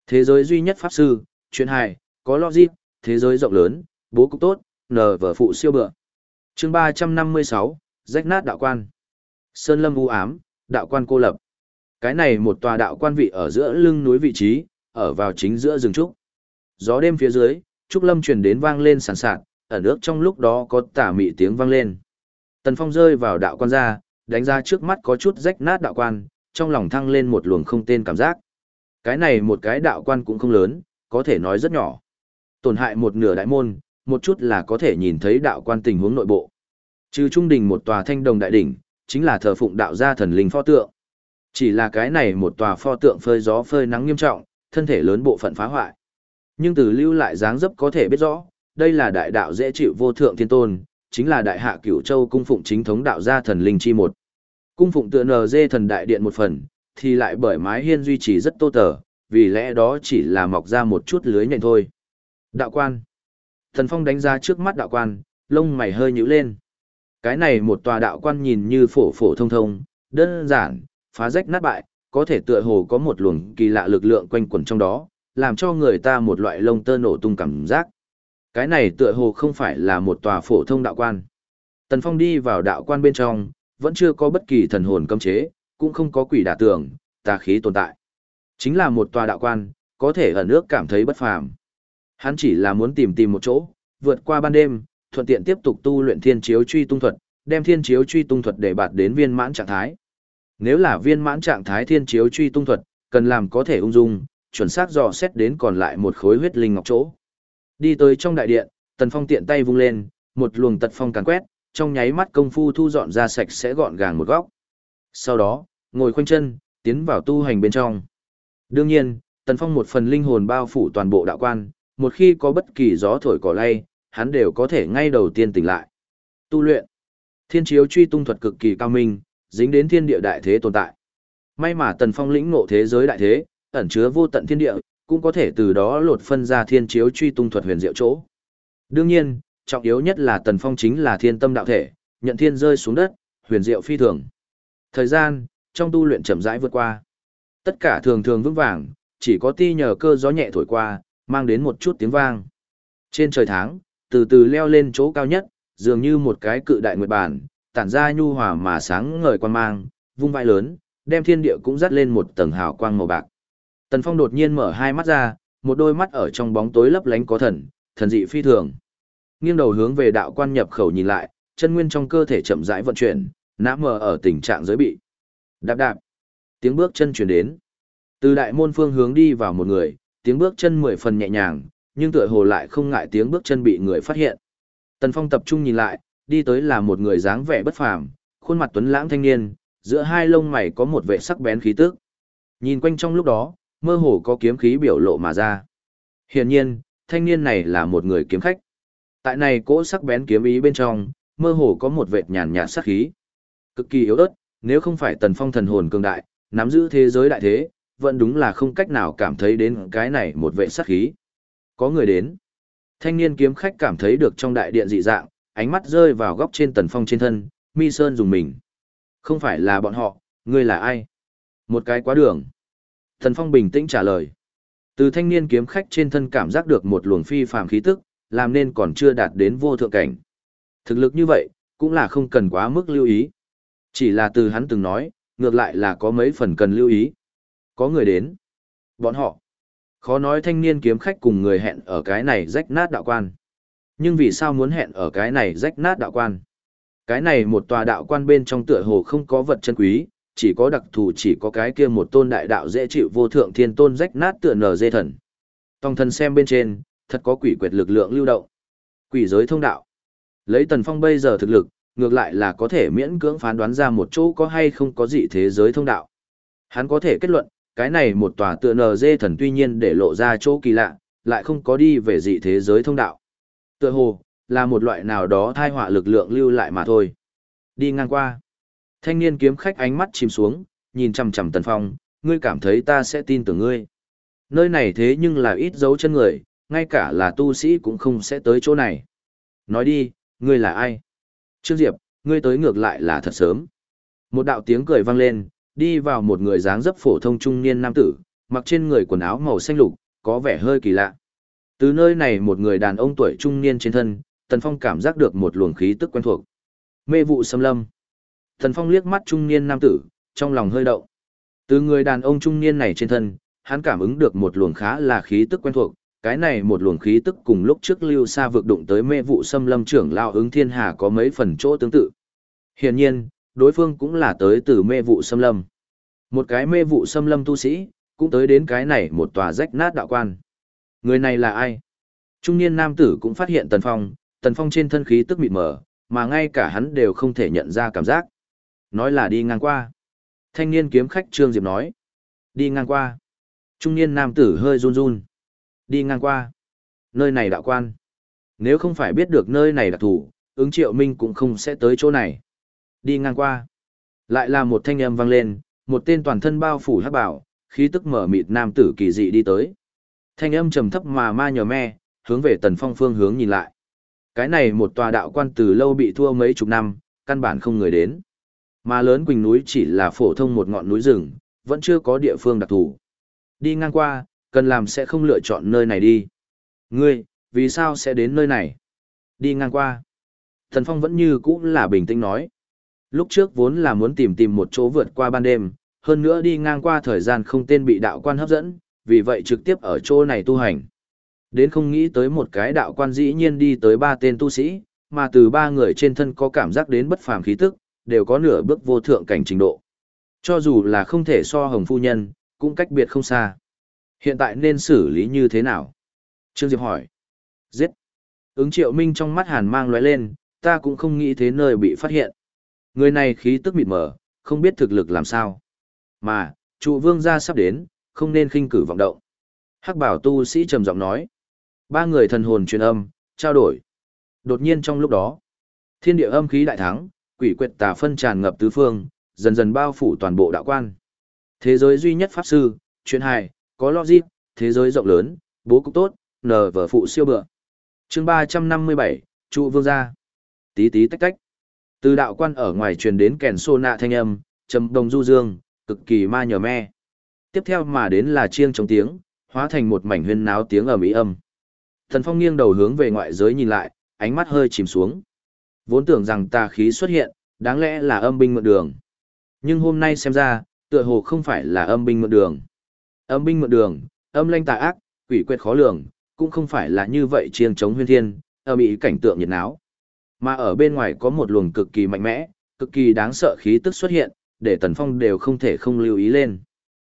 Thế giới duy nhất pháp sư, chuyện hài, có logic, thế giới rộng lớn, bố cục tốt, nờ vở phụ siêu bựa. chương ba trăm năm mươi sáu rách nát đạo quan. Sơn lâm u ám, đạo quan cô lập. Cái này một tòa đạo quan vị ở giữa lưng núi vị trí, ở vào chính giữa rừng trúc. Gió đêm phía dưới, trúc lâm truyền đến vang lên sàn sạt, ở nước trong lúc đó có tả mị tiếng vang lên. Tần Phong rơi vào đạo quan ra, đánh ra trước mắt có chút rách nát đạo quan, trong lòng thăng lên một luồng không tên cảm giác. Cái này một cái đạo quan cũng không lớn, có thể nói rất nhỏ. Tổn hại một nửa đại môn, một chút là có thể nhìn thấy đạo quan tình huống nội bộ. Trừ trung đình một tòa thanh đồng đại đỉnh, chính là thờ phụng đạo gia thần linh pho tượng. Chỉ là cái này một tòa pho tượng phơi gió phơi nắng nghiêm trọng, thân thể lớn bộ phận phá hoại. Nhưng từ lưu lại dáng dấp có thể biết rõ, đây là đại đạo dễ chịu vô thượng thiên tôn, chính là đại hạ cửu châu cung phụng chính thống đạo gia thần linh chi một. Cung phụng tựa NG thần đại điện một phần, thì lại bởi mái hiên duy trì rất tô tờ, vì lẽ đó chỉ là mọc ra một chút lưới nhện thôi. Đạo quan. Thần Phong đánh ra trước mắt đạo quan, lông mày hơi nhíu lên. Cái này một tòa đạo quan nhìn như phổ phổ thông thông, đơn giản, phá rách nát bại, có thể tựa hồ có một luồng kỳ lạ lực lượng quanh quẩn trong đó, làm cho người ta một loại lông tơ nổ tung cảm giác. Cái này tựa hồ không phải là một tòa phổ thông đạo quan. Tần Phong đi vào đạo quan bên trong, vẫn chưa có bất kỳ thần hồn cấm chế, cũng không có quỷ đả tường, tà khí tồn tại. Chính là một tòa đạo quan, có thể ở nước cảm thấy bất phàm. Hắn chỉ là muốn tìm tìm một chỗ, vượt qua ban đêm, thuận tiện tiếp tục tu luyện thiên chiếu truy tung thuật, đem thiên chiếu truy tung thuật để bạt đến viên mãn trạng thái. Nếu là viên mãn trạng thái thiên chiếu truy tung thuật, cần làm có thể ung dung, chuẩn xác dò xét đến còn lại một khối huyết linh ngọc chỗ. Đi tới trong đại điện, Tần Phong tiện tay vung lên, một luồng tật phong càn quét, trong nháy mắt công phu thu dọn ra sạch sẽ gọn gàng một góc. Sau đó, ngồi khoanh chân, tiến vào tu hành bên trong. Đương nhiên, Tần Phong một phần linh hồn bao phủ toàn bộ đạo quan, một khi có bất kỳ gió thổi cỏ lay, hắn đều có thể ngay đầu tiên tỉnh lại. Tu luyện. Thiên chiếu truy tung thuật cực kỳ cao minh, dính đến thiên địa đại thế tồn tại. May mà Tần Phong lĩnh ngộ thế giới đại thế, ẩn chứa vô tận thiên địa, cũng có thể từ đó lột phân ra thiên chiếu truy tung thuật huyền diệu chỗ. Đương nhiên, trọng yếu nhất là Tần Phong chính là thiên tâm đạo thể, nhận thiên rơi xuống đất, huyền diệu phi thường. Thời gian, trong tu luyện chậm rãi vượt qua. Tất cả thường thường vững vàng, chỉ có ti nhờ cơ gió nhẹ thổi qua, mang đến một chút tiếng vang. Trên trời tháng, từ từ leo lên chỗ cao nhất, dường như một cái cự đại nguyệt bản, tản ra nhu hòa mà sáng ngời quan mang, vung vai lớn, đem thiên địa cũng dắt lên một tầng hào quang màu bạc. Tần Phong đột nhiên mở hai mắt ra, một đôi mắt ở trong bóng tối lấp lánh có thần, thần dị phi thường. Nghiêng đầu hướng về đạo quan nhập khẩu nhìn lại, chân nguyên trong cơ thể chậm rãi vận chuyển, nã mờ ở tình trạng giới bị. Đạp đạp. Tiếng bước chân truyền đến. Từ đại môn phương hướng đi vào một người, tiếng bước chân mười phần nhẹ nhàng, nhưng tựa hồ lại không ngại tiếng bước chân bị người phát hiện. Tần Phong tập trung nhìn lại, đi tới là một người dáng vẻ bất phàm, khuôn mặt tuấn lãng thanh niên, giữa hai lông mày có một vẻ sắc bén khí tức. Nhìn quanh trong lúc đó, mơ hồ có kiếm khí biểu lộ mà ra. Hiển nhiên, thanh niên này là một người kiếm khách. Tại này cỗ sắc bén kiếm ý bên trong, mơ hồ có một vệt nhàn nhạt sắc khí. Cực kỳ yếu ớt, nếu không phải tần phong thần hồn cường đại, nắm giữ thế giới đại thế, vẫn đúng là không cách nào cảm thấy đến cái này một vệ sát khí. Có người đến. Thanh niên kiếm khách cảm thấy được trong đại điện dị dạng, ánh mắt rơi vào góc trên tần phong trên thân, mi sơn dùng mình. Không phải là bọn họ, ngươi là ai? Một cái quá đường. Tần phong bình tĩnh trả lời. Từ thanh niên kiếm khách trên thân cảm giác được một luồng phi phàm khí tức, làm nên còn chưa đạt đến vô thượng cảnh. Thực lực như vậy, cũng là không cần quá mức lưu ý. Chỉ là từ hắn từng nói, ngược lại là có mấy phần cần lưu ý. Có người đến. Bọn họ. Khó nói thanh niên kiếm khách cùng người hẹn ở cái này rách nát đạo quan. Nhưng vì sao muốn hẹn ở cái này rách nát đạo quan? Cái này một tòa đạo quan bên trong tựa hồ không có vật chân quý, chỉ có đặc thù chỉ có cái kia một tôn đại đạo dễ chịu vô thượng thiên tôn rách nát tựa nở dê thần. Tòng thần xem bên trên, thật có quỷ quyệt lực lượng lưu động. Quỷ giới thông đạo. Lấy tần phong bây giờ thực lực, ngược lại là có thể miễn cưỡng phán đoán ra một chỗ có hay không có gì thế giới thông đạo. Hắn có thể kết luận, cái này một tòa tựa nờ dê thần tuy nhiên để lộ ra chỗ kỳ lạ, lại không có đi về dị thế giới thông đạo. Tựa hồ, là một loại nào đó thai họa lực lượng lưu lại mà thôi. Đi ngang qua. Thanh niên kiếm khách ánh mắt chìm xuống, nhìn chằm chằm tần phong, ngươi cảm thấy ta sẽ tin tưởng ngươi. Nơi này thế nhưng là ít dấu chân người, ngay cả là tu sĩ cũng không sẽ tới chỗ này. Nói đi, ngươi là ai? Trương Diệp, ngươi tới ngược lại là thật sớm. Một đạo tiếng cười vang lên, đi vào một người dáng dấp phổ thông trung niên nam tử, mặc trên người quần áo màu xanh lục, có vẻ hơi kỳ lạ. Từ nơi này một người đàn ông tuổi trung niên trên thân, Tần Phong cảm giác được một luồng khí tức quen thuộc. Mê vụ xâm lâm. Tần Phong liếc mắt trung niên nam tử, trong lòng hơi động. Từ người đàn ông trung niên này trên thân, hắn cảm ứng được một luồng khá là khí tức quen thuộc, cái này một luồng khí tức cùng lúc trước lưu xa vượt đụng tới mê vụ xâm lâm trưởng lao ứng thiên hà có mấy phần chỗ tương tự. Hiển nhiên, đối phương cũng là tới từ mê vụ xâm lâm. Một cái mê vụ xâm lâm tu sĩ, cũng tới đến cái này một tòa rách nát đạo quan. Người này là ai? Trung niên nam tử cũng phát hiện Tần Phong, Tần Phong trên thân khí tức mịt mờ, mà ngay cả hắn đều không thể nhận ra cảm giác. Nói là đi ngang qua. Thanh niên kiếm khách Trương Diệp nói. Đi ngang qua. Trung niên nam tử hơi run run. Đi ngang qua. Nơi này đạo quan. Nếu không phải biết được nơi này đặc thủ, ứng triệu minh cũng không sẽ tới chỗ này. Đi ngang qua. Lại là một thanh âm vang lên, một tên toàn thân bao phủ hắc bảo, khí tức mở mịt nam tử kỳ dị đi tới. Thanh âm trầm thấp mà ma nhờ me, hướng về tần phong phương hướng nhìn lại. Cái này một tòa đạo quan từ lâu bị thua mấy chục năm, căn bản không người đến. Mà lớn quỳnh núi chỉ là phổ thông một ngọn núi rừng, vẫn chưa có địa phương đặc thù. Đi ngang qua, cần làm sẽ không lựa chọn nơi này đi. Ngươi, vì sao sẽ đến nơi này? Đi ngang qua. Thần Phong vẫn như cũ là bình tĩnh nói. Lúc trước vốn là muốn tìm tìm một chỗ vượt qua ban đêm, hơn nữa đi ngang qua thời gian không tên bị đạo quan hấp dẫn, vì vậy trực tiếp ở chỗ này tu hành. Đến không nghĩ tới một cái đạo quan dĩ nhiên đi tới ba tên tu sĩ, mà từ ba người trên thân có cảm giác đến bất phàm khí tức, đều có nửa bước vô thượng cảnh trình độ. Cho dù là không thể so hồng phu nhân, cũng cách biệt không xa. Hiện tại nên xử lý như thế nào? Trương Diệp hỏi. Giết. Ứng triệu minh trong mắt hàn mang lóe lên, ta cũng không nghĩ thế nơi bị phát hiện. Người này khí tức mịt mờ, không biết thực lực làm sao. Mà, trụ vương gia sắp đến, không nên khinh cử vọng động. Hắc bảo tu sĩ trầm giọng nói. Ba người thần hồn truyền âm, trao đổi. Đột nhiên trong lúc đó, thiên địa âm khí đại thắng, quỷ quyệt tà phân tràn ngập tứ phương, dần dần bao phủ toàn bộ đạo quan. Thế giới duy nhất pháp sư, chuyện hài, có logic, thế giới rộng lớn, bố cục tốt, nờ vở phụ siêu bựa. chương 357, trụ vương gia. Tí tí tách tách. Từ đạo quan ở ngoài truyền đến kèn xô nạ thanh âm, trầm đồng du dương, cực kỳ ma nhờ me. Tiếp theo mà đến là chiêng chống tiếng, hóa thành một mảnh huyên náo tiếng ở mỹ âm. Thần Phong nghiêng đầu hướng về ngoại giới nhìn lại, ánh mắt hơi chìm xuống. Vốn tưởng rằng tà khí xuất hiện, đáng lẽ là âm binh mượn đường. Nhưng hôm nay xem ra, tựa hồ không phải là âm binh mượn đường. Âm binh mượn đường, âm lanh tà ác, quỷ quyệt khó lường, cũng không phải là như vậy chiêng chống huyên thiên, âm ý cảnh tượng nhiệt náo. Mà ở bên ngoài có một luồng cực kỳ mạnh mẽ, cực kỳ đáng sợ khí tức xuất hiện, để Tần Phong đều không thể không lưu ý lên.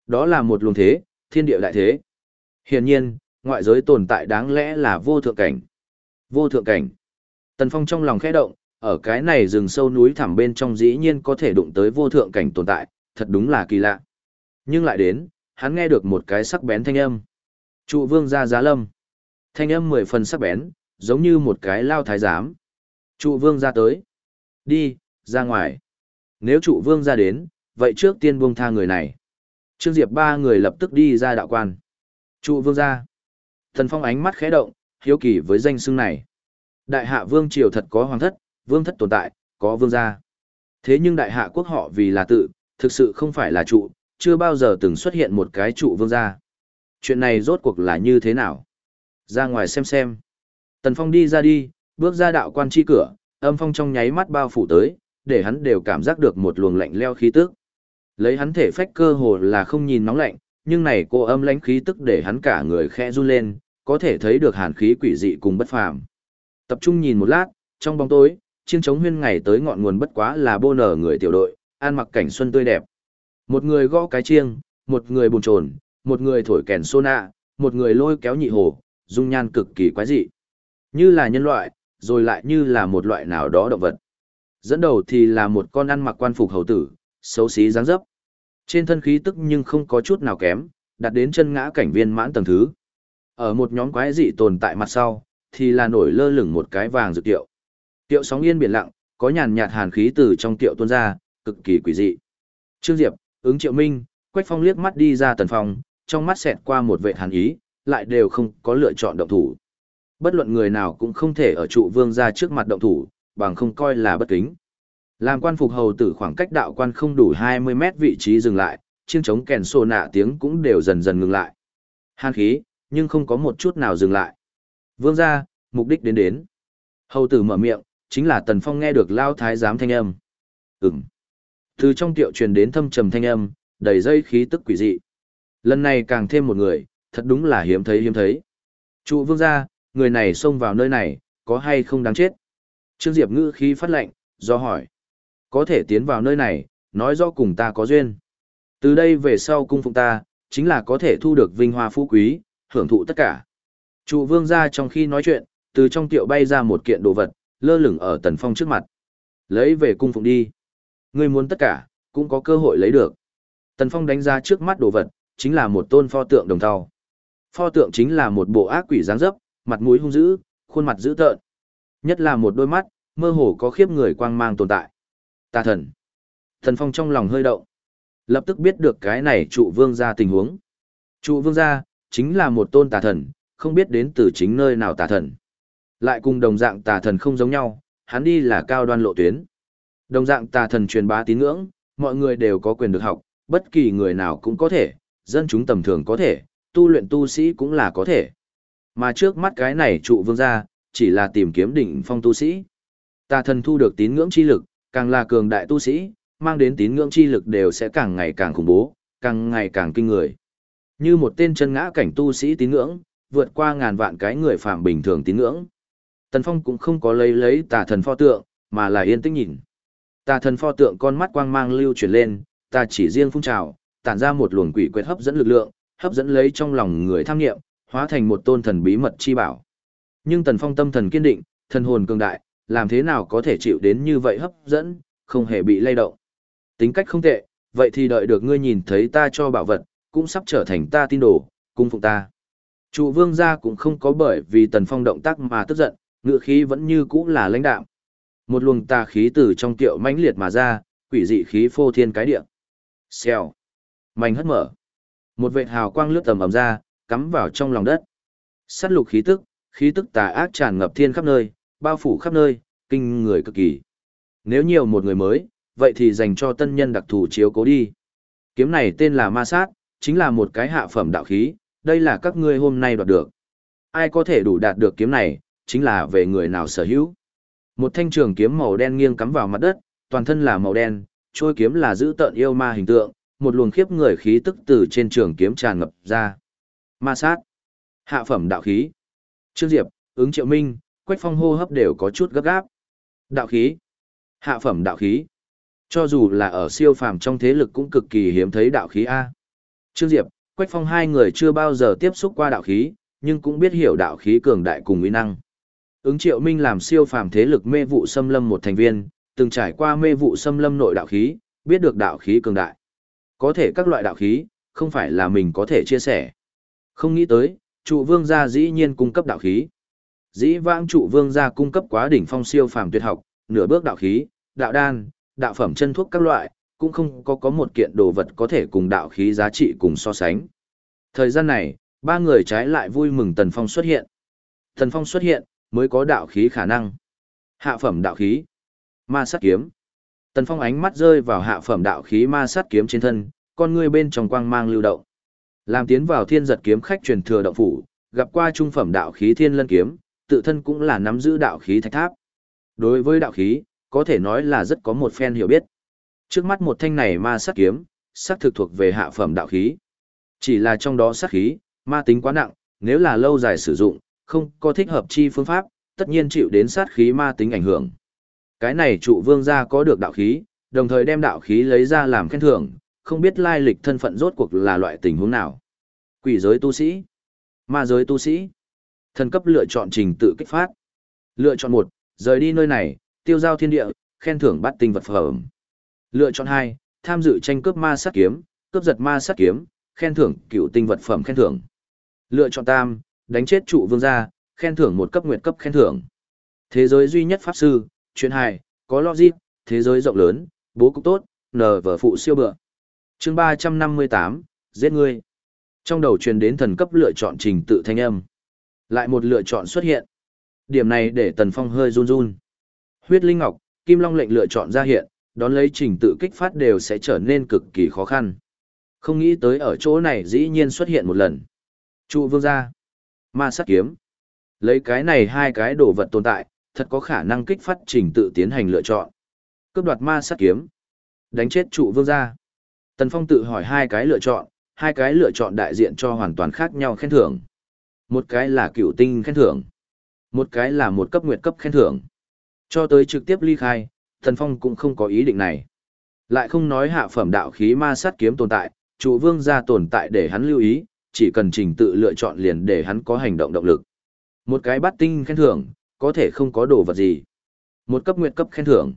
Đó là một luồng thế, thiên địa đại thế. Hiển nhiên, ngoại giới tồn tại đáng lẽ là vô thượng cảnh. Vô thượng cảnh. Tần Phong trong lòng khẽ động, ở cái này rừng sâu núi thẳm bên trong dĩ nhiên có thể đụng tới vô thượng cảnh tồn tại, thật đúng là kỳ lạ. Nhưng lại đến, hắn nghe được một cái sắc bén thanh âm. Trụ vương ra giá lâm. Thanh âm mười phần sắc bén, giống như một cái lao thái giám. Trụ vương ra tới. Đi, ra ngoài. Nếu trụ vương ra đến, vậy trước tiên buông tha người này. Trương Diệp ba người lập tức đi ra đạo quan. Trụ vương ra. Thần Phong ánh mắt khẽ động, hiếu kỳ với danh xưng này. Đại hạ vương triều thật có hoàng thất, vương thất tồn tại, có vương gia. Thế nhưng đại hạ quốc họ vì là tự, thực sự không phải là trụ, chưa bao giờ từng xuất hiện một cái trụ vương gia. Chuyện này rốt cuộc là như thế nào? Ra ngoài xem xem. Tần Phong đi ra đi, bước ra đạo quan chi cửa, âm phong trong nháy mắt bao phủ tới, để hắn đều cảm giác được một luồng lạnh leo khí tức. Lấy hắn thể phách cơ hồ là không nhìn nóng lạnh, nhưng này cô âm lãnh khí tức để hắn cả người khẽ run lên, có thể thấy được hàn khí quỷ dị cùng bất phàm. Tập trung nhìn một lát, trong bóng tối, chiêng trống huyên ngày tới ngọn nguồn bất quá là bô nở người tiểu đội, an mặc cảnh xuân tươi đẹp. Một người gõ cái chiêng, một người bùn trồn, một người thổi kèn sô nạ, một người lôi kéo nhị hồ, dung nhan cực kỳ quái dị. Như là nhân loại, rồi lại như là một loại nào đó động vật. Dẫn đầu thì là một con ăn mặc quan phục hầu tử, xấu xí dáng dấp. Trên thân khí tức nhưng không có chút nào kém, đặt đến chân ngã cảnh viên mãn tầng thứ. Ở một nhóm quái dị tồn tại mặt sau, thì là nổi lơ lửng một cái vàng dự tiệu. Tiệu sóng yên biển lặng, có nhàn nhạt hàn khí từ trong tiệu tuôn ra, cực kỳ quỷ dị. Trương Diệp, ứng triệu minh, Quách Phong liếc mắt đi ra tần phòng, trong mắt xẹt qua một vệ hàn ý, lại đều không có lựa chọn động thủ. Bất luận người nào cũng không thể ở trụ vương ra trước mặt động thủ, bằng không coi là bất kính. Làm quan phục hầu tử khoảng cách đạo quan không đủ 20 mét vị trí dừng lại, chiêng trống kèn sô nạ tiếng cũng đều dần dần ngừng lại. Hàn khí, nhưng không có một chút nào dừng lại. Vương ra, mục đích đến đến. Hầu tử mở miệng, chính là Tần Phong nghe được lao thái giám thanh âm. Ừm. Từ trong tiệu truyền đến thâm trầm thanh âm, đầy dây khí tức quỷ dị. Lần này càng thêm một người, thật đúng là hiếm thấy hiếm thấy. Trụ vương gia, người này xông vào nơi này, có hay không đáng chết? Trương Diệp ngữ khí phát lệnh, do hỏi. Có thể tiến vào nơi này, nói rõ cùng ta có duyên. Từ đây về sau cung phụng ta, chính là có thể thu được vinh hoa phú quý, hưởng thụ tất cả. Trụ vương gia trong khi nói chuyện, từ trong tiệu bay ra một kiện đồ vật, lơ lửng ở tần phong trước mặt. Lấy về cung phụng đi. Ngươi muốn tất cả, cũng có cơ hội lấy được. Tần phong đánh ra trước mắt đồ vật, chính là một tôn pho tượng đồng thau. Pho tượng chính là một bộ ác quỷ dáng dấp, mặt mũi hung dữ, khuôn mặt dữ tợn. Nhất là một đôi mắt, mơ hồ có khiếp người quang mang tồn tại. Tà thần. Thần Phong trong lòng hơi động. Lập tức biết được cái này trụ vương gia tình huống. Trụ vương gia, chính là một tôn tà thần, không biết đến từ chính nơi nào tà thần. Lại cùng đồng dạng tà thần không giống nhau, hắn đi là cao đoan lộ tuyến. Đồng dạng tà thần truyền bá tín ngưỡng, mọi người đều có quyền được học, bất kỳ người nào cũng có thể, dân chúng tầm thường có thể, tu luyện tu sĩ cũng là có thể. Mà trước mắt cái này trụ vương gia, chỉ là tìm kiếm đỉnh phong tu sĩ. Tà thần thu được tín ngưỡng chi lực, càng là cường đại tu sĩ, mang đến tín ngưỡng chi lực đều sẽ càng ngày càng khủng bố, càng ngày càng kinh người. Như một tên chân ngã cảnh tu sĩ tín ngưỡng, vượt qua ngàn vạn cái người phạm bình thường tín ngưỡng. Tần Phong cũng không có lấy lấy tà thần pho tượng, mà là yên tĩnh nhìn. Tà thần pho tượng con mắt quang mang lưu chuyển lên, ta chỉ riêng phun trào, tản ra một luồng quỷ quyệt hấp dẫn lực lượng, hấp dẫn lấy trong lòng người tham nghiệm, hóa thành một tôn thần bí mật chi bảo. Nhưng Tần Phong tâm thần kiên định, thần hồn cường đại, làm thế nào có thể chịu đến như vậy hấp dẫn, không hề bị lay động. Tính cách không tệ, vậy thì đợi được ngươi nhìn thấy ta cho bảo vật, cũng sắp trở thành ta tin đồ, cung phụng ta. Trụ vương gia cũng không có bởi vì Tần Phong động tác mà tức giận, ngựa khí vẫn như cũ là lãnh đạm. Một luồng tà khí từ trong tiệu mãnh liệt mà ra, quỷ dị khí phô thiên cái địa. Xèo. Mảnh hất mở. Một vệt hào quang lướt tầm ầm ra, cắm vào trong lòng đất. Sát lục khí tức, khí tức tà ác tràn ngập thiên khắp nơi, bao phủ khắp nơi, kinh người cực kỳ. Nếu nhiều một người mới, vậy thì dành cho tân nhân đặc thù chiếu cố đi. Kiếm này tên là Ma Sát, chính là một cái hạ phẩm đạo khí, đây là các ngươi hôm nay đoạt được. Ai có thể đủ đạt được kiếm này, chính là về người nào sở hữu. Một thanh trường kiếm màu đen nghiêng cắm vào mặt đất, toàn thân là màu đen, trôi kiếm là giữ tợn yêu ma hình tượng, một luồng khiếp người khí tức từ trên trường kiếm tràn ngập ra. Ma sát. Hạ phẩm đạo khí. Trương Diệp, ứng triệu minh, quách phong hô hấp đều có chút gấp gáp. Đạo khí. Hạ phẩm đạo khí. Cho dù là ở siêu phàm trong thế lực cũng cực kỳ hiếm thấy đạo khí A. Trương Diệp, Quách Phong hai người chưa bao giờ tiếp xúc qua đạo khí, nhưng cũng biết hiểu đạo khí cường đại cùng uy năng. Ứng Triệu Minh làm siêu phàm thế lực mê vụ xâm lâm một thành viên, từng trải qua mê vụ xâm lâm nội đạo khí, biết được đạo khí cường đại. Có thể các loại đạo khí, không phải là mình có thể chia sẻ. Không nghĩ tới, trụ vương gia dĩ nhiên cung cấp đạo khí. Dĩ vãng trụ vương gia cung cấp quá đỉnh phong siêu phàm tuyệt học, nửa bước đạo khí, đạo đan, đạo phẩm chân thuốc các loại, cũng không có có một kiện đồ vật có thể cùng đạo khí giá trị cùng so sánh. Thời gian này, ba người trái lại vui mừng Tần Phong xuất hiện. Tần phong xuất hiện, mới có đạo khí khả năng. Hạ phẩm đạo khí. Ma sát kiếm. Tần Phong ánh mắt rơi vào hạ phẩm đạo khí ma sát kiếm trên thân, con ngươi bên trong quang mang lưu động. Làm tiến vào thiên giật kiếm khách truyền thừa động phủ, gặp qua trung phẩm đạo khí thiên lân kiếm, tự thân cũng là nắm giữ đạo khí thạch tháp. Đối với đạo khí, có thể nói là rất có một phen hiểu biết. Trước mắt một thanh này ma sát kiếm, sát thực thuộc về hạ phẩm đạo khí. Chỉ là trong đó sát khí, ma tính quá nặng, nếu là lâu dài sử dụng, không có thích hợp chi phương pháp, tất nhiên chịu đến sát khí ma tính ảnh hưởng. Cái này trụ vương gia có được đạo khí, đồng thời đem đạo khí lấy ra làm khen thưởng, không biết lai lịch thân phận rốt cuộc là loại tình huống nào. Quỷ giới tu sĩ, ma giới tu sĩ, thần cấp lựa chọn trình tự kích phát. Lựa chọn một, rời đi nơi này, tiêu giao thiên địa, khen thưởng bắt tinh vật phẩm. Lựa chọn hai, tham dự tranh cướp ma sát kiếm, cướp giật ma sát kiếm, khen thưởng cựu tinh vật phẩm khen thưởng. Lựa chọn tam, đánh chết trụ vương gia, khen thưởng một cấp nguyệt cấp khen thưởng. Thế giới duy nhất pháp sư, chuyện hài, có logic, thế giới rộng lớn, bố cục tốt, nờ vở phụ siêu bựa chương ba trăm năm mươi tám giết ngươi. Trong đầu truyền đến thần cấp lựa chọn trình tự thanh âm. Lại một lựa chọn xuất hiện. Điểm này để Tần Phong hơi run run. Huyết Linh Ngọc, Kim Long lệnh lựa chọn ra hiện, đón lấy trình tự kích phát đều sẽ trở nên cực kỳ khó khăn. Không nghĩ tới ở chỗ này dĩ nhiên xuất hiện một lần. Trụ vương gia. Ma Sắt kiếm. Lấy cái này hai cái đồ vật tồn tại, thật có khả năng kích phát trình tự tiến hành lựa chọn. Cướp đoạt ma Sắt kiếm. Đánh chết trụ vương gia. Tần Phong tự hỏi hai cái lựa chọn, hai cái lựa chọn đại diện cho hoàn toàn khác nhau khen thưởng. Một cái là cựu tinh khen thưởng. Một cái là một cấp nguyệt cấp khen thưởng. Cho tới trực tiếp ly khai, Tần Phong cũng không có ý định này. Lại không nói hạ phẩm đạo khí ma sát kiếm tồn tại, trụ vương gia tồn tại để hắn lưu ý, chỉ cần trình tự lựa chọn liền để hắn có hành động động lực. Một cái bắt tinh khen thưởng, có thể không có đồ vật gì. Một cấp nguyệt cấp khen thưởng.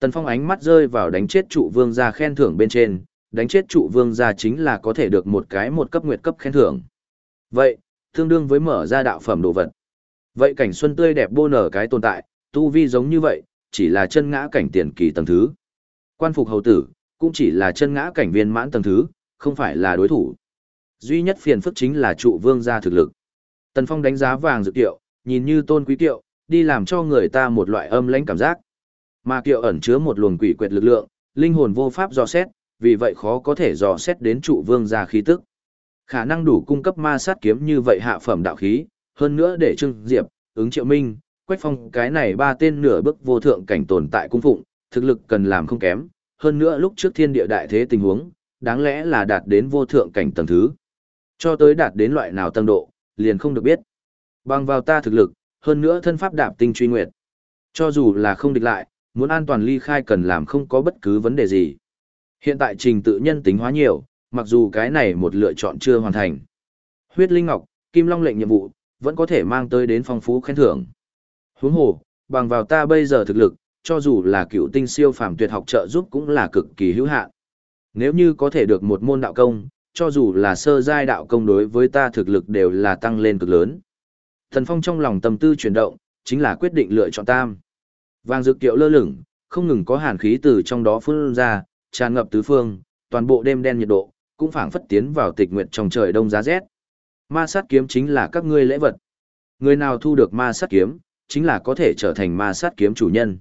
Tần Phong ánh mắt rơi vào đánh chết trụ vương gia khen thưởng bên trên, đánh chết trụ vương gia chính là có thể được một cái một cấp nguyệt cấp khen thưởng. Vậy, tương đương với mở ra đạo phẩm đồ vật. Vậy cảnh xuân tươi đẹp bô nở cái tồn tại, tu vi giống như vậy, chỉ là chân ngã cảnh tiền kỳ tầng thứ. Quan phục hầu tử, cũng chỉ là chân ngã cảnh viên mãn tầng thứ, không phải là đối thủ. Duy nhất phiền phức chính là trụ vương gia thực lực. Tần Phong đánh giá vàng dự tiệu, nhìn như tôn quý tiệu, đi làm cho người ta một loại âm lãnh cảm giác. Mà kiệu ẩn chứa một luồng quỷ quyệt lực lượng, linh hồn vô pháp dò xét, vì vậy khó có thể dò xét đến trụ vương gia khí tức. Khả năng đủ cung cấp ma sát kiếm như vậy hạ phẩm đạo khí, hơn nữa để Trương Diệp, ứng Triệu Minh, Quách Phong cái này ba tên nửa bước vô thượng cảnh tồn tại cung phụng, thực lực cần làm không kém, hơn nữa lúc trước thiên địa đại thế tình huống, đáng lẽ là đạt đến vô thượng cảnh tầng thứ. Cho tới đạt đến loại nào tầng độ, liền không được biết. Bằng vào ta thực lực, hơn nữa thân pháp đạp tinh truy nguyệt. Cho dù là không địch lại, muốn an toàn ly khai cần làm không có bất cứ vấn đề gì. Hiện tại trình tự nhân tính hóa nhiều, mặc dù cái này một lựa chọn chưa hoàn thành. Huyết Linh Ngọc, Kim Long lệnh nhiệm vụ, vẫn có thể mang tới đến phong phú khen thưởng. Huống hồ, bằng vào ta bây giờ thực lực, cho dù là cựu tinh siêu phàm tuyệt học trợ giúp cũng là cực kỳ hữu hạn. Nếu như có thể được một môn đạo công, cho dù là sơ giai đạo công đối với ta thực lực đều là tăng lên cực lớn. Thần Phong trong lòng tâm tư chuyển động, chính là quyết định lựa chọn tam. Vàng dược kiệu lơ lửng, không ngừng có hàn khí từ trong đó phun ra, tràn ngập tứ phương, toàn bộ đêm đen nhiệt độ, cũng phảng phất tiến vào tịch nguyệt trong trời đông giá rét. Ma sát kiếm chính là các ngươi lễ vật. Người nào thu được ma sát kiếm, chính là có thể trở thành ma sát kiếm chủ nhân.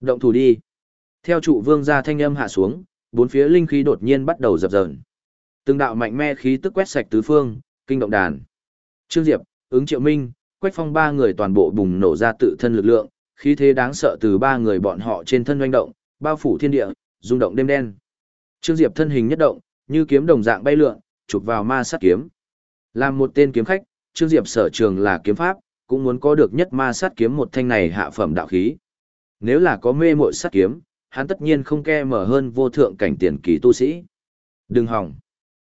Động thủ đi. Theo trụ vương gia thanh âm hạ xuống, bốn phía linh khí đột nhiên bắt đầu dập dờn. Từng đạo mạnh mẽ khí tức quét sạch tứ phương, kinh động đàn. Trương Diệp, ứng Triệu Minh, Quách Phong ba người toàn bộ bùng nổ ra tự thân lực lượng, khí thế đáng sợ từ ba người bọn họ trên thân doanh động, bao phủ thiên địa, rung động đêm đen. Trương Diệp thân hình nhất động, như kiếm đồng dạng bay lượn, chụp vào ma sát kiếm. Làm một tên kiếm khách, Trương Diệp sở trường là kiếm pháp, cũng muốn có được nhất ma sát kiếm một thanh này hạ phẩm đạo khí. Nếu là có mê muội sát kiếm, hắn tất nhiên không ke mở hơn vô thượng cảnh tiền kỳ tu sĩ. Đừng hỏng.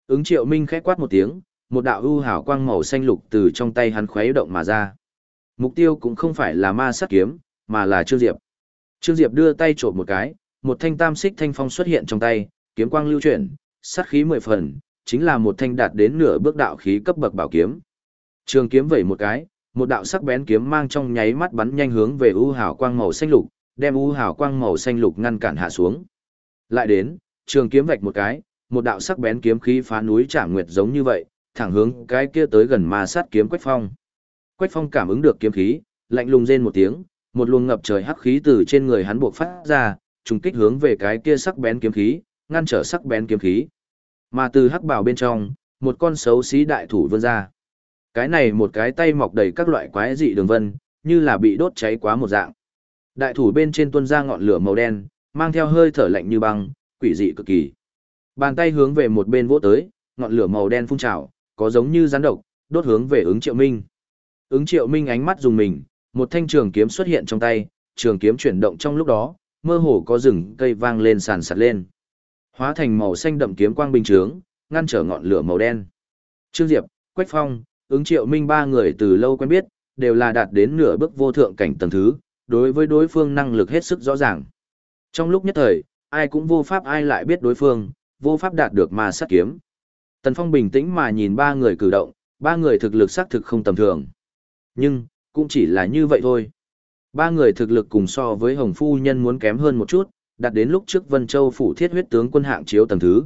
Ứng Triệu Minh khẽ quát một tiếng, một đạo ưu hào quang màu xanh lục từ trong tay hắn khuấy động mà ra. Mục tiêu cũng không phải là ma sát kiếm, mà là Trương Diệp. Trương Diệp đưa tay trộm một cái, một thanh tam xích thanh phong xuất hiện trong tay, kiếm quang lưu chuyển, sát khí mười phần, chính là một thanh đạt đến nửa bước đạo khí cấp bậc bảo kiếm. Trường kiếm vẩy một cái, một đạo sắc bén kiếm mang trong nháy mắt bắn nhanh hướng về u hào quang màu xanh lục, đem u hào quang màu xanh lục ngăn cản hạ xuống. Lại đến, trường kiếm vạch một cái, một đạo sắc bén kiếm khí phá núi trả nguyệt giống như vậy, thẳng hướng cái kia tới gần ma sát kiếm quách phong. Quách Phong cảm ứng được kiếm khí, lạnh lùng rên một tiếng, một luồng ngập trời hắc khí từ trên người hắn buộc phát ra, trùng kích hướng về cái kia sắc bén kiếm khí, ngăn trở sắc bén kiếm khí. Mà từ hắc bảo bên trong, một con xấu xí đại thủ vươn ra. Cái này một cái tay mọc đầy các loại quái dị đường vân, như là bị đốt cháy quá một dạng. Đại thủ bên trên tuôn ra ngọn lửa màu đen, mang theo hơi thở lạnh như băng, quỷ dị cực kỳ. Bàn tay hướng về một bên vỗ tới, ngọn lửa màu đen phun trào, có giống như rắn độc, đốt hướng về ứng Triệu Minh. Ứng Triệu Minh ánh mắt dùng mình, một thanh trường kiếm xuất hiện trong tay, trường kiếm chuyển động trong lúc đó, mơ hồ có rừng cây vang lên sàn sạt lên. Hóa thành màu xanh đậm kiếm quang bình trướng, ngăn trở ngọn lửa màu đen. Trương Diệp, Quách Phong, ứng Triệu Minh ba người từ lâu quen biết, đều là đạt đến nửa bước vô thượng cảnh tầng thứ, đối với đối phương năng lực hết sức rõ ràng. Trong lúc nhất thời, ai cũng vô pháp ai lại biết đối phương, vô pháp đạt được mà sát kiếm. Tần Phong bình tĩnh mà nhìn ba người cử động, ba người thực lực xác thực không tầm thường. Nhưng, cũng chỉ là như vậy thôi. Ba người thực lực cùng so với Hồng Phu Nhân muốn kém hơn một chút, đạt đến lúc trước Vân Châu phủ thiết huyết tướng quân hạng chiếu tầng thứ.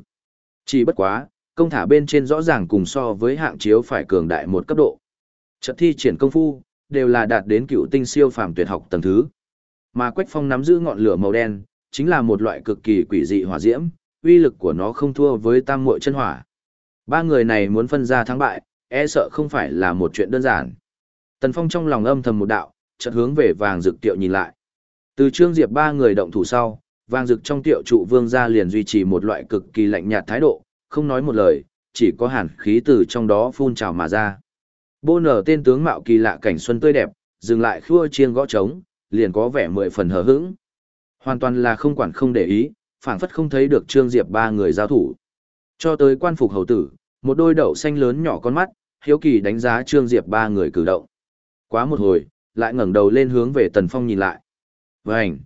Chỉ bất quá, công thả bên trên rõ ràng cùng so với hạng chiếu phải cường đại một cấp độ. Trận thi triển công phu, đều là đạt đến cựu tinh siêu phàm tuyệt học tầng thứ. Mà Quách Phong nắm giữ ngọn lửa màu đen, chính là một loại cực kỳ quỷ dị hỏa diễm, uy lực của nó không thua với tam muội chân hỏa. Ba người này muốn phân ra thắng bại, e sợ không phải là một chuyện đơn giản. Tần Phong trong lòng âm thầm một đạo, chợt hướng về vàng dực tiệu nhìn lại. Từ Trương Diệp ba người động thủ sau, vàng dực trong tiệu trụ vương gia liền duy trì một loại cực kỳ lạnh nhạt thái độ, không nói một lời, chỉ có hàn khí từ trong đó phun trào mà ra. Bô nở tên tướng mạo kỳ lạ cảnh xuân tươi đẹp, dừng lại khua chiên gõ trống, liền có vẻ mười phần hờ hững. Hoàn toàn là không quản không để ý, phảng phất không thấy được Trương Diệp ba người giao thủ. Cho tới quan phục hầu tử, một đôi đậu xanh lớn nhỏ con mắt, hiếu kỳ đánh giá Trương Diệp ba người cử động. Quá một hồi, lại ngẩng đầu lên hướng về Tần Phong nhìn lại. Vành!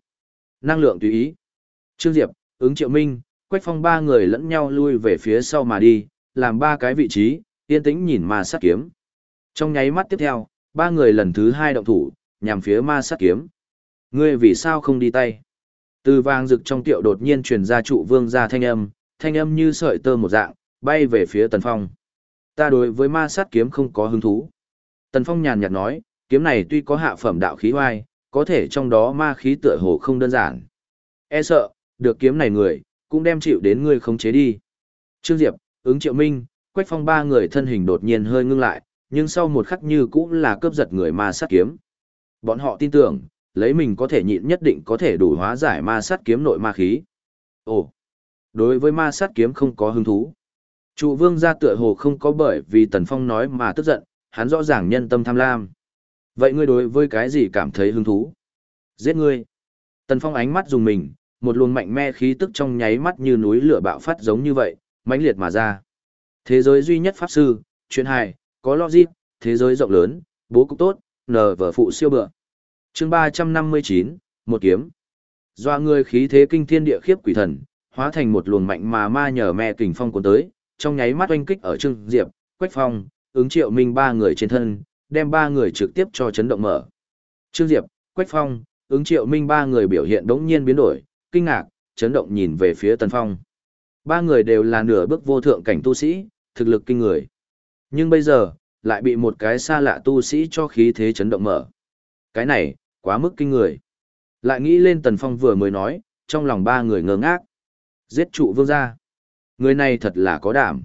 Năng lượng tùy ý. Trương Diệp, ứng triệu minh, Quách Phong ba người lẫn nhau lui về phía sau mà đi, làm ba cái vị trí, yên tĩnh nhìn ma sát kiếm. Trong nháy mắt tiếp theo, ba người lần thứ hai động thủ, nhằm phía ma sát kiếm. Ngươi vì sao không đi tay? Từ vàng rực trong tiệu đột nhiên truyền ra trụ vương ra thanh âm, thanh âm như sợi tơ một dạng, bay về phía Tần Phong. Ta đối với ma sát kiếm không có hứng thú. Tần Phong nhàn nhạt nói, kiếm này tuy có hạ phẩm đạo khí hoai, có thể trong đó ma khí tựa hồ không đơn giản. E sợ, được kiếm này người, cũng đem chịu đến ngươi khống chế đi. Trương Diệp, ứng triệu minh, Quách Phong ba người thân hình đột nhiên hơi ngưng lại, nhưng sau một khắc như cũng là cướp giật người ma sát kiếm. Bọn họ tin tưởng, lấy mình có thể nhịn nhất định có thể đủ hóa giải ma sát kiếm nội ma khí. Ồ, đối với ma sát kiếm không có hứng thú. Trụ vương gia tựa hồ không có bởi vì Tần Phong nói mà tức giận, hắn rõ ràng nhân tâm tham lam. Vậy ngươi đối với cái gì cảm thấy hứng thú? Giết ngươi. Tần Phong ánh mắt dùng mình, một luồng mạnh mẽ khí tức trong nháy mắt như núi lửa bạo phát giống như vậy, mãnh liệt mà ra. Thế giới duy nhất pháp sư, chuyện hài, có logic, thế giới rộng lớn, bố cục tốt, nờ vở phụ siêu bựa. chương 359, một kiếm. Doa người khí thế kinh thiên địa khiếp quỷ thần, hóa thành một luồng mạnh mà ma nhờ mẹ kình phong cuốn tới, trong nháy mắt oanh kích ở Trương Diệp, Quách Phong, ứng triệu minh ba người trên thân, đem ba người trực tiếp cho chấn động mở. Trương Diệp, Quách Phong, ứng triệu minh ba người biểu hiện đống nhiên biến đổi, kinh ngạc, chấn động nhìn về phía Tần Phong. Ba người đều là nửa bước vô thượng cảnh tu sĩ, thực lực kinh người. Nhưng bây giờ, lại bị một cái xa lạ tu sĩ cho khí thế chấn động mở. Cái này, quá mức kinh người. Lại nghĩ lên Tần Phong vừa mới nói, trong lòng ba người ngơ ngác. Giết trụ vương gia. Người này thật là có đảm.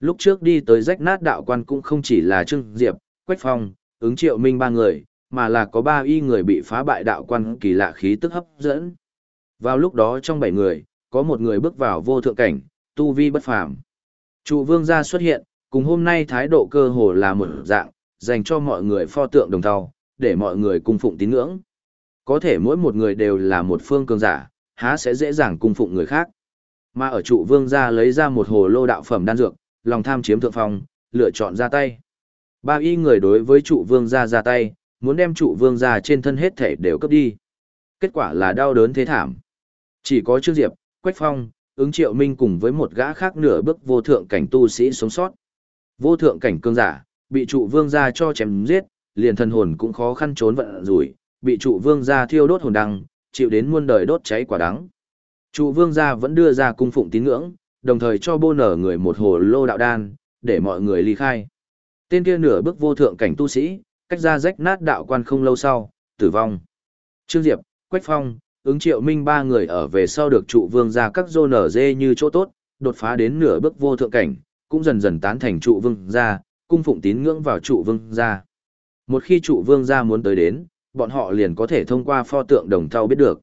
Lúc trước đi tới rách nát đạo quan cũng không chỉ là Trương Diệp, Quách Phong, ứng triệu minh ba người, mà là có ba y người bị phá bại đạo quan kỳ lạ khí tức hấp dẫn. Vào lúc đó trong bảy người, có một người bước vào vô thượng cảnh, tu vi bất phàm. Trụ vương gia xuất hiện, cùng hôm nay thái độ cơ hồ là một dạng, dành cho mọi người pho tượng đồng thau, để mọi người cung phụng tín ngưỡng. Có thể mỗi một người đều là một phương cường giả, há sẽ dễ dàng cung phụng người khác. Mà ở trụ vương gia lấy ra một hồ lô đạo phẩm đan dược, lòng tham chiếm thượng phong, lựa chọn ra tay. Ba y người đối với trụ vương gia ra tay, muốn đem trụ vương gia trên thân hết thể đều cấp đi. Kết quả là đau đớn thế thảm. Chỉ có Trương Diệp, Quách Phong, ứng triệu minh cùng với một gã khác nửa bước vô thượng cảnh tu sĩ sống sót. Vô thượng cảnh cương giả, bị trụ vương gia cho chém giết, liền thần hồn cũng khó khăn trốn vận rủi, bị trụ vương gia thiêu đốt hồn đăng, chịu đến muôn đời đốt cháy quả đắng. Trụ vương gia vẫn đưa ra cung phụng tín ngưỡng, đồng thời cho bô nở người một hồ lô đạo đan, để mọi người ly khai. Tên kia nửa bước vô thượng cảnh tu sĩ, cách ra rách nát đạo quan không lâu sau, tử vong. Trương Diệp, Quách Phong, ứng triệu minh ba người ở về sau được trụ vương ra các dô nở dê như chỗ tốt, đột phá đến nửa bước vô thượng cảnh, cũng dần dần tán thành trụ vương ra, cung phụng tín ngưỡng vào trụ vương ra. Một khi trụ vương ra muốn tới đến, bọn họ liền có thể thông qua pho tượng đồng thau biết được.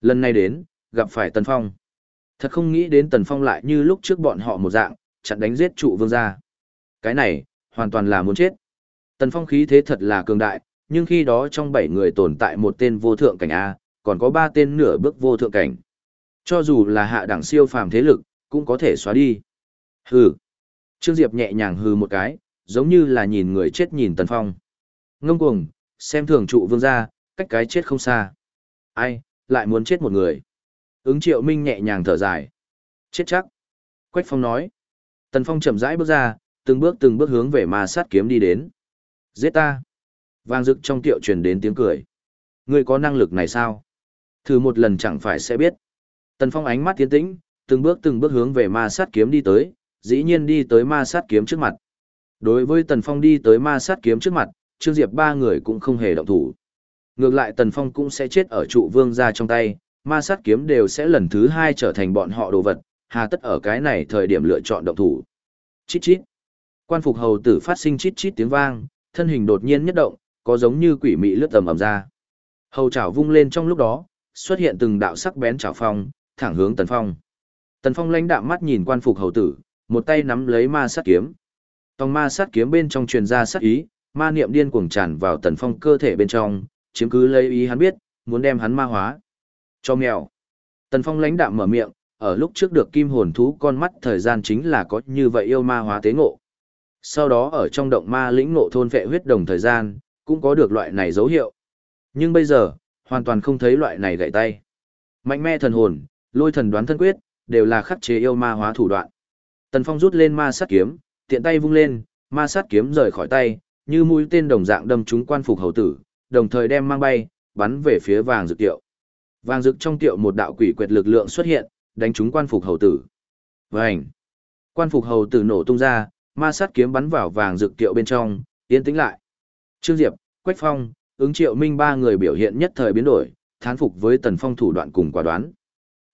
Lần này đến, gặp phải Tần Phong. Thật không nghĩ đến Tần Phong lại như lúc trước bọn họ một dạng, chặn đánh giết trụ vương ra. Cái này, hoàn toàn là muốn chết. Tần Phong khí thế thật là cường đại, nhưng khi đó trong bảy người tồn tại một tên vô thượng cảnh A, còn có ba tên nửa bước vô thượng cảnh. Cho dù là hạ đẳng siêu phàm thế lực, cũng có thể xóa đi. Hừ. Trương Diệp nhẹ nhàng hừ một cái, giống như là nhìn người chết nhìn Tần Phong. Ngông cuồng, xem thường trụ vương gia, cách cái chết không xa. Ai, lại muốn chết một người. Ứng triệu minh nhẹ nhàng thở dài. Chết chắc. Quách Phong nói. Tần Phong chậm rãi bước ra, từng bước từng bước hướng về ma sát kiếm đi đến. Giết ta. Vang rực trong tiệu truyền đến tiếng cười. Ngươi có năng lực này sao? Thử một lần chẳng phải sẽ biết. Tần Phong ánh mắt tiến tĩnh, từng bước từng bước hướng về ma sát kiếm đi tới, dĩ nhiên đi tới ma sát kiếm trước mặt. Đối với Tần Phong đi tới ma sát kiếm trước mặt, Trương Diệp ba người cũng không hề động thủ. Ngược lại Tần Phong cũng sẽ chết ở trụ vương ra trong tay, ma sát kiếm đều sẽ lần thứ hai trở thành bọn họ đồ vật, hà tất ở cái này thời điểm lựa chọn động thủ. Chít chít. Quan phục hầu tử phát sinh chít chít tiếng vang, thân hình đột nhiên nhất động, có giống như quỷ mị lướt tầm ầm ra. Hầu chảo vung lên trong lúc đó, xuất hiện từng đạo sắc bén chảo phong, thẳng hướng Tần Phong. Tần Phong lãnh đạm mắt nhìn quan phục hầu tử, một tay nắm lấy ma sát kiếm. Tòng ma sát kiếm bên trong truyền ra sát ý, ma niệm điên cuồng tràn vào Tần Phong cơ thể bên trong, chiếm cứ lấy ý hắn biết, muốn đem hắn ma hóa. Cho mèo. Tần Phong lãnh đạm mở miệng, ở lúc trước được kim hồn thú con mắt thời gian chính là có như vậy yêu ma hóa tế ngộ. Sau đó ở trong động ma lĩnh ngộ thôn vệ huyết đồng thời gian, cũng có được loại này dấu hiệu. Nhưng bây giờ, hoàn toàn không thấy loại này gậy tay. Mạnh mẽ thần hồn, lôi thần đoán thân quyết, đều là khắc chế yêu ma hóa thủ đoạn. Tần Phong rút lên ma sát kiếm, tiện tay vung lên, ma sát kiếm rời khỏi tay, như mũi tên đồng dạng đâm trúng quan phục hầu tử, đồng thời đem mang bay, bắn về phía vàng dược tiệu. Vàng dược trong tiệu một đạo quỷ quyệt lực lượng xuất hiện, đánh trúng quan phục hầu tử. Vành! Quan phục hầu tử nổ tung ra, ma sát kiếm bắn vào vàng dược tiệu bên trong, yên tĩnh lại. Trương Diệp, Quách Phong, ứng triệu minh ba người biểu hiện nhất thời biến đổi, thán phục với tần phong thủ đoạn cùng quả đoán.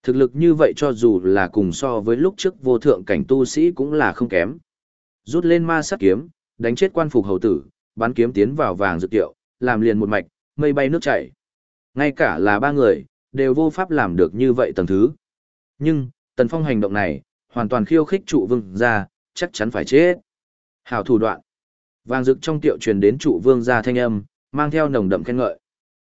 Thực lực như vậy cho dù là cùng so với lúc trước vô thượng cảnh tu sĩ cũng là không kém. Rút lên ma sát kiếm, đánh chết quan phục hầu tử, bắn kiếm tiến vào vàng dược tiệu, làm liền một mạch, mây bay nước chảy. Ngay cả là ba người, đều vô pháp làm được như vậy tầng thứ. Nhưng, tần phong hành động này, hoàn toàn khiêu khích trụ vương ra, chắc chắn phải chết. Hảo thủ đoạn. Vàng rực trong tiệu truyền đến trụ vương ra thanh âm, mang theo nồng đậm khen ngợi.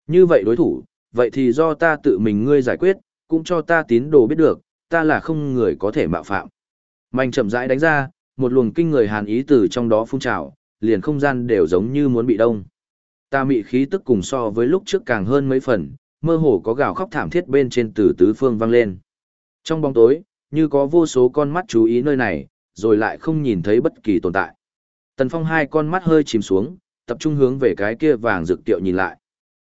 Như vậy đối thủ, vậy thì do ta tự mình ngươi giải quyết, cũng cho ta tín đồ biết được, ta là không người có thể mạo phạm. Mạnh chậm rãi đánh ra, một luồng kinh người hàn ý từ trong đó phun trào, liền không gian đều giống như muốn bị đông. Ta mị khí tức cùng so với lúc trước càng hơn mấy phần, mơ hồ có gào khóc thảm thiết bên trên từ tứ phương vang lên. Trong bóng tối, như có vô số con mắt chú ý nơi này, rồi lại không nhìn thấy bất kỳ tồn tại. Tần Phong hai con mắt hơi chìm xuống, tập trung hướng về cái kia vàng rực tiệu nhìn lại.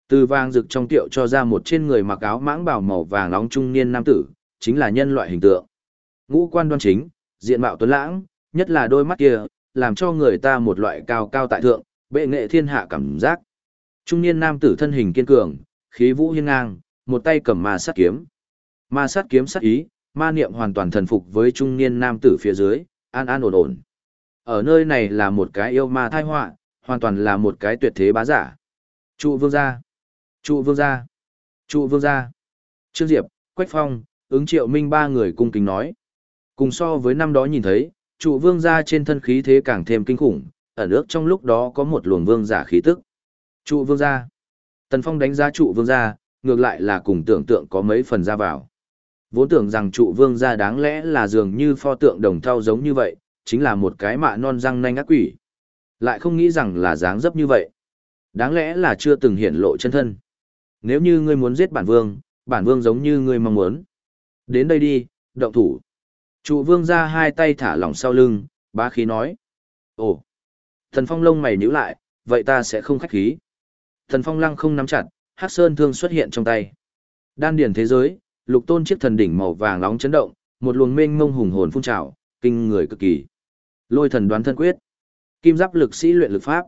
Từ vàng rực trong tiệu cho ra một trên người mặc áo mãng bào màu vàng nóng trung niên nam tử, chính là nhân loại hình tượng. Ngũ quan đoan chính, diện mạo tuấn lãng, nhất là đôi mắt kia, làm cho người ta một loại cao cao tại thượng, bệ nghệ thiên hạ cảm giác. Trung niên nam tử thân hình kiên cường, khí vũ hiên ngang, một tay cầm ma sát kiếm. Ma sát kiếm sát ý, ma niệm hoàn toàn thần phục với trung niên nam tử phía dưới, an an ổn ổn. Ở nơi này là một cái yêu ma thai họa, hoàn toàn là một cái tuyệt thế bá giả. Trụ vương gia, trụ vương gia, trụ vương gia. Trương Diệp, Quách Phong, ứng triệu minh ba người cung kính nói. Cùng so với năm đó nhìn thấy, trụ vương gia trên thân khí thế càng thêm kinh khủng, ở nước trong lúc đó có một luồng vương giả khí tức. Trụ vương gia. Tần Phong đánh giá trụ vương gia, ngược lại là cùng tưởng tượng có mấy phần ra vào. Vốn tưởng rằng trụ vương gia đáng lẽ là dường như pho tượng đồng thau giống như vậy, chính là một cái mạ non răng nanh ác quỷ. Lại không nghĩ rằng là dáng dấp như vậy. Đáng lẽ là chưa từng hiện lộ chân thân. Nếu như ngươi muốn giết bản vương, bản vương giống như ngươi mong muốn. Đến đây đi, động thủ. Trụ vương ra hai tay thả lỏng sau lưng, bá khí nói. Ồ! Thần phong lông mày nhíu lại, vậy ta sẽ không khách khí. Thần phong lăng không nắm chặt, hắc sơn thương xuất hiện trong tay. Đan điển thế giới, lục tôn chiếc thần đỉnh màu vàng nóng chấn động, một luồng mênh mông hùng hồn phun trào, kinh người cực kỳ. Lôi thần đoán thân quyết. Kim giáp lực sĩ luyện lực pháp.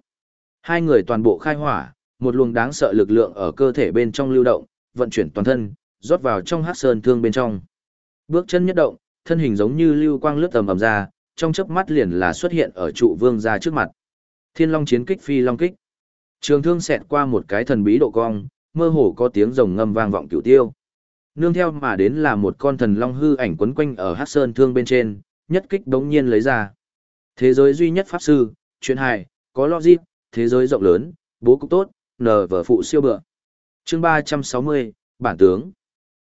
Hai người toàn bộ khai hỏa, một luồng đáng sợ lực lượng ở cơ thể bên trong lưu động, vận chuyển toàn thân, rót vào trong hắc sơn thương bên trong. Bước chân nhất động, thân hình giống như lưu quang lướt tầm ầm ra, trong chớp mắt liền là xuất hiện ở trụ vương ra trước mặt. Thiên Long chiến kích phi long kích. Trường thương xẹt qua một cái thần bí độ cong, mơ hồ có tiếng rồng ngâm vang vọng cửu tiêu. Nương theo mà đến là một con thần long hư ảnh quấn quanh ở Hắc Sơn thương bên trên, nhất kích đống nhiên lấy ra. Thế giới duy nhất pháp sư, chuyện hài, có logic, thế giới rộng lớn, bố cục tốt, nờ vở phụ siêu bựa. Chương 360, bản tướng.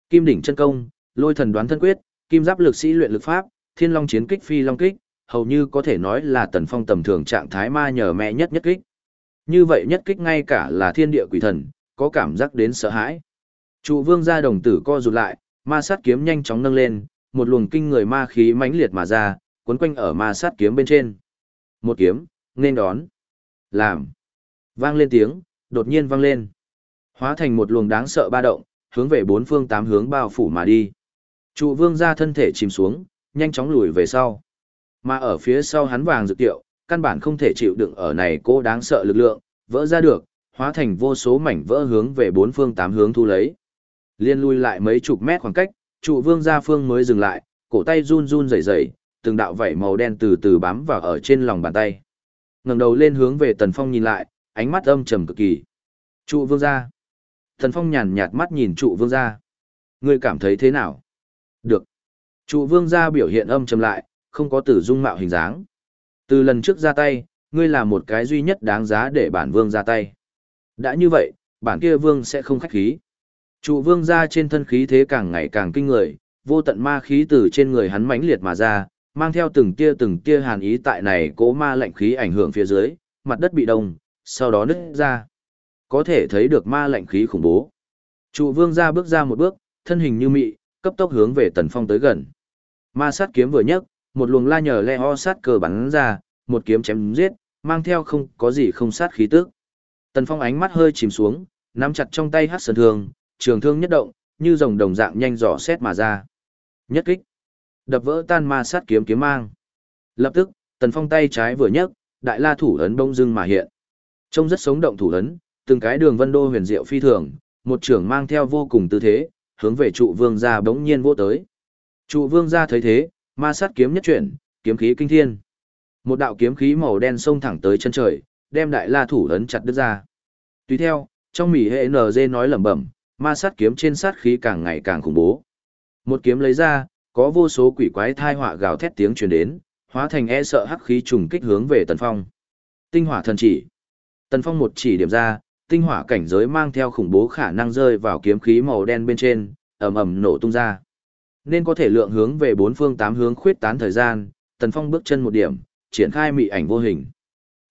Kim đỉnh chân công, lôi thần đoán thân quyết, kim giáp lực sĩ luyện lực pháp, thiên long chiến kích phi long kích, hầu như có thể nói là tần phong tầm thường trạng thái ma nhờ mẹ nhất nhất kích. Như vậy nhất kích ngay cả là thiên địa quỷ thần, có cảm giác đến sợ hãi. Trụ vương gia đồng tử co rụt lại, ma sát kiếm nhanh chóng nâng lên, một luồng kinh người ma khí mãnh liệt mà ra, cuốn quanh ở ma sát kiếm bên trên. Một kiếm, nên đón. Làm. Vang lên tiếng, đột nhiên vang lên. Hóa thành một luồng đáng sợ ba động, hướng về bốn phương tám hướng bao phủ mà đi. Trụ vương gia thân thể chìm xuống, nhanh chóng lùi về sau. Mà ở phía sau hắn vàng dược tiệu, căn bản không thể chịu đựng ở này cô đáng sợ lực lượng, vỡ ra được, hóa thành vô số mảnh vỡ hướng về bốn phương tám hướng thu lấy. Liên lui lại mấy chục mét khoảng cách, trụ vương gia phương mới dừng lại, cổ tay run run rẩy rẩy, từng đạo vảy màu đen từ từ bám vào ở trên lòng bàn tay. Ngẩng đầu lên hướng về Tần Phong nhìn lại, ánh mắt âm trầm cực kỳ. Trụ vương gia. Tần Phong nhàn nhạt mắt nhìn trụ vương gia. Ngươi cảm thấy thế nào? Được. Trụ vương gia biểu hiện âm trầm lại, không có tử dung mạo hình dáng. Từ lần trước ra tay, ngươi là một cái duy nhất đáng giá để bản vương ra tay. Đã như vậy, bản kia vương sẽ không khách khí. Trụ vương ra trên thân khí thế càng ngày càng kinh người, vô tận ma khí từ trên người hắn mãnh liệt mà ra, mang theo từng tia từng tia hàn ý tại này cố ma lạnh khí ảnh hưởng phía dưới, mặt đất bị đông, sau đó nứt ra. Có thể thấy được ma lạnh khí khủng bố. Trụ vương ra bước ra một bước, thân hình như mị, cấp tốc hướng về tần phong tới gần. Ma sát kiếm vừa nhấc, một luồng la nhờ le ho sát cờ bắn ra, một kiếm chém giết, mang theo không có gì không sát khí tức. Tần Phong ánh mắt hơi chìm xuống, nắm chặt trong tay hắc sơn thương, trường thương nhất động, như rồng đồng dạng nhanh dò xét mà ra. Nhất kích, đập vỡ tan ma sát kiếm kiếm mang. Lập tức, Tần Phong tay trái vừa nhấc, đại la thủ ấn bông dưng mà hiện. Trông rất sống động thủ ấn, từng cái đường vân đô huyền diệu phi thường, một trưởng mang theo vô cùng tư thế, hướng về trụ vương gia bỗng nhiên vô tới. Trụ vương gia thấy thế, ma sát kiếm nhất chuyển, kiếm khí kinh thiên. Một đạo kiếm khí màu đen xông thẳng tới chân trời, đem đại la thủ ấn chặt đứt ra. Tùy theo, trong mỉ hệ NG nói lẩm bẩm, ma sát kiếm trên sát khí càng ngày càng khủng bố. Một kiếm lấy ra, có vô số quỷ quái thai họa gào thét tiếng truyền đến, hóa thành e sợ hắc khí trùng kích hướng về Tần Phong. Tinh hỏa thần chỉ. Tần Phong một chỉ điểm ra, tinh hỏa cảnh giới mang theo khủng bố khả năng rơi vào kiếm khí màu đen bên trên, ầm ầm nổ tung ra. Nên có thể lượng hướng về bốn phương tám hướng khuyết tán thời gian, Tần Phong bước chân một điểm, triển khai mị ảnh vô hình.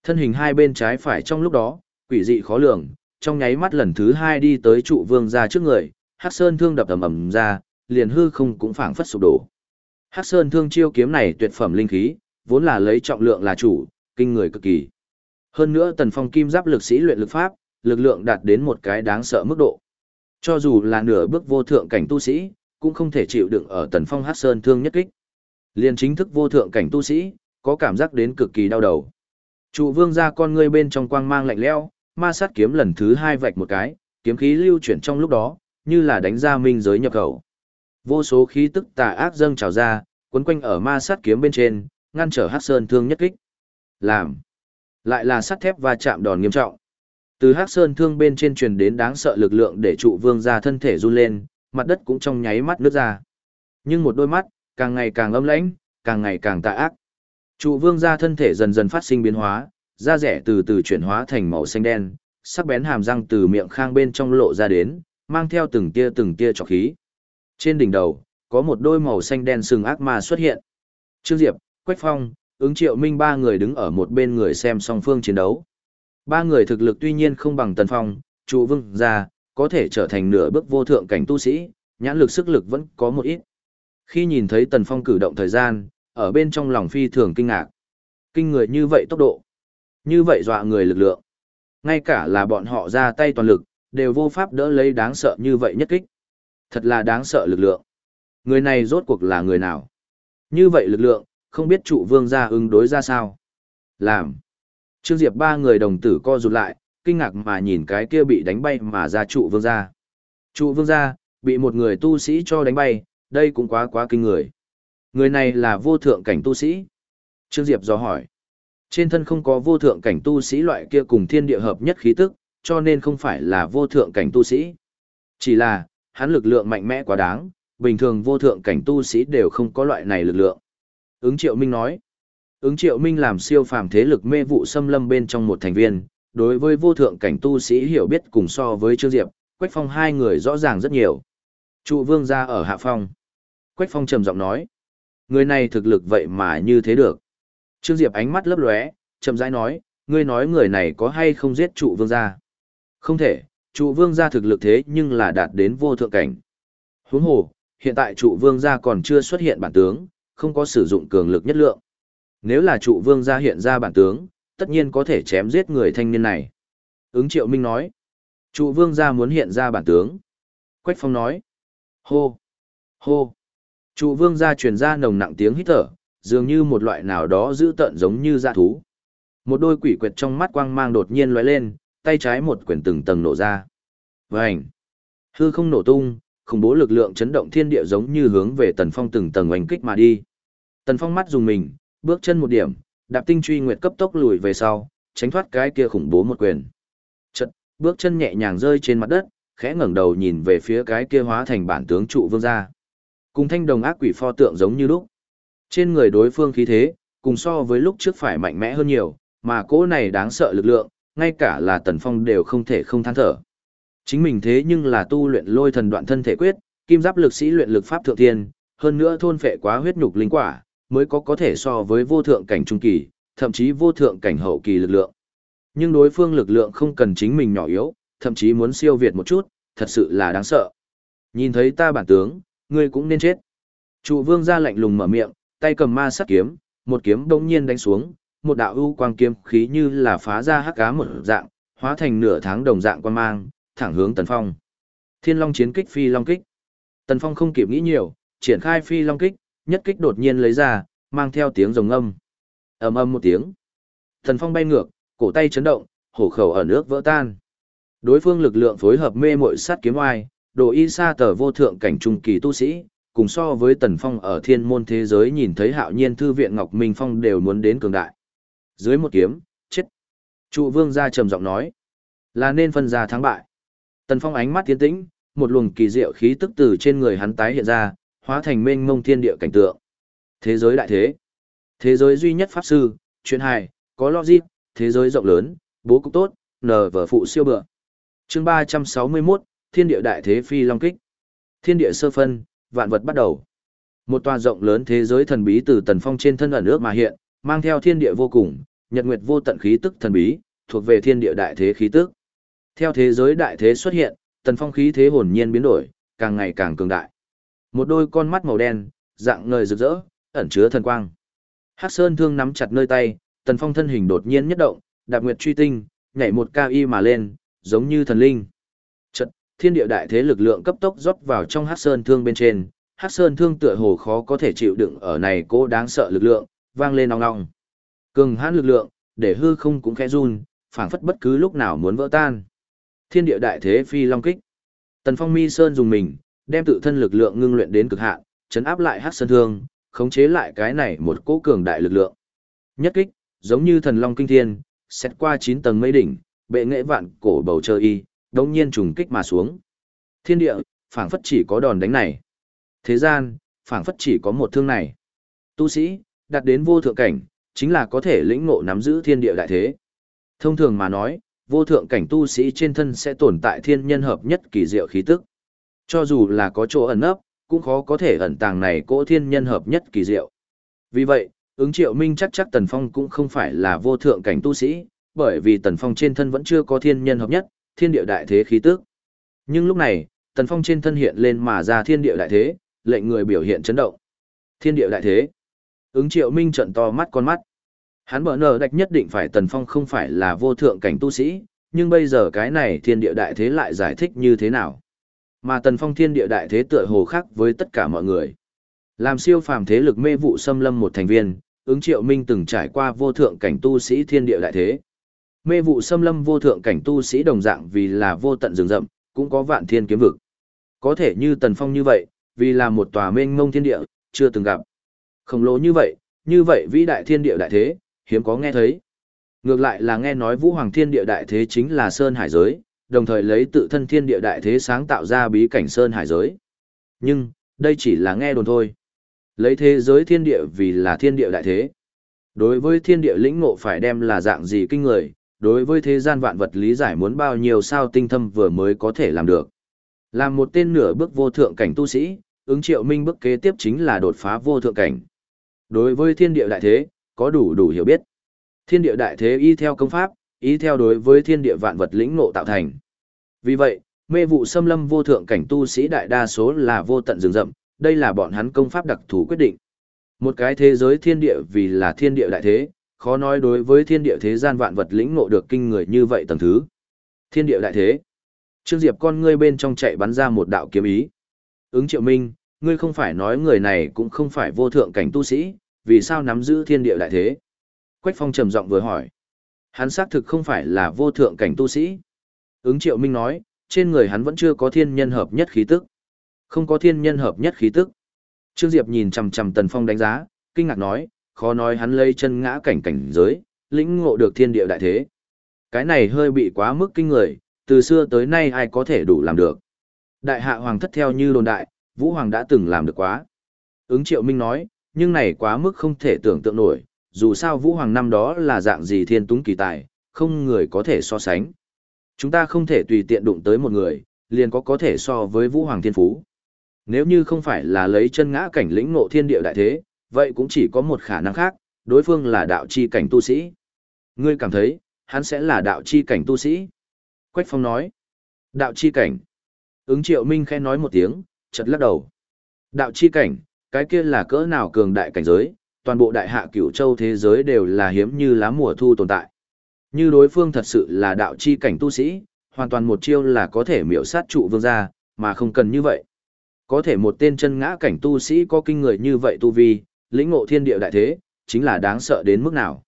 Thân hình hai bên trái phải trong lúc đó, quỷ dị khó lường, trong nháy mắt lần thứ hai đi tới trụ vương ra trước người, Hắc Sơn thương đập ầm ầm ra, liền hư không cũng phảng phất sụp đổ. Hắc Sơn thương chiêu kiếm này tuyệt phẩm linh khí, vốn là lấy trọng lượng là chủ, kinh người cực kỳ. Hơn nữa Tần Phong kim giáp lực sĩ luyện lực pháp, lực lượng đạt đến một cái đáng sợ mức độ. Cho dù là nửa bước vô thượng cảnh tu sĩ, cũng không thể chịu đựng ở Tần Phong Hắc Sơn thương nhất kích. liền chính thức vô thượng cảnh tu sĩ, có cảm giác đến cực kỳ đau đầu. Trụ vương ra con ngươi bên trong quang mang lạnh lẽo, ma sát kiếm lần thứ hai vạch một cái, kiếm khí lưu chuyển trong lúc đó, như là đánh ra minh giới nhập khẩu. Vô số khí tức tà ác dâng trào ra, quấn quanh ở ma sát kiếm bên trên, ngăn trở Hắc Sơn thương nhất kích. Làm. Lại là sắt thép va chạm đòn nghiêm trọng. Từ Hắc Sơn thương bên trên truyền đến đáng sợ lực lượng để trụ vương ra thân thể run lên, mặt đất cũng trong nháy mắt nước ra. Nhưng một đôi mắt, càng ngày càng âm lãnh, càng ngày càng tà ác. Trụ vương ra thân thể dần dần phát sinh biến hóa, da rẻ từ từ chuyển hóa thành màu xanh đen, sắc bén hàm răng từ miệng khang bên trong lộ ra đến, mang theo từng tia từng tia trọc khí. Trên đỉnh đầu, có một đôi màu xanh đen sừng ác ma xuất hiện. Trương Diệp, Quách Phong, ứng triệu minh ba người đứng ở một bên người xem song phương chiến đấu. Ba người thực lực tuy nhiên không bằng Tần Phong, trụ vương ra, có thể trở thành nửa bước vô thượng cảnh tu sĩ, nhãn lực sức lực vẫn có một ít. Khi nhìn thấy Tần Phong cử động thời gian, ở bên trong lòng phi thường kinh ngạc. Kinh người như vậy tốc độ, như vậy dọa người lực lượng. Ngay cả là bọn họ ra tay toàn lực, đều vô pháp đỡ lấy đáng sợ như vậy nhất kích. Thật là đáng sợ lực lượng. Người này rốt cuộc là người nào? Như vậy lực lượng, không biết trụ vương ra ứng đối ra sao. Làm. Trương Diệp ba người đồng tử co rụt lại, kinh ngạc mà nhìn cái kia bị đánh bay mà ra trụ vương gia. Trụ vương gia, bị một người tu sĩ cho đánh bay, đây cũng quá quá kinh người. Người này là vô thượng cảnh tu sĩ. Trương Diệp do hỏi. Trên thân không có vô thượng cảnh tu sĩ loại kia cùng thiên địa hợp nhất khí tức, cho nên không phải là vô thượng cảnh tu sĩ. Chỉ là, hắn lực lượng mạnh mẽ quá đáng, bình thường vô thượng cảnh tu sĩ đều không có loại này lực lượng. Ứng Triệu Minh nói, ứng Triệu Minh làm siêu phàm thế lực mê vụ xâm lâm bên trong một thành viên, đối với vô thượng cảnh tu sĩ hiểu biết cùng so với Trương Diệp, Quách Phong hai người rõ ràng rất nhiều. Trụ vương ra ở hạ phong. Quách Phong trầm giọng nói, người này thực lực vậy mà như thế được. Trương Diệp ánh mắt lấp lóe, chậm rãi nói, ngươi nói người này có hay không giết trụ vương gia? Không thể, trụ vương gia thực lực thế nhưng là đạt đến vô thượng cảnh. Huống hồ, hiện tại trụ vương gia còn chưa xuất hiện bản tướng, không có sử dụng cường lực nhất lượng. Nếu là trụ vương gia hiện ra bản tướng, tất nhiên có thể chém giết người thanh niên này. Ứng triệu minh nói, trụ vương gia muốn hiện ra bản tướng. Quách phong nói, hô, hô. Trụ vương gia truyền ra nồng nặng tiếng hít thở, dường như một loại nào đó giữ tận giống như dạ thú. Một đôi quỷ quyệt trong mắt quang mang đột nhiên lóe lên, tay trái một quyển từng tầng nổ ra. Vành! Hư không nổ tung, khủng bố lực lượng chấn động thiên địa giống như hướng về Tần Phong từng tầng oanh kích mà đi. Tần Phong mắt dùng mình, bước chân một điểm, đạp tinh truy nguyệt cấp tốc lùi về sau, tránh thoát cái kia khủng bố một quyền. Chật, bước chân nhẹ nhàng rơi trên mặt đất, khẽ ngẩng đầu nhìn về phía cái kia hóa thành bản tướng trụ vương gia. Cùng thanh đồng ác quỷ pho tượng giống như lúc. Trên người đối phương khí thế, cùng so với lúc trước phải mạnh mẽ hơn nhiều, mà cỗ này đáng sợ lực lượng, ngay cả là Tần Phong đều không thể không than thở. Chính mình thế nhưng là tu luyện lôi thần đoạn thân thể quyết, kim giáp lực sĩ luyện lực pháp thượng thiên, hơn nữa thôn phệ quá huyết nhục linh quả, mới có có thể so với vô thượng cảnh trung kỳ, thậm chí vô thượng cảnh hậu kỳ lực lượng. Nhưng đối phương lực lượng không cần chính mình nhỏ yếu, thậm chí muốn siêu việt một chút, thật sự là đáng sợ. Nhìn thấy ta bản tướng, ngươi cũng nên chết. Trụ vương ra lạnh lùng mở miệng, tay cầm ma sắt kiếm, một kiếm đông nhiên đánh xuống, một đạo ưu quang kiếm khí như là phá ra hắc cá một dạng, hóa thành nửa tháng đồng dạng quan mang, thẳng hướng Tần Phong. Thiên Long chiến kích phi long kích. Tần Phong không kịp nghĩ nhiều, triển khai phi long kích, nhất kích đột nhiên lấy ra, mang theo tiếng rồng âm. Ầm ầm một tiếng. Tần Phong bay ngược, cổ tay chấn động, hổ khẩu ở nước vỡ tan. Đối phương lực lượng phối hợp mê muội sát kiếm oai, độ y sa tờ vô thượng cảnh trung kỳ tu sĩ, cùng so với Tần Phong ở thiên môn thế giới nhìn thấy hạo nhiên thư viện Ngọc Minh Phong đều muốn đến cường đại. Dưới một kiếm, chết. Trụ vương ra trầm giọng nói. Là nên phân ra thắng bại. Tần Phong ánh mắt tiến tĩnh, một luồng kỳ diệu khí tức từ trên người hắn tái hiện ra, hóa thành mênh mông thiên địa cảnh tượng. Thế giới đại thế. Thế giới duy nhất pháp sư, chuyện hài, có logic, thế giới rộng lớn, bố cục tốt, nờ vở phụ siêu bựa. Chương 361, Thiên địa đại thế phi long kích. Thiên địa sơ phân, vạn vật bắt đầu. Một tòa rộng lớn thế giới thần bí từ Tần Phong trên thân ẩn ước mà hiện, mang theo thiên địa vô cùng, nhật nguyệt vô tận khí tức thần bí, thuộc về thiên địa đại thế khí tức. Theo thế giới đại thế xuất hiện, Tần Phong khí thế hồn nhiên biến đổi, càng ngày càng cường đại. Một đôi con mắt màu đen, dạng ngời rực rỡ, ẩn chứa thần quang. Hắc Sơn thương nắm chặt nơi tay, Tần Phong thân hình đột nhiên nhất động, đạp nguyệt truy tinh, nhảy một cao y mà lên, giống như thần linh. Thiên địa đại thế lực lượng cấp tốc rót vào trong Hắc Sơn thương bên trên, Hắc Sơn thương tựa hồ khó có thể chịu đựng ở này cố đáng sợ lực lượng, vang lên nong nong Cường hãn lực lượng, để hư không cũng khẽ run, phảng phất bất cứ lúc nào muốn vỡ tan. Thiên địa đại thế phi long kích. Tần Phong Mi Sơn dùng mình, đem tự thân lực lượng ngưng luyện đến cực hạn, chấn áp lại Hắc Sơn Thương, khống chế lại cái này một cỗ cường đại lực lượng. Nhất kích, giống như thần long kinh thiên, xét qua chín tầng mây đỉnh, bệ nghệ vạn cổ bầu trời y, đông nhiên trùng kích mà xuống. Thiên địa, phảng phất chỉ có đòn đánh này. Thế gian, phảng phất chỉ có một thương này. Tu sĩ, đạt đến vô thượng cảnh, chính là có thể lĩnh ngộ nắm giữ thiên địa đại thế. Thông thường mà nói, vô thượng cảnh tu sĩ trên thân sẽ tồn tại thiên nhân hợp nhất kỳ diệu khí tức. Cho dù là có chỗ ẩn nấp, cũng khó có thể ẩn tàng này cỗ thiên nhân hợp nhất kỳ diệu. Vì vậy, ứng triệu minh chắc chắc Tần Phong cũng không phải là vô thượng cảnh tu sĩ, bởi vì Tần Phong trên thân vẫn chưa có thiên nhân hợp nhất, thiên địa đại thế khí tức. Nhưng lúc này, Tần Phong trên thân hiện lên mà ra thiên địa đại thế, lệnh người biểu hiện chấn động. Thiên địa đại thế. Ứng triệu minh trận to mắt con mắt. Hắn bở nở đạch nhất định phải tần phong không phải là vô thượng cảnh tu sĩ, nhưng bây giờ cái này thiên địa đại thế lại giải thích như thế nào. Mà tần phong thiên địa đại thế tựa hồ khác với tất cả mọi người. Làm siêu phàm thế lực mê vụ xâm lâm một thành viên, ứng triệu minh từng trải qua vô thượng cảnh tu sĩ thiên địa đại thế. Mê vụ xâm lâm vô thượng cảnh tu sĩ đồng dạng vì là vô tận rừng rậm, cũng có vạn thiên kiếm vực. Có thể như Tần Phong như vậy, vì là một tòa mênh mông thiên địa, chưa từng gặp. Khổng lồ như vậy, như vậy vĩ đại thiên địa đại thế, hiếm có nghe thấy. Ngược lại là nghe nói Vũ Hoàng thiên địa đại thế chính là Sơn Hải giới, đồng thời lấy tự thân thiên địa đại thế sáng tạo ra bí cảnh Sơn Hải giới. Nhưng, đây chỉ là nghe đồn thôi. Lấy thế giới thiên địa vì là thiên địa đại thế. Đối với thiên địa lĩnh ngộ phải đem là dạng gì kinh người, đối với thế gian vạn vật lý giải muốn bao nhiêu sao tinh thâm vừa mới có thể làm được. Làm một tên nửa bước vô thượng cảnh tu sĩ, ứng triệu minh bước kế tiếp chính là đột phá vô thượng cảnh. Đối với thiên địa đại thế, có đủ đủ hiểu biết. Thiên địa đại thế y theo công pháp, y theo đối với thiên địa vạn vật lĩnh ngộ tạo thành. Vì vậy, mê vụ xâm lâm vô thượng cảnh tu sĩ đại đa số là vô tận rừng rậm, đây là bọn hắn công pháp đặc thù quyết định. Một cái thế giới thiên địa vì là thiên địa đại thế, khó nói đối với thiên địa thế gian vạn vật lĩnh ngộ được kinh người như vậy tầng thứ. Thiên địa đại thế. Trương Diệp con ngươi bên trong chạy bắn ra một đạo kiếm ý. Ứng Triệu Minh, ngươi không phải nói người này cũng không phải vô thượng cảnh tu sĩ, vì sao nắm giữ thiên địa đại thế? Quách Phong trầm giọng vừa hỏi. Hắn xác thực không phải là vô thượng cảnh tu sĩ. Ứng Triệu Minh nói, trên người hắn vẫn chưa có thiên nhân hợp nhất khí tức. Không có thiên nhân hợp nhất khí tức. Trương Diệp nhìn chằm chằm Tần Phong đánh giá, kinh ngạc nói, khó nói hắn lây chân ngã cảnh cảnh giới, lĩnh ngộ được thiên địa đại thế. Cái này hơi bị quá mức kinh người, từ xưa tới nay ai có thể đủ làm được. Đại hạ hoàng thất theo như đồn đại, Vũ Hoàng đã từng làm được quá. Ứng Triệu Minh nói, nhưng này quá mức không thể tưởng tượng nổi, dù sao Vũ Hoàng năm đó là dạng gì thiên túng kỳ tài, không người có thể so sánh. Chúng ta không thể tùy tiện đụng tới một người, liền có có thể so với Vũ Hoàng thiên phú. Nếu như không phải là lấy chân ngã cảnh lĩnh ngộ thiên địa đại thế, vậy cũng chỉ có một khả năng khác, đối phương là đạo chi cảnh tu sĩ. Ngươi cảm thấy, hắn sẽ là đạo chi cảnh tu sĩ. Quách Phong nói, đạo chi cảnh. Ứng triệu minh khẽ nói một tiếng, chật lắc đầu. Đạo chi cảnh, cái kia là cỡ nào cường đại cảnh giới, toàn bộ đại hạ cửu châu thế giới đều là hiếm như lá mùa thu tồn tại. Như đối phương thật sự là đạo chi cảnh tu sĩ, hoàn toàn một chiêu là có thể miểu sát trụ vương gia, mà không cần như vậy. Có thể một tên chân ngã cảnh tu sĩ có kinh người như vậy tu vi, lĩnh ngộ thiên địa đại thế, chính là đáng sợ đến mức nào.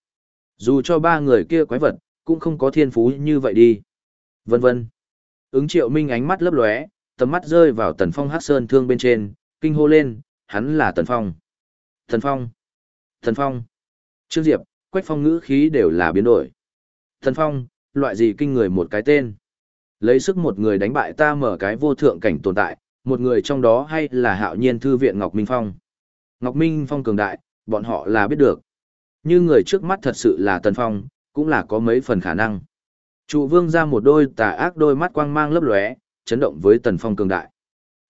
Dù cho ba người kia quái vật, cũng không có thiên phú như vậy đi. Vân vân. Ứng triệu minh ánh mắt lấp lóe, tầm mắt rơi vào tần phong hát sơn thương bên trên, kinh hô lên, hắn là tần phong. Tần phong. Tần phong. Trương Diệp, quách phong ngữ khí đều là biến đổi. Tần phong, loại gì kinh người một cái tên. Lấy sức một người đánh bại ta mở cái vô thượng cảnh tồn tại, một người trong đó hay là hạo nhiên thư viện Ngọc Minh Phong. Ngọc Minh Phong cường đại, bọn họ là biết được. Như người trước mắt thật sự là Tần Phong, cũng là có mấy phần khả năng. Trụ vương ra một đôi tà ác đôi mắt quang mang lấp lóe, chấn động với Tần Phong cường đại.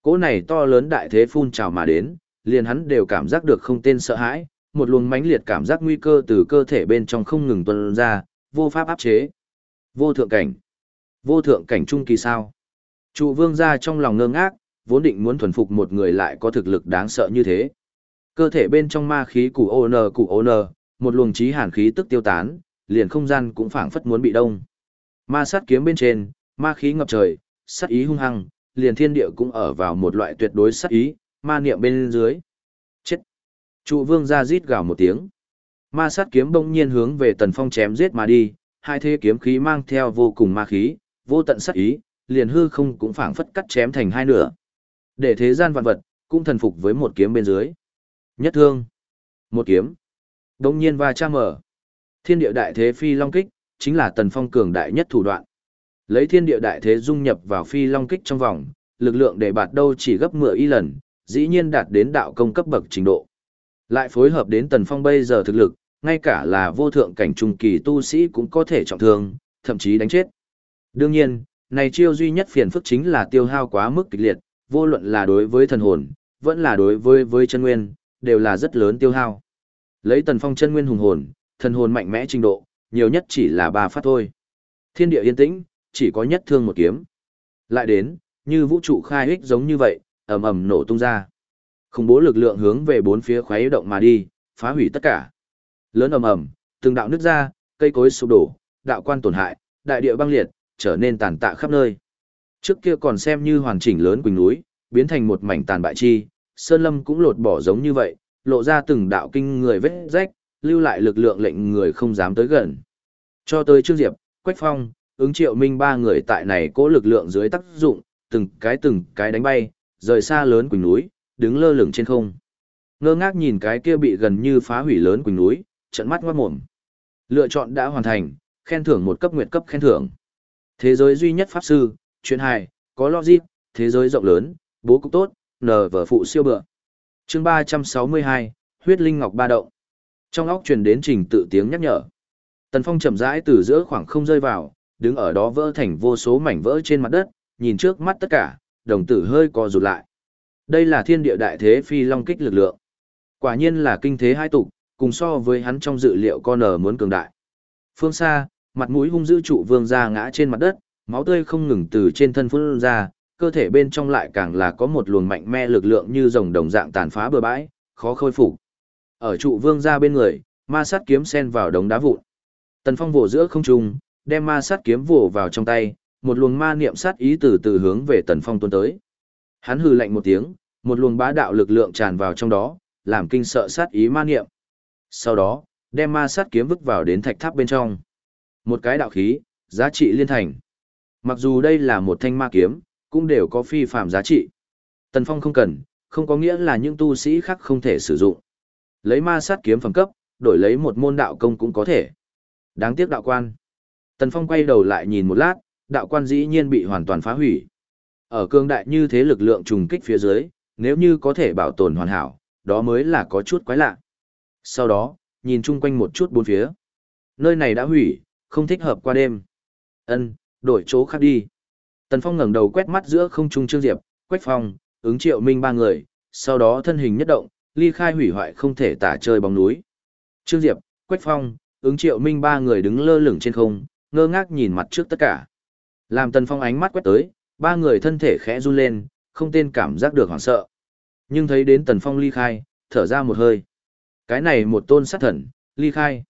Cỗ này to lớn đại thế phun trào mà đến, liền hắn đều cảm giác được không tên sợ hãi, một luồng mãnh liệt cảm giác nguy cơ từ cơ thể bên trong không ngừng tuôn ra, vô pháp áp chế. Vô thượng cảnh. Vô thượng cảnh trung kỳ sao? Trụ vương ra trong lòng ngơ ngác, vốn định muốn thuần phục một người lại có thực lực đáng sợ như thế. Cơ thể bên trong ma khí củ ô nờ củ ô nờ, một luồng trí hàn khí tức tiêu tán, liền không gian cũng phảng phất muốn bị đông. Ma sát kiếm bên trên, ma khí ngập trời, sát ý hung hăng, liền thiên địa cũng ở vào một loại tuyệt đối sát ý, ma niệm bên dưới. Chết! Trụ vương ra rít gào một tiếng. Ma sát kiếm bỗng nhiên hướng về tần phong chém giết mà đi, hai thế kiếm khí mang theo vô cùng ma khí, vô tận sát ý, liền hư không cũng phảng phất cắt chém thành hai nửa. Để thế gian vạn vật, cũng thần phục với một kiếm bên dưới. Nhất thương. Một kiếm. Đông nhiên va cha mở. Thiên địa đại thế phi long kích, chính là tần phong cường đại nhất thủ đoạn. Lấy thiên địa đại thế dung nhập vào phi long kích trong vòng, lực lượng để bạt đâu chỉ gấp 10 y lần, dĩ nhiên đạt đến đạo công cấp bậc trình độ. Lại phối hợp đến tần phong bây giờ thực lực, ngay cả là vô thượng cảnh trung kỳ tu sĩ cũng có thể trọng thương, thậm chí đánh chết. Đương nhiên, này chiêu duy nhất phiền phức chính là tiêu hao quá mức kịch liệt, vô luận là đối với thần hồn, vẫn là đối với với chân nguyên, đều là rất lớn tiêu hao. Lấy tần phong chân nguyên hùng hồn, thần hồn mạnh mẽ trình độ, nhiều nhất chỉ là ba phát thôi. Thiên địa yên tĩnh, chỉ có nhất thương một kiếm. Lại đến, như vũ trụ khai hích giống như vậy, ầm ầm nổ tung ra. Khủng bố lực lượng hướng về bốn phía khuấy động mà đi, phá hủy tất cả. Lớn ầm ầm, từng đạo nứt ra, cây cối sụp đổ, đạo quan tổn hại, đại địa băng liệt, trở nên tàn tạ khắp nơi. Trước kia còn xem như hoàn chỉnh lớn quỳnh núi, biến thành một mảnh tàn bại chi, Sơn Lâm cũng lột bỏ giống như vậy, lộ ra từng đạo kinh người vết rách, lưu lại lực lượng lệnh người không dám tới gần. Cho tới Trương Diệp, Quách Phong, ứng triệu minh ba người tại này cố lực lượng dưới tác dụng, từng cái từng cái đánh bay, rời xa lớn quỳnh núi, đứng lơ lửng trên không. Ngơ ngác nhìn cái kia bị gần như phá hủy lớn quỳnh núi, trận mắt ngoát mồm. Lựa chọn đã hoàn thành, khen thưởng một cấp nguyệt cấp khen thưởng. Thế giới duy nhất pháp sư, chuyện hài, có logic, thế giới rộng lớn, bố cục tốt, nờ vở phụ siêu bựa. chương 362, huyết linh ngọc ba động. Trong óc truyền đến trình tự tiếng nhắc nhở. Tần Phong chậm rãi từ giữa khoảng không rơi vào, đứng ở đó vỡ thành vô số mảnh vỡ trên mặt đất, nhìn trước mắt tất cả, đồng tử hơi co rụt lại. Đây là thiên địa đại thế phi long kích lực lượng. Quả nhiên là kinh thế hai tục, cùng so với hắn trong dự liệu con nở muốn cường đại. Phương xa, mặt mũi hung dữ trụ vương ra ngã trên mặt đất, máu tươi không ngừng từ trên thân phun ra, cơ thể bên trong lại càng là có một luồng mạnh mẽ lực lượng như rồng đồng dạng tàn phá bừa bãi, khó khôi phục. Ở trụ vương ra bên người, ma sát kiếm sen vào đống đá vụn. Tần Phong vồ giữa không trung, đem ma sát kiếm vồ vào trong tay, một luồng ma niệm sát ý từ từ hướng về Tần Phong tuôn tới. Hắn hừ lạnh một tiếng, một luồng bá đạo lực lượng tràn vào trong đó, làm kinh sợ sát ý ma niệm. Sau đó, đem ma sát kiếm vứt vào đến thạch tháp bên trong. Một cái đạo khí, giá trị liên thành. Mặc dù đây là một thanh ma kiếm, cũng đều có phi phạm giá trị. Tần Phong không cần, không có nghĩa là những tu sĩ khác không thể sử dụng. Lấy ma sát kiếm phẩm cấp, đổi lấy một môn đạo công cũng có thể. Đáng tiếc đạo quan. Tần Phong quay đầu lại nhìn một lát, đạo quan dĩ nhiên bị hoàn toàn phá hủy. Ở cương đại như thế lực lượng trùng kích phía dưới, nếu như có thể bảo tồn hoàn hảo, đó mới là có chút quái lạ. Sau đó, nhìn chung quanh một chút bốn phía. Nơi này đã hủy, không thích hợp qua đêm. Ân, đổi chỗ khác đi. Tần Phong ngẩng đầu quét mắt giữa không trung Trương Diệp, Quách Phong, ứng triệu minh ba người, sau đó thân hình nhất động, ly khai hủy hoại không thể tả chơi bóng núi. Trương Diệp, Quách Phong, ứng triệu minh ba người đứng lơ lửng trên không, ngơ ngác nhìn mặt trước tất cả. Làm Tần Phong ánh mắt quét tới, ba người thân thể khẽ run lên, không tên cảm giác được hoảng sợ. Nhưng thấy đến Tần Phong ly khai, thở ra một hơi. Cái này một tôn sát thần, ly khai.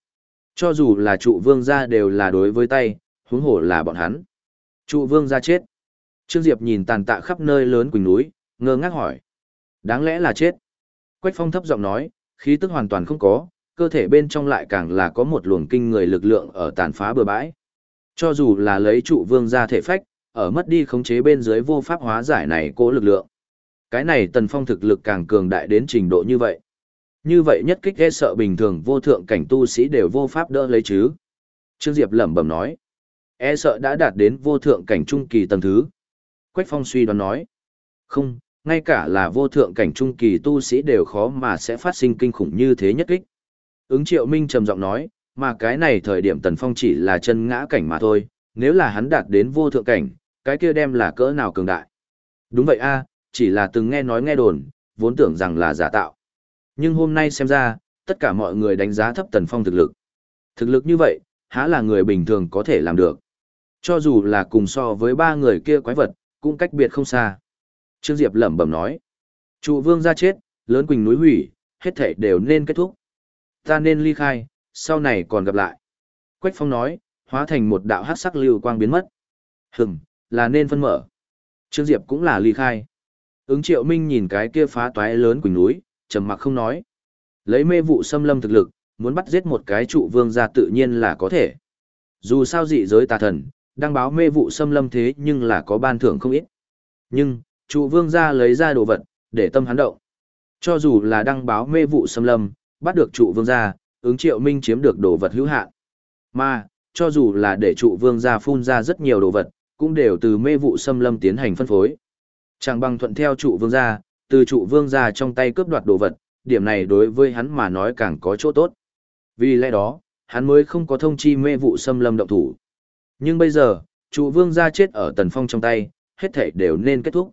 Cho dù là trụ vương gia đều là đối với tay, huống hổ là bọn hắn. Trụ vương ra chết. Trương Diệp nhìn tàn tạ khắp nơi lớn quỳnh núi, ngơ ngác hỏi. Đáng lẽ là chết. Quách phong thấp giọng nói, khí tức hoàn toàn không có, cơ thể bên trong lại càng là có một luồng kinh người lực lượng ở tàn phá bừa bãi. Cho dù là lấy trụ vương ra thể phách, ở mất đi khống chế bên dưới vô pháp hóa giải này cố lực lượng. Cái này tần phong thực lực càng cường đại đến trình độ như vậy. Như vậy nhất kích ghê sợ bình thường vô thượng cảnh tu sĩ đều vô pháp đỡ lấy chứ. Trương Diệp lẩm bẩm nói. E sợ đã đạt đến vô thượng cảnh trung kỳ tầng thứ. Quách phong suy đoán nói. Không, ngay cả là vô thượng cảnh trung kỳ tu sĩ đều khó mà sẽ phát sinh kinh khủng như thế nhất kích. Ứng triệu minh trầm giọng nói, mà cái này thời điểm tần phong chỉ là chân ngã cảnh mà thôi, nếu là hắn đạt đến vô thượng cảnh, cái kia đem là cỡ nào cường đại. Đúng vậy a, chỉ là từng nghe nói nghe đồn, vốn tưởng rằng là giả tạo. Nhưng hôm nay xem ra, tất cả mọi người đánh giá thấp tần phong thực lực. Thực lực như vậy, há là người bình thường có thể làm được. Cho dù là cùng so với ba người kia quái vật, cũng cách biệt không xa. Trương Diệp lẩm bẩm nói. Trụ vương ra chết, lớn quỳnh núi hủy, hết thể đều nên kết thúc. Ta nên ly khai, sau này còn gặp lại. Quách Phong nói, hóa thành một đạo hát sắc lưu quang biến mất. Hừm, là nên phân mở. Trương Diệp cũng là ly khai. Ứng triệu minh nhìn cái kia phá toái lớn quỳnh núi, trầm mặc không nói. Lấy mê vụ xâm lâm thực lực, muốn bắt giết một cái trụ vương ra tự nhiên là có thể. Dù sao dị giới tà thần, đăng báo mê vụ xâm lâm thế nhưng là có ban thưởng không ít. Nhưng, trụ vương ra lấy ra đồ vật, để tâm hắn động. Cho dù là đăng báo mê vụ xâm lâm, bắt được trụ vương ra, ứng triệu minh chiếm được đồ vật hữu hạn. Mà, cho dù là để trụ vương ra phun ra rất nhiều đồ vật, cũng đều từ mê vụ xâm lâm tiến hành phân phối. Chẳng bằng thuận theo trụ vương ra, từ trụ vương ra trong tay cướp đoạt đồ vật, điểm này đối với hắn mà nói càng có chỗ tốt. Vì lẽ đó, hắn mới không có thông chi mê vụ xâm lâm động thủ. Nhưng bây giờ, trụ vương gia chết ở tần phong trong tay, hết thể đều nên kết thúc.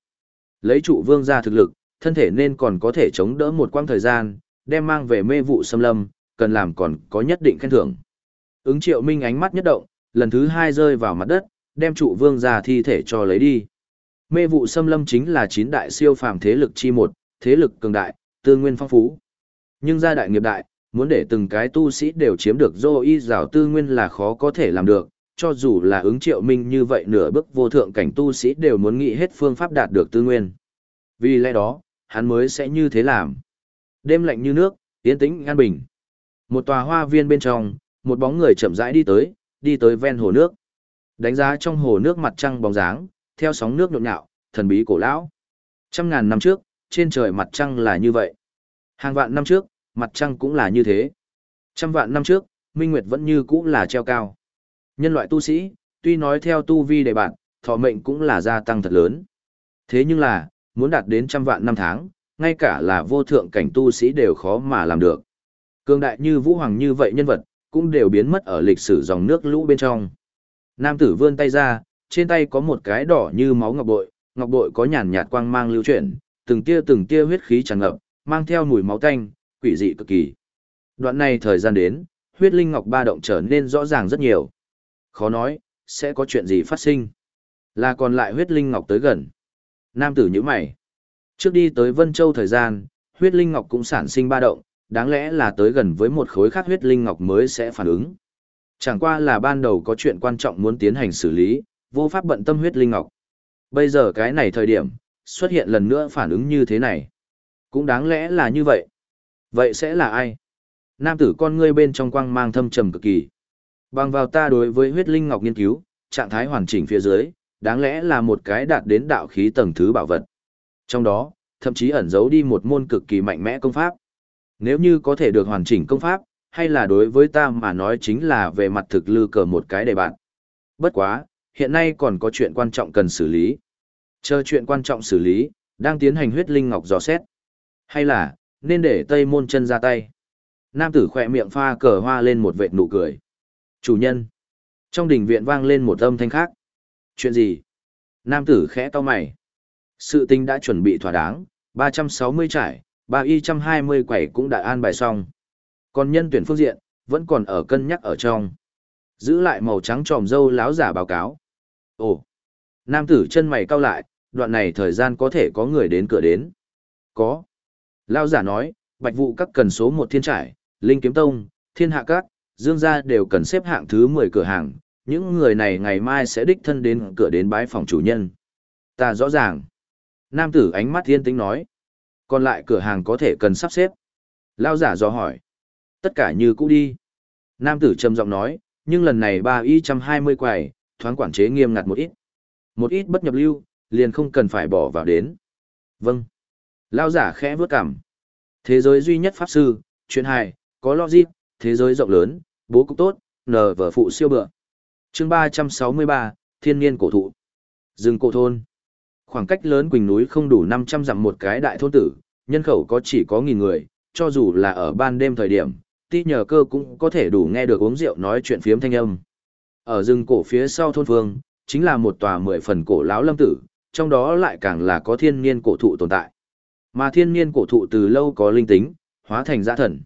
Lấy trụ vương gia thực lực, thân thể nên còn có thể chống đỡ một quãng thời gian, đem mang về mê vụ xâm lâm, cần làm còn có nhất định khen thưởng. Ứng triệu minh ánh mắt nhất động, lần thứ hai rơi vào mặt đất, đem trụ vương gia thi thể cho lấy đi. Mê vụ xâm lâm chính là chín đại siêu phàm thế lực chi một, thế lực cường đại, tư nguyên phong phú. Nhưng gia đại nghiệp đại, muốn để từng cái tu sĩ đều chiếm được dô y rào tư nguyên là khó có thể làm được, cho dù là ứng triệu minh như vậy nửa bước vô thượng cảnh tu sĩ đều muốn nghĩ hết phương pháp đạt được tư nguyên. Vì lẽ đó, hắn mới sẽ như thế làm. Đêm lạnh như nước, yên tĩnh an bình. Một tòa hoa viên bên trong, một bóng người chậm rãi đi tới, đi tới ven hồ nước. Đánh giá trong hồ nước mặt trăng bóng dáng, theo sóng nước nhộn nhạo, thần bí cổ lão. Trăm ngàn năm trước, trên trời mặt trăng là như vậy. Hàng vạn năm trước, mặt trăng cũng là như thế. Trăm vạn năm trước, Minh Nguyệt vẫn như cũ là treo cao. Nhân loại tu sĩ, tuy nói theo tu vi đề bạn, thọ mệnh cũng là gia tăng thật lớn. Thế nhưng là, muốn đạt đến trăm vạn năm tháng, ngay cả là vô thượng cảnh tu sĩ đều khó mà làm được. Cường đại như Vũ Hoàng như vậy nhân vật, cũng đều biến mất ở lịch sử dòng nước lũ bên trong. Nam tử vươn tay ra, trên tay có một cái đỏ như máu ngọc bội, ngọc bội có nhàn nhạt quang mang lưu chuyển, từng tia từng tia huyết khí tràn ngập, mang theo mùi máu tanh, quỷ dị cực kỳ. Đoạn này thời gian đến, huyết linh ngọc ba động trở nên rõ ràng rất nhiều. Khó nói, sẽ có chuyện gì phát sinh. Là còn lại huyết linh ngọc tới gần. Nam tử như mày. Trước đi tới Vân Châu thời gian, huyết linh ngọc cũng sản sinh ba động, đáng lẽ là tới gần với một khối khác huyết linh ngọc mới sẽ phản ứng. Chẳng qua là ban đầu có chuyện quan trọng muốn tiến hành xử lý, vô pháp bận tâm huyết linh ngọc. Bây giờ cái này thời điểm, xuất hiện lần nữa phản ứng như thế này. Cũng đáng lẽ là như vậy. Vậy sẽ là ai? Nam tử con ngươi bên trong quang mang thâm trầm cực kỳ. Bằng vào ta đối với huyết linh ngọc nghiên cứu, trạng thái hoàn chỉnh phía dưới, đáng lẽ là một cái đạt đến đạo khí tầng thứ bảo vật. Trong đó, thậm chí ẩn giấu đi một môn cực kỳ mạnh mẽ công pháp. Nếu như có thể được hoàn chỉnh công pháp, hay là đối với ta mà nói chính là về mặt thực lư cờ một cái đề bạn. Bất quá, hiện nay còn có chuyện quan trọng cần xử lý. Chờ chuyện quan trọng xử lý, đang tiến hành huyết linh ngọc dò xét. Hay là, nên để Tây Môn chân ra tay. Nam tử khỏe miệng pha cờ hoa lên một vệt nụ cười. Chủ nhân. Trong đình viện vang lên một âm thanh khác. Chuyện gì? Nam tử khẽ to mày. Sự tình đã chuẩn bị thỏa đáng, 360 trải, ba y 120 quẩy cũng đã an bài xong. Còn nhân tuyển phương diện, vẫn còn ở cân nhắc ở trong. Giữ lại màu trắng tròm dâu láo giả báo cáo. Ồ! Nam tử chân mày cau lại, đoạn này thời gian có thể có người đến cửa đến. Có. Lao giả nói, bạch vụ các cần số một thiên trải, linh kiếm tông, thiên hạ các, dương gia đều cần xếp hạng thứ 10 cửa hàng. Những người này ngày mai sẽ đích thân đến cửa đến bái phòng chủ nhân. Ta rõ ràng. Nam tử ánh mắt thiên tính nói. Còn lại cửa hàng có thể cần sắp xếp. Lao giả do hỏi. Tất cả như cũ đi. Nam tử trầm giọng nói, nhưng lần này ba y trăm hai mươi quầy, thoáng quản chế nghiêm ngặt một ít. Một ít bất nhập lưu, liền không cần phải bỏ vào đến. Vâng. Lao giả khẽ vướt cằm. Thế giới duy nhất pháp sư, chuyện hài, có logic, thế giới rộng lớn, bố cục tốt, nờ vở phụ siêu bựa. chương ba trăm sáu mươi ba thiên niên cổ thụ. Rừng cổ thôn. Khoảng cách lớn Quỳnh núi không đủ năm trăm dặm một cái đại thôn tử, nhân khẩu có chỉ có nghìn người, cho dù là ở ban đêm thời điểm, ti nhờ cơ cũng có thể đủ nghe được uống rượu nói chuyện phiếm thanh âm. Ở rừng cổ phía sau thôn phương, chính là một tòa mười phần cổ lão lâm tử, trong đó lại càng là có thiên niên cổ thụ tồn tại. Mà thiên niên cổ thụ từ lâu có linh tính, hóa thành giã thần.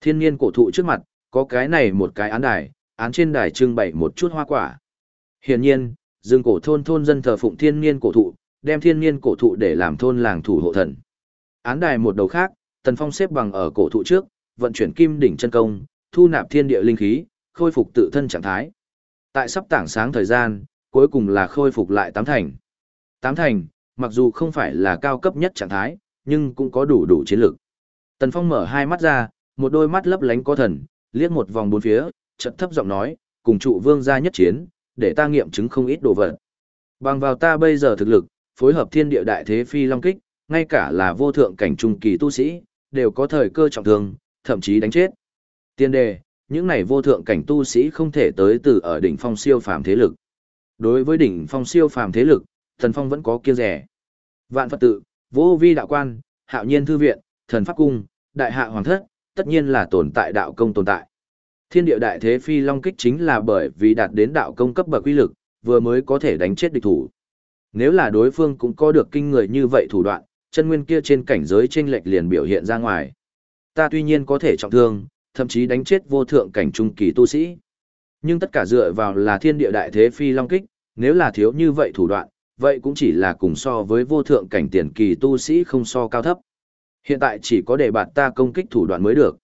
Thiên niên cổ thụ trước mặt, có cái này một cái án đài, án trên đài trưng bày một chút hoa quả. Hiển nhiên, rừng cổ thôn thôn dân thờ phụng thiên niên cổ thụ, đem thiên niên cổ thụ để làm thôn làng thủ hộ thần. Án đài một đầu khác, Tần Phong xếp bằng ở cổ thụ trước, vận chuyển kim đỉnh chân công, thu nạp thiên địa linh khí, khôi phục tự thân trạng thái. Tại sắp tảng sáng thời gian, cuối cùng là khôi phục lại tám thành. Tám thành, mặc dù không phải là cao cấp nhất trạng thái, nhưng cũng có đủ đủ chiến lược. Tần Phong mở hai mắt ra, một đôi mắt lấp lánh có thần, liếc một vòng bốn phía, chợt thấp giọng nói, cùng trụ vương gia nhất chiến, để ta nghiệm chứng không ít đồ vật. Bằng vào ta bây giờ thực lực, phối hợp thiên địa đại thế phi long kích, ngay cả là vô thượng cảnh trung kỳ tu sĩ, đều có thời cơ trọng thương, thậm chí đánh chết. Tiên đề, những này vô thượng cảnh tu sĩ không thể tới từ ở đỉnh phong siêu phàm thế lực. Đối với đỉnh phong siêu phàm thế lực, thần phong vẫn có kiêng rẻ. Vạn Phật tự, vô vi đạo quan, hạo nhiên thư viện, thần pháp cung, đại hạ hoàng thất, tất nhiên là tồn tại đạo công tồn tại. Thiên địa đại thế phi long kích chính là bởi vì đạt đến đạo công cấp bậc quy lực, vừa mới có thể đánh chết địch thủ. Nếu là đối phương cũng có được kinh người như vậy thủ đoạn, chân nguyên kia trên cảnh giới chênh lệch liền biểu hiện ra ngoài. Ta tuy nhiên có thể trọng thương, thậm chí đánh chết vô thượng cảnh trung kỳ tu sĩ. Nhưng tất cả dựa vào là thiên địa đại thế phi long kích, nếu là thiếu như vậy thủ đoạn, vậy cũng chỉ là cùng so với vô thượng cảnh tiền kỳ tu sĩ không so cao thấp. Hiện tại chỉ có để bạt ta công kích thủ đoạn mới được.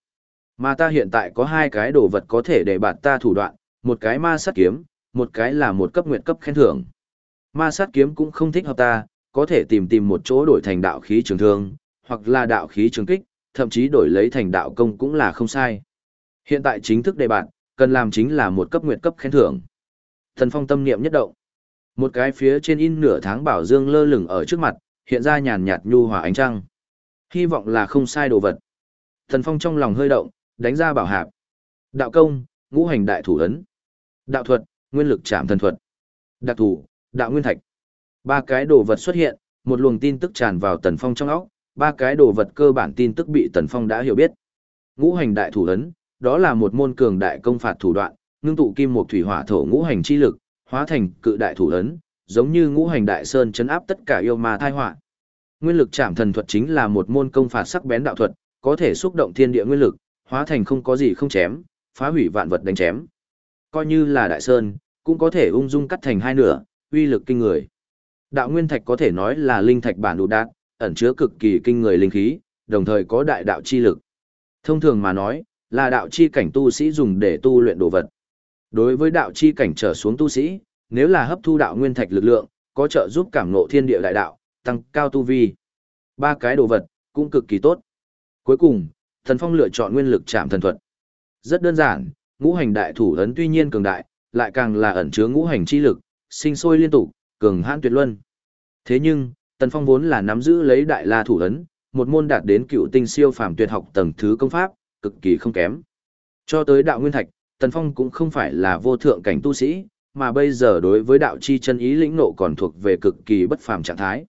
Mà ta hiện tại có hai cái đồ vật có thể để bạt ta thủ đoạn, một cái ma sát kiếm, một cái là một cấp nguyện cấp khen thưởng. Ma sát kiếm cũng không thích hợp ta, có thể tìm tìm một chỗ đổi thành đạo khí trường thương, hoặc là đạo khí trường kích, thậm chí đổi lấy thành đạo công cũng là không sai. Hiện tại chính thức đề bạn, cần làm chính là một cấp nguyện cấp khen thưởng. Thần Phong tâm niệm nhất động. Một cái phía trên in nửa tháng bảo dương lơ lửng ở trước mặt, hiện ra nhàn nhạt nhu hòa ánh trăng. Hy vọng là không sai đồ vật. Thần Phong trong lòng hơi động, đánh ra bảo hạp. Đạo công, ngũ hành đại thủ ấn. Đạo thuật, nguyên lực chạm thần thuật. Đặc thủ, đạo nguyên thạch. Ba cái đồ vật xuất hiện, một luồng tin tức tràn vào Tần Phong trong óc, ba cái đồ vật cơ bản tin tức bị Tần Phong đã hiểu biết. Ngũ hành đại thủ ấn, đó là một môn cường đại công phạt thủ đoạn, ngưng tụ kim một thủy hỏa thổ ngũ hành chi lực, hóa thành cự đại thủ ấn, giống như ngũ hành đại sơn chấn áp tất cả yêu ma thai họa. Nguyên lực chạm thần thuật chính là một môn công phạt sắc bén đạo thuật, có thể xúc động thiên địa nguyên lực, hóa thành không có gì không chém, phá hủy vạn vật đánh chém. Coi như là đại sơn, cũng có thể ung dung cắt thành hai nửa, uy lực kinh người. Đạo nguyên thạch có thể nói là linh thạch bản đủ đạt, ẩn chứa cực kỳ kinh người linh khí, đồng thời có đại đạo chi lực. Thông thường mà nói, là đạo chi cảnh tu sĩ dùng để tu luyện đồ vật. Đối với đạo chi cảnh trở xuống tu sĩ, nếu là hấp thu đạo nguyên thạch lực lượng, có trợ giúp cảm ngộ thiên địa đại đạo, tăng cao tu vi. Ba cái đồ vật, cũng cực kỳ tốt. Cuối cùng, thần phong lựa chọn nguyên lực chạm thần thuật. Rất đơn giản, ngũ hành đại thủ ấn tuy nhiên cường đại, lại càng là ẩn chứa ngũ hành chi lực, sinh sôi liên tục, cường hãn tuyệt luân. Thế nhưng, Tần Phong vốn là nắm giữ lấy đại la thủ ấn, một môn đạt đến cựu tinh siêu phàm tuyệt học tầng thứ công pháp, cực kỳ không kém. Cho tới đạo nguyên thạch, Tần Phong cũng không phải là vô thượng cảnh tu sĩ, mà bây giờ đối với đạo chi chân ý lĩnh nộ còn thuộc về cực kỳ bất phàm trạng thái.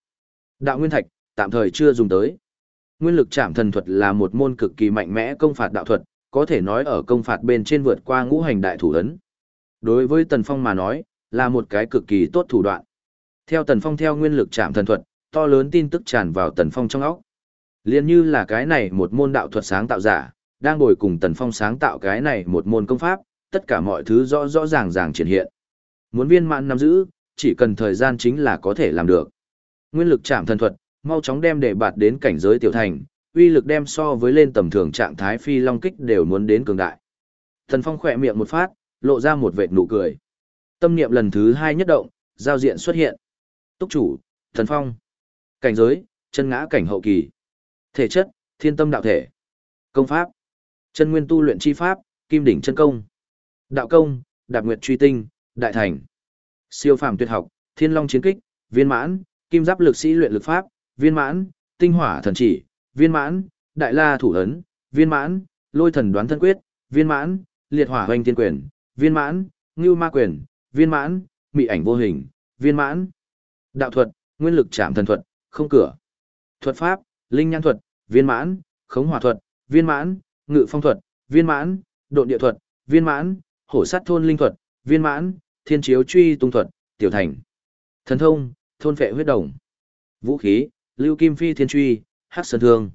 Đạo nguyên thạch, tạm thời chưa dùng tới. Nguyên lực chạm thần thuật là một môn cực kỳ mạnh mẽ công phạt đạo thuật, có thể nói ở công phạt bên trên vượt qua ngũ hành đại thủ ấn. Đối với Tần Phong mà nói, là một cái cực kỳ tốt thủ đoạn. Theo Tần Phong theo nguyên lực chạm thần thuật, to lớn tin tức tràn vào Tần Phong trong óc. Liên như là cái này một môn đạo thuật sáng tạo giả, đang ngồi cùng Tần Phong sáng tạo cái này một môn công pháp, tất cả mọi thứ rõ rõ ràng ràng triển hiện. Muốn viên mãn nắm giữ, chỉ cần thời gian chính là có thể làm được. Nguyên lực chạm thần thuật, mau chóng đem để bạt đến cảnh giới tiểu thành, uy lực đem so với lên tầm thường trạng thái phi long kích đều muốn đến cường đại. Thần Phong khỏe miệng một phát, lộ ra một vệt nụ cười. Tâm niệm lần thứ hai nhất động, giao diện xuất hiện. Túc chủ, Thần Phong. Cảnh giới, chân ngã cảnh hậu kỳ. Thể chất, thiên tâm đạo thể. Công pháp, chân nguyên tu luyện chi pháp, kim đỉnh chân công. Đạo công, đạp nguyệt truy tinh, đại thành. Siêu phàm tuyệt học, thiên long chiến kích, viên mãn, kim giáp lực sĩ luyện lực pháp, viên mãn, tinh hỏa thần chỉ, viên mãn, đại la thủ ấn, viên mãn, lôi thần đoán thân quyết, viên mãn, liệt hỏa hoành tiên quyền, viên mãn, ngưu ma quyền, viên mãn, mị ảnh vô hình, viên mãn. Đạo thuật, nguyên lực chạm thần thuật, không cửa. Thuật pháp, linh nhan thuật, viên mãn, khống hỏa thuật, viên mãn, ngự phong thuật, viên mãn, độn địa thuật, viên mãn, hổ sát thôn linh thuật, viên mãn, thiên chiếu truy tung thuật, tiểu thành. Thần thông, thôn vệ huyết đồng. Vũ khí, lưu kim phi thiên truy, hắc sơn thương.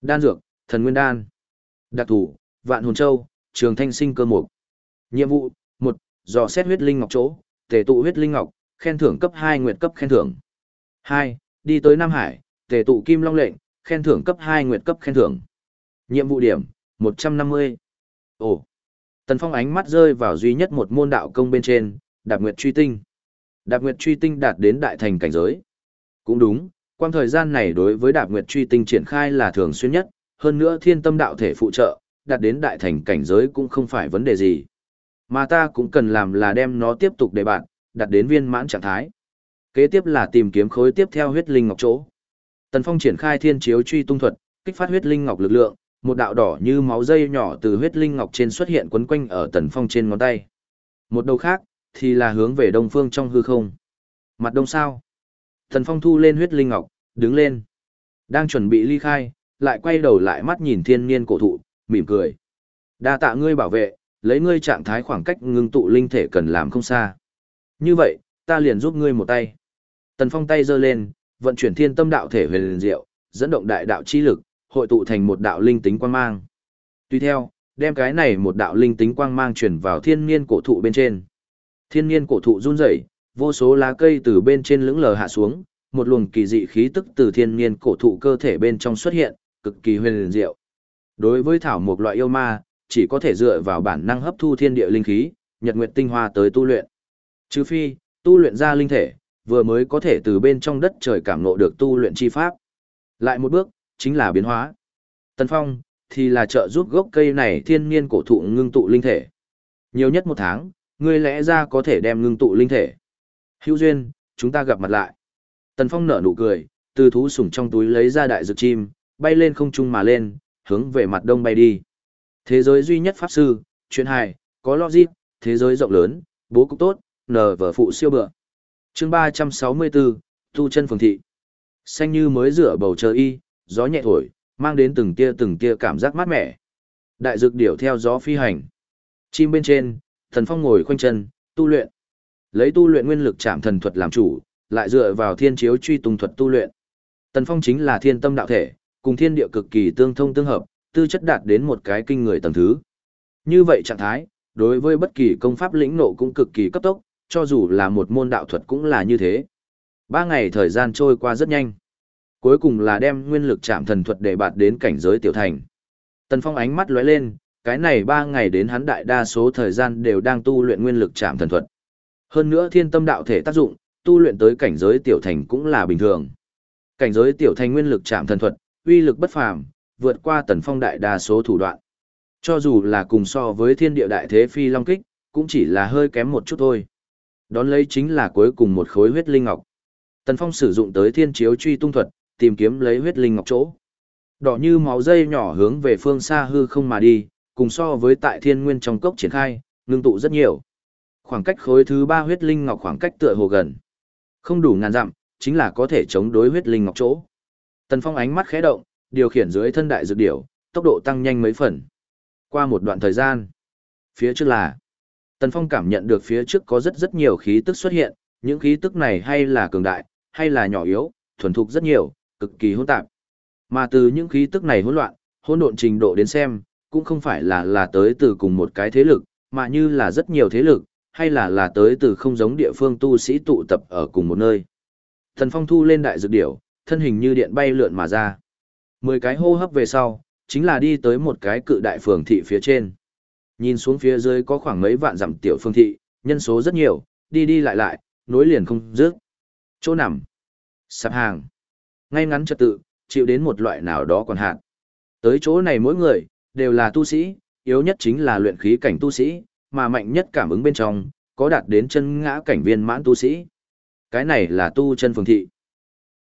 Đan dược, thần nguyên đan. Đặc thủ, vạn hồn châu, trường thanh sinh cơ mục. Nhiệm vụ, một Dò xét huyết linh ngọc chỗ, tề tụ huyết linh ngọc, khen thưởng cấp hai nguyệt cấp khen thưởng. hai Đi tới Nam Hải, tề tụ kim long lệnh, khen thưởng cấp hai nguyệt cấp khen thưởng. Nhiệm vụ điểm, một trăm năm mươi Ồ! Tần Phong ánh mắt rơi vào duy nhất một môn đạo công bên trên, Đạp Nguyệt Truy Tinh. Đạp Nguyệt Truy Tinh đạt đến đại thành cảnh giới. Cũng đúng, quang thời gian này đối với Đạp Nguyệt Truy Tinh triển khai là thường xuyên nhất, hơn nữa thiên tâm đạo thể phụ trợ, đạt đến đại thành cảnh giới cũng không phải vấn đề gì. Mà ta cũng cần làm là đem nó tiếp tục để bạn, đạt đến viên mãn trạng thái. Kế tiếp là tìm kiếm khối tiếp theo huyết linh ngọc chỗ. Tần Phong triển khai thiên chiếu truy tung thuật, kích phát huyết linh ngọc lực lượng, một đạo đỏ như máu dây nhỏ từ huyết linh ngọc trên xuất hiện quấn quanh ở Tần Phong trên ngón tay. Một đầu khác thì là hướng về đông phương trong hư không. Mặt đông sao? thần Phong thu lên huyết linh ngọc, đứng lên. Đang chuẩn bị ly khai, lại quay đầu lại mắt nhìn thiên niên cổ thụ, mỉm cười. Đa tạ ngươi bảo vệ, lấy ngươi trạng thái khoảng cách ngưng tụ linh thể cần làm không xa. Như vậy, ta liền giúp ngươi một tay. Tần Phong tay giơ lên, vận chuyển thiên tâm đạo thể huyền liền diệu, dẫn động đại đạo chi lực, hội tụ thành một đạo linh tính quang mang. Tuy theo, đem cái này một đạo linh tính quang mang truyền vào thiên niên cổ thụ bên trên. Thiên nhiên cổ thụ run rẩy, vô số lá cây từ bên trên lững lờ hạ xuống, một luồng kỳ dị khí tức từ thiên nhiên cổ thụ cơ thể bên trong xuất hiện, cực kỳ huyền liền diệu. Đối với thảo một loại yêu ma, chỉ có thể dựa vào bản năng hấp thu thiên địa linh khí, nhật nguyệt tinh hoa tới tu luyện. Trừ phi, tu luyện ra linh thể, vừa mới có thể từ bên trong đất trời cảm ngộ được tu luyện chi pháp. Lại một bước, chính là biến hóa. Tần Phong, thì là trợ giúp gốc cây này thiên nhiên cổ thụ ngưng tụ linh thể. Nhiều nhất một tháng, ngươi lẽ ra có thể đem ngưng tụ linh thể. Hữu duyên, chúng ta gặp mặt lại. Tần Phong nở nụ cười, từ thú sủng trong túi lấy ra đại dược chim, bay lên không trung mà lên, hướng về mặt đông bay đi. Thế giới duy nhất pháp sư, chuyện hài, có logic, thế giới rộng lớn, bố cục tốt, nở vở phụ siêu bựa. Chương 364, Tu chân phường thị. Xanh như mới rửa bầu trời y, gió nhẹ thổi, mang đến từng tia từng tia cảm giác mát mẻ. Đại dược điểu theo gió phi hành. Chim bên trên, Thần Phong ngồi khoanh chân, tu luyện. Lấy tu luyện nguyên lực chạm thần thuật làm chủ, lại dựa vào thiên chiếu truy tung thuật tu luyện. Tần Phong chính là thiên tâm đạo thể, cùng thiên địa cực kỳ tương thông tương hợp, tư chất đạt đến một cái kinh người tầng thứ. Như vậy trạng thái, đối với bất kỳ công pháp lĩnh nộ cũng cực kỳ cấp tốc, cho dù là một môn đạo thuật cũng là như thế. Ba ngày thời gian trôi qua rất nhanh. Cuối cùng là đem nguyên lực chạm thần thuật để bạt đến cảnh giới tiểu thành. Tần Phong ánh mắt lóe lên, cái này ba ngày đến hắn đại đa số thời gian đều đang tu luyện nguyên lực chạm thần thuật. Hơn nữa thiên tâm đạo thể tác dụng, tu luyện tới cảnh giới tiểu thành cũng là bình thường. Cảnh giới tiểu thành nguyên lực chạm thần thuật, uy lực bất phàm, vượt qua tần phong đại đa số thủ đoạn. Cho dù là cùng so với thiên địa đại thế phi long kích, cũng chỉ là hơi kém một chút thôi. Đón lấy chính là cuối cùng một khối huyết linh ngọc. Tần Phong sử dụng tới thiên chiếu truy tung thuật, tìm kiếm lấy huyết linh ngọc chỗ. Đỏ như máu dây nhỏ hướng về phương xa hư không mà đi, cùng so với tại thiên nguyên trong cốc triển khai, ngưng tụ rất nhiều. Khoảng cách khối thứ ba huyết linh ngọc khoảng cách tựa hồ gần. Không đủ ngàn dặm, chính là có thể chống đối huyết linh ngọc chỗ. Tần Phong ánh mắt khẽ động, điều khiển dưới thân đại dược điểu, tốc độ tăng nhanh mấy phần. Qua một đoạn thời gian, phía trước là Tần Phong cảm nhận được phía trước có rất rất nhiều khí tức xuất hiện, những khí tức này hay là cường đại, hay là nhỏ yếu, thuần thục rất nhiều, cực kỳ hỗn tạp. Mà từ những khí tức này hỗn loạn, hỗn độn trình độ đến xem, cũng không phải là là tới từ cùng một cái thế lực, mà như là rất nhiều thế lực, hay là là tới từ không giống địa phương tu sĩ tụ tập ở cùng một nơi. Thần Phong thu lên đại dược điểu, thân hình như điện bay lượn mà ra. Mười cái hô hấp về sau, chính là đi tới một cái cự đại phường thị phía trên. Nhìn xuống phía dưới có khoảng mấy vạn dặm tiểu phương thị, nhân số rất nhiều, đi đi lại lại, nối liền không dứt. Chỗ nằm, sạp hàng, ngay ngắn trật tự, chịu đến một loại nào đó còn hạn. Tới chỗ này mỗi người, đều là tu sĩ, yếu nhất chính là luyện khí cảnh tu sĩ, mà mạnh nhất cảm ứng bên trong, có đạt đến chân ngã cảnh viên mãn tu sĩ. Cái này là tu chân phường thị.